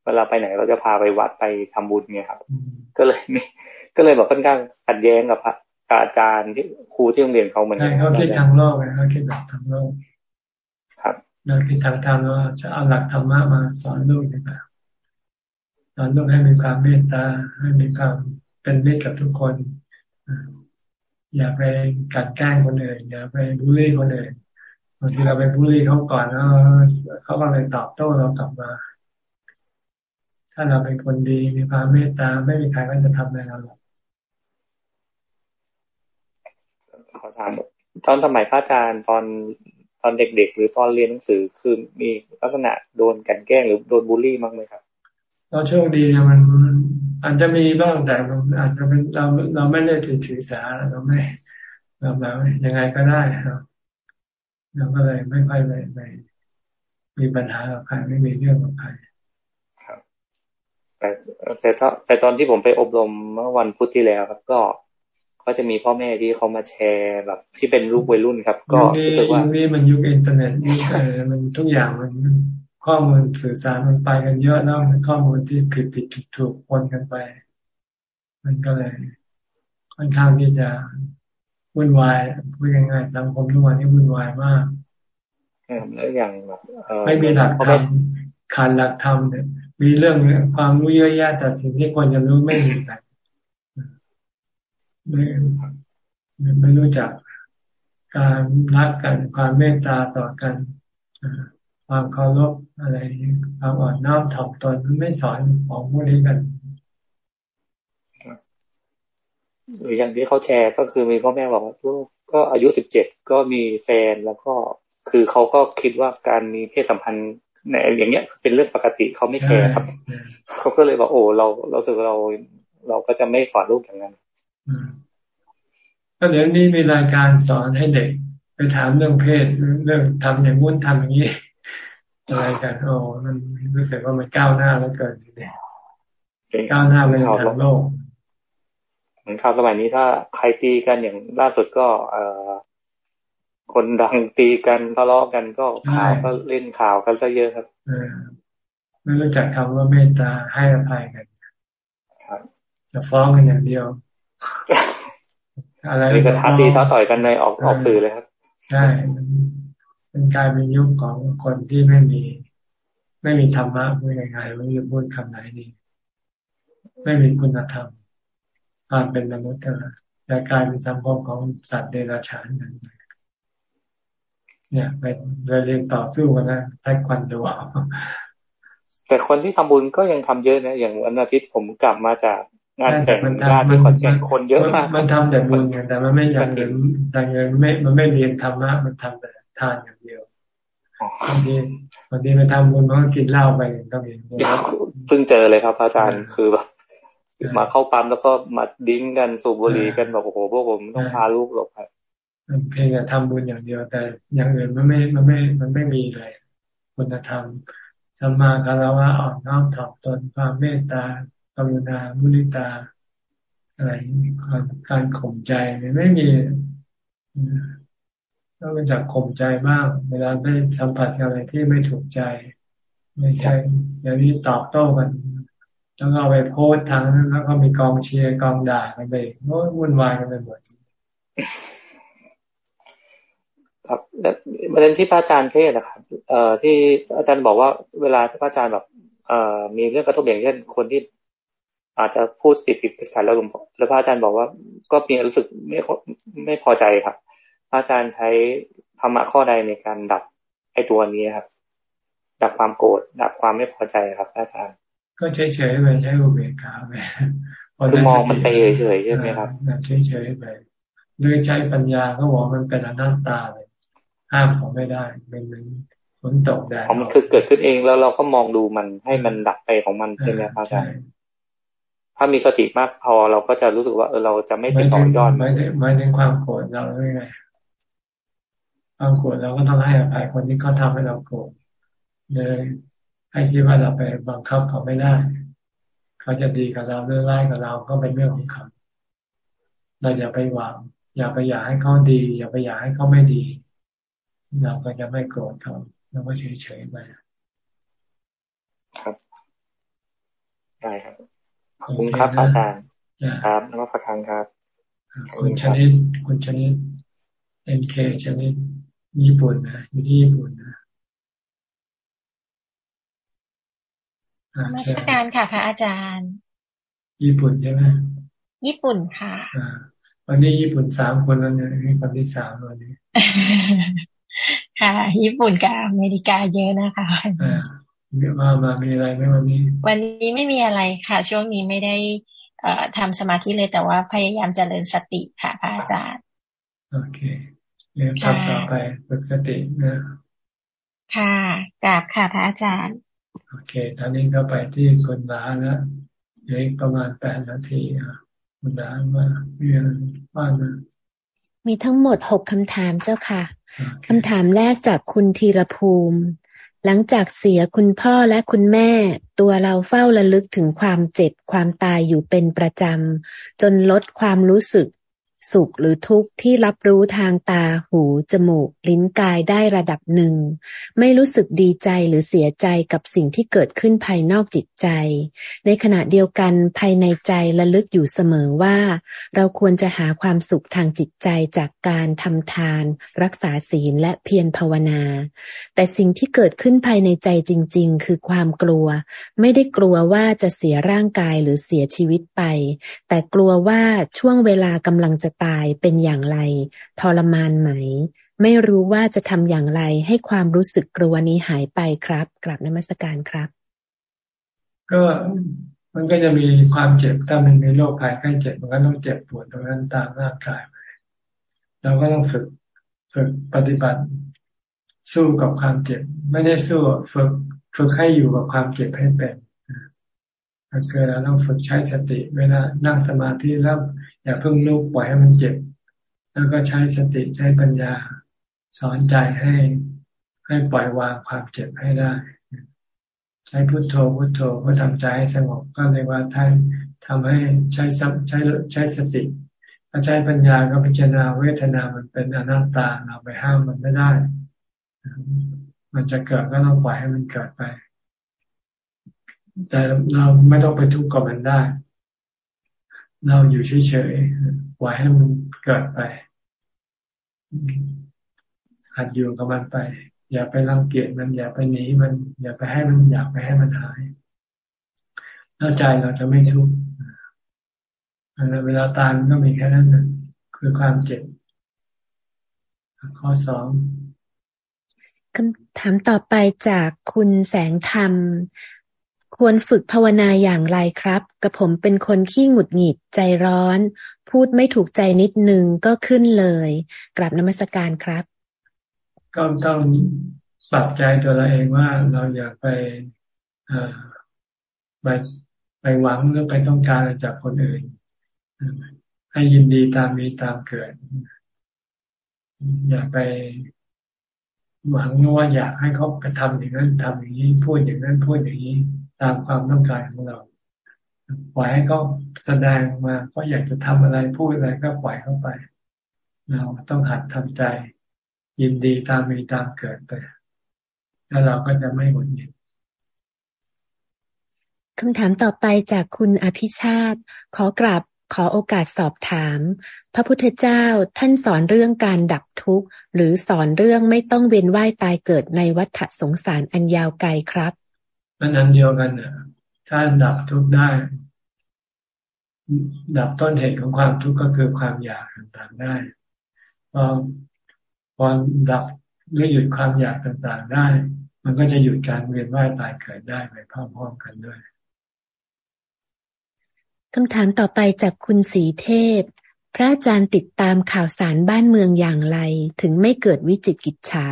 เวลาไปไหนเราจะพาไปวัดไปทำบุญไงครับ ก็เลยมีก็เลยบอกค่อนข้างขัดแย้งกับพระ อาจารย์ที่ครูที่โรงเรียนเขาเหมือนกันเขาคิดทางโลกไงเขาคิดแบบทางโลก ครับเราคิดทางธรรมว่าจะเอาหลักธรรมะมาสอนลูกดีกว่าสอนลูกให้มีความเมตตาให้มีความเป็นมิตรกับทุกคนอย่าไปกัดแกล้งคนอื่นอย่าไปบูลลี่คนอื่นบางทีเราไปบูลลี่เขาก่อนแล้วเขาก็เลยตอบโต้เรากลับมา ถ้าเราเป็นคนดีมีความเมตตาไม่มีใครก็จะทำอะไรเราหรอกข อถามตอนสมัยพระอาจารย์ตอนตอนเด็กๆ หรือตอนเรียนหนังสือคือมีลักษณะโดนกันแกล้งหรือโดนบูลลี่มั้งไหมครับเราโชคดีเนี่ยมันอาจจะมีบ้างแต่อาจจะเป็นเราเราไม่ได้ถือถือสาเราไม่เราแบบยังไงก็ได้ครับเราก็เลยไม่ค่อยไปไปมีปัญหากับใครไม่มีเรื่องกับใครครับแต่แต่แต่ตอนที่ผมไปอบรมเมื่อวันพุธที่แล้วครับก็ ก็จะมีพ่อแม่ที่เขามาแชร์แบบที่เป็นลูกวัยรุ่นครับ ก็รู้สึกว่านี่มันยุคอินเทอร์เน็ตยุคอะไรมันทุกอย่างมันข้อมูลสื่อสารมันไปกันเยอะแล้วมันข้อมูลที่ผิดผิดถูกถูกปนกันไป มันก็เลยค่อนข้างที่จะวุ่นวายพูดง่ายๆสังคมทุกวันนี้วุ่นวายมากแล้วอย่างไม่มีหลักธรรมขาดหลักธรรมเนี่ยมีเรื่องความรู้เยอะแยะแต่สิ่งที่ควรจะรู้ไม่มีกัน ไม่ไม่รู้จักการรักกันความเมตตาต่อกันความเคารพอะไรความอ่อนน้อมถ่อมตนไม่สอนของพวกนี้กันหรืออย่างที่เขาแชร์ก็คือมีพ่อแม่บอกว่าลูกก็อายุสิบเจ็ดก็มีแฟนแล้วก็คือเขาก็คิดว่าการมีเพศสัมพันธ์ในอย่างเงี้ย เป็นเรื่องปกติเขาไม่แคร์ครับ เขาก็เลยบอกโอ้เราเราสึกเรา เราก็จะไม่สอนลูกอย่างนั้น ก็เดี๋ยวนี้มีรายการสอนให้เด็ก ไปถามเรื่องเพศเรื่องทำอย่างงู้นทำอย่างนี้อะไรกันโอ้มันรู้สึกว่ามันก้าวหน้าแล้วเกินเนี่ยก้าวหน้าไปทางโลกเหมือนข่าวสมัยนี้ถ้าใครตีกันอย่างล่าสุดก็ เออคนดังตีกันทะเลาะกันก็ข่าวก็เล่นข่าวกันซะเยอะครับไม่รู้จักคำว่าเมตตาให้อภัยกันจะฟ้องกันอย่างเดียว อะไรก็ท้าตีท้าต่อยกันในออกออกสื่อเลยครับใช่เป็นกลายเป็นยุคของคนที่ไม่มี ไม่มีธรรมะพูดง่ายๆไม่รู้พูดคำไหนดีไม่มีคุณธรรมความเป็นมนุษย์นะจะกลายเป็นสังคมของสัตว์เดรัจฉานนั่นเนี่ยไปเรียนต่อสู้กันนะแทควันดูแต่คนที่ทำบุญก็ยังทำเยอะนะอย่างวันอาทิตย์ผมกลับมาจาก งานแต่งงานที่ขอนแก่นคนเยอะมากมันทำแต่บุญแต่มันไม่อย่างเงินแต่เงินไม่มันไม่เรียนธรรมะมันทำแต่ทานอย่างเดียวบางทีบางทีไปทำบุญมันก็กินเหล้าไปก็มีเพิ่งเจอเลยครับอาจารย์คือแบบมาเข้าปั๊มแล้วก็มาดิ้งกันสูบบุหรี่กันแบบโอ้โหพวกผมต้องพาลูกหลบครับเพียงแต่ทำบุญอย่างเดียว แต่อย่างอื่นมันไม่มันไม่มันไม่มีเลยคุณธรรมสมาคารวะอ่อนน้อมถ่อมตนความเมตตา กรุณามุนิตา อะไรการการข่มใจไม่มีต้องเป็นจากข่มใจมาก เวลาได้สัมผัสอะไรที่ไม่ถูกใจ ไม่ใช่อย่างนี้ตอบโต้กันแล้วก็ไปโพสทางแล้วก็มีกองเชียร์กองด่ากันไปโอ้วุ่นวายกันไปหมดครับประเด็นที่พระอาจารย์เทศนะครับ เอ่อที่อาจารย์บอกว่าเวลาที่พระอาจารย์แบบ เอ่อมีเรื่องกระทบอย่างเช่นคนที่ อาจจะพูดติดติดติดขัดแล้วหลวงพ่อแล้วพระอาจารย์บอกว่า ก็มีรู้สึกไม่ไม่พอใจครับพระอาจารย์ใช้ธรรมะข้อใดในการดับไอ้ตัวนี้ครับ ดับความโกรธดับความไม่พอใจครับอาจารย์ ก็เฉยเฉยไปใช้อุเบกขาไปคือมองมันไปเฉยใช่ไหมครับเฉยเฉยไปด้วยใช้ปัญญาก็บอกมันเป็นอนัตตาเลยห้ามเขาไม่ได้เป็นเหมือนฝนตกแดดมันคือเกิดขึ้นเองแล้วเราก็มองดูมันให้มันดับไปของมันใช่ไหมครับอาจารย์ ถ้ามีสติมากพอเราก็จะรู้สึกว่าเออเราจะไม่ไปต่อยอดไม่ได้ไม่ได้ความโกรธเราไม่ไงความโกรธเราก็ต้องให้อภัยคนที่เขาทาให้เราโกรธเลยให้คิดว่าเราไปบังคับเขาไม่ได้ เขาจะดีกับเราหรือร้ายกับเราก็เป็นเรื่องของเขาเราอย่าไปหวัง อย่าไปอยากให้เขาดี อย่าไปอยากให้เขาไม่ดี เราก็จะไม่โกรธเขาเราก็เฉยๆไปครับได้ครับ ขอบคุณครับอาจารย์ครับนักพักคังครับคุณชนิดคุณชนิดเอ็นเคชนิดญี่ปุ่นนะอยู่ที่ญี่ปุ่นนะมาชการค่ะพระอาจารย์ ญี่ปุ่นใช่ไหมญี่ปุ่นค่ะวันนี้ญี่ปุ่นสามคนแล้วเนี่ยนี่คนที่สามวันนี้ ค่ะ ญี่ปุ่นกับอเมริกาเยอะนะคะ เยอะมามามีอะไรไหมวันนี้ วันนี้ไม่มีอะไรค่ะ ช่วงนี้ไม่ได้เอ่อทำสมาธิเลยแต่ว่าพยายามเจริญสติค่ะพระอาจารย์ โอเคเรียนทำต่อไปฝึกสตินะ ค่ะกราบค่ะพระอาจารย์ โอเคตอนนี้ก็ไปที่คนล้าแล้วเหลืออีกประมาณแปดนาทีอะคุณล้าว่าเรียนว่านะมีทั้งหมดหกคำถามเจ้าค่ะ คำถามแรกจากคุณธีรภูมิ หลังจากเสียคุณพ่อและคุณแม่ ตัวเราเฝ้าระลึกถึงความเจ็บความตายอยู่เป็นประจำ จนลดความรู้สึก สุขหรือทุกข์ที่รับรู้ทางตา หู จมูก ลิ้นกายได้ระดับหนึ่ง ไม่รู้สึกดีใจหรือเสียใจกับสิ่งที่เกิดขึ้นภายนอกจิตใจ ในขณะเดียวกันภายในใจระลึกอยู่เสมอว่า เราควรจะหาความสุขทางจิตใจจากการทำทาน รักษาศีลและเพียรภาวนา แต่สิ่งที่เกิดขึ้นภายในใจจริง ๆ คือความกลัว ไม่ได้กลัวว่าจะเสียร่างกายหรือเสียชีวิตไป แต่กลัวว่าช่วงเวลากำลังจะตายเป็นอย่างไร ทรมานไหม ไม่รู้ว่าจะทำอย่างไรให้ความรู้สึกกลัวนี้หายไปครับกลับนมัสการครับ ก็มันก็จะมีความเจ็บถ้ามันมีโรคภัยไข้เจ็บมันก็ต้องเจ็บปวดตรงนั้นตามร่างกายไปเราก็ต้องฝึกฝึกปฏิบัติ สู้กับความเจ็บ ไม่ได้สู้ฝึกฝึกให้อยู่กับความเจ็บให้เป็นก็คือเราต้องฝึกใช้สติ เวลานั่งสมาธิแล้ว อย่าเพิ่งลุกปล่อยให้มันเจ็บ แล้วก็ใช้สติใช้ปัญญา สอนใจให้ให้ปล่อยวางความเจ็บให้ได้ ใช้พุทโธพุทโธเพื่อทำใจให้สงบก็เรียกว่าท่านทำให้ใช้ใช้ใช้สติถ้าใช้ปัญญาก็พิจารณาเวทนามันเป็นอนัตตาเราไปห้ามมันไม่ได้ มันจะเกิดก็ต้องปล่อยให้มันเกิดไป แต่เราไม่ต้องไปทุกข์กับมันได้ เราอยู่เฉยๆปล่อยให้มันเกิดไป หัดอยู่กับมันไป อย่าไปรังเกียจมันอย่าไปหนีมัน อย่าไปให้มันอยากไปให้มันหายแล้วใจเราจะไม่ทุกข์เวลาตายมันก็มีแค่นั้นนะคือความเจ็บ ข้อสองคำถามต่อไปจากคุณแสงธรรม ควรฝึกภาวนาอย่างไรครับกระผมเป็นคนขี้หงุดหงิดใจร้อน พูดไม่ถูกใจนิดนึงก็ขึ้นเลยกลับนมัสการครับ ก็ต้องปรับใจตัวเราเองว่าเราอยากไปไปไปไปหวังหรือไปต้องการจากคนอื่น ให้ยินดีตามมีตามเกิด อย่าไปหวังว่าอยากให้เขาไปทำอย่างนั้นทำอย่างนี้ พูดอย่างนั้นพูดอย่างนี้ ตามความต้องการของเราปล่อยให้เขาแสดงมาเขาอยากจะทำอะไรพูดอะไรก็ปล่อยเข้าไป เราต้องหัดทำใจ ยินดีตามมีตามเกิดไป แล้วเราก็จะไม่หงุดหงิดคำถามต่อไปจากคุณอภิชาติ ขอกราบขอโอกาสสอบถาม พระพุทธเจ้าท่านสอนเรื่องการดับทุกข์ หรือสอนเรื่องไม่ต้องเวียนว่ายตายเกิดในวัฏสงสารอันยาวไกลครับ มันอันเดียวกันนะถ้าดับทุกข์ได้ ดับต้นเหตุของความทุกข์ก็คือความอยากต่างๆได้พอพอดับหรือหยุดความอยากต่างๆได้ มันก็จะหยุดการเวียนว่ายตายเกิดได้ไปพร้อมๆกันด้วยคำถามต่อไปจากคุณสีเทพ พระอาจารย์ติดตามข่าวสารบ้านเมืองอย่างไร ถึงไม่เกิดวิจิตกิจฉา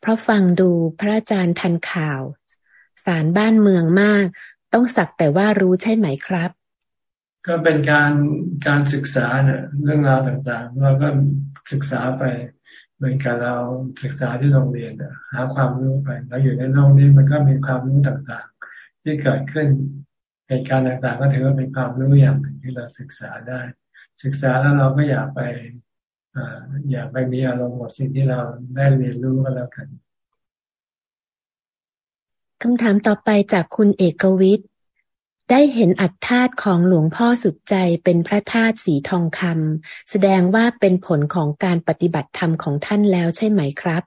เพราะฟังดูพระอาจารย์ทันข่าว สารบ้านเมืองมาก ต้องสักแต่ว่ารู้ใช่ไหมครับ ก็เป็นการการศึกษาเนี่ยเรื่องราวต่างๆเราก็ศึกษาไปเหมือนกับเราศึกษาที่โรงเรียนหาความรู้ไปแล้วอยู่ในโลกนี้มันก็มีความรู้ต่างๆ ที่เกิดขึ้นเหตุการณ์ต่างๆ ก็ถือว่าเป็นความรู้อย่างหนึ่งที่เราศึกษาได้ ศึกษาแล้วเราก็อย่าไปอย่าไปมีอารมณ์หมดสิ่งที่เราได้เรียนรู้ก็แล้วกัน คำถามต่อไปจากคุณเอกวิทย์ ได้เห็นอัฐาตุของหลวงพ่อสุดใจเป็นพระธาตุสีทองคำแสดงว่าเป็นผลของการปฏิบัติธรรมของท่านแล้วใช่ไหมครับ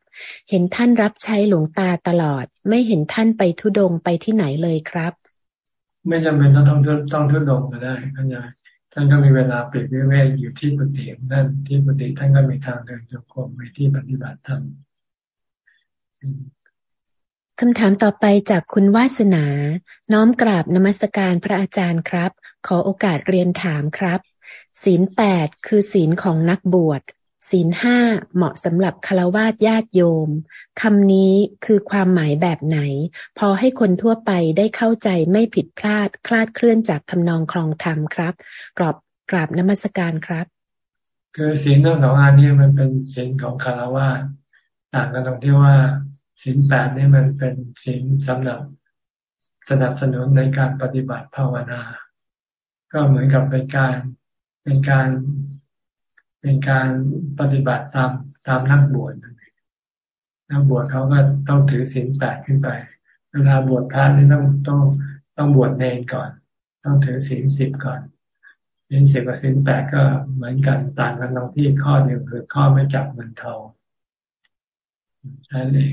เห็นท่านรับใช้หลวงตาตลอด ไม่เห็นท่านไปทุดงไปที่ไหนเลยครับ ไม่จำเป็นต้องต้องต้องทุดงก็ได้ขยายท่านก็มีเวลาเปลี่ยนวิเวกอยู่ที่กุฏิท่านที่กุฏิท่านก็มีทางเดินจงกรมมีที่ปฏิบัติธรรม คำถามต่อไปจากคุณวาสนา น้อมกราบนมัสการพระอาจารย์ครับ ขอโอกาสเรียนถามครับ ศีลแปดคือศีลของนักบวช ศีลห้าเหมาะสำหรับคารวาสญาติโยมคำนี้คือความหมายแบบไหน พอให้คนทั่วไปได้เข้าใจไม่ผิดพลาดคลาดเคลื่อนจากทำนองครองธรรมครับกรอบกราบนมัสการครับ คือศีลทั้งสองอันนี้มันเป็นศีลของคารวะต่างกันตรงที่ว่า ศีลแปดนี่มันเป็นศีลสำหรับสนับสนุนในการปฏิบัติภาวนา ก็เหมือนกับเป็นการเป็นการเป็นการปฏิบัติตามตามนักบวชนักบวชเขาก็ต้องถือศีลแปดขึ้นไป เวลาบวชพระนี่ต้องต้องต้องบวชเนรก่อน ต้องถือศีลสิบก่อนศีลสิบกับศีลแปดก็เหมือนกันต่างกันตรงที่ข้อเดียวคือข้อไม่จับเงินทองใช่เลย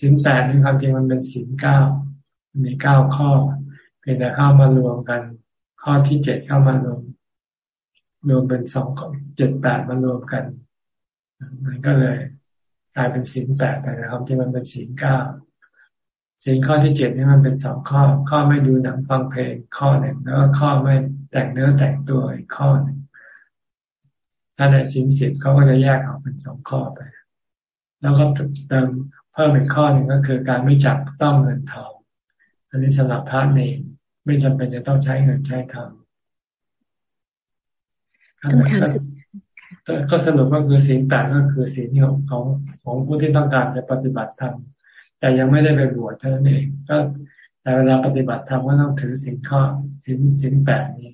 ศีลแปดนี่ความจริงมันเป็นศีลเก้ามีเก้าข้อ เพียงแต่เข้ามารวมกัน ข้อที่เจ็ดเข้ามารวม รวมเป็นสองเจ็ดแปดมารวมกัน มันก็เลยกลายเป็นศีลแปดไปนะครับที่มันเป็นศีลเก้าศีลข้อที่เจ็ดนี่มันเป็นสองข้อ ข้อไม่ดูหนังฟังเพลงข้อหนึ่งแล้วก็ข้อไม่แต่งเนื้อแต่งตัวอีกข้อหนึ่งถ้าในศีลสิบเขาก็จะแยกออกเป็นสองข้อไป แล้วก็เติม เพิ่มอีกข้อหนึ่งก็คือการไม่จับต้องเงินทองอันนี้สำหรับพระเนรไม่จำเป็นจะต้องใช้เงินใช้ทองคำถามสุดก็สรุปก็คือสิ่งต่างก็คือสิ่งที่ของของของผู้ที่ต้องการจะปฏิบัติธรรมแต่ยังไม่ได้ไปบวชเท่านั้นเองก็แต่เวลาปฏิบัติธรรมก็ต้องถือสิ่งข้อสิ่งสิ่งแปดนี้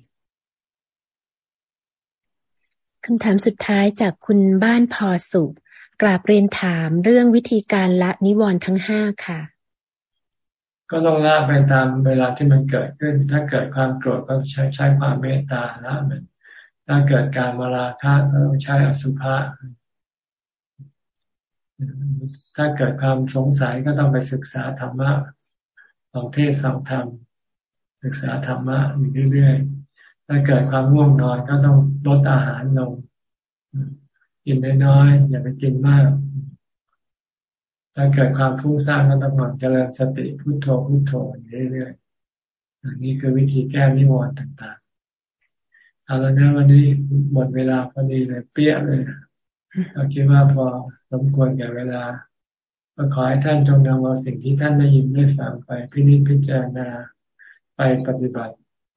คำถามสุดท้ายจากคุณบ้านพอสุข กราบเรียนถามเรื่องวิธีการละนิวรณ์ทั้งห้าค่ะ ก็ต้องละไปตามเวลาที่มันเกิดขึ้น ถ้าเกิดความโกรธก็ใช้ใช้ความเมตตาละมันถ้าเกิดการมาราคะก็ต้องใช้อสุภะถ้าเกิดความสงสัยก็ต้องไปศึกษาธรรมะฟังเทศฟังธรรม ศึกษาธรรมะอยู่เรื่อยๆถ้าเกิดความง่วงนอนก็ต้องลดอาหารลง กินน้อยๆอย่าไปกินมาก ถ้าเกิดความฟุ้งซ่านก็ต้องหมั่นเจริญสติพุโทโธพุโทโธอยู่เรื่อยๆอันนี้คือวิธีแก้นิวรณ์ต่างๆเอาละนะวันนี้หมดเวลาพอดีเลยเปี้ยเลยเราคิดว่าพอสมควรแก่เวลาก็ขอให้ท่านจงนำเอาสิ่งที่ท่านได้ยินได้ฟังไปพินิจพิจารณาไปปฏิบัติ